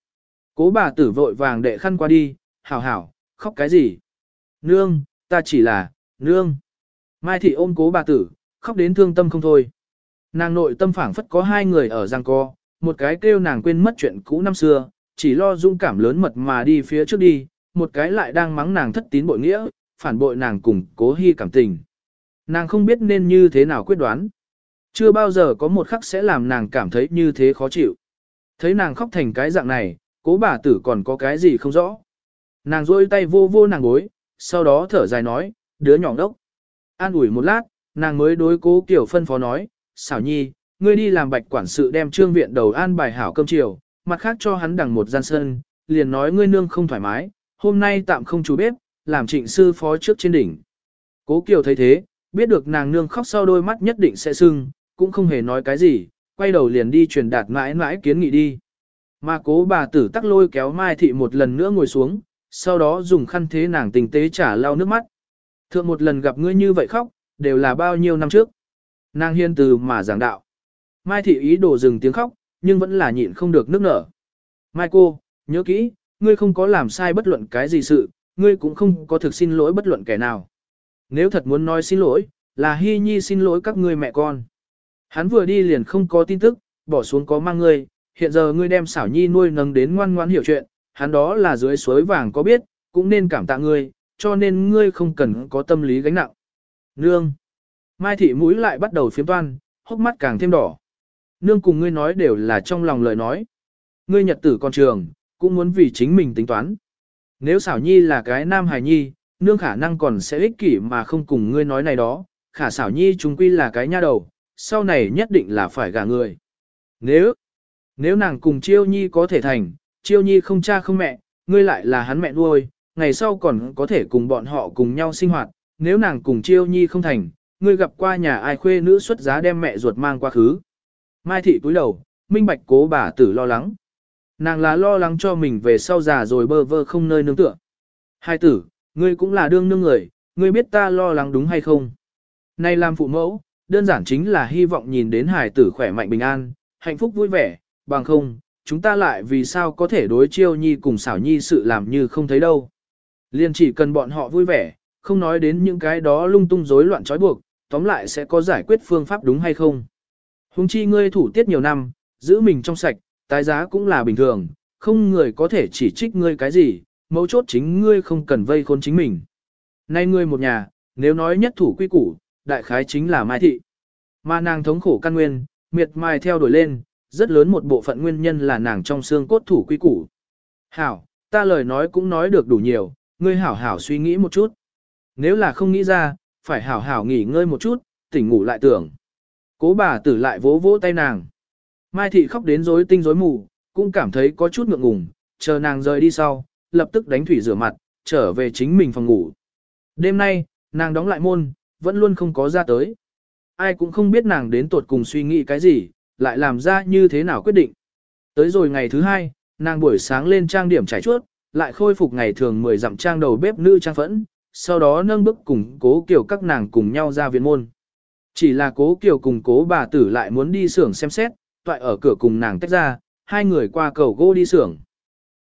Cố bà tử vội vàng đệ khăn qua đi, hảo hảo, khóc cái gì? Nương, ta chỉ là, nương. Mai thị ôm cố bà tử, khóc đến thương tâm không thôi. Nàng nội tâm phảng phất có hai người ở giang co, một cái kêu nàng quên mất chuyện cũ năm xưa, chỉ lo dung cảm lớn mật mà đi phía trước đi, một cái lại đang mắng nàng thất tín bội nghĩa, phản bội nàng cùng cố hy cảm tình. Nàng không biết nên như thế nào quyết đoán. Chưa bao giờ có một khắc sẽ làm nàng cảm thấy như thế khó chịu. Thấy nàng khóc thành cái dạng này, cố bà tử còn có cái gì không rõ. Nàng rôi tay vô vô nàng gối, sau đó thở dài nói, đứa nhỏ đốc. An ủi một lát, nàng mới đối cố kiểu phân phó nói, xảo nhi, ngươi đi làm bạch quản sự đem trương viện đầu an bài hảo cơm chiều, mặt khác cho hắn đằng một gian sân, liền nói ngươi nương không thoải mái, hôm nay tạm không chú bếp, làm trịnh sư phó trước trên đỉnh. Cố Kiều thấy thế, biết được nàng nương khóc sau đôi mắt nhất định sẽ sưng, cũng không hề nói cái gì, quay đầu liền đi truyền đạt mãi mãi kiến nghị đi. Mà cố bà tử tắc lôi kéo Mai Thị một lần nữa ngồi xuống, sau đó dùng khăn thế nàng tình tế trả lau nước mắt. Thượng một lần gặp ngươi như vậy khóc, đều là bao nhiêu năm trước. Nàng hiên từ mà giảng đạo. Mai Thị ý đồ dừng tiếng khóc, nhưng vẫn là nhịn không được nước nở. Mai cô, nhớ kỹ, ngươi không có làm sai bất luận cái gì sự, ngươi cũng không có thực xin lỗi bất luận kẻ nào. Nếu thật muốn nói xin lỗi, là Hy Nhi xin lỗi các ngươi mẹ con. Hắn vừa đi liền không có tin tức, bỏ xuống có mang ngươi, hiện giờ ngươi đem xảo nhi nuôi nâng đến ngoan ngoãn hiểu chuyện, hắn đó là dưới suối vàng có biết, cũng nên cảm tạ ngươi, cho nên ngươi không cần có tâm lý gánh nặng. Nương. Mai thị mũi lại bắt đầu phiếm toan, hốc mắt càng thêm đỏ. Nương cùng ngươi nói đều là trong lòng lời nói. Ngươi nhật tử con trường, cũng muốn vì chính mình tính toán. Nếu xảo nhi là cái nam hài nhi, nương khả năng còn sẽ ích kỷ mà không cùng ngươi nói này đó, khả xảo nhi chúng quy là cái nha đầu, sau này nhất định là phải gả người. Nếu, nếu nàng cùng chiêu nhi có thể thành, chiêu nhi không cha không mẹ, ngươi lại là hắn mẹ nuôi, ngày sau còn có thể cùng bọn họ cùng nhau sinh hoạt, nếu nàng cùng chiêu nhi không thành, ngươi gặp qua nhà ai khuê nữ xuất giá đem mẹ ruột mang qua khứ. Mai thị cúi đầu, minh bạch cố bà tử lo lắng. Nàng là lo lắng cho mình về sau già rồi bơ vơ không nơi nương tựa. Hai tử, ngươi cũng là đương nương người, ngươi biết ta lo lắng đúng hay không? Này làm phụ mẫu, đơn giản chính là hy vọng nhìn đến hài tử khỏe mạnh bình an, hạnh phúc vui vẻ, bằng không, chúng ta lại vì sao có thể đối chiêu nhi cùng xảo nhi sự làm như không thấy đâu. Liên chỉ cần bọn họ vui vẻ, không nói đến những cái đó lung tung rối loạn trói buộc, tóm lại sẽ có giải quyết phương pháp đúng hay không. Hùng chi ngươi thủ tiết nhiều năm, giữ mình trong sạch, tái giá cũng là bình thường, không người có thể chỉ trích ngươi cái gì, mấu chốt chính ngươi không cần vây khốn chính mình. Nay ngươi một nhà, nếu nói nhất thủ quy củ, đại khái chính là Mai Thị. Mà nàng thống khổ căn nguyên, miệt mài theo đuổi lên, rất lớn một bộ phận nguyên nhân là nàng trong xương cốt thủ quy củ. Hảo, ta lời nói cũng nói được đủ nhiều, ngươi hảo hảo suy nghĩ một chút. Nếu là không nghĩ ra, phải hảo hảo nghỉ ngơi một chút, tỉnh ngủ lại tưởng. Cố bà tử lại vỗ vỗ tay nàng. Mai thị khóc đến rối tinh rối mù, cũng cảm thấy có chút ngượng ngùng, chờ nàng rời đi sau, lập tức đánh thủy rửa mặt, trở về chính mình phòng ngủ. Đêm nay, nàng đóng lại môn, vẫn luôn không có ra tới. Ai cũng không biết nàng đến tuột cùng suy nghĩ cái gì, lại làm ra như thế nào quyết định. Tới rồi ngày thứ hai, nàng buổi sáng lên trang điểm trải chuốt, lại khôi phục ngày thường 10 dặm trang đầu bếp nữ trang phẫn, sau đó nâng bước cùng cố kiểu các nàng cùng nhau ra viện môn. Chỉ là cố kiểu cùng cố bà tử lại muốn đi xưởng xem xét, toại ở cửa cùng nàng tách ra, hai người qua cầu gỗ đi xưởng.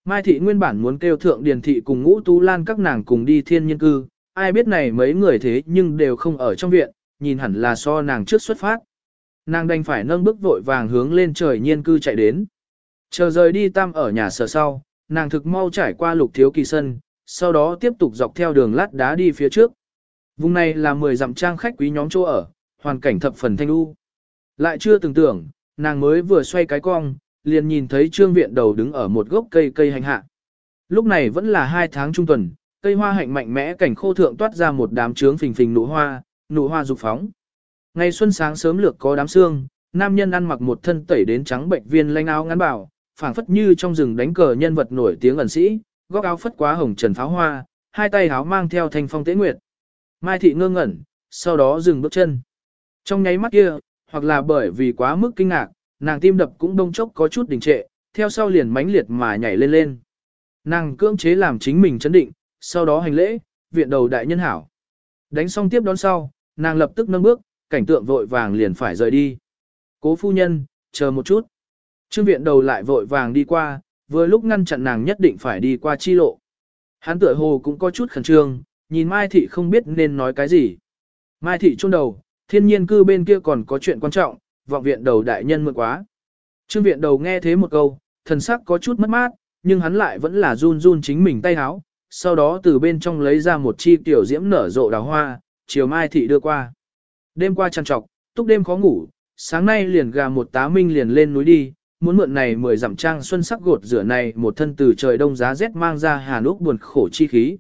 Mai thị nguyên bản muốn kêu thượng điền thị cùng ngũ tú lan các nàng cùng đi thiên nhân cư, ai biết này mấy người thế nhưng đều không ở trong viện, nhìn hẳn là so nàng trước xuất phát. Nàng đành phải nâng bước vội vàng hướng lên trời nhiên cư chạy đến. Chờ rời đi tam ở nhà sở sau, nàng thực mau trải qua lục thiếu kỳ sân, sau đó tiếp tục dọc theo đường lát đá đi phía trước. Vùng này là 10 dặm trang khách quý nhóm chỗ ở, hoàn cảnh thập phần thanh u. Lại chưa từng tưởng, nàng mới vừa xoay cái cong, liền nhìn thấy trương viện đầu đứng ở một gốc cây cây hành hạ. Lúc này vẫn là hai tháng trung tuần, cây hoa hạnh mạnh mẽ cảnh khô thượng toát ra một đám trướng phình phình nụ hoa, nụ hoa dục phóng. Ngày xuân sáng sớm lược có đám sương, nam nhân ăn mặc một thân tẩy đến trắng bệnh viên lanh áo ngắn bảo, phảng phất như trong rừng đánh cờ nhân vật nổi tiếng ẩn sĩ, góc áo phất quá hồng trần pháo hoa, hai tay áo mang theo thanh phong tế nguyệt. Mai thị ngơ ngẩn, sau đó dừng bước chân. Trong nháy mắt kia, hoặc là bởi vì quá mức kinh ngạc, nàng tim đập cũng đông chốc có chút đình trệ, theo sau liền mãnh liệt mà nhảy lên lên. Nàng cưỡng chế làm chính mình chấn định, sau đó hành lễ, viện đầu đại nhân hảo. Đánh xong tiếp đón sau, nàng lập tức nâng bước, cảnh tượng vội vàng liền phải rời đi. Cố phu nhân, chờ một chút. Trương viện đầu lại vội vàng đi qua, vừa lúc ngăn chặn nàng nhất định phải đi qua chi lộ. Hắn tựa hồ cũng có chút khẩn trương, nhìn Mai Thị không biết nên nói cái gì. Mai Thị chôn đầu, thiên nhiên cư bên kia còn có chuyện quan trọng, vọng viện đầu đại nhân mượn quá. Trương viện đầu nghe thế một câu, thần sắc có chút mất mát, nhưng hắn lại vẫn là run run chính mình tay háo, sau đó từ bên trong lấy ra một chi tiểu diễm nở rộ đào hoa, chiều Mai Thị đưa qua. Đêm qua trằn trọc, túc đêm khó ngủ, sáng nay liền gà một tá minh liền lên núi đi, muốn mượn này mười dặm trang xuân sắc gột rửa này một thân từ trời đông giá rét mang ra hà núc buồn khổ chi khí.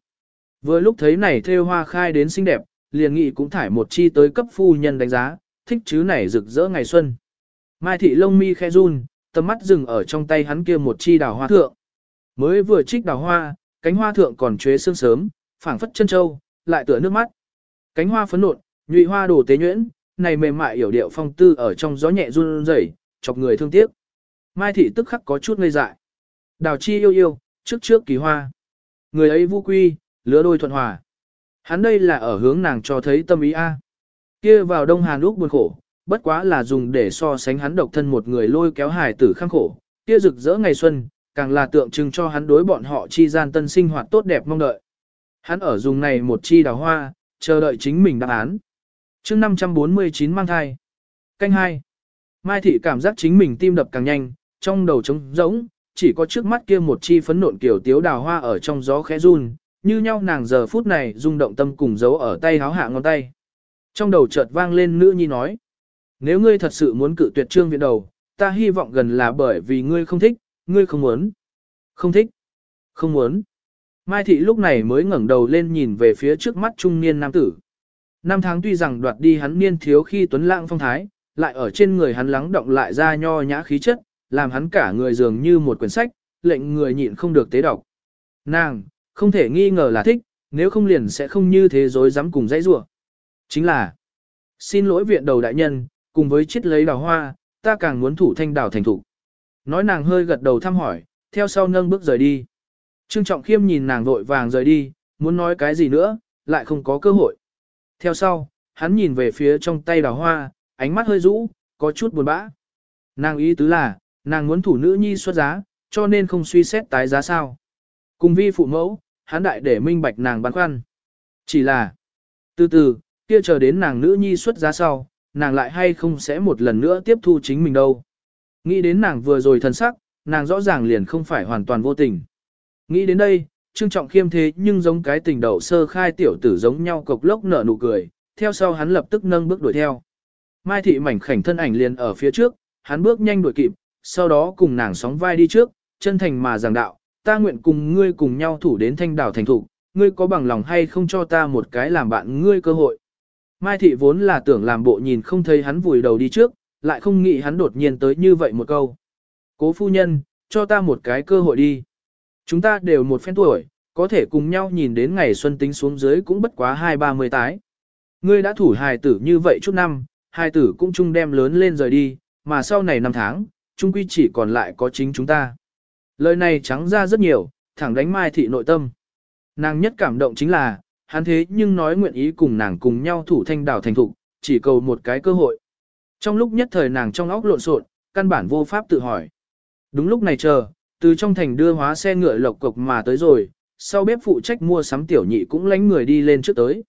Vừa lúc thấy này thêu hoa khai đến xinh đẹp, liền nghị cũng thải một chi tới cấp phu nhân đánh giá, thích chứ này rực rỡ ngày xuân. Mai thị lông mi khe run, tầm mắt dừng ở trong tay hắn kia một chi đào hoa thượng. Mới vừa trích đào hoa, cánh hoa thượng còn chế sương sớm, phảng phất chân châu, lại tựa nước mắt. Cánh hoa phấn nộn, nhụy hoa đồ tế nhuyễn, này mềm mại hiểu điệu phong tư ở trong gió nhẹ run rẩy, chọc người thương tiếc. Mai thị tức khắc có chút ngây dại. Đào chi yêu yêu, trước trước kỳ hoa. Người ấy vu quy, lứa đôi thuận hòa. Hắn đây là ở hướng nàng cho thấy tâm ý A. Kia vào đông hàn lúc buồn khổ, bất quá là dùng để so sánh hắn độc thân một người lôi kéo hài tử khăng khổ. Kia rực rỡ ngày xuân, càng là tượng trưng cho hắn đối bọn họ chi gian tân sinh hoạt tốt đẹp mong đợi. Hắn ở dùng này một chi đào hoa, chờ đợi chính mình đáp án. chương 549 mang thai. Canh 2. Mai thị cảm giác chính mình tim đập càng nhanh, trong đầu trống rỗng, chỉ có trước mắt kia một chi phấn nộn kiểu tiếu đào hoa ở trong gió khẽ run, như nhau nàng giờ phút này rung động tâm cùng giấu ở tay háo hạ ngón tay. Trong đầu chợt vang lên nữ nhi nói, nếu ngươi thật sự muốn cự tuyệt trương viện đầu, ta hy vọng gần là bởi vì ngươi không thích, ngươi không muốn. Không thích. Không muốn. Mai thị lúc này mới ngẩng đầu lên nhìn về phía trước mắt trung niên nam tử. Năm tháng tuy rằng đoạt đi hắn niên thiếu khi tuấn lãng phong thái, lại ở trên người hắn lắng động lại ra nho nhã khí chất, làm hắn cả người dường như một quyển sách, lệnh người nhịn không được tế đọc. Nàng, không thể nghi ngờ là thích, nếu không liền sẽ không như thế dối dám cùng dãy rủa. Chính là, xin lỗi viện đầu đại nhân, cùng với chiết lấy đào hoa, ta càng muốn thủ thanh đào thành thủ. Nói nàng hơi gật đầu thăm hỏi, theo sau nâng bước rời đi. Trương Trọng Khiêm nhìn nàng vội vàng rời đi, muốn nói cái gì nữa, lại không có cơ hội. Theo sau, hắn nhìn về phía trong tay đào hoa, ánh mắt hơi rũ, có chút buồn bã. Nàng ý tứ là, nàng muốn thủ nữ nhi xuất giá, cho nên không suy xét tái giá sao. Cùng vi phụ mẫu, hắn đại để minh bạch nàng băn khoăn. Chỉ là, từ từ, kia chờ đến nàng nữ nhi xuất giá sau, nàng lại hay không sẽ một lần nữa tiếp thu chính mình đâu. Nghĩ đến nàng vừa rồi thân sắc, nàng rõ ràng liền không phải hoàn toàn vô tình. Nghĩ đến đây, Trương Trọng Khiêm thế nhưng giống cái tình đầu sơ khai tiểu tử giống nhau cộc lốc nở nụ cười, theo sau hắn lập tức nâng bước đuổi theo. Mai thị mảnh khảnh thân ảnh liền ở phía trước, hắn bước nhanh đuổi kịp, sau đó cùng nàng sóng vai đi trước, chân thành mà giảng đạo, ta nguyện cùng ngươi cùng nhau thủ đến thanh đảo thành thủ, ngươi có bằng lòng hay không cho ta một cái làm bạn ngươi cơ hội. Mai thị vốn là tưởng làm bộ nhìn không thấy hắn vùi đầu đi trước, lại không nghĩ hắn đột nhiên tới như vậy một câu. Cố phu nhân, cho ta một cái cơ hội đi. Chúng ta đều một phen tuổi, có thể cùng nhau nhìn đến ngày xuân tính xuống dưới cũng bất quá hai ba mươi tái. Ngươi đã thủ hài tử như vậy chút năm, hài tử cũng chung đem lớn lên rời đi, mà sau này năm tháng, chung quy chỉ còn lại có chính chúng ta. Lời này trắng ra rất nhiều, thẳng đánh Mai Thị nội tâm. Nàng nhất cảm động chính là, hắn thế nhưng nói nguyện ý cùng nàng cùng nhau thủ thanh đảo thành thục, chỉ cầu một cái cơ hội. Trong lúc nhất thời nàng trong óc lộn xộn, căn bản vô pháp tự hỏi. Đúng lúc này chờ, từ trong thành đưa hóa xe ngựa lộc cộc mà tới rồi, sau bếp phụ trách mua sắm tiểu nhị cũng lánh người đi lên trước tới.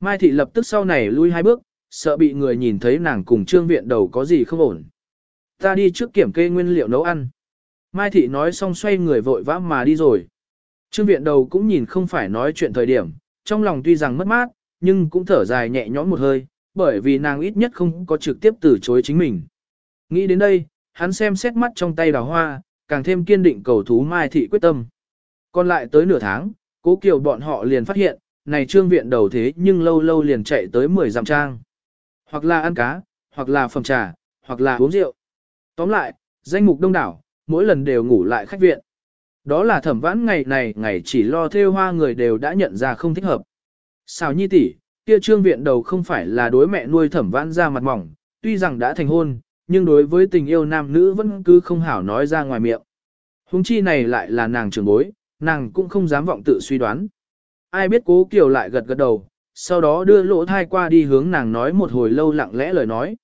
Mai thị lập tức sau này lui hai bước, sợ bị người nhìn thấy nàng cùng trương viện đầu có gì không ổn. Ta đi trước kiểm kê nguyên liệu nấu ăn. Mai thị nói xong xoay người vội vã mà đi rồi. Trương viện đầu cũng nhìn không phải nói chuyện thời điểm, trong lòng tuy rằng mất mát, nhưng cũng thở dài nhẹ nhõm một hơi, bởi vì nàng ít nhất không có trực tiếp từ chối chính mình. Nghĩ đến đây, hắn xem xét mắt trong tay đào hoa, càng thêm kiên định cầu thú Mai thị quyết tâm. Còn lại tới nửa tháng, cố kiều bọn họ liền phát hiện, này trương viện đầu thế nhưng lâu lâu liền chạy tới 10 dặm trang. Hoặc là ăn cá, hoặc là phẩm trà, hoặc là uống rượu. Tóm lại, danh mục đông đảo, mỗi lần đều ngủ lại khách viện. Đó là thẩm vãn ngày này ngày chỉ lo theo hoa người đều đã nhận ra không thích hợp. Sao nhi tỷ, kia trương viện đầu không phải là đối mẹ nuôi thẩm vãn ra mặt mỏng, tuy rằng đã thành hôn, nhưng đối với tình yêu nam nữ vẫn cứ không hảo nói ra ngoài miệng. Hùng chi này lại là nàng trưởng bối, nàng cũng không dám vọng tự suy đoán. Ai biết cố kiều lại gật gật đầu, sau đó đưa lỗ thai qua đi hướng nàng nói một hồi lâu lặng lẽ lời nói.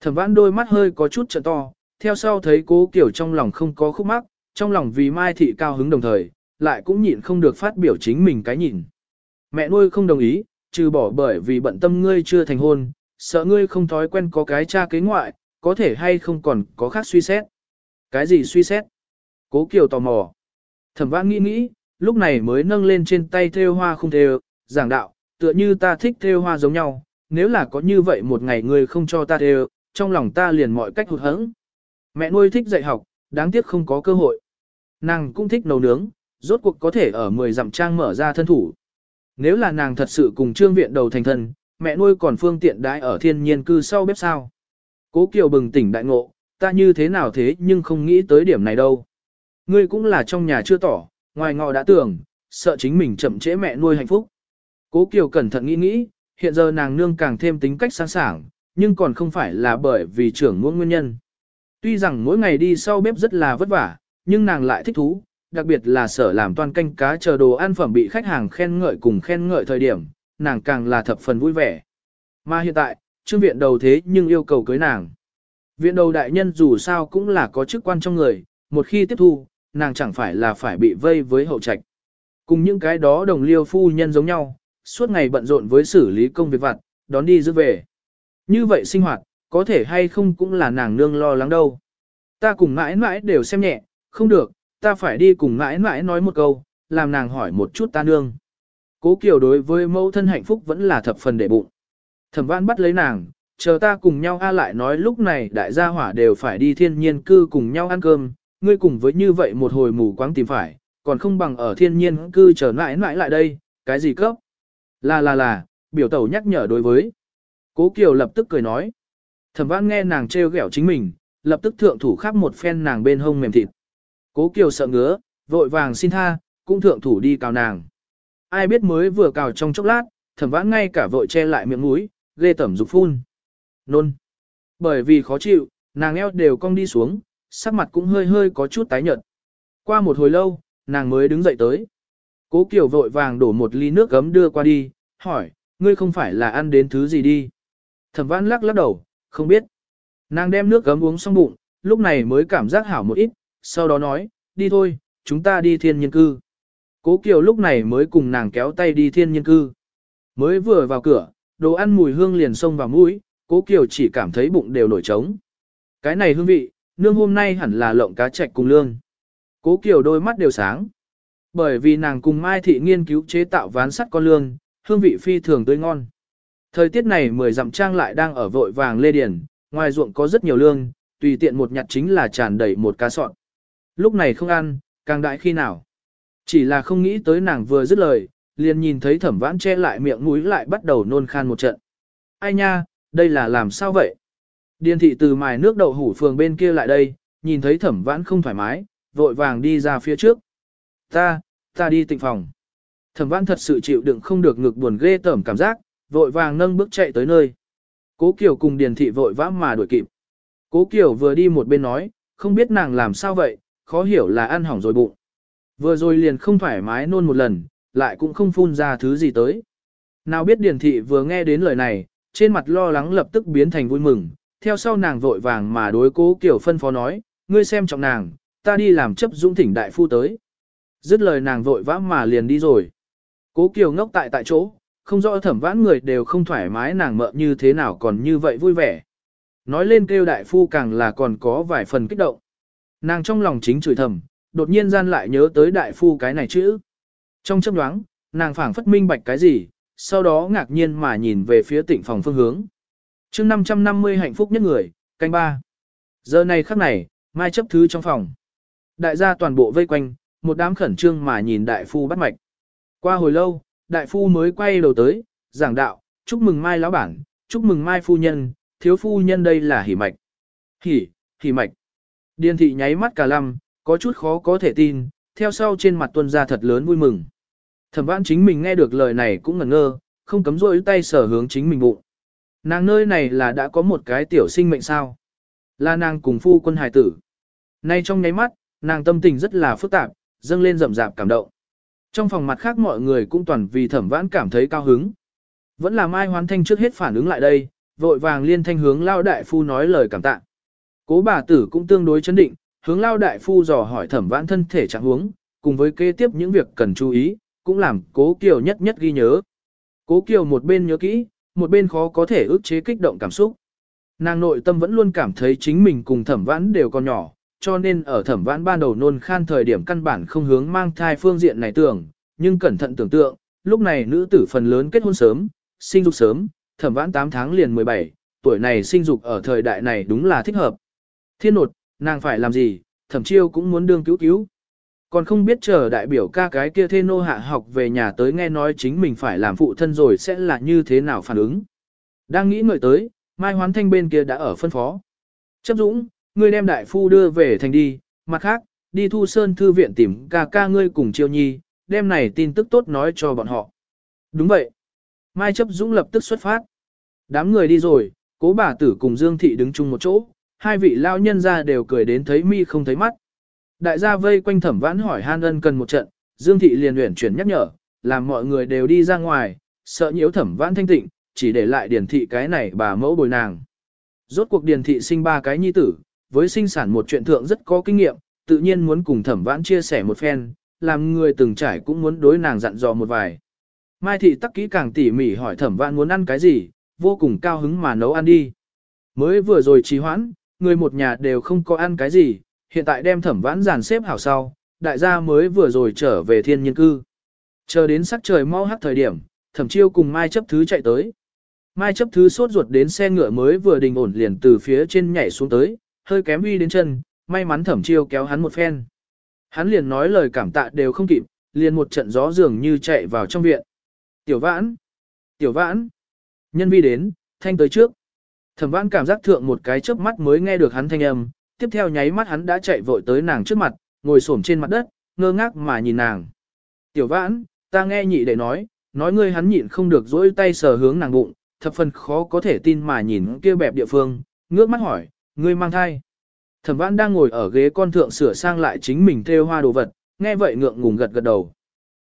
Thẩm vãn đôi mắt hơi có chút trợ to, theo sau thấy cố kiểu trong lòng không có khúc mắc, trong lòng vì Mai Thị cao hứng đồng thời, lại cũng nhịn không được phát biểu chính mình cái nhìn. Mẹ nuôi không đồng ý, trừ bỏ bởi vì bận tâm ngươi chưa thành hôn, sợ ngươi không thói quen có cái cha kế ngoại, có thể hay không còn có khác suy xét. Cái gì suy xét? Cố Kiều tò mò. Thẩm vãn nghĩ nghĩ, lúc này mới nâng lên trên tay thêu hoa không thêu, giảng đạo, tựa như ta thích thêu hoa giống nhau, nếu là có như vậy một ngày ngươi không cho ta thêu, trong lòng ta liền mọi cách hụt hẫng. Mẹ nuôi thích dạy học, đáng tiếc không có cơ hội. Nàng cũng thích nấu nướng, rốt cuộc có thể ở 10 dặm trang mở ra thân thủ. Nếu là nàng thật sự cùng trương viện đầu thành thân, mẹ nuôi còn phương tiện đãi ở thiên nhiên cư sau bếp sao. Cố Kiều bừng tỉnh đại ngộ, ta như thế nào thế nhưng không nghĩ tới điểm này đâu. Ngươi cũng là trong nhà chưa tỏ, ngoài ngọ đã tưởng, sợ chính mình chậm trễ mẹ nuôi hạnh phúc. Cố Kiều cẩn thận nghĩ nghĩ, hiện giờ nàng nương càng thêm tính cách sáng sảng, nhưng còn không phải là bởi vì trưởng muỗng nguyên nhân. Tuy rằng mỗi ngày đi sau bếp rất là vất vả, nhưng nàng lại thích thú, đặc biệt là sở làm toàn canh cá chờ đồ ăn phẩm bị khách hàng khen ngợi cùng khen ngợi thời điểm, nàng càng là thập phần vui vẻ. Mà hiện tại, trương viện đầu thế nhưng yêu cầu cưới nàng. Viện đầu đại nhân dù sao cũng là có chức quan trong người, một khi tiếp thu, nàng chẳng phải là phải bị vây với hậu trạch. Cùng những cái đó đồng liêu phu nhân giống nhau, suốt ngày bận rộn với xử lý công việc vặt, đón đi giữ về. Như vậy sinh hoạt, có thể hay không cũng là nàng nương lo lắng đâu. Ta cùng mãi mãi đều xem nhẹ, không được, ta phải đi cùng mãi mãi nói một câu, làm nàng hỏi một chút ta nương. Cố Kiều đối với mẫu thân hạnh phúc vẫn là thập phần để bụng. Thẩm văn bắt lấy nàng, chờ ta cùng nhau a lại nói lúc này đại gia hỏa đều phải đi thiên nhiên cư cùng nhau ăn cơm, ngươi cùng với như vậy một hồi mù quáng tìm phải, còn không bằng ở thiên nhiên cư chờ mãi mãi lại đây, cái gì cấp? Là là là, biểu tẩu nhắc nhở đối với. Cố Kiều lập tức cười nói. Thẩm văn nghe nàng trêu ghẹo chính mình, lập tức thượng thủ khắp một phen nàng bên hông mềm thịt. Cố Kiều sợ ngứa, vội vàng xin tha, cũng thượng thủ đi cào nàng. Ai biết mới vừa cào trong chốc lát, thẩm vãn ngay cả vội che lại miệng mũi, ghê tẩm dục phun. Nôn. Bởi vì khó chịu, nàng eo đều cong đi xuống, sắc mặt cũng hơi hơi có chút tái nhợt. Qua một hồi lâu, nàng mới đứng dậy tới. Cố Kiều vội vàng đổ một ly nước gấm đưa qua đi, hỏi, ngươi không phải là ăn đến thứ gì đi. Thẩm vãn lắc lắc đầu, không biết. Nàng đem nước gấm uống xong bụng, lúc này mới cảm giác hảo một ít, sau đó nói, đi thôi, chúng ta đi thiên nhân cư. Cố Kiều lúc này mới cùng nàng kéo tay đi thiên nhân cư. Mới vừa vào cửa, đồ ăn mùi hương liền xông vào mũi, Cố Kiều chỉ cảm thấy bụng đều nổi trống. Cái này hương vị, nương hôm nay hẳn là lộng cá chạch cùng lương. Cố Kiều đôi mắt đều sáng. Bởi vì nàng cùng Mai Thị nghiên cứu chế tạo ván sắt con lương, hương vị phi thường tươi ngon. Thời tiết này mười dặm trang lại đang ở vội vàng lê điển, ngoài ruộng có rất nhiều lương, tùy tiện một nhặt chính là tràn đầy một cá sọn. Lúc này không ăn, càng đại khi nào. Chỉ là không nghĩ tới nàng vừa dứt lời, liền nhìn thấy thẩm vãn che lại miệng mũi lại bắt đầu nôn khan một trận. Ai nha, đây là làm sao vậy? Điền thị từ mài nước đậu hủ phường bên kia lại đây, nhìn thấy thẩm vãn không thoải mái, vội vàng đi ra phía trước. Ta, ta đi tịnh phòng. Thẩm vãn thật sự chịu đựng không được ngực buồn ghê tởm cảm giác, vội vàng nâng bước chạy tới nơi. Cố Kiều cùng Điền thị vội vã mà đuổi kịp. Cố Kiều vừa đi một bên nói, không biết nàng làm sao vậy, khó hiểu là ăn hỏng rồi bụng. Vừa rồi liền không thoải mái nôn một lần, lại cũng không phun ra thứ gì tới. Nào biết Điền thị vừa nghe đến lời này, trên mặt lo lắng lập tức biến thành vui mừng, theo sau nàng vội vàng mà đối cố Kiều phân phó nói, ngươi xem trọng nàng, ta đi làm chấp dũng thỉnh đại phu tới. Dứt lời nàng vội vã mà liền đi rồi. Cố Kiều ngốc tại tại chỗ, không rõ thẩm vãn người đều không thoải mái nàng mợ như thế nào còn như vậy vui vẻ. Nói lên kêu đại phu càng là còn có vài phần kích động. Nàng trong lòng chính chửi thầm, đột nhiên gian lại nhớ tới đại phu cái này chữ. Trong chấp đoáng, nàng phảng phất minh bạch cái gì, sau đó ngạc nhiên mà nhìn về phía tỉnh phòng phương hướng. chương 550 hạnh phúc nhất người, canh ba. Giờ này khắc này, mai chấp thứ trong phòng. Đại gia toàn bộ vây quanh, một đám khẩn trương mà nhìn đại phu bắt mạch. Qua hồi lâu, đại phu mới quay đầu tới, giảng đạo, chúc mừng mai lão bản, chúc mừng mai phu nhân, thiếu phu nhân đây là hỉ mạch. Hỉ, hỉ mạch. Điền thị nháy mắt cả lăm, có chút khó có thể tin, theo sau trên mặt tuân ra thật lớn vui mừng. Thẩm vãn chính mình nghe được lời này cũng ngẩn ngơ, không cấm rôi tay sở hướng chính mình bụng. Nàng nơi này là đã có một cái tiểu sinh mệnh sao. Là nàng cùng phu quân hài tử. Nay trong nháy mắt, nàng tâm tình rất là phức tạp, dâng lên rậm rạp cảm động. Trong phòng mặt khác mọi người cũng toàn vì thẩm vãn cảm thấy cao hứng. Vẫn là Mai Hoán Thanh trước hết phản ứng lại đây, vội vàng liên thanh hướng lao đại phu nói lời cảm tạ. Cố bà tử cũng tương đối chấn định, hướng lao đại phu dò hỏi thẩm vãn thân thể trạng huống, cùng với kế tiếp những việc cần chú ý, cũng làm cố kiều nhất nhất ghi nhớ. Cố kiều một bên nhớ kỹ, một bên khó có thể ức chế kích động cảm xúc. Nàng nội tâm vẫn luôn cảm thấy chính mình cùng thẩm vãn đều còn nhỏ, cho nên ở thẩm vãn ban đầu nôn khan thời điểm căn bản không hướng mang thai phương diện này tưởng, nhưng cẩn thận tưởng tượng, lúc này nữ tử phần lớn kết hôn sớm, sinh dục sớm, thẩm vãn 8 tháng liền 17, tuổi này sinh dục ở thời đại này đúng là thích hợp. Thiên nột, nàng phải làm gì, thẩm chiêu cũng muốn đương cứu cứu. Còn không biết chờ đại biểu ca cái kia thê nô hạ học về nhà tới nghe nói chính mình phải làm phụ thân rồi sẽ là như thế nào phản ứng. Đang nghĩ ngợi tới, Mai Hoán Thanh bên kia đã ở phân phó. Chấp Dũng, ngươi đem đại phu đưa về thành đi, mặt khác, đi thu sơn thư viện tìm ca ca ngươi cùng chiêu nhi, đem này tin tức tốt nói cho bọn họ. Đúng vậy. Mai chấp Dũng lập tức xuất phát. Đám người đi rồi, cố bà tử cùng Dương Thị đứng chung một chỗ, hai vị lao nhân ra đều cười đến thấy mi không thấy mắt. Đại gia vây quanh thẩm vãn hỏi han ân cần một trận, Dương Thị liền luyện chuyển nhắc nhở, làm mọi người đều đi ra ngoài, sợ nhiễu thẩm vãn thanh tịnh, chỉ để lại điển thị cái này bà mẫu bồi nàng. Rốt cuộc điển thị sinh ba cái nhi tử, với sinh sản một chuyện thượng rất có kinh nghiệm, tự nhiên muốn cùng thẩm vãn chia sẻ một phen, làm người từng trải cũng muốn đối nàng dặn dò một vài. Mai thị tắc kỹ càng tỉ mỉ hỏi thẩm vãn muốn ăn cái gì, vô cùng cao hứng mà nấu ăn đi. Mới vừa rồi trì hoãn, người một nhà đều không có ăn cái gì, hiện tại đem thẩm vãn giàn xếp hảo sau, đại gia mới vừa rồi trở về thiên nhân cư. Chờ đến sắc trời mau hắt thời điểm, thẩm chiêu cùng Mai chấp thứ chạy tới. Mai chấp thứ sốt ruột đến xe ngựa mới vừa đình ổn liền từ phía trên nhảy xuống tới, hơi kém uy đến chân, may mắn thẩm chiêu kéo hắn một phen. Hắn liền nói lời cảm tạ đều không kịp, liền một trận gió dường như chạy vào trong viện. Tiểu vãn! Tiểu vãn! Nhân vi đến, thanh tới trước. Thẩm vãn cảm giác thượng một cái chớp mắt mới nghe được hắn thanh âm, tiếp theo nháy mắt hắn đã chạy vội tới nàng trước mặt, ngồi xổm trên mặt đất, ngơ ngác mà nhìn nàng. Tiểu vãn, ta nghe nhị đệ nói, nói ngươi hắn nhịn không được dỗi tay sờ hướng nàng bụng, thập phần khó có thể tin mà nhìn kia bẹp địa phương, ngước mắt hỏi, ngươi mang thai. Thẩm vãn đang ngồi ở ghế con thượng sửa sang lại chính mình theo hoa đồ vật, nghe vậy ngượng ngùng gật gật đầu.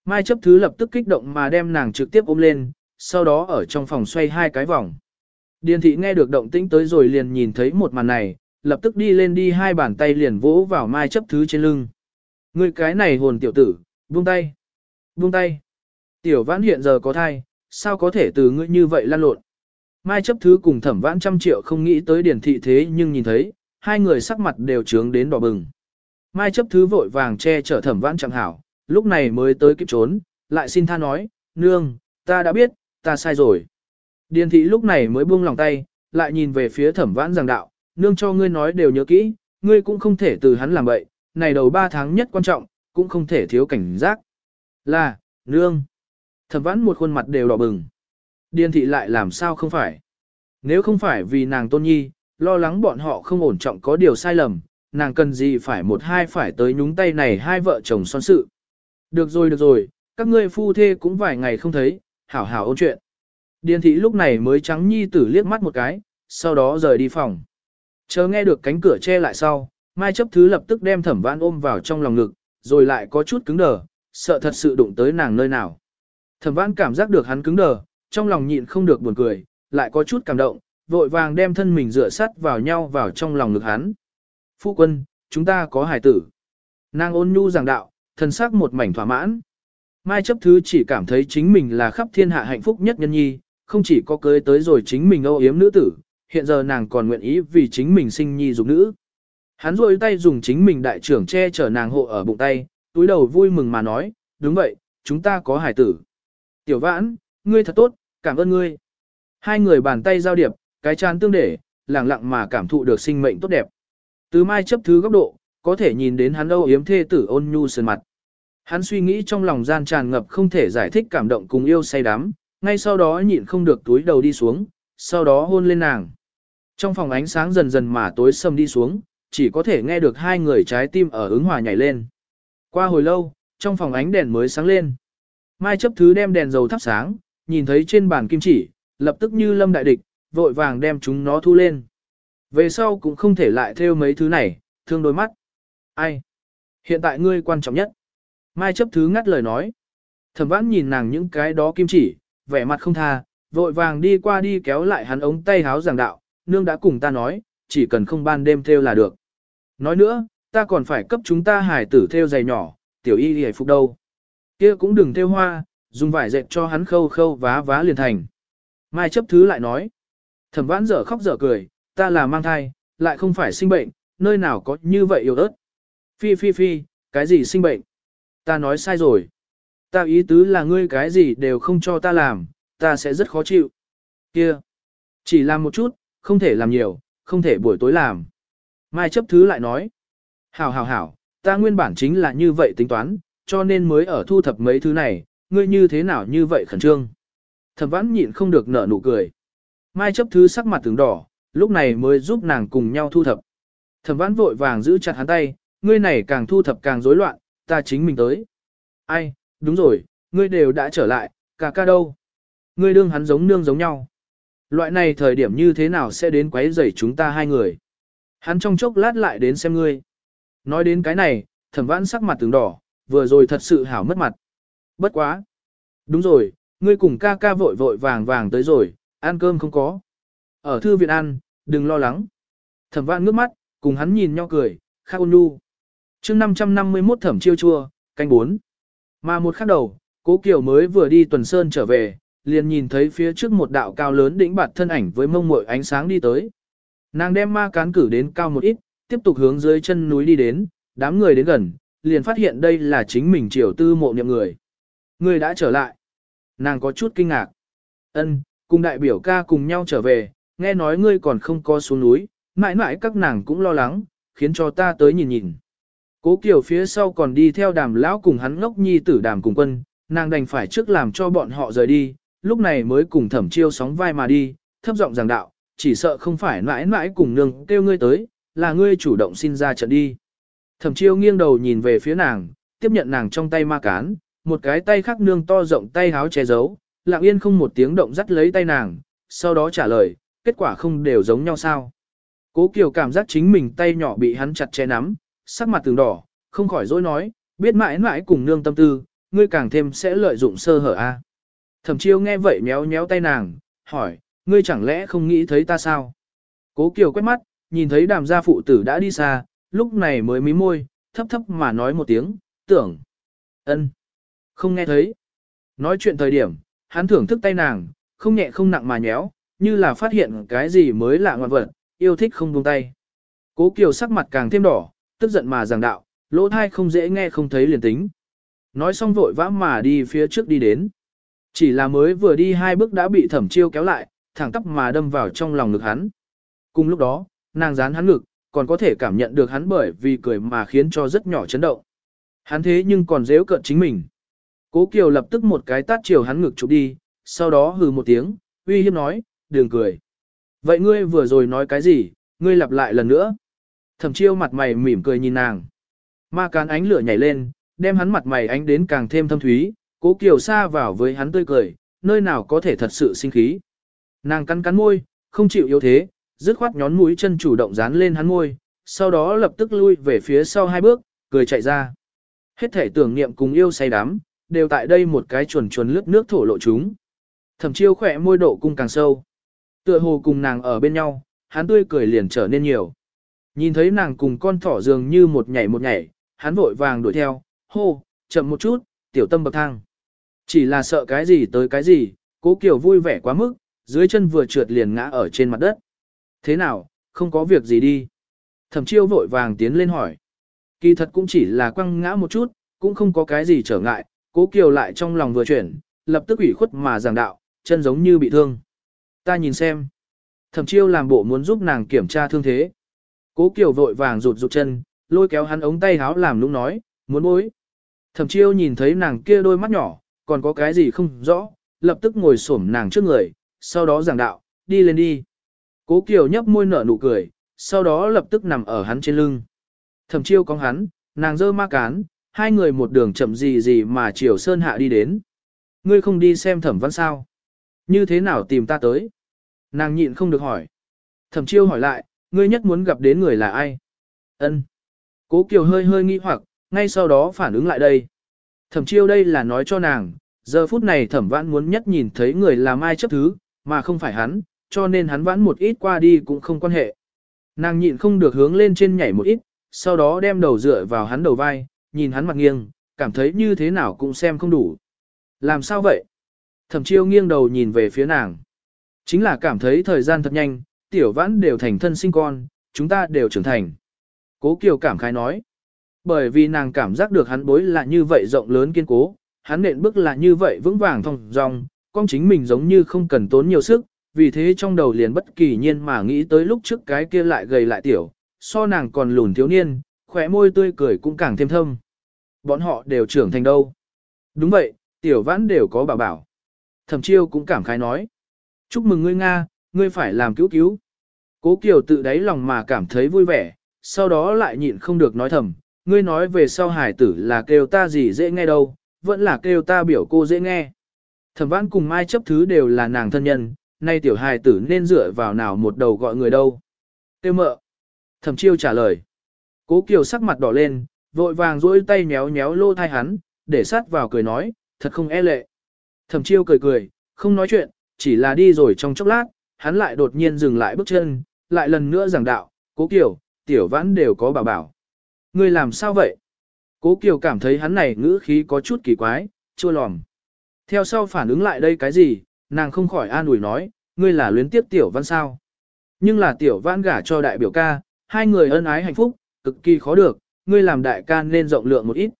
Mai chấp thứ lập tức kích động mà đem nàng trực tiếp ôm lên, sau đó ở trong phòng xoay hai cái vòng. Điền thị nghe được động tĩnh tới rồi liền nhìn thấy một màn này, lập tức đi lên đi hai bàn tay liền vỗ vào mai chấp thứ trên lưng. Ngươi cái này hồn tiểu tử, buông tay, buông tay. Tiểu vãn hiện giờ có thai, sao có thể từ ngươi như vậy lan lộn. Mai chấp thứ cùng thẩm vãn trăm triệu không nghĩ tới điển thị thế nhưng nhìn thấy, hai người sắc mặt đều trướng đến đỏ bừng. Mai chấp thứ vội vàng che chở thẩm vãn chẳng hảo, lúc này mới tới kịp trốn, lại xin tha nói, nương, ta đã biết, ta sai rồi. Điền thị lúc này mới buông lòng tay, lại nhìn về phía thẩm vãn giảng đạo, nương cho ngươi nói đều nhớ kỹ, ngươi cũng không thể từ hắn làm bậy, này đầu ba tháng nhất quan trọng, cũng không thể thiếu cảnh giác. Là, nương. Thẩm vãn một khuôn mặt đều đỏ bừng. Điền thị lại làm sao không phải. Nếu không phải vì nàng tôn nhi, lo lắng bọn họ không ổn trọng có điều sai lầm, nàng cần gì phải một hai phải tới nhúng tay này hai vợ chồng son sự. Được rồi được rồi, các ngươi phu thê cũng vài ngày không thấy, hảo hảo ôn chuyện. Điền thị lúc này mới trắng nhi tử liếc mắt một cái, sau đó rời đi phòng. Chờ nghe được cánh cửa che lại sau, Mai chấp thứ lập tức đem thẩm vãn ôm vào trong lòng ngực, rồi lại có chút cứng đờ, sợ thật sự đụng tới nàng nơi nào. Thẩm vãn cảm giác được hắn cứng đờ, trong lòng nhịn không được buồn cười, lại có chút cảm động, vội vàng đem thân mình dựa sắt vào nhau vào trong lòng ngực hắn. Phu quân, chúng ta có hài tử. Nàng ôn nhu giảng đạo, thân sắc một mảnh thỏa mãn. Mai chấp thứ chỉ cảm thấy chính mình là khắp thiên hạ hạnh phúc nhất nhân nhi, không chỉ có cưới tới rồi chính mình âu yếm nữ tử, hiện giờ nàng còn nguyện ý vì chính mình sinh nhi dục nữ. Hắn rôi tay dùng chính mình đại trưởng che chở nàng hộ ở bụng tay, túi đầu vui mừng mà nói, đúng vậy, chúng ta có hải tử. Tiểu vãn, ngươi thật tốt, cảm ơn ngươi. Hai người bàn tay giao điệp, cái chán tương để, lặng lặng mà cảm thụ được sinh mệnh tốt đẹp. Từ mai chấp thứ góc độ, có thể nhìn đến hắn âu yếm thê tử ôn nhu sơn mặt. Hắn suy nghĩ trong lòng gian tràn ngập không thể giải thích cảm động cùng yêu say đắm, ngay sau đó nhịn không được túi đầu đi xuống, sau đó hôn lên nàng. Trong phòng ánh sáng dần dần mà tối sầm đi xuống, chỉ có thể nghe được hai người trái tim ở ứng hòa nhảy lên. Qua hồi lâu, trong phòng ánh đèn mới sáng lên. Mai chấp thứ đem đèn dầu thắp sáng, nhìn thấy trên bàn kim chỉ, lập tức như lâm đại địch, vội vàng đem chúng nó thu lên. Về sau cũng không thể lại theo mấy thứ này, thương đôi mắt. Ai? Hiện tại ngươi quan trọng nhất. Mai chấp thứ ngắt lời nói. Thẩm vãn nhìn nàng những cái đó kim chỉ, vẻ mặt không tha, vội vàng đi qua đi kéo lại hắn ống tay háo giảng đạo, nương đã cùng ta nói, chỉ cần không ban đêm theo là được. Nói nữa, ta còn phải cấp chúng ta hải tử theo giày nhỏ, tiểu y hề phục đâu. Kia cũng đừng theo hoa, dùng vải dệt cho hắn khâu khâu vá vá liền thành. Mai chấp thứ lại nói. Thẩm vãn dở khóc dở cười, ta là mang thai, lại không phải sinh bệnh, nơi nào có như vậy yếu ớt. Phi phi phi, cái gì sinh bệnh? Ta nói sai rồi. Ta ý tứ là ngươi cái gì đều không cho ta làm, ta sẽ rất khó chịu. Kia, chỉ làm một chút, không thể làm nhiều, không thể buổi tối làm. Mai chấp thứ lại nói. Hảo hảo hảo, ta nguyên bản chính là như vậy tính toán, cho nên mới ở thu thập mấy thứ này, ngươi như thế nào như vậy khẩn trương. Thẩm vãn nhịn không được nở nụ cười. Mai chấp thứ sắc mặt tướng đỏ, lúc này mới giúp nàng cùng nhau thu thập. Thẩm vãn vội vàng giữ chặt hắn tay, ngươi này càng thu thập càng rối loạn, ta chính mình tới. Ai, đúng rồi, ngươi đều đã trở lại, cả ca đâu. Ngươi đương hắn giống nương giống nhau. Loại này thời điểm như thế nào sẽ đến quấy rầy chúng ta hai người. Hắn trong chốc lát lại đến xem ngươi. Nói đến cái này, thẩm vãn sắc mặt từng đỏ, vừa rồi thật sự hảo mất mặt. Bất quá. Đúng rồi, ngươi cùng ca ca vội vội vàng vàng tới rồi, ăn cơm không có. Ở thư viện ăn, đừng lo lắng. Thẩm vãn ngước mắt, cùng hắn nhìn nhau cười, khắc ôn nhu. chương 551 thẩm chiêu chua, canh 4. Mà một khắc đầu, cố kiều mới vừa đi tuần sơn trở về, liền nhìn thấy phía trước một đạo cao lớn đỉnh bạt thân ảnh với mông muội ánh sáng đi tới. Nàng đem ma cán cử đến cao một ít, tiếp tục hướng dưới chân núi đi đến, đám người đến gần, liền phát hiện đây là chính mình triều tư mộ niệm người. Người đã trở lại. Nàng có chút kinh ngạc. Ân, cùng đại biểu ca cùng nhau trở về, nghe nói ngươi còn không có xuống núi, mãi mãi các nàng cũng lo lắng, khiến cho ta tới nhìn nhìn. Cố Kiều phía sau còn đi theo đàm lão cùng hắn ngốc nhi tử đàm cùng quân, nàng đành phải trước làm cho bọn họ rời đi, lúc này mới cùng thẩm chiêu sóng vai mà đi, thấp giọng giảng đạo, chỉ sợ không phải mãi mãi cùng nương kêu ngươi tới, là ngươi chủ động xin ra trận đi. Thẩm chiêu nghiêng đầu nhìn về phía nàng, tiếp nhận nàng trong tay ma cán, một cái tay khác nương to rộng tay háo che giấu, lặng yên không một tiếng động dắt lấy tay nàng, sau đó trả lời, kết quả không đều giống nhau sao. Cố Kiều cảm giác chính mình tay nhỏ bị hắn chặt che nắm, sắc mặt từng đỏ, không khỏi dối nói, biết mãi mãi cùng nương tâm tư, ngươi càng thêm sẽ lợi dụng sơ hở a. Thẩm chiêu nghe vậy méo méo tay nàng, hỏi, ngươi chẳng lẽ không nghĩ thấy ta sao? Cố Kiều quét mắt, nhìn thấy đàm gia phụ tử đã đi xa, lúc này mới mí môi, thấp thấp mà nói một tiếng, tưởng. ân, Không nghe thấy. Nói chuyện thời điểm, hắn thưởng thức tay nàng, không nhẹ không nặng mà nhéo, như là phát hiện cái gì mới lạ ngoạn vật, yêu thích không buông tay. Cố Kiều sắc mặt càng thêm đỏ, tức giận mà giảng đạo, lỗ thai không dễ nghe không thấy liền tính. Nói xong vội vã mà đi phía trước đi đến. Chỉ là mới vừa đi hai bước đã bị thẩm chiêu kéo lại, thẳng tắp mà đâm vào trong lòng ngực hắn. Cùng lúc đó, nàng dán hắn ngực, còn có thể cảm nhận được hắn bởi vì cười mà khiến cho rất nhỏ chấn động. Hắn thế nhưng còn dễ cận chính mình. Cố Kiều lập tức một cái tát chiều hắn ngực chụp đi, sau đó hừ một tiếng, uy hiếp nói, đừng cười. Vậy ngươi vừa rồi nói cái gì, ngươi lặp lại lần nữa. Thẩm chiêu mặt mày mỉm cười nhìn nàng. Ma cán ánh lửa nhảy lên, đem hắn mặt mày ánh đến càng thêm thâm thúy, cố kiều xa vào với hắn tươi cười, nơi nào có thể thật sự sinh khí. Nàng cắn cắn môi, không chịu yếu thế, dứt khoát nhón mũi chân chủ động dán lên hắn môi, sau đó lập tức lui về phía sau hai bước, cười chạy ra. Hết thể tưởng niệm cùng yêu say đắm, đều tại đây một cái chuồn chuồn lướt nước thổ lộ chúng. Thẩm chiêu khỏe môi độ cung càng sâu. Tựa hồ cùng nàng ở bên nhau, hắn tươi cười liền trở nên nhiều. Nhìn thấy nàng cùng con thỏ dường như một nhảy một nhảy, hắn vội vàng đuổi theo, hô, chậm một chút, tiểu tâm bậc thang. Chỉ là sợ cái gì tới cái gì, cố kiều vui vẻ quá mức, dưới chân vừa trượt liền ngã ở trên mặt đất. Thế nào, không có việc gì đi. Thẩm chiêu vội vàng tiến lên hỏi. Kỳ thật cũng chỉ là quăng ngã một chút, cũng không có cái gì trở ngại, cố kiều lại trong lòng vừa chuyển, lập tức ủy khuất mà giảng đạo, chân giống như bị thương. Ta nhìn xem. Thẩm chiêu làm bộ muốn giúp nàng kiểm tra thương thế. Cố Kiều vội vàng rụt rụt chân, lôi kéo hắn ống tay háo làm lúc nói, muốn bối. Thẩm chiêu nhìn thấy nàng kia đôi mắt nhỏ, còn có cái gì không rõ, lập tức ngồi xổm nàng trước người, sau đó giảng đạo, đi lên đi. Cố Kiều nhấp môi nở nụ cười, sau đó lập tức nằm ở hắn trên lưng. Thẩm chiêu có hắn, nàng dơ ma cán, hai người một đường chậm gì gì mà chiều sơn hạ đi đến. Ngươi không đi xem thẩm văn sao? Như thế nào tìm ta tới? Nàng nhịn không được hỏi. Thẩm chiêu hỏi lại, ngươi nhất muốn gặp đến người là ai? Ân. Cố Kiều hơi hơi nghi hoặc, ngay sau đó phản ứng lại đây. Thẩm chiêu đây là nói cho nàng, giờ phút này thẩm vãn muốn nhất nhìn thấy người là mai chấp thứ, mà không phải hắn, cho nên hắn vãn một ít qua đi cũng không quan hệ. Nàng nhịn không được hướng lên trên nhảy một ít, sau đó đem đầu dựa vào hắn đầu vai, nhìn hắn mặt nghiêng, cảm thấy như thế nào cũng xem không đủ. Làm sao vậy? Thẩm chiêu nghiêng đầu nhìn về phía nàng. Chính là cảm thấy thời gian thật nhanh, tiểu vãn đều thành thân sinh con, chúng ta đều trưởng thành. Cố Kiều cảm khái nói. Bởi vì nàng cảm giác được hắn bối là như vậy rộng lớn kiên cố, hắn nện bước là như vậy vững vàng thong dong, con chính mình giống như không cần tốn nhiều sức, vì thế trong đầu liền bất kỳ nhiên mà nghĩ tới lúc trước cái kia lại gầy lại tiểu, so nàng còn lùn thiếu niên, khỏe môi tươi cười cũng càng thêm thâm. Bọn họ đều trưởng thành đâu. Đúng vậy, tiểu vãn đều có bảo bảo. Thẩm chiêu cũng cảm khái nói. Chúc mừng ngươi Nga, ngươi phải làm cứu cứu. Cố Kiều tự đáy lòng mà cảm thấy vui vẻ, sau đó lại nhịn không được nói thầm, ngươi nói về sau hải tử là kêu ta gì dễ nghe đâu, vẫn là kêu ta biểu cô dễ nghe. Thẩm vãn cùng mai chấp thứ đều là nàng thân nhân, nay tiểu hài tử nên dựa vào nào một đầu gọi người đâu. Tiêu mợ. Thẩm chiêu trả lời. Cố Kiều sắc mặt đỏ lên, vội vàng duỗi tay méo méo lô thai hắn, để sát vào cười nói, thật không e lệ. Thẩm chiêu cười cười, không nói chuyện, chỉ là đi rồi trong chốc lát, hắn lại đột nhiên dừng lại bước chân, lại lần nữa giảng đạo, cố kiểu, tiểu vãn đều có bảo bảo. Ngươi làm sao vậy? Cố Kiều cảm thấy hắn này ngữ khí có chút kỳ quái, chua lòm. Theo sau phản ứng lại đây cái gì, nàng không khỏi an ủi nói, ngươi là luyến tiếp tiểu văn sao. Nhưng là tiểu văn gả cho đại biểu ca, hai người ân ái hạnh phúc, cực kỳ khó được, ngươi làm đại ca nên rộng lượng một ít.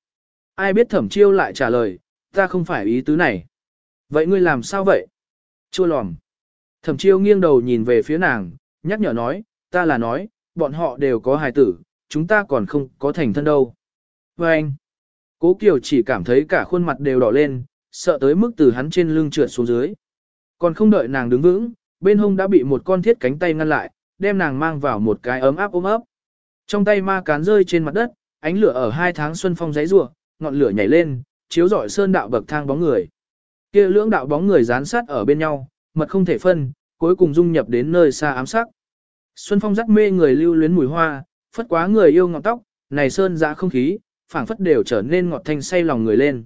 Ai biết thẩm chiêu lại trả lời, ta không phải ý tứ này. Vậy ngươi làm sao vậy? Chua lòm. Thẩm chiêu nghiêng đầu nhìn về phía nàng, nhắc nhở nói, ta là nói, bọn họ đều có hài tử, chúng ta còn không có thành thân đâu. Và anh, cố Kiều chỉ cảm thấy cả khuôn mặt đều đỏ lên, sợ tới mức từ hắn trên lưng trượt xuống dưới. Còn không đợi nàng đứng vững, bên hông đã bị một con thiết cánh tay ngăn lại, đem nàng mang vào một cái ấm áp ôm ấp. Trong tay ma cán rơi trên mặt đất, ánh lửa ở hai tháng xuân phong giấy rủa, ngọn lửa nhảy lên, chiếu rọi sơn đạo bậc thang bóng người. Kia lưỡng đạo bóng người dán sát ở bên nhau, mật không thể phân, cuối cùng dung nhập đến nơi xa ám sắc. Xuân phong rắc mê người lưu luyến mùi hoa, phất quá người yêu ngọt tóc, này sơn dã không khí, phảng phất đều trở nên ngọt thanh say lòng người lên.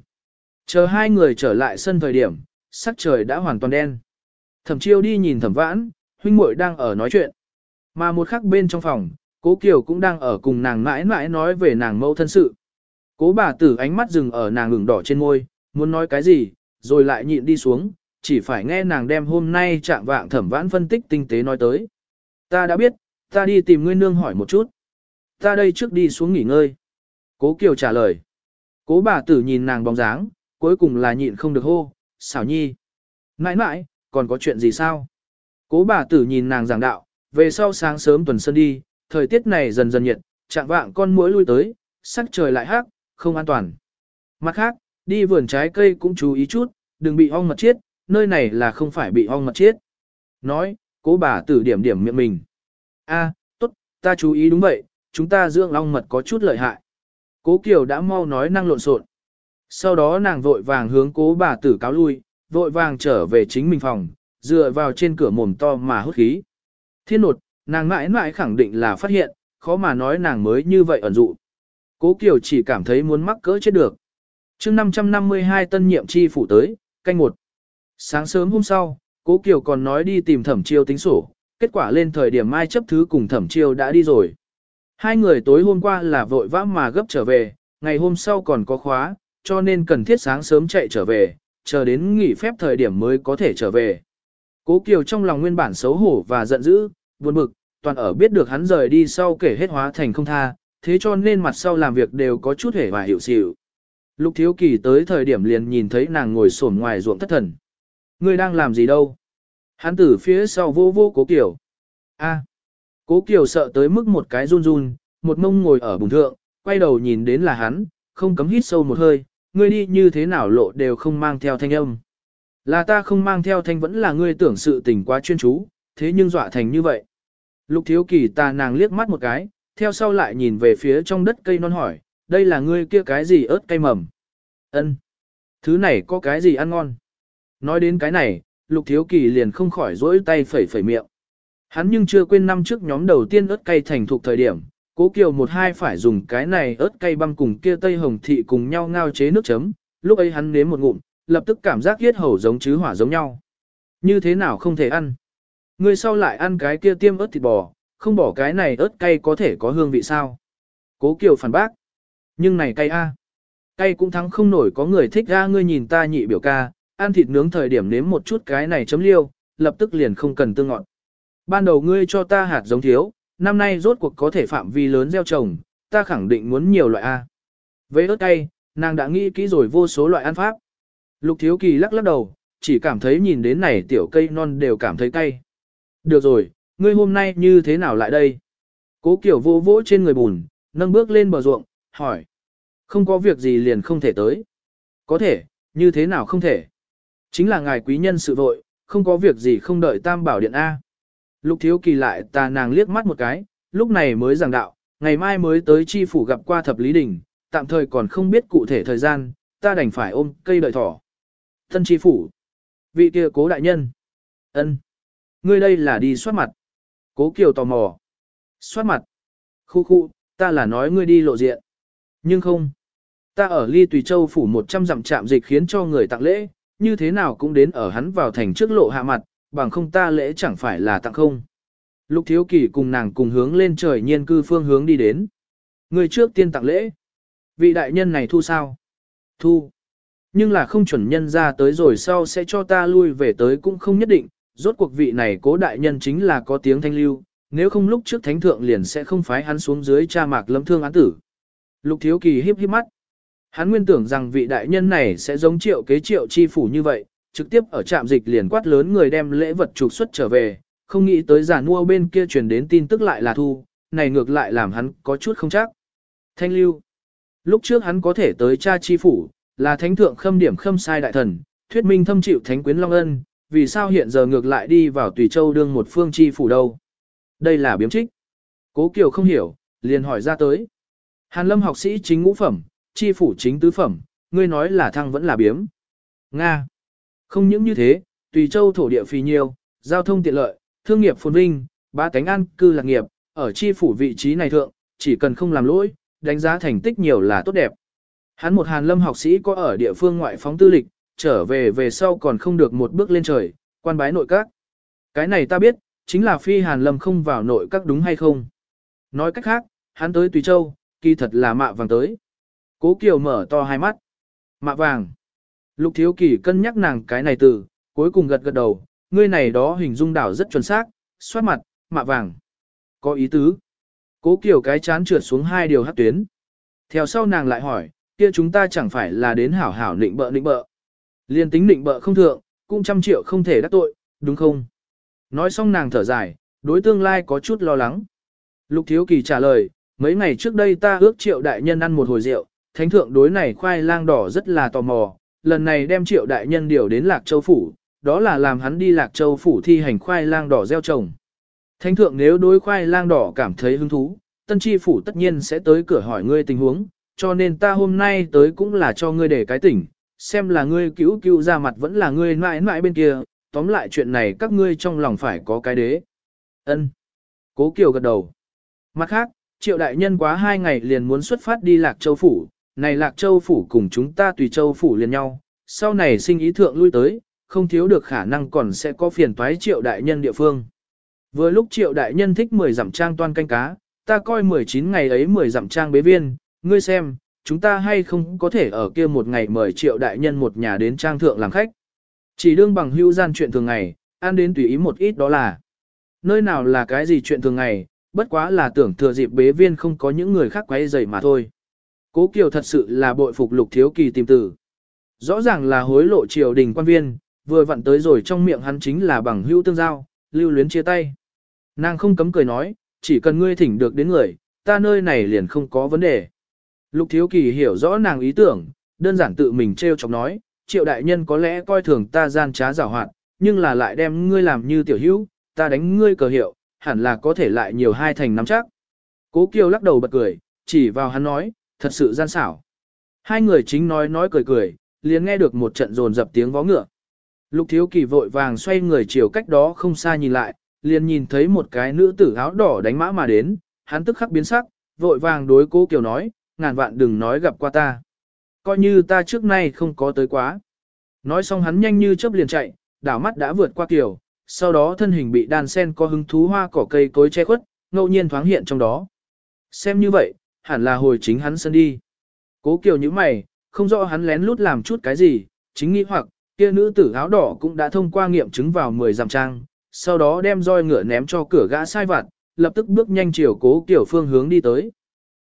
Chờ hai người trở lại sân thời điểm, sắc trời đã hoàn toàn đen. Thẩm chiêu đi nhìn thẩm vãn, huynh muội đang ở nói chuyện. Mà một khắc bên trong phòng, cố Kiều cũng đang ở cùng nàng mãi mãi nói về nàng mẫu thân sự. Cố bà tử ánh mắt dừng ở nàng ửng đỏ trên môi, muốn nói cái gì, rồi lại nhịn đi xuống, chỉ phải nghe nàng đem hôm nay trạng vạng thẩm vãn phân tích tinh tế nói tới. Ta đã biết, ta đi tìm ngươi nương hỏi một chút. Ta đây trước đi xuống nghỉ ngơi. Cố Kiều trả lời. Cố bà tử nhìn nàng bóng dáng, cuối cùng là nhịn không được hô, xảo nhi. Nãi nãi, còn có chuyện gì sao? Cố bà tử nhìn nàng giảng đạo, về sau sáng sớm tuần sân đi, thời tiết này dần dần nhiệt, chạm vạng con muỗi lui tới, sắc trời lại hắc, không an toàn. Mặt khác, đi vườn trái cây cũng chú ý chút, đừng bị ong mật chết, nơi này là không phải bị ong mật chết. Nói, cố bà tử điểm điểm miệng mình. a tốt, ta chú ý đúng vậy, chúng ta dưỡng ong mật có chút lợi hại. Cố Kiều đã mau nói năng lộn xộn. Sau đó nàng vội vàng hướng cố bà tử cáo lui, vội vàng trở về chính mình phòng, dựa vào trên cửa mồm to mà hút khí. Thiên nột, nàng mãi mãi khẳng định là phát hiện, khó mà nói nàng mới như vậy ẩn dụ. Cố Kiều chỉ cảm thấy muốn mắc cỡ chết được. chương 552 tân nhiệm chi phủ tới, canh một. Sáng sớm hôm sau, Cố Kiều còn nói đi tìm thẩm chiêu tính sổ, kết quả lên thời điểm mai chấp thứ cùng thẩm chiêu đã đi rồi. Hai người tối hôm qua là vội vã mà gấp trở về, ngày hôm sau còn có khóa, cho nên cần thiết sáng sớm chạy trở về, chờ đến nghỉ phép thời điểm mới có thể trở về. Cố Kiều trong lòng nguyên bản xấu hổ và giận dữ, buồn bực, toàn ở biết được hắn rời đi sau kể hết hóa thành không tha, thế cho nên mặt sau làm việc đều có chút hề và hiểu xỉu. Lục thiếu kỳ tới thời điểm liền nhìn thấy nàng ngồi xổm ngoài ruộng thất thần. Ngươi đang làm gì đâu? Hắn từ phía sau vô vô cố kiểu. a Cố kiểu sợ tới mức một cái run run, một mông ngồi ở bùng thượng, quay đầu nhìn đến là hắn, không cấm hít sâu một hơi, ngươi đi như thế nào lộ đều không mang theo thanh âm. Là ta không mang theo thanh vẫn là ngươi tưởng sự tình quá chuyên chú, thế nhưng dọa thành như vậy. Lục thiếu kỳ ta nàng liếc mắt một cái, theo sau lại nhìn về phía trong đất cây non hỏi, đây là ngươi kia cái gì ớt cây mầm. ân Thứ này có cái gì ăn ngon? Nói đến cái này, lục thiếu kỳ liền không khỏi rỗi tay phẩy phẩy miệng. Hắn nhưng chưa quên năm trước nhóm đầu tiên ớt cay thành thục thời điểm, cố kiều một hai phải dùng cái này ớt cay băm cùng kia tây hồng thị cùng nhau ngao chế nước chấm, lúc ấy hắn nếm một ngụm, lập tức cảm giác yết hầu giống chứ hỏa giống nhau. Như thế nào không thể ăn? Người sau lại ăn cái kia tiêm ớt thịt bò, không bỏ cái này ớt cay có thể có hương vị sao? Cố kiều phản bác. Nhưng này cay a. Cay cũng thắng không nổi có người thích ra ngươi nhìn ta nhị biểu ca, ăn thịt nướng thời điểm nếm một chút cái này chấm liêu, lập tức liền không cần tương ngọn. Ban đầu ngươi cho ta hạt giống thiếu, năm nay rốt cuộc có thể phạm vi lớn gieo trồng, ta khẳng định muốn nhiều loại A. Với ớt cay, nàng đã nghĩ kỹ rồi vô số loại ăn pháp. Lục thiếu kỳ lắc lắc đầu, chỉ cảm thấy nhìn đến này tiểu cây non đều cảm thấy cay. Được rồi, ngươi hôm nay như thế nào lại đây? Cố kiểu vô vỗ trên người bùn, nâng bước lên bờ ruộng, hỏi. Không có việc gì liền không thể tới. Có thể, như thế nào không thể? Chính là ngài quý nhân sự vội, không có việc gì không đợi tam bảo điện A. Lục thiếu kỳ lại ta nàng liếc mắt một cái, lúc này mới giảng đạo, ngày mai mới tới chi phủ gặp qua thập lý đình, tạm thời còn không biết cụ thể thời gian, ta đành phải ôm cây đợi thỏ. Thân chi phủ. Vị kia cố đại nhân. ân, Ngươi đây là đi soát mặt. Cố kiều tò mò. Soát mặt. Khu khu, ta là nói ngươi đi lộ diện. Nhưng không. Ta ở ly tùy châu phủ 100 dặm chạm dịch khiến cho người tặng lễ, như thế nào cũng đến ở hắn vào thành trước lộ hạ mặt, bằng không ta lễ chẳng phải là tặng không. Lục thiếu kỳ cùng nàng cùng hướng lên trời nhiên cư phương hướng đi đến. Người trước tiên tặng lễ. Vị đại nhân này thu sao? Thu. Nhưng là không chuẩn nhân ra tới rồi sau sẽ cho ta lui về tới cũng không nhất định, rốt cuộc vị này cố đại nhân chính là có tiếng thanh lưu, nếu không lúc trước thánh thượng liền sẽ không phái hắn xuống dưới cha mạc lâm thương án tử. Lục thiếu kỳ híp híp mắt. Hắn nguyên tưởng rằng vị đại nhân này sẽ giống triệu kế triệu chi phủ như vậy, trực tiếp ở trạm dịch liền quát lớn người đem lễ vật trục xuất trở về, không nghĩ tới giả mua bên kia truyền đến tin tức lại là thu, này ngược lại làm hắn có chút không chắc. Thanh lưu. Lúc trước hắn có thể tới cha chi phủ, là thánh thượng khâm điểm khâm sai đại thần, thuyết minh thâm chịu thánh quyến long ân, vì sao hiện giờ ngược lại đi vào tùy châu đương một phương chi phủ đâu. Đây là biếm trích. Cố Kiều không hiểu, liền hỏi ra tới. Hàn lâm học sĩ chính ngũ phẩm, chi phủ chính tứ phẩm, ngươi nói là thăng vẫn là biếm. Nga. Không những như thế, tùy châu thổ địa phì nhiêu, giao thông tiện lợi, thương nghiệp phồn vinh, ba cánh an cư lạc nghiệp, ở chi phủ vị trí này thượng, chỉ cần không làm lỗi, đánh giá thành tích nhiều là tốt đẹp. Hắn một hàn lâm học sĩ có ở địa phương ngoại phóng tư lịch, trở về về sau còn không được một bước lên trời, quan bái nội các. Cái này ta biết, chính là phi hàn lâm không vào nội các đúng hay không. Nói cách khác, hắn tới Tùy Châu, kỳ thật là mạ vàng tới. Cố Kiều mở to hai mắt. Mạ vàng. Lục Thiếu Kỳ cân nhắc nàng cái này từ, cuối cùng gật gật đầu, ngươi này đó hình dung đảo rất chuẩn xác, xoát mặt, mạ vàng. Có ý tứ. Cố Kiều cái chán trượt xuống hai điều hát tuyến. Theo sau nàng lại hỏi, kia chúng ta chẳng phải là đến hảo hảo nịnh bợ nịnh bợ. Liên tính nịnh bợ không thượng, cũng trăm triệu không thể đắc tội, đúng không? Nói xong nàng thở dài, đối tương lai có chút lo lắng. Lục Thiếu Kỳ trả lời, mấy ngày trước đây ta ước triệu đại nhân ăn một hồi rượu, thánh thượng đối này khoai lang đỏ rất là tò mò, lần này đem triệu đại nhân điều đến Lạc Châu Phủ, đó là làm hắn đi Lạc Châu Phủ thi hành khoai lang đỏ gieo trồng. Thánh thượng nếu đối khoai lang đỏ cảm thấy hứng thú, tân tri phủ tất nhiên sẽ tới cửa hỏi ngươi tình huống, cho nên ta hôm nay tới cũng là cho ngươi để cái tỉnh, xem là ngươi cứu cứu ra mặt vẫn là ngươi mãi mãi bên kia, tóm lại chuyện này các ngươi trong lòng phải có cái đế. Ân. Cố Kiều gật đầu. Mặt khác, triệu đại nhân quá hai ngày liền muốn xuất phát đi Lạc Châu Phủ, này Lạc Châu Phủ cùng chúng ta tùy Châu Phủ liền nhau, sau này sinh ý thượng lui tới, không thiếu được khả năng còn sẽ có phiền toái triệu đại nhân địa phương. Vừa lúc triệu đại nhân thích 10 dặm trang toan canh cá, ta coi 19 ngày ấy 10 dặm trang bế viên, ngươi xem, chúng ta hay không có thể ở kia một ngày mời triệu đại nhân một nhà đến trang thượng làm khách. Chỉ đương bằng hữu gian chuyện thường ngày, ăn đến tùy ý một ít đó là. Nơi nào là cái gì chuyện thường ngày, bất quá là tưởng thừa dịp bế viên không có những người khác quấy rầy mà thôi. Cố Kiều thật sự là bội phục lục thiếu kỳ tìm tử. Rõ ràng là hối lộ triều đình quan viên, vừa vặn tới rồi trong miệng hắn chính là bằng hữu tương giao, lưu luyến chia tay. Nàng không cấm cười nói, chỉ cần ngươi thỉnh được đến người, ta nơi này liền không có vấn đề. Lục thiếu kỳ hiểu rõ nàng ý tưởng, đơn giản tự mình treo chọc nói, triệu đại nhân có lẽ coi thường ta gian trá giảo hoạt, nhưng là lại đem ngươi làm như tiểu hữu, ta đánh ngươi cờ hiệu, hẳn là có thể lại nhiều hai thành nắm chắc. Cố Kiều lắc đầu bật cười, chỉ vào hắn nói, thật sự gian xảo. Hai người chính nói nói cười cười, liền nghe được một trận rồn dập tiếng vó ngựa. Lục thiếu kỳ vội vàng xoay người chiều cách đó không xa nhìn lại, liền nhìn thấy một cái nữ tử áo đỏ đánh mã mà đến, hắn tức khắc biến sắc, vội vàng đối cố Kiều nói, ngàn vạn đừng nói gặp qua ta. Coi như ta trước nay không có tới quá. Nói xong hắn nhanh như chớp liền chạy, đảo mắt đã vượt qua Kiều, sau đó thân hình bị đàn sen có hứng thú hoa cỏ cây cối che khuất, ngẫu nhiên thoáng hiện trong đó. Xem như vậy, hẳn là hồi chính hắn sân đi. Cố Kiều như mày, không rõ hắn lén lút làm chút cái gì, chính nghĩ hoặc, kia nữ tử áo đỏ cũng đã thông qua nghiệm chứng vào 10 dặm trang, sau đó đem roi ngựa ném cho cửa gã sai vặt, lập tức bước nhanh chiều cố kiều phương hướng đi tới.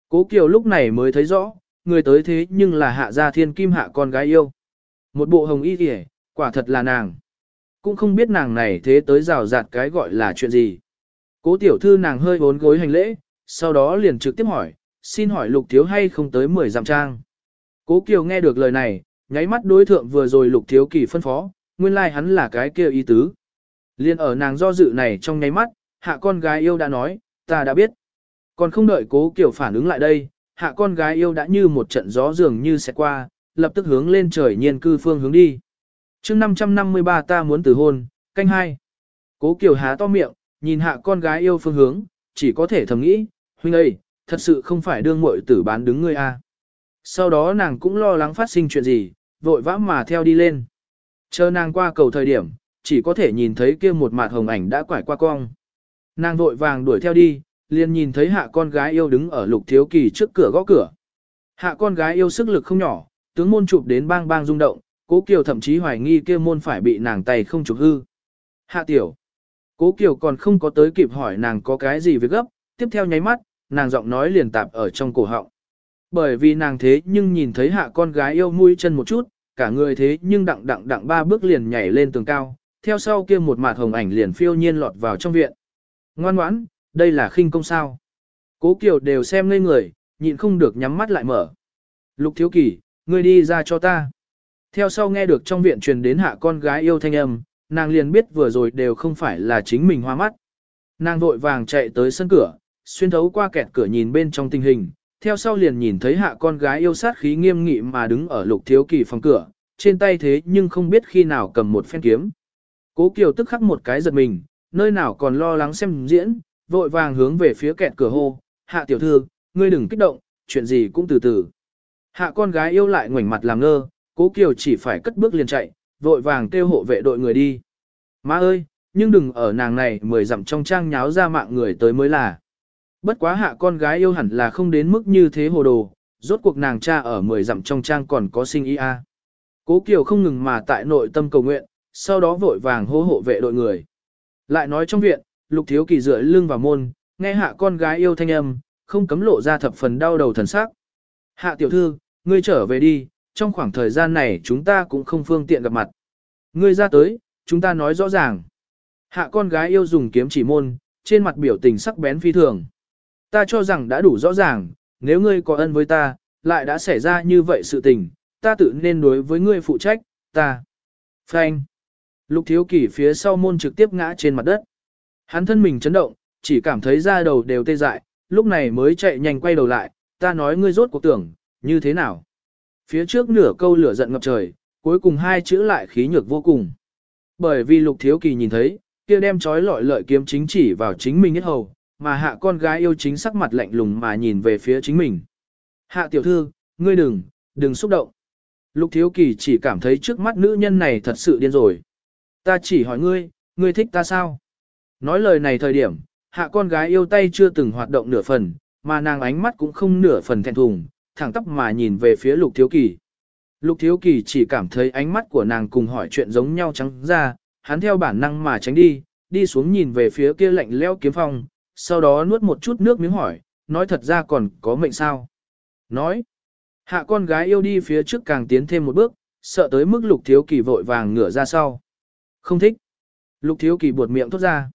Cố Kiều lúc này mới thấy rõ, người tới thế nhưng là hạ gia thiên kim hạ con gái yêu. Một bộ hồng y kìa, quả thật là nàng. Cũng không biết nàng này thế tới rào rạt cái gọi là chuyện gì. Cố tiểu thư nàng hơi bốn gối hành lễ, sau đó liền trực tiếp hỏi, xin hỏi lục thiếu hay không tới 10 dặm trang. Cố Kiều nghe được lời này, nháy mắt đối thượng vừa rồi lục thiếu kỳ phân phó, nguyên lai like hắn là cái kia ý tứ. Liên ở nàng do dự này trong nháy mắt, hạ con gái yêu đã nói, ta đã biết. Còn không đợi cố Kiều phản ứng lại đây, hạ con gái yêu đã như một trận gió dường như sẽ qua, lập tức hướng lên trời nhiên cư phương hướng đi. chương 553 ta muốn từ hôn, canh hai. Cố Kiều há to miệng, nhìn hạ con gái yêu phương hướng, chỉ có thể thầm nghĩ, huynh ơi, thật sự không phải đương muội tử bán đứng ngươi a. À. Sau đó nàng cũng lo lắng phát sinh chuyện gì, vội vã mà theo đi lên. Chờ nàng qua cầu thời điểm, chỉ có thể nhìn thấy kia một mặt hồng ảnh đã quải qua cong. Nàng vội vàng đuổi theo đi, liền nhìn thấy hạ con gái yêu đứng ở lục thiếu kỳ trước cửa gõ cửa. Hạ con gái yêu sức lực không nhỏ, tướng môn chụp đến bang bang rung động, cố kiều thậm chí hoài nghi kia môn phải bị nàng tay không chụp hư. Hạ tiểu. Cố kiều còn không có tới kịp hỏi nàng có cái gì việc gấp, tiếp theo nháy mắt, nàng giọng nói liền tạp ở trong cổ họng. Bởi vì nàng thế nhưng nhìn thấy hạ con gái yêu mũi chân một chút, cả người thế nhưng đặng đặng đặng ba bước liền nhảy lên tường cao, theo sau kia một mạt hồng ảnh liền phiêu nhiên lọt vào trong viện. Ngoan ngoãn, đây là khinh công sao. Cố Kiều đều xem ngây người, nhịn không được nhắm mắt lại mở. Lục Thiếu Kỳ, ngươi đi ra cho ta. Theo sau nghe được trong viện truyền đến hạ con gái yêu thanh âm, nàng liền biết vừa rồi đều không phải là chính mình hoa mắt. Nàng vội vàng chạy tới sân cửa, xuyên thấu qua kẹt cửa nhìn bên trong tình hình, theo sau liền nhìn thấy hạ con gái yêu sát khí nghiêm nghị mà đứng ở lục thiếu kỳ phòng cửa, trên tay thế nhưng không biết khi nào cầm một phen kiếm. Cố Kiều tức khắc một cái giật mình, nơi nào còn lo lắng xem diễn, vội vàng hướng về phía kẹt cửa hô, hạ tiểu thư, ngươi đừng kích động, chuyện gì cũng từ từ. Hạ con gái yêu lại ngoảnh mặt làm ngơ, cố kiều chỉ phải cất bước liền chạy, vội vàng kêu hộ vệ đội người đi. Má ơi, nhưng đừng ở nàng này mười dặm trong trang nháo ra mạng người tới mới là. Bất quá hạ con gái yêu hẳn là không đến mức như thế hồ đồ, rốt cuộc nàng cha ở mười dặm trong trang còn có sinh ý a. Cố Kiều không ngừng mà tại nội tâm cầu nguyện, sau đó vội vàng hô hộ vệ đội người. Lại nói trong viện, lục thiếu kỳ dựa lưng vào môn, nghe hạ con gái yêu thanh âm, không cấm lộ ra thập phần đau đầu thần sắc. Hạ tiểu thư, ngươi trở về đi, trong khoảng thời gian này chúng ta cũng không phương tiện gặp mặt. Ngươi ra tới, chúng ta nói rõ ràng. Hạ con gái yêu dùng kiếm chỉ môn, trên mặt biểu tình sắc bén phi thường. Ta cho rằng đã đủ rõ ràng, nếu ngươi có ân với ta, lại đã xảy ra như vậy sự tình, ta tự nên đối với ngươi phụ trách, ta. Phanh. Lục thiếu kỷ phía sau môn trực tiếp ngã trên mặt đất. Hắn thân mình chấn động, chỉ cảm thấy da đầu đều tê dại, lúc này mới chạy nhanh quay đầu lại, ta nói ngươi rốt cuộc tưởng, như thế nào? Phía trước nửa câu lửa giận ngập trời, cuối cùng hai chữ lại khí nhược vô cùng. Bởi vì lục thiếu kỳ nhìn thấy, kia đem trói lọi lợi kiếm chính chỉ vào chính mình nhất hầu, mà hạ con gái yêu chính sắc mặt lạnh lùng mà nhìn về phía chính mình. Hạ tiểu thư, ngươi đừng, đừng xúc động. Lục thiếu kỳ chỉ cảm thấy trước mắt nữ nhân này thật sự điên rồi. Ta chỉ hỏi ngươi, ngươi thích ta sao? Nói lời này thời điểm, hạ con gái yêu tay chưa từng hoạt động nửa phần, mà nàng ánh mắt cũng không nửa phần thẹn thùng, thẳng tắp mà nhìn về phía lục thiếu kỳ. Lục thiếu kỳ chỉ cảm thấy ánh mắt của nàng cùng hỏi chuyện giống nhau trắng ra, hắn theo bản năng mà tránh đi, đi xuống nhìn về phía kia lạnh leo kiếm phong, sau đó nuốt một chút nước miếng hỏi, nói thật ra còn có mệnh sao. Nói, hạ con gái yêu đi phía trước càng tiến thêm một bước, sợ tới mức lục thiếu kỳ vội vàng ngửa ra sau. Không thích. Lục thiếu kỳ buột miệng thốt ra.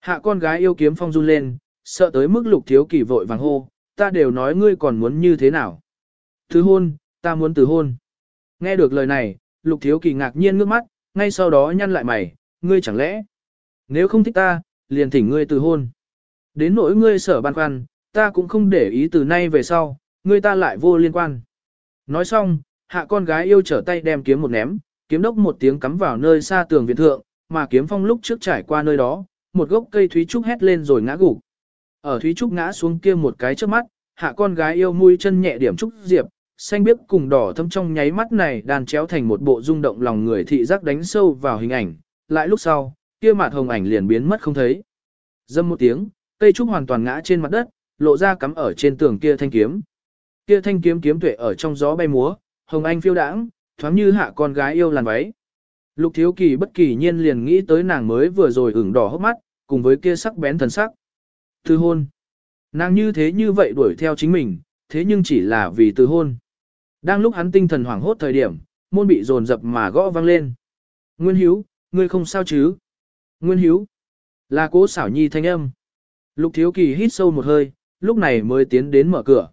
Hạ con gái yêu kiếm phong run lên, sợ tới mức lục thiếu kỳ vội vàng hô, ta đều nói ngươi còn muốn như thế nào. Thứ hôn, ta muốn từ hôn. Nghe được lời này, lục thiếu kỳ ngạc nhiên ngước mắt, ngay sau đó nhăn lại mày, ngươi chẳng lẽ, nếu không thích ta, liền thỉnh ngươi từ hôn. Đến nỗi ngươi sở ban khoăn, ta cũng không để ý từ nay về sau, ngươi ta lại vô liên quan. Nói xong, hạ con gái yêu trở tay đem kiếm một ném, kiếm đốc một tiếng cắm vào nơi xa tường viện thượng, mà kiếm phong lúc trước trải qua nơi đó, một gốc cây thúy trúc hét lên rồi ngã gục. Ở thúy trúc ngã xuống kia một cái trước mắt, hạ con gái yêu mũi chân nhẹ điểm trúc diệp, xanh biếc cùng đỏ thâm trong nháy mắt này đàn chéo thành một bộ rung động lòng người thị giác đánh sâu vào hình ảnh, lại lúc sau, kia mặt hồng ảnh liền biến mất không thấy. Dâm một tiếng, cây trúc hoàn toàn ngã trên mặt đất, lộ ra cắm ở trên tường kia thanh kiếm. Kia thanh kiếm kiếm tuệ ở trong gió bay múa, hồng anh phiêu đãng, thoáng như hạ con gái yêu làn váy. Lục thiếu kỳ bất kỳ nhiên liền nghĩ tới nàng mới vừa rồi ửng đỏ hốc mắt, cùng với kia sắc bén thần sắc. Từ hôn. Nàng như thế như vậy đuổi theo chính mình, thế nhưng chỉ là vì từ hôn. Đang lúc hắn tinh thần hoảng hốt thời điểm, môn bị dồn dập mà gõ vang lên. Nguyên Hiếu, ngươi không sao chứ? Nguyên Hiếu, là cố xảo nhi thanh âm. Lục thiếu kỳ hít sâu một hơi, lúc này mới tiến đến mở cửa.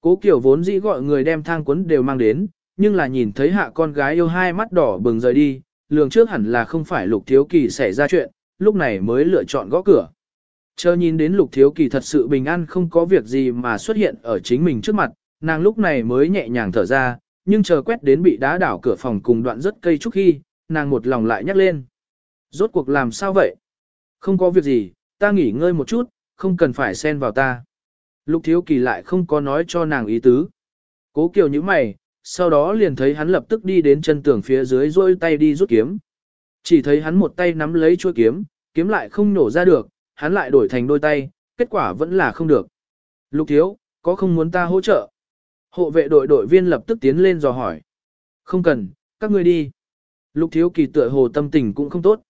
Cố Kiều vốn dĩ gọi người đem thang quấn đều mang đến, nhưng là nhìn thấy hạ con gái yêu hai mắt đỏ bừng rời đi, lường trước hẳn là không phải lục thiếu kỳ xảy ra chuyện, lúc này mới lựa chọn gõ cửa. Chờ nhìn đến lục thiếu kỳ thật sự bình an không có việc gì mà xuất hiện ở chính mình trước mặt, nàng lúc này mới nhẹ nhàng thở ra, nhưng chờ quét đến bị đá đảo cửa phòng cùng đoạn rất cây trúc khi, nàng một lòng lại nhắc lên. Rốt cuộc làm sao vậy? Không có việc gì, ta nghỉ ngơi một chút, không cần phải xen vào ta. Lục thiếu kỳ lại không có nói cho nàng ý tứ. Cố kiều như mày, sau đó liền thấy hắn lập tức đi đến chân tường phía dưới rôi tay đi rút kiếm. Chỉ thấy hắn một tay nắm lấy chuôi kiếm, kiếm lại không nổ ra được, hắn lại đổi thành đôi tay, kết quả vẫn là không được. Lục thiếu, có không muốn ta hỗ trợ? Hộ vệ đội đội viên lập tức tiến lên dò hỏi. Không cần, các ngươi đi. Lục thiếu kỳ tựa hồ tâm tình cũng không tốt.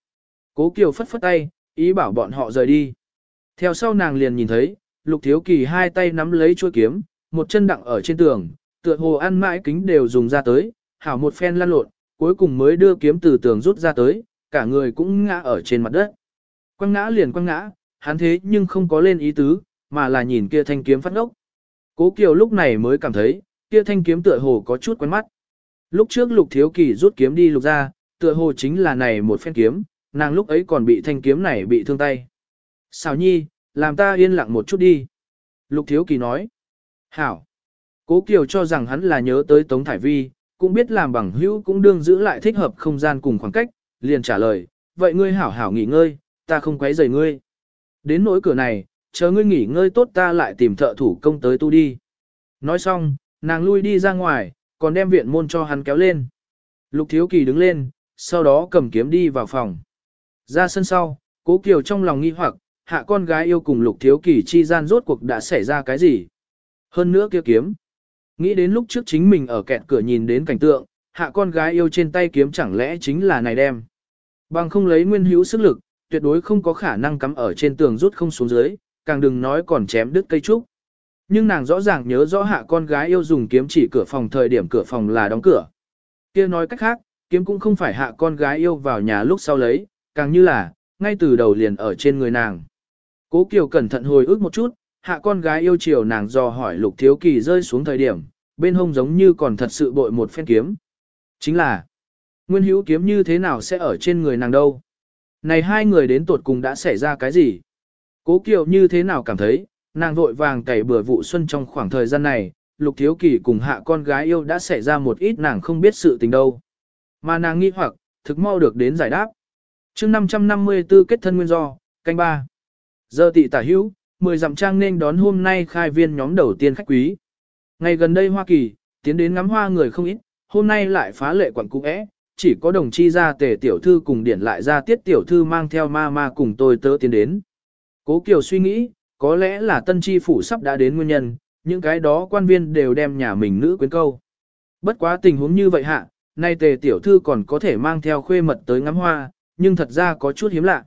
Cố Kiều phất phất tay, ý bảo bọn họ rời đi. Theo sau nàng liền nhìn thấy, lục thiếu kỳ hai tay nắm lấy chuôi kiếm, một chân đặng ở trên tường, tựa hồ ăn mãi kính đều dùng ra tới, hảo một phen lăn lộn, cuối cùng mới đưa kiếm từ tường rút ra tới, cả người cũng ngã ở trên mặt đất. Quăng ngã liền quăng ngã, hắn thế nhưng không có lên ý tứ, mà là nhìn kia thanh kiếm phát ngốc. Cố Kiều lúc này mới cảm thấy, kia thanh kiếm tựa hồ có chút quen mắt. Lúc trước lục thiếu kỳ rút kiếm đi lục ra, tựa hồ chính là này một phen kiếm, nàng lúc ấy còn bị thanh kiếm này bị thương tay. Xào nhi, làm ta yên lặng một chút đi. Lục thiếu kỳ nói. Hảo. Cố Kiều cho rằng hắn là nhớ tới Tống Thải Vi, cũng biết làm bằng hữu cũng đương giữ lại thích hợp không gian cùng khoảng cách, liền trả lời, vậy ngươi hảo hảo nghỉ ngơi, ta không quấy rầy ngươi. Đến nỗi cửa này, chờ ngươi nghỉ ngơi tốt ta lại tìm thợ thủ công tới tu đi. Nói xong, nàng lui đi ra ngoài, còn đem viện môn cho hắn kéo lên. Lục Thiếu Kỳ đứng lên, sau đó cầm kiếm đi vào phòng. Ra sân sau, Cố Kiều trong lòng nghi hoặc, hạ con gái yêu cùng Lục Thiếu Kỳ chi gian rốt cuộc đã xảy ra cái gì. Hơn nữa kia kiếm. Nghĩ đến lúc trước chính mình ở kẹt cửa nhìn đến cảnh tượng, hạ con gái yêu trên tay kiếm chẳng lẽ chính là này đem. Bằng không lấy nguyên hữu sức lực, tuyệt đối không có khả năng cắm ở trên tường rút không xuống dưới, càng đừng nói còn chém đứt cây trúc. Nhưng nàng rõ ràng nhớ rõ hạ con gái yêu dùng kiếm chỉ cửa phòng thời điểm cửa phòng là đóng cửa. kia nói cách khác, kiếm cũng không phải hạ con gái yêu vào nhà lúc sau lấy, càng như là, ngay từ đầu liền ở trên người nàng. Cố Kiều cẩn thận hồi ức một chút, hạ con gái yêu chiều nàng dò hỏi lục thiếu kỳ rơi xuống thời điểm, bên hông giống như còn thật sự bội một phen kiếm. Chính là, nguyên hữu kiếm như thế nào sẽ ở trên người nàng đâu? Này hai người đến tuột cùng đã xảy ra cái gì? Cố Kiều như thế nào cảm thấy, nàng vội vàng cày bừa vụ xuân trong khoảng thời gian này, lục thiếu kỳ cùng hạ con gái yêu đã xảy ra một ít nàng không biết sự tình đâu. Mà nàng nghi hoặc, thực mau được đến giải đáp chương 554 kết thân nguyên do, canh ba Giờ tị tả hữu, 10 dặm trang nên đón hôm nay khai viên nhóm đầu tiên khách quý. Ngày gần đây Hoa Kỳ, tiến đến ngắm hoa người không ít, hôm nay lại phá lệ quận cũ é, chỉ có đồng chi ra tề tiểu thư cùng điển lại ra tiết tiểu thư mang theo ma ma cùng tôi tớ tiến đến. Cố Kiều suy nghĩ, có lẽ là tân chi phủ sắp đã đến nguyên nhân, những cái đó quan viên đều đem nhà mình nữ quyến câu. Bất quá tình huống như vậy hạ, nay tề tiểu thư còn có thể mang theo khuê mật tới ngắm hoa, nhưng thật ra có chút hiếm lạ.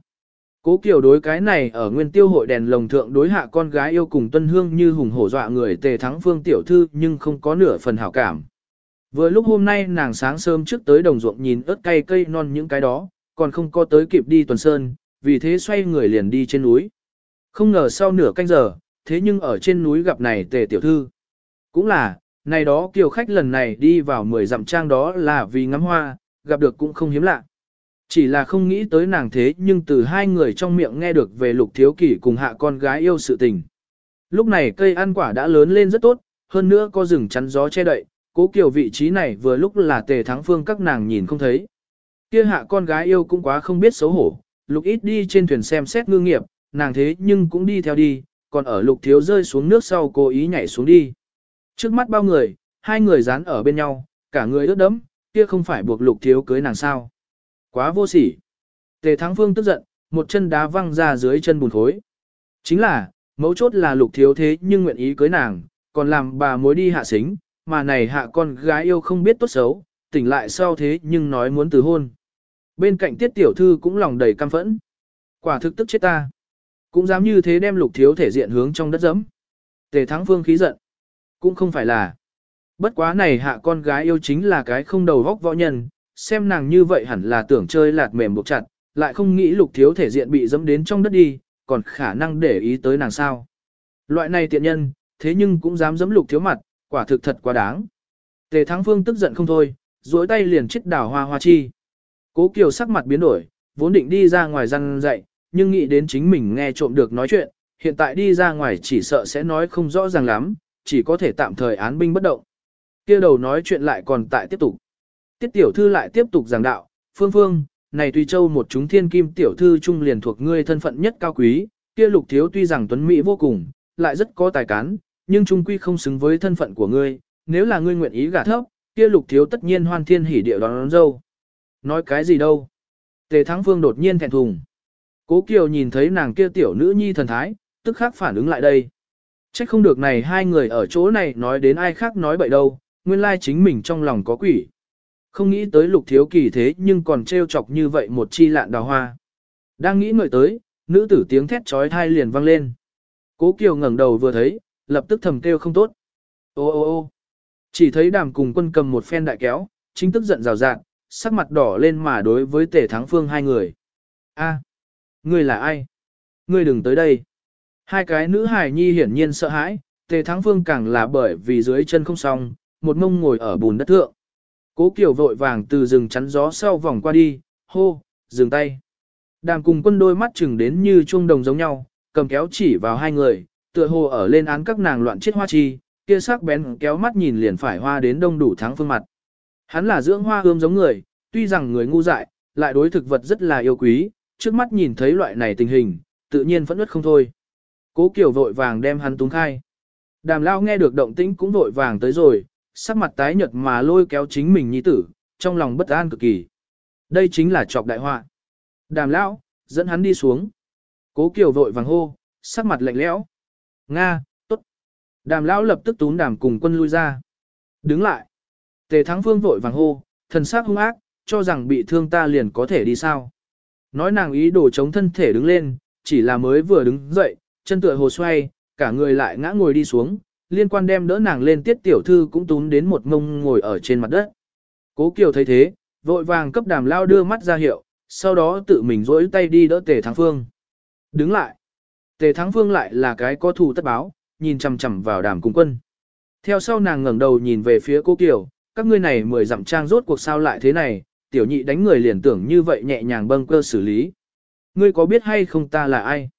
Cố Kiều đối cái này ở nguyên tiêu hội đèn lồng thượng đối hạ con gái yêu cùng tuân hương như hùng hổ dọa người tề thắng phương tiểu thư nhưng không có nửa phần hảo cảm. Vừa lúc hôm nay nàng sáng sớm trước tới đồng ruộng nhìn ớt cây cây non những cái đó, còn không có tới kịp đi tuần sơn, vì thế xoay người liền đi trên núi. Không ngờ sau nửa canh giờ, thế nhưng ở trên núi gặp này tề tiểu thư. Cũng là, này đó kiều khách lần này đi vào mười dặm trang đó là vì ngắm hoa, gặp được cũng không hiếm lạ. Chỉ là không nghĩ tới nàng thế nhưng từ hai người trong miệng nghe được về lục thiếu kỷ cùng hạ con gái yêu sự tình. Lúc này cây ăn quả đã lớn lên rất tốt, hơn nữa có rừng chắn gió che đậy, cố kiều vị trí này vừa lúc là tề thắng phương các nàng nhìn không thấy. Kia hạ con gái yêu cũng quá không biết xấu hổ, lục ít đi trên thuyền xem xét ngư nghiệp, nàng thế nhưng cũng đi theo đi, còn ở lục thiếu rơi xuống nước sau cố ý nhảy xuống đi. Trước mắt bao người, hai người dán ở bên nhau, cả người ướt đẫm, kia không phải buộc lục thiếu cưới nàng sao. Quá vô sỉ. Tề Thắng Phương tức giận, một chân đá văng ra dưới chân bùn khối. Chính là, mấu chốt là lục thiếu thế nhưng nguyện ý cưới nàng, còn làm bà mối đi hạ xính, mà này hạ con gái yêu không biết tốt xấu, tỉnh lại sau thế nhưng nói muốn từ hôn. Bên cạnh tiết tiểu thư cũng lòng đầy căm phẫn. Quả thực tức chết ta. Cũng dám như thế đem lục thiếu thể diện hướng trong đất dẫm. Tề thắng phương khí giận. Cũng không phải là. Bất quá này hạ con gái yêu chính là cái không đầu góc võ nhân, xem nàng như vậy hẳn là tưởng chơi lạt mềm buộc chặt, lại không nghĩ lục thiếu thể diện bị dẫm đến trong đất đi, còn khả năng để ý tới nàng sao. Loại này tiện nhân, thế nhưng cũng dám dẫm lục thiếu mặt, quả thực thật quá đáng. Tề Thắng Phương tức giận không thôi, duỗi tay liền chết đảo hoa hoa chi. Cố Kiều sắc mặt biến đổi, vốn định đi ra ngoài răng dậy, nhưng nghĩ đến chính mình nghe trộm được nói chuyện, hiện tại đi ra ngoài chỉ sợ sẽ nói không rõ ràng lắm, chỉ có thể tạm thời án binh bất động. kia đầu nói chuyện lại còn tại tiếp tục. Tiết tiểu thư lại tiếp tục giảng đạo, phương phương, này tùy châu một chúng thiên kim tiểu thư trung liền thuộc ngươi thân phận nhất cao quý, kia lục thiếu tuy rằng tuấn mỹ vô cùng, lại rất có tài cán, nhưng trung quy không xứng với thân phận của ngươi, nếu là ngươi nguyện ý gả thấp, kia lục thiếu tất nhiên hoan thiên hỉ địa đón, đón dâu. Nói cái gì đâu? Tề Thắng Phương đột nhiên thẹn thùng. Cố Kiều nhìn thấy nàng kia tiểu nữ nhi thần thái, tức khắc phản ứng lại đây. Trách không được này hai người ở chỗ này nói đến ai khác nói bậy đâu, nguyên lai chính mình trong lòng có quỷ. Không nghĩ tới lục thiếu kỳ thế nhưng còn trêu chọc như vậy một chi lạn đào hoa. Đang nghĩ ngợi tới, nữ tử tiếng thét trói thai liền vang lên. Cố Kiều ngẩng đầu vừa thấy, lập tức thầm kêu không tốt. Ô ô ô chỉ thấy đàm cùng quân cầm một phen đại kéo, chính tức giận rào rạt, sắc mặt đỏ lên mà đối với tể thắng phương hai người. a ngươi là ai? Ngươi đừng tới đây. Hai cái nữ hài nhi hiển nhiên sợ hãi, tề thắng phương càng là bởi vì dưới chân không xong, một mông ngồi ở bùn đất thượng. Cố Kiều vội vàng từ rừng chắn gió sau vòng qua đi, hô, dừng tay. Đàm cùng quân đôi mắt chừng đến như chuông đồng giống nhau, cầm kéo chỉ vào hai người, tựa hồ ở lên án các nàng loạn chết hoa chi, kia sắc bén kéo mắt nhìn liền phải hoa đến đông đủ thắng phương mặt. Hắn là dưỡng hoa ươm giống người, tuy rằng người ngu dại, lại đối thực vật rất là yêu quý, trước mắt nhìn thấy loại này tình hình, tự nhiên vẫn ướt không thôi. Cố Kiều vội vàng đem hắn túng khai. Đàm lao nghe được động tĩnh cũng vội vàng tới rồi, sắc mặt tái nhợt mà lôi kéo chính mình nhi tử, trong lòng bất an cực kỳ. Đây chính là trọc đại họa. Đàm lão, dẫn hắn đi xuống. Cố Kiều vội vàng hô, sắc mặt lạnh lẽo. Nga, tốt. Đàm lão lập tức tún đàm cùng quân lui ra. Đứng lại. Tề thắng phương vội vàng hô, thần sắc hung ác, cho rằng bị thương ta liền có thể đi sao. Nói nàng ý đồ chống thân thể đứng lên, chỉ là mới vừa đứng dậy, chân tựa hồ xoay, cả người lại ngã ngồi đi xuống, liên quan đem đỡ nàng lên tiết tiểu thư cũng tún đến một ngông ngồi ở trên mặt đất. Cố Kiều thấy thế, vội vàng cấp đàm lao đưa mắt ra hiệu, sau đó tự mình rỗi tay đi đỡ tề thắng phương. Đứng lại. Tề thắng phương lại là cái có thù tất báo, nhìn chằm chằm vào đàm cung quân. Theo sau nàng ngẩng đầu nhìn về phía cố Kiều, các ngươi này mười dặm trang rốt cuộc sao lại thế này, tiểu nhị đánh người liền tưởng như vậy nhẹ nhàng bâng cơ xử lý. Ngươi có biết hay không ta là ai?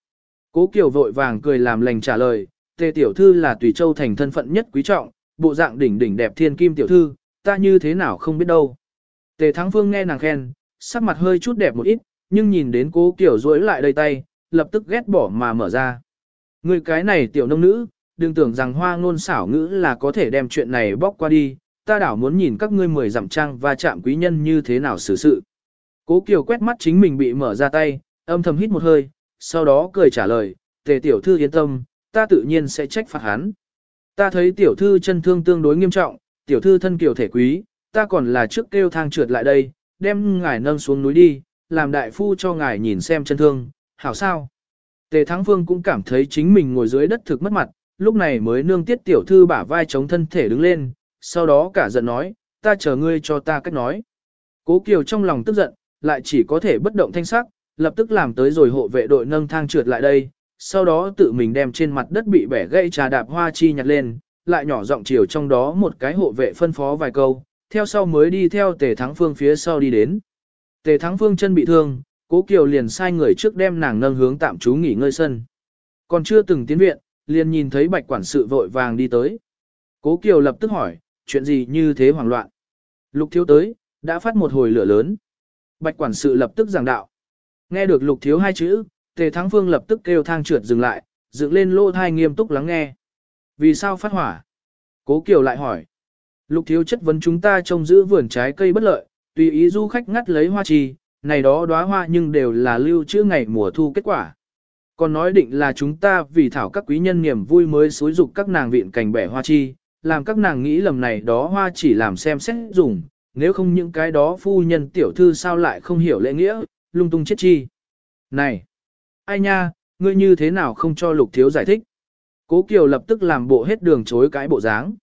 Cố Kiều vội vàng cười làm lành trả lời, tề tiểu thư là tùy châu thành thân phận nhất quý trọng, bộ dạng đỉnh đỉnh đẹp thiên kim tiểu thư, ta như thế nào không biết đâu. Tề Thắng Phương nghe nàng khen, sắc mặt hơi chút đẹp một ít, nhưng nhìn đến cố kiểu duỗi lại đầy tay, lập tức ghét bỏ mà mở ra. Người cái này tiểu nông nữ, đừng tưởng rằng hoa ngôn xảo ngữ là có thể đem chuyện này bóc qua đi, ta đảo muốn nhìn các ngươi mười dặm trang và chạm quý nhân như thế nào xử sự. Cố Kiều quét mắt chính mình bị mở ra tay, âm thầm hít một hơi, sau đó cười trả lời, tề tiểu thư yên tâm, ta tự nhiên sẽ trách phạt hắn. Ta thấy tiểu thư chân thương tương đối nghiêm trọng, tiểu thư thân kiều thể quý, ta còn là trước kêu thang trượt lại đây, đem ngài nâng xuống núi đi, làm đại phu cho ngài nhìn xem chân thương, hảo sao. Tề Thắng Vương cũng cảm thấy chính mình ngồi dưới đất thực mất mặt, lúc này mới nương tiết tiểu thư bả vai chống thân thể đứng lên, sau đó cả giận nói, ta chờ ngươi cho ta cách nói. Cố Kiều trong lòng tức giận, lại chỉ có thể bất động thanh sắc, lập tức làm tới rồi hộ vệ đội nâng thang trượt lại đây, sau đó tự mình đem trên mặt đất bị bẻ gãy trà đạp hoa chi nhặt lên, lại nhỏ giọng chiều trong đó một cái hộ vệ phân phó vài câu, theo sau mới đi theo Tề Thắng Phương phía sau đi đến. Tề Thắng Phương chân bị thương, Cố Kiều liền sai người trước đem nàng nâng hướng tạm trú nghỉ ngơi sân. Còn chưa từng tiến viện, liền nhìn thấy bạch quản sự vội vàng đi tới. Cố Kiều lập tức hỏi, chuyện gì như thế hoảng loạn. Lục thiếu tới, đã phát một hồi lửa lớn. Bạch quản sự lập tức giảng đạo. Nghe được lục thiếu hai chữ, tề thắng phương lập tức kêu thang trượt dừng lại, dựng lên lô thai nghiêm túc lắng nghe. Vì sao phát hỏa? Cố Kiều lại hỏi. Lục thiếu chất vấn chúng ta trông giữ vườn trái cây bất lợi, tùy ý du khách ngắt lấy hoa trì, này đó đóa hoa nhưng đều là lưu trữ ngày mùa thu kết quả. Còn nói định là chúng ta vì thảo các quý nhân niềm vui mới xối dục các nàng viện cảnh bẻ hoa chi, làm các nàng nghĩ lầm này đó hoa chỉ làm xem xét dùng, nếu không những cái đó phu nhân tiểu thư sao lại không hiểu lễ nghĩa, lung tung chết chi. Này! Ai nha, ngươi như thế nào không cho lục thiếu giải thích? Cố Kiều lập tức làm bộ hết đường chối cái bộ dáng.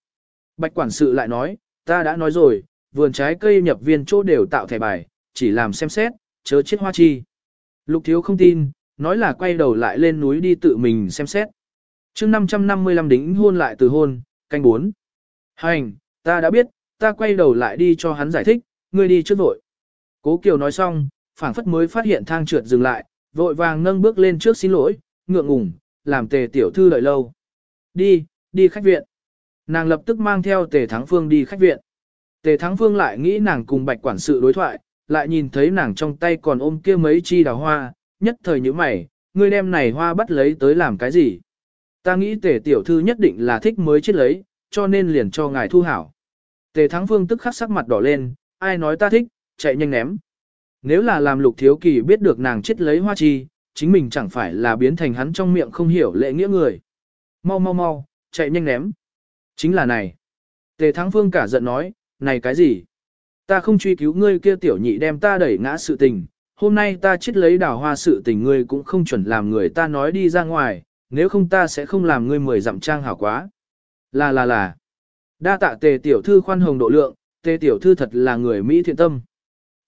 Bạch quản sự lại nói, ta đã nói rồi, vườn trái cây nhập viên chỗ đều tạo thẻ bài, chỉ làm xem xét, chớ chết hoa chi. Lục thiếu không tin, nói là quay đầu lại lên núi đi tự mình xem xét. chương 555 đính hôn lại từ hôn, canh 4. Hành, ta đã biết, ta quay đầu lại đi cho hắn giải thích, ngươi đi trước vội. Cố Kiều nói xong, phảng phất mới phát hiện thang trượt dừng lại, vội vàng nâng bước lên trước xin lỗi, ngượng ngùng, làm tề tiểu thư đợi lâu. Đi, đi khách viện. Nàng lập tức mang theo tề thắng phương đi khách viện. Tề thắng phương lại nghĩ nàng cùng bạch quản sự đối thoại, lại nhìn thấy nàng trong tay còn ôm kia mấy chi đào hoa, nhất thời như mày, ngươi đem này hoa bắt lấy tới làm cái gì? Ta nghĩ tề tiểu thư nhất định là thích mới chết lấy, cho nên liền cho ngài thu hảo. Tề thắng phương tức khắc sắc mặt đỏ lên, ai nói ta thích, chạy nhanh ném. Nếu là làm lục thiếu kỳ biết được nàng chết lấy hoa chi, chính mình chẳng phải là biến thành hắn trong miệng không hiểu lệ nghĩa người. Mau mau mau, chạy nhanh ném. Chính là này. Tề thắng phương cả giận nói, này cái gì? Ta không truy cứu ngươi kia tiểu nhị đem ta đẩy ngã sự tình, hôm nay ta chết lấy đào hoa sự tình ngươi cũng không chuẩn làm người ta nói đi ra ngoài, nếu không ta sẽ không làm ngươi mười dặm trang hảo quá. Là là là. Đa tạ tề tiểu thư khoan hồng độ lượng, tề tiểu thư thật là người Mỹ thiện tâm.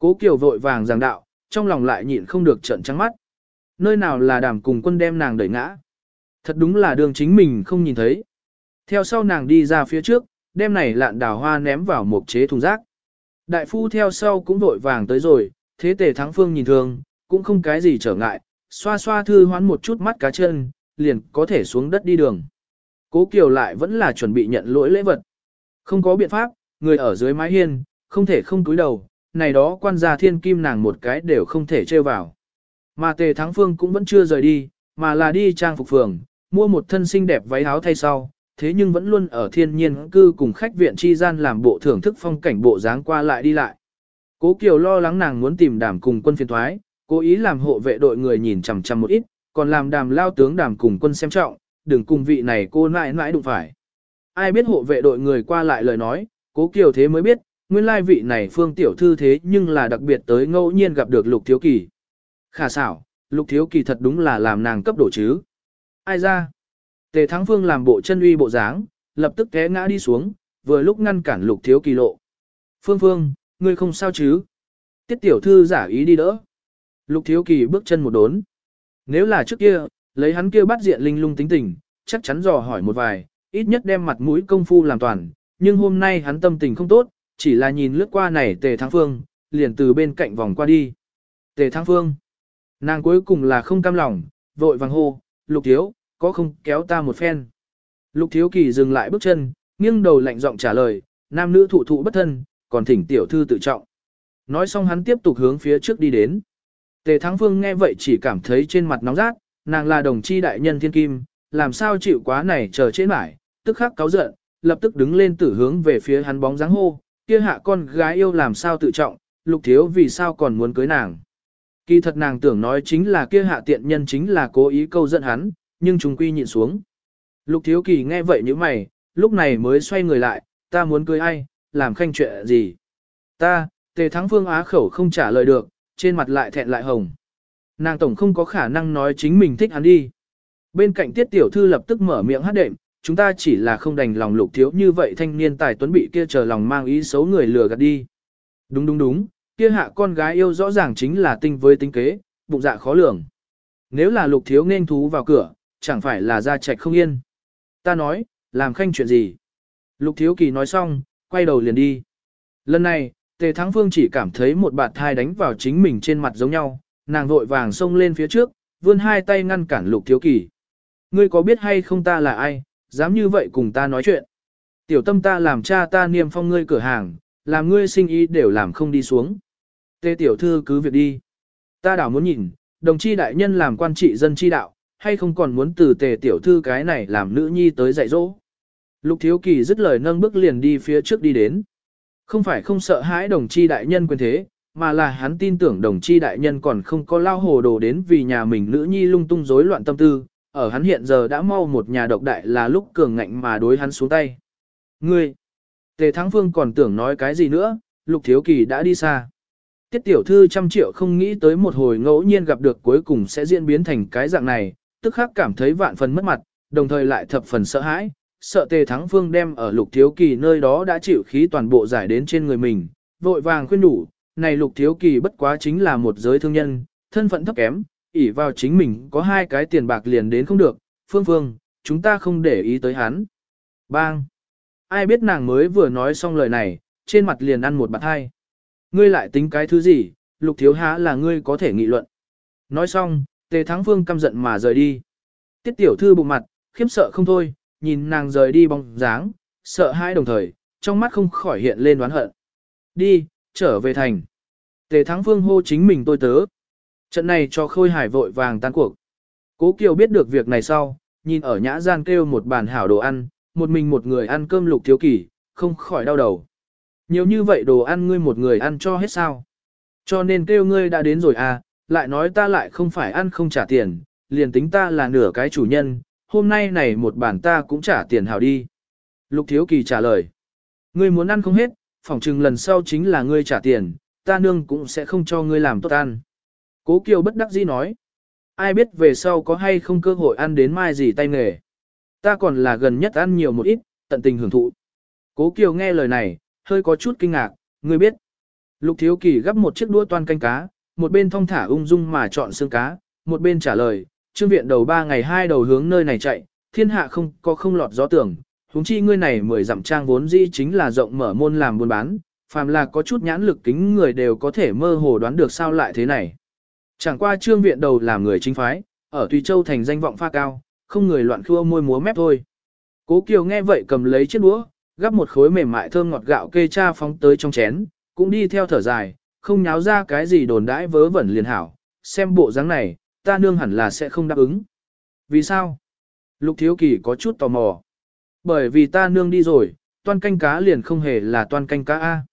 Cố Kiều vội vàng giảng đạo, trong lòng lại nhịn không được trợn trắng mắt. Nơi nào là đàm cùng quân đem nàng đẩy ngã. Thật đúng là đường chính mình không nhìn thấy. Theo sau nàng đi ra phía trước, đem này lạn đào hoa ném vào một chế thùng rác. Đại phu theo sau cũng vội vàng tới rồi, thế tề thắng phương nhìn thường, cũng không cái gì trở ngại, xoa xoa thư hoán một chút mắt cá chân, liền có thể xuống đất đi đường. Cố Kiều lại vẫn là chuẩn bị nhận lỗi lễ vật. Không có biện pháp, người ở dưới mái hiên, không thể không cúi đầu, này đó quan gia thiên kim nàng một cái đều không thể trêu vào. Mà tề thắng phương cũng vẫn chưa rời đi, mà là đi trang phục phường, mua một thân xinh đẹp váy áo thay sau, thế nhưng vẫn luôn ở thiên nhiên cư cùng khách viện chi gian làm bộ thưởng thức phong cảnh bộ dáng qua lại đi lại. Cố Kiều lo lắng nàng muốn tìm đàm cùng quân phiền thoái, cố ý làm hộ vệ đội người nhìn chằm chằm một ít, còn làm đàm lao tướng đàm cùng quân xem trọng, đừng cùng vị này cô mãi mãi đụng phải. Ai biết hộ vệ đội người qua lại lời nói, cố Kiều thế mới biết, nguyên lai vị này phương tiểu thư thế nhưng là đặc biệt tới ngẫu nhiên gặp được lục thiếu kỳ. Khả xảo, lục thiếu kỳ thật đúng là làm nàng cấp độ chứ. Ai ra? Tề Thắng Phương làm bộ chân uy bộ dáng, lập tức té ngã đi xuống, vừa lúc ngăn cản lục thiếu kỳ lộ. Phương Phương, ngươi không sao chứ? Tiết tiểu thư giả ý đi đỡ. Lục thiếu kỳ bước chân một đốn. Nếu là trước kia, lấy hắn kia bắt diện linh lung tính tình, chắc chắn dò hỏi một vài, ít nhất đem mặt mũi công phu làm toàn. Nhưng hôm nay hắn tâm tình không tốt, chỉ là nhìn lướt qua này tề thắng phương, liền từ bên cạnh vòng qua đi. Tề thắng phương. Nàng cuối cùng là không cam lòng, vội vàng hô, lục thiếu, có không kéo ta một phen. Lục thiếu kỳ dừng lại bước chân, nghiêng đầu lạnh giọng trả lời, nam nữ thụ thụ bất thân, còn thỉnh tiểu thư tự trọng. Nói xong hắn tiếp tục hướng phía trước đi đến. Tề Thắng Phương nghe vậy chỉ cảm thấy trên mặt nóng rát, nàng là đồng chi đại nhân thiên kim, làm sao chịu quá này chờ chế mãi, tức khắc cáu giận, lập tức đứng lên tử hướng về phía hắn bóng dáng hô, kia hạ con gái yêu làm sao tự trọng, lục thiếu vì sao còn muốn cưới nàng. Kỳ thật nàng tưởng nói chính là kia hạ tiện nhân chính là cố ý câu giận hắn, nhưng chúng quy nhịn xuống. Lục thiếu kỳ nghe vậy như mày, lúc này mới xoay người lại, ta muốn cưới ai, làm khanh chuyện gì. Ta, tề thắng phương á khẩu không trả lời được, trên mặt lại thẹn lại hồng. Nàng tổng không có khả năng nói chính mình thích hắn đi. Bên cạnh tiết tiểu thư lập tức mở miệng hát đệm, chúng ta chỉ là không đành lòng lục thiếu như vậy thanh niên tài tuấn bị kia chờ lòng mang ý xấu người lừa gạt đi. Đúng đúng đúng, kia hạ con gái yêu rõ ràng chính là tinh với tinh kế, bụng dạ khó lường. Nếu là lục thiếu nên thú vào cửa, chẳng phải là ra trạch không yên. Ta nói, làm khanh chuyện gì? Lục thiếu kỳ nói xong, quay đầu liền đi. Lần này, tề thắng phương chỉ cảm thấy một bạt thai đánh vào chính mình trên mặt giống nhau, nàng vội vàng xông lên phía trước, vươn hai tay ngăn cản lục thiếu kỳ. Ngươi có biết hay không ta là ai, dám như vậy cùng ta nói chuyện. Tiểu tâm ta làm cha ta niêm phong ngươi cửa hàng, làm ngươi sinh ý đều làm không đi xuống. Tề tiểu thư cứ việc đi. Ta đảo muốn nhìn, đồng chi đại nhân làm quan trị dân chi đạo, hay không còn muốn từ tề tiểu thư cái này làm nữ nhi tới dạy dỗ. Lục thiếu kỳ dứt lời nâng bước liền đi phía trước đi đến. Không phải không sợ hãi đồng chi đại nhân quyền thế, mà là hắn tin tưởng đồng chi đại nhân còn không có lao hồ đồ đến vì nhà mình nữ nhi lung tung rối loạn tâm tư, ở hắn hiện giờ đã mau một nhà độc đại là lúc cường ngạnh mà đối hắn xuống tay. Ngươi, Tề Thắng Phương còn tưởng nói cái gì nữa, Lục Thiếu Kỳ đã đi xa. Tiết tiểu thư trăm triệu không nghĩ tới một hồi ngẫu nhiên gặp được cuối cùng sẽ diễn biến thành cái dạng này, tức khắc cảm thấy vạn phần mất mặt, đồng thời lại thập phần sợ hãi, sợ Tề Thắng Phương đem ở Lục Thiếu Kỳ nơi đó đã chịu khí toàn bộ giải đến trên người mình, vội vàng khuyên đủ, này Lục Thiếu Kỳ bất quá chính là một giới thương nhân, thân phận thấp kém, ỷ vào chính mình có hai cái tiền bạc liền đến không được, Phương Phương, chúng ta không để ý tới hắn. Bang! Ai biết nàng mới vừa nói xong lời này, trên mặt liền ăn một bạc hai. Ngươi lại tính cái thứ gì, lục thiếu há là ngươi có thể nghị luận. Nói xong, tề thắng phương căm giận mà rời đi. Tiết tiểu thư bụng mặt, khiếp sợ không thôi, nhìn nàng rời đi bóng dáng, sợ hai đồng thời, trong mắt không khỏi hiện lên đoán hận. Đi, trở về thành. Tề thắng phương hô chính mình tôi tớ. Trận này cho khôi hải vội vàng tan cuộc. Cố Kiều biết được việc này sau, nhìn ở nhã gian kêu một bàn hảo đồ ăn, một mình một người ăn cơm lục thiếu kỳ, không khỏi đau đầu. Nhiều như vậy đồ ăn ngươi một người ăn cho hết sao. Cho nên kêu ngươi đã đến rồi à, lại nói ta lại không phải ăn không trả tiền, liền tính ta là nửa cái chủ nhân, hôm nay này một bản ta cũng trả tiền hảo đi. Lục Thiếu Kỳ trả lời, ngươi muốn ăn không hết, phỏng chừng lần sau chính là ngươi trả tiền, ta nương cũng sẽ không cho ngươi làm tốt ăn. Cố Kiều bất đắc dĩ nói, ai biết về sau có hay không cơ hội ăn đến mai gì tay nghề. Ta còn là gần nhất ăn nhiều một ít, tận tình hưởng thụ. Cố Kiều nghe lời này, hơi có chút kinh ngạc, ngươi biết. Lục Thiếu Kỳ gấp một chiếc đũa toan canh cá, một bên thong thả ung dung mà chọn xương cá, một bên trả lời, trương viện đầu ba ngày hai đầu hướng nơi này chạy, thiên hạ không có không lọt gió tưởng, huống chi ngươi này mười dặm trang vốn dĩ chính là rộng mở môn làm buôn bán, phàm là có chút nhãn lực kính người đều có thể mơ hồ đoán được sao lại thế này. Chẳng qua trương viện đầu làm người chính phái, ở Tùy Châu thành danh vọng pha cao, không người loạn khua môi múa mép thôi. Cố Kiều nghe vậy cầm lấy chiếc đũa, gắp một khối mềm mại thơm ngọt gạo kê cha phóng tới trong chén, cũng đi theo thở dài, không nháo ra cái gì đồn đãi vớ vẩn liền hảo, xem bộ dáng này, ta nương hẳn là sẽ không đáp ứng. Vì sao? Lục Thiếu Kỳ có chút tò mò. Bởi vì ta nương đi rồi, toan canh cá liền không hề là toan canh cá A.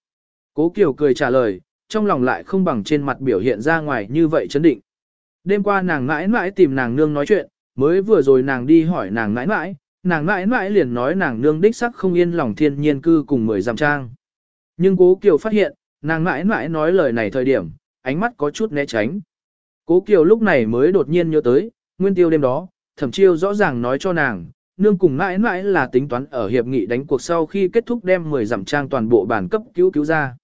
Cố Kiều cười trả lời, trong lòng lại không bằng trên mặt biểu hiện ra ngoài như vậy chấn định. Đêm qua nàng mãi mãi tìm nàng nương nói chuyện, mới vừa rồi nàng đi hỏi nàng mãi mãi, nàng mãi mãi liền nói nàng nương đích sắc không yên lòng thiên nhiên cư cùng mười dặm trang. Nhưng cố Kiều phát hiện, nàng mãi mãi nói lời này thời điểm, ánh mắt có chút né tránh. Cố Kiều lúc này mới đột nhiên nhớ tới, nguyên tiêu đêm đó, thẩm chiêu rõ ràng nói cho nàng, nương cùng mãi mãi là tính toán ở hiệp nghị đánh cuộc sau khi kết thúc đem 10 dặm trang toàn bộ bản cấp cứu cứu ra.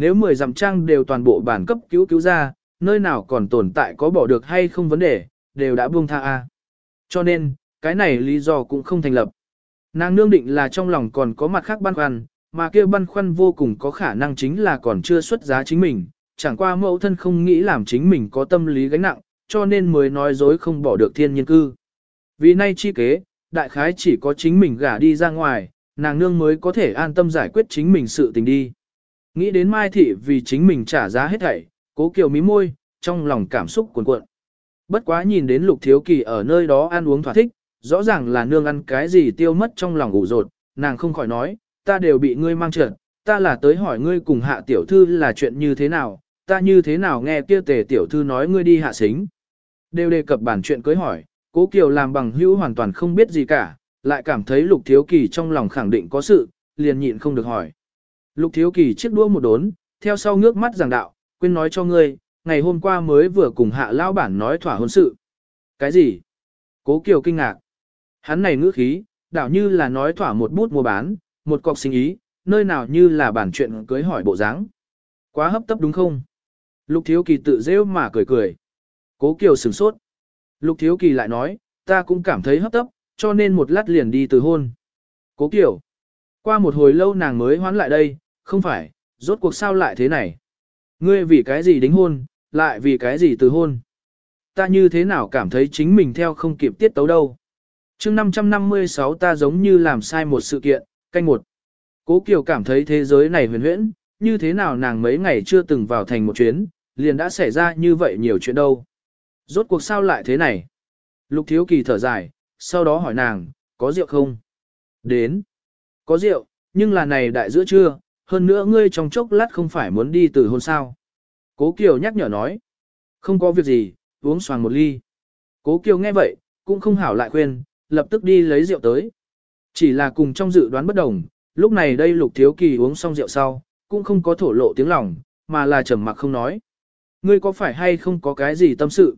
Nếu 10 dặm trang đều toàn bộ bản cấp cứu cứu ra, nơi nào còn tồn tại có bỏ được hay không vấn đề, đều đã buông tha a. Cho nên, cái này lý do cũng không thành lập. Nàng nương định là trong lòng còn có mặt khác băn khoăn, mà kia băn khoăn vô cùng có khả năng chính là còn chưa xuất giá chính mình, chẳng qua mẫu thân không nghĩ làm chính mình có tâm lý gánh nặng, cho nên mới nói dối không bỏ được thiên nhiên cư. Vì nay chi kế, đại khái chỉ có chính mình gả đi ra ngoài, nàng nương mới có thể an tâm giải quyết chính mình sự tình đi. Nghĩ đến Mai Thị vì chính mình trả giá hết thảy, cố kiều mí môi, trong lòng cảm xúc cuồn cuộn. Bất quá nhìn đến Lục Thiếu Kỳ ở nơi đó ăn uống thỏa thích, rõ ràng là nương ăn cái gì tiêu mất trong lòng ủ rột, nàng không khỏi nói, ta đều bị ngươi mang trượt, ta là tới hỏi ngươi cùng hạ tiểu thư là chuyện như thế nào, ta như thế nào nghe kia tề tiểu thư nói ngươi đi hạ xính. Đều đề cập bản chuyện cưới hỏi, cố kiều làm bằng hữu hoàn toàn không biết gì cả, lại cảm thấy lục thiếu kỳ trong lòng khẳng định có sự, liền nhịn không được hỏi. Lục thiếu kỳ chiếc đũa một đốn, theo sau ngước mắt giảng đạo, quên nói cho ngươi, ngày hôm qua mới vừa cùng hạ lao bản nói thỏa hôn sự. Cái gì? Cố kiều kinh ngạc. Hắn này ngữ khí, đảo như là nói thỏa một bút mua bán, một cọc sinh ý, nơi nào như là bản chuyện cưới hỏi bộ dáng. Quá hấp tấp đúng không? Lục Thiếu Kỳ tự rêu mà cười cười. Cố Kiều sửng sốt. Lục Thiếu Kỳ lại nói, ta cũng cảm thấy hấp tấp, cho nên một lát liền đi từ hôn. Cố Kiều. Qua một hồi lâu nàng mới hoán lại đây, không phải, rốt cuộc sao lại thế này? Ngươi vì cái gì đính hôn, lại vì cái gì từ hôn? Ta như thế nào cảm thấy chính mình theo không kịp tiết tấu đâu? chương 556 ta giống như làm sai một sự kiện, canh một. Cố Kiều cảm thấy thế giới này huyền huyễn, như thế nào nàng mấy ngày chưa từng vào thành một chuyến, liền đã xảy ra như vậy nhiều chuyện đâu. Rốt cuộc sao lại thế này? Lục Thiếu Kỳ thở dài, sau đó hỏi nàng, có rượu không? Đến. Có rượu, nhưng là này đại giữa trưa, hơn nữa ngươi trong chốc lát không phải muốn đi từ hôn sao. Cố Kiều nhắc nhở nói. Không có việc gì, uống xoàng một ly. Cố Kiều nghe vậy, cũng không hảo lại khuyên, lập tức đi lấy rượu tới. Chỉ là cùng trong dự đoán bất đồng, Lúc này đây Lục Thiếu Kỳ uống xong rượu sau, cũng không có thổ lộ tiếng lòng, mà là trầm mặc không nói. Ngươi có phải hay không có cái gì tâm sự?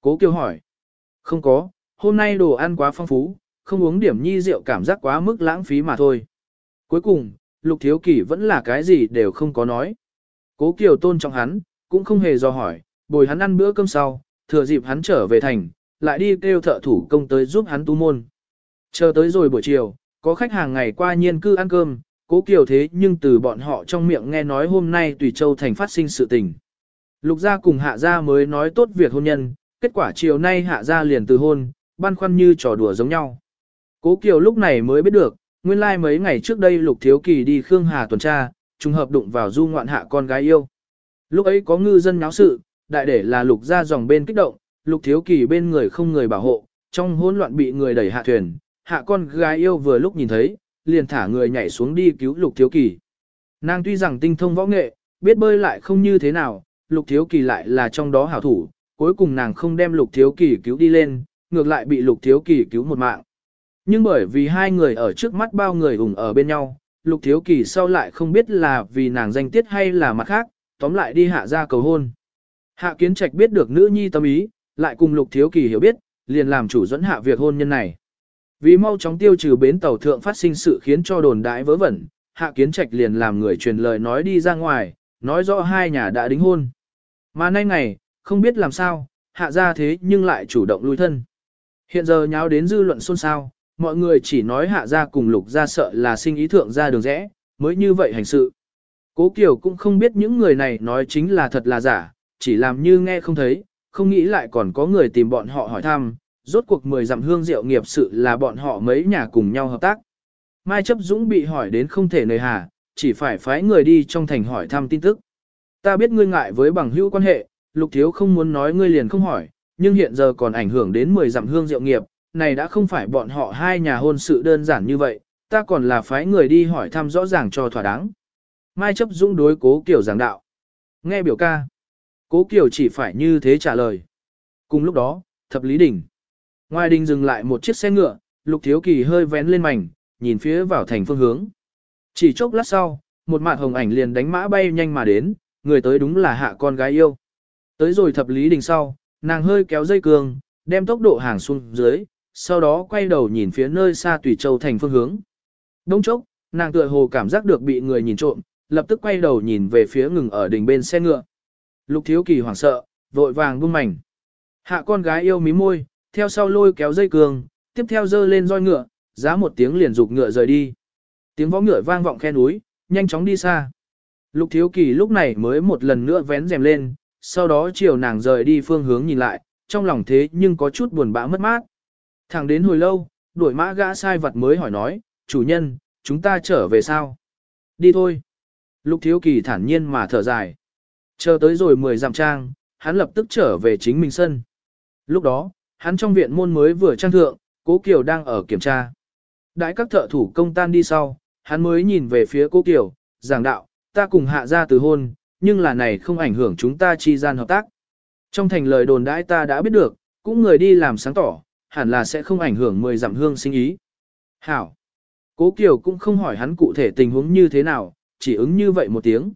Cố Kiều hỏi. Không có, hôm nay đồ ăn quá phong phú, không uống điểm nhi rượu cảm giác quá mức lãng phí mà thôi. Cuối cùng, Lục Thiếu Kỳ vẫn là cái gì đều không có nói. Cố Kiều tôn trọng hắn, cũng không hề do hỏi, bồi hắn ăn bữa cơm sau, thừa dịp hắn trở về thành, lại đi kêu thợ thủ công tới giúp hắn tu môn. Chờ tới rồi buổi chiều, có khách hàng ngày qua nhiên cư ăn cơm, cố kiều thế nhưng từ bọn họ trong miệng nghe nói hôm nay Tùy Châu thành phát sinh sự tình. Lục gia cùng hạ gia mới nói tốt việc hôn nhân, kết quả chiều nay hạ gia liền từ hôn, băn khoăn như trò đùa giống nhau. Cố kiều lúc này mới biết được, nguyên lai like mấy ngày trước đây lục thiếu kỳ đi Khương Hà tuần tra, trùng hợp đụng vào du ngoạn hạ con gái yêu. Lúc ấy có ngư dân náo sự, đại để là lục gia dòng bên kích động, lục thiếu kỳ bên người không người bảo hộ, trong hỗn loạn bị người đẩy hạ thuyền, hạ con gái yêu vừa lúc nhìn thấy, liền thả người nhảy xuống đi cứu lục thiếu kỳ. Nàng tuy rằng tinh thông võ nghệ, biết bơi lại không như thế nào, lục thiếu kỳ lại là trong đó hảo thủ, cuối cùng nàng không đem lục thiếu kỳ cứu đi lên, ngược lại bị lục thiếu kỳ cứu một mạng. Nhưng bởi vì hai người ở trước mắt bao người ủng ở bên nhau, lục thiếu kỳ sau lại không biết là vì nàng danh tiết hay là mặt khác, tóm lại đi hạ ra cầu hôn. Hạ kiến trạch biết được nữ nhi tâm ý, lại cùng lục thiếu kỳ hiểu biết, liền làm chủ dẫn hạ việc hôn nhân này. Vì mau chóng tiêu trừ bến tàu thượng phát sinh sự khiến cho đồn đãi vớ vẩn, hạ kiến trạch liền làm người truyền lời nói đi ra ngoài, nói rõ hai nhà đã đính hôn. Mà nay ngày, không biết làm sao, hạ ra thế nhưng lại chủ động lui thân. Hiện giờ nháo đến dư luận xôn xao, mọi người chỉ nói hạ ra cùng lục ra sợ là sinh ý thượng ra đường rẽ, mới như vậy hành sự. Cố Kiều cũng không biết những người này nói chính là thật là giả, chỉ làm như nghe không thấy, không nghĩ lại còn có người tìm bọn họ hỏi thăm, rốt cuộc mười dặm hương rượu nghiệp sự là bọn họ mấy nhà cùng nhau hợp tác. Mai chấp dũng bị hỏi đến không thể nơi hà, chỉ phải phái người đi trong thành hỏi thăm tin tức. Ta biết ngươi ngại với bằng hữu quan hệ, lục thiếu không muốn nói ngươi liền không hỏi, nhưng hiện giờ còn ảnh hưởng đến mười dặm hương rượu nghiệp, này đã không phải bọn họ hai nhà hôn sự đơn giản như vậy, ta còn là phái người đi hỏi thăm rõ ràng cho thỏa đáng. Mai chấp dũng đối cố kiểu giảng đạo. Nghe biểu ca. Cố kiểu chỉ phải như thế trả lời. Cùng lúc đó, thập lý đỉnh. Ngoài đình dừng lại một chiếc xe ngựa, lục thiếu kỳ hơi vén lên mảnh, nhìn phía vào thành phương hướng. Chỉ chốc lát sau, một mạt hồng ảnh liền đánh mã bay nhanh mà đến, người tới đúng là hạ con gái yêu. Tới rồi thập lý đình sau, nàng hơi kéo dây cương, đem tốc độ hàng xuống dưới, sau đó quay đầu nhìn phía nơi xa tùy châu thành phương hướng. Đông chốc, nàng tựa hồ cảm giác được bị người nhìn trộm, lập tức quay đầu nhìn về phía ngừng ở đỉnh bên xe ngựa. Lục thiếu kỳ hoảng sợ, vội vàng buông mảnh. Hạ con gái yêu mí môi, theo sau lôi kéo dây cương, tiếp theo dơ lên roi ngựa, giá một tiếng liền dục ngựa rời đi. Tiếng võ ngựa vang vọng khe núi, nhanh chóng đi xa. Lục thiếu kỳ lúc này mới một lần nữa vén rèm lên, sau đó chiều nàng rời đi phương hướng nhìn lại, trong lòng thế nhưng có chút buồn bã mất mát. Thẳng đến hồi lâu, đuổi mã gã sai vật mới hỏi nói, chủ nhân, chúng ta trở về sao? Đi thôi. Lục thiếu kỳ thản nhiên mà thở dài. Chờ tới rồi 10 dặm trang, hắn lập tức trở về chính mình sân. Lúc đó, hắn trong viện môn mới vừa trang thượng, cố Kiều đang ở kiểm tra. Đại các thợ thủ công tan đi sau, hắn mới nhìn về phía cố Kiều, giảng đạo, ta cùng hạ ra từ hôn, nhưng là này không ảnh hưởng chúng ta chi gian hợp tác. Trong thành lời đồn đãi ta đã biết được, cũng người đi làm sáng tỏ, hẳn là sẽ không ảnh hưởng mười dặm hương sinh ý. Hảo. Cố Kiều cũng không hỏi hắn cụ thể tình huống như thế nào, chỉ ứng như vậy một tiếng.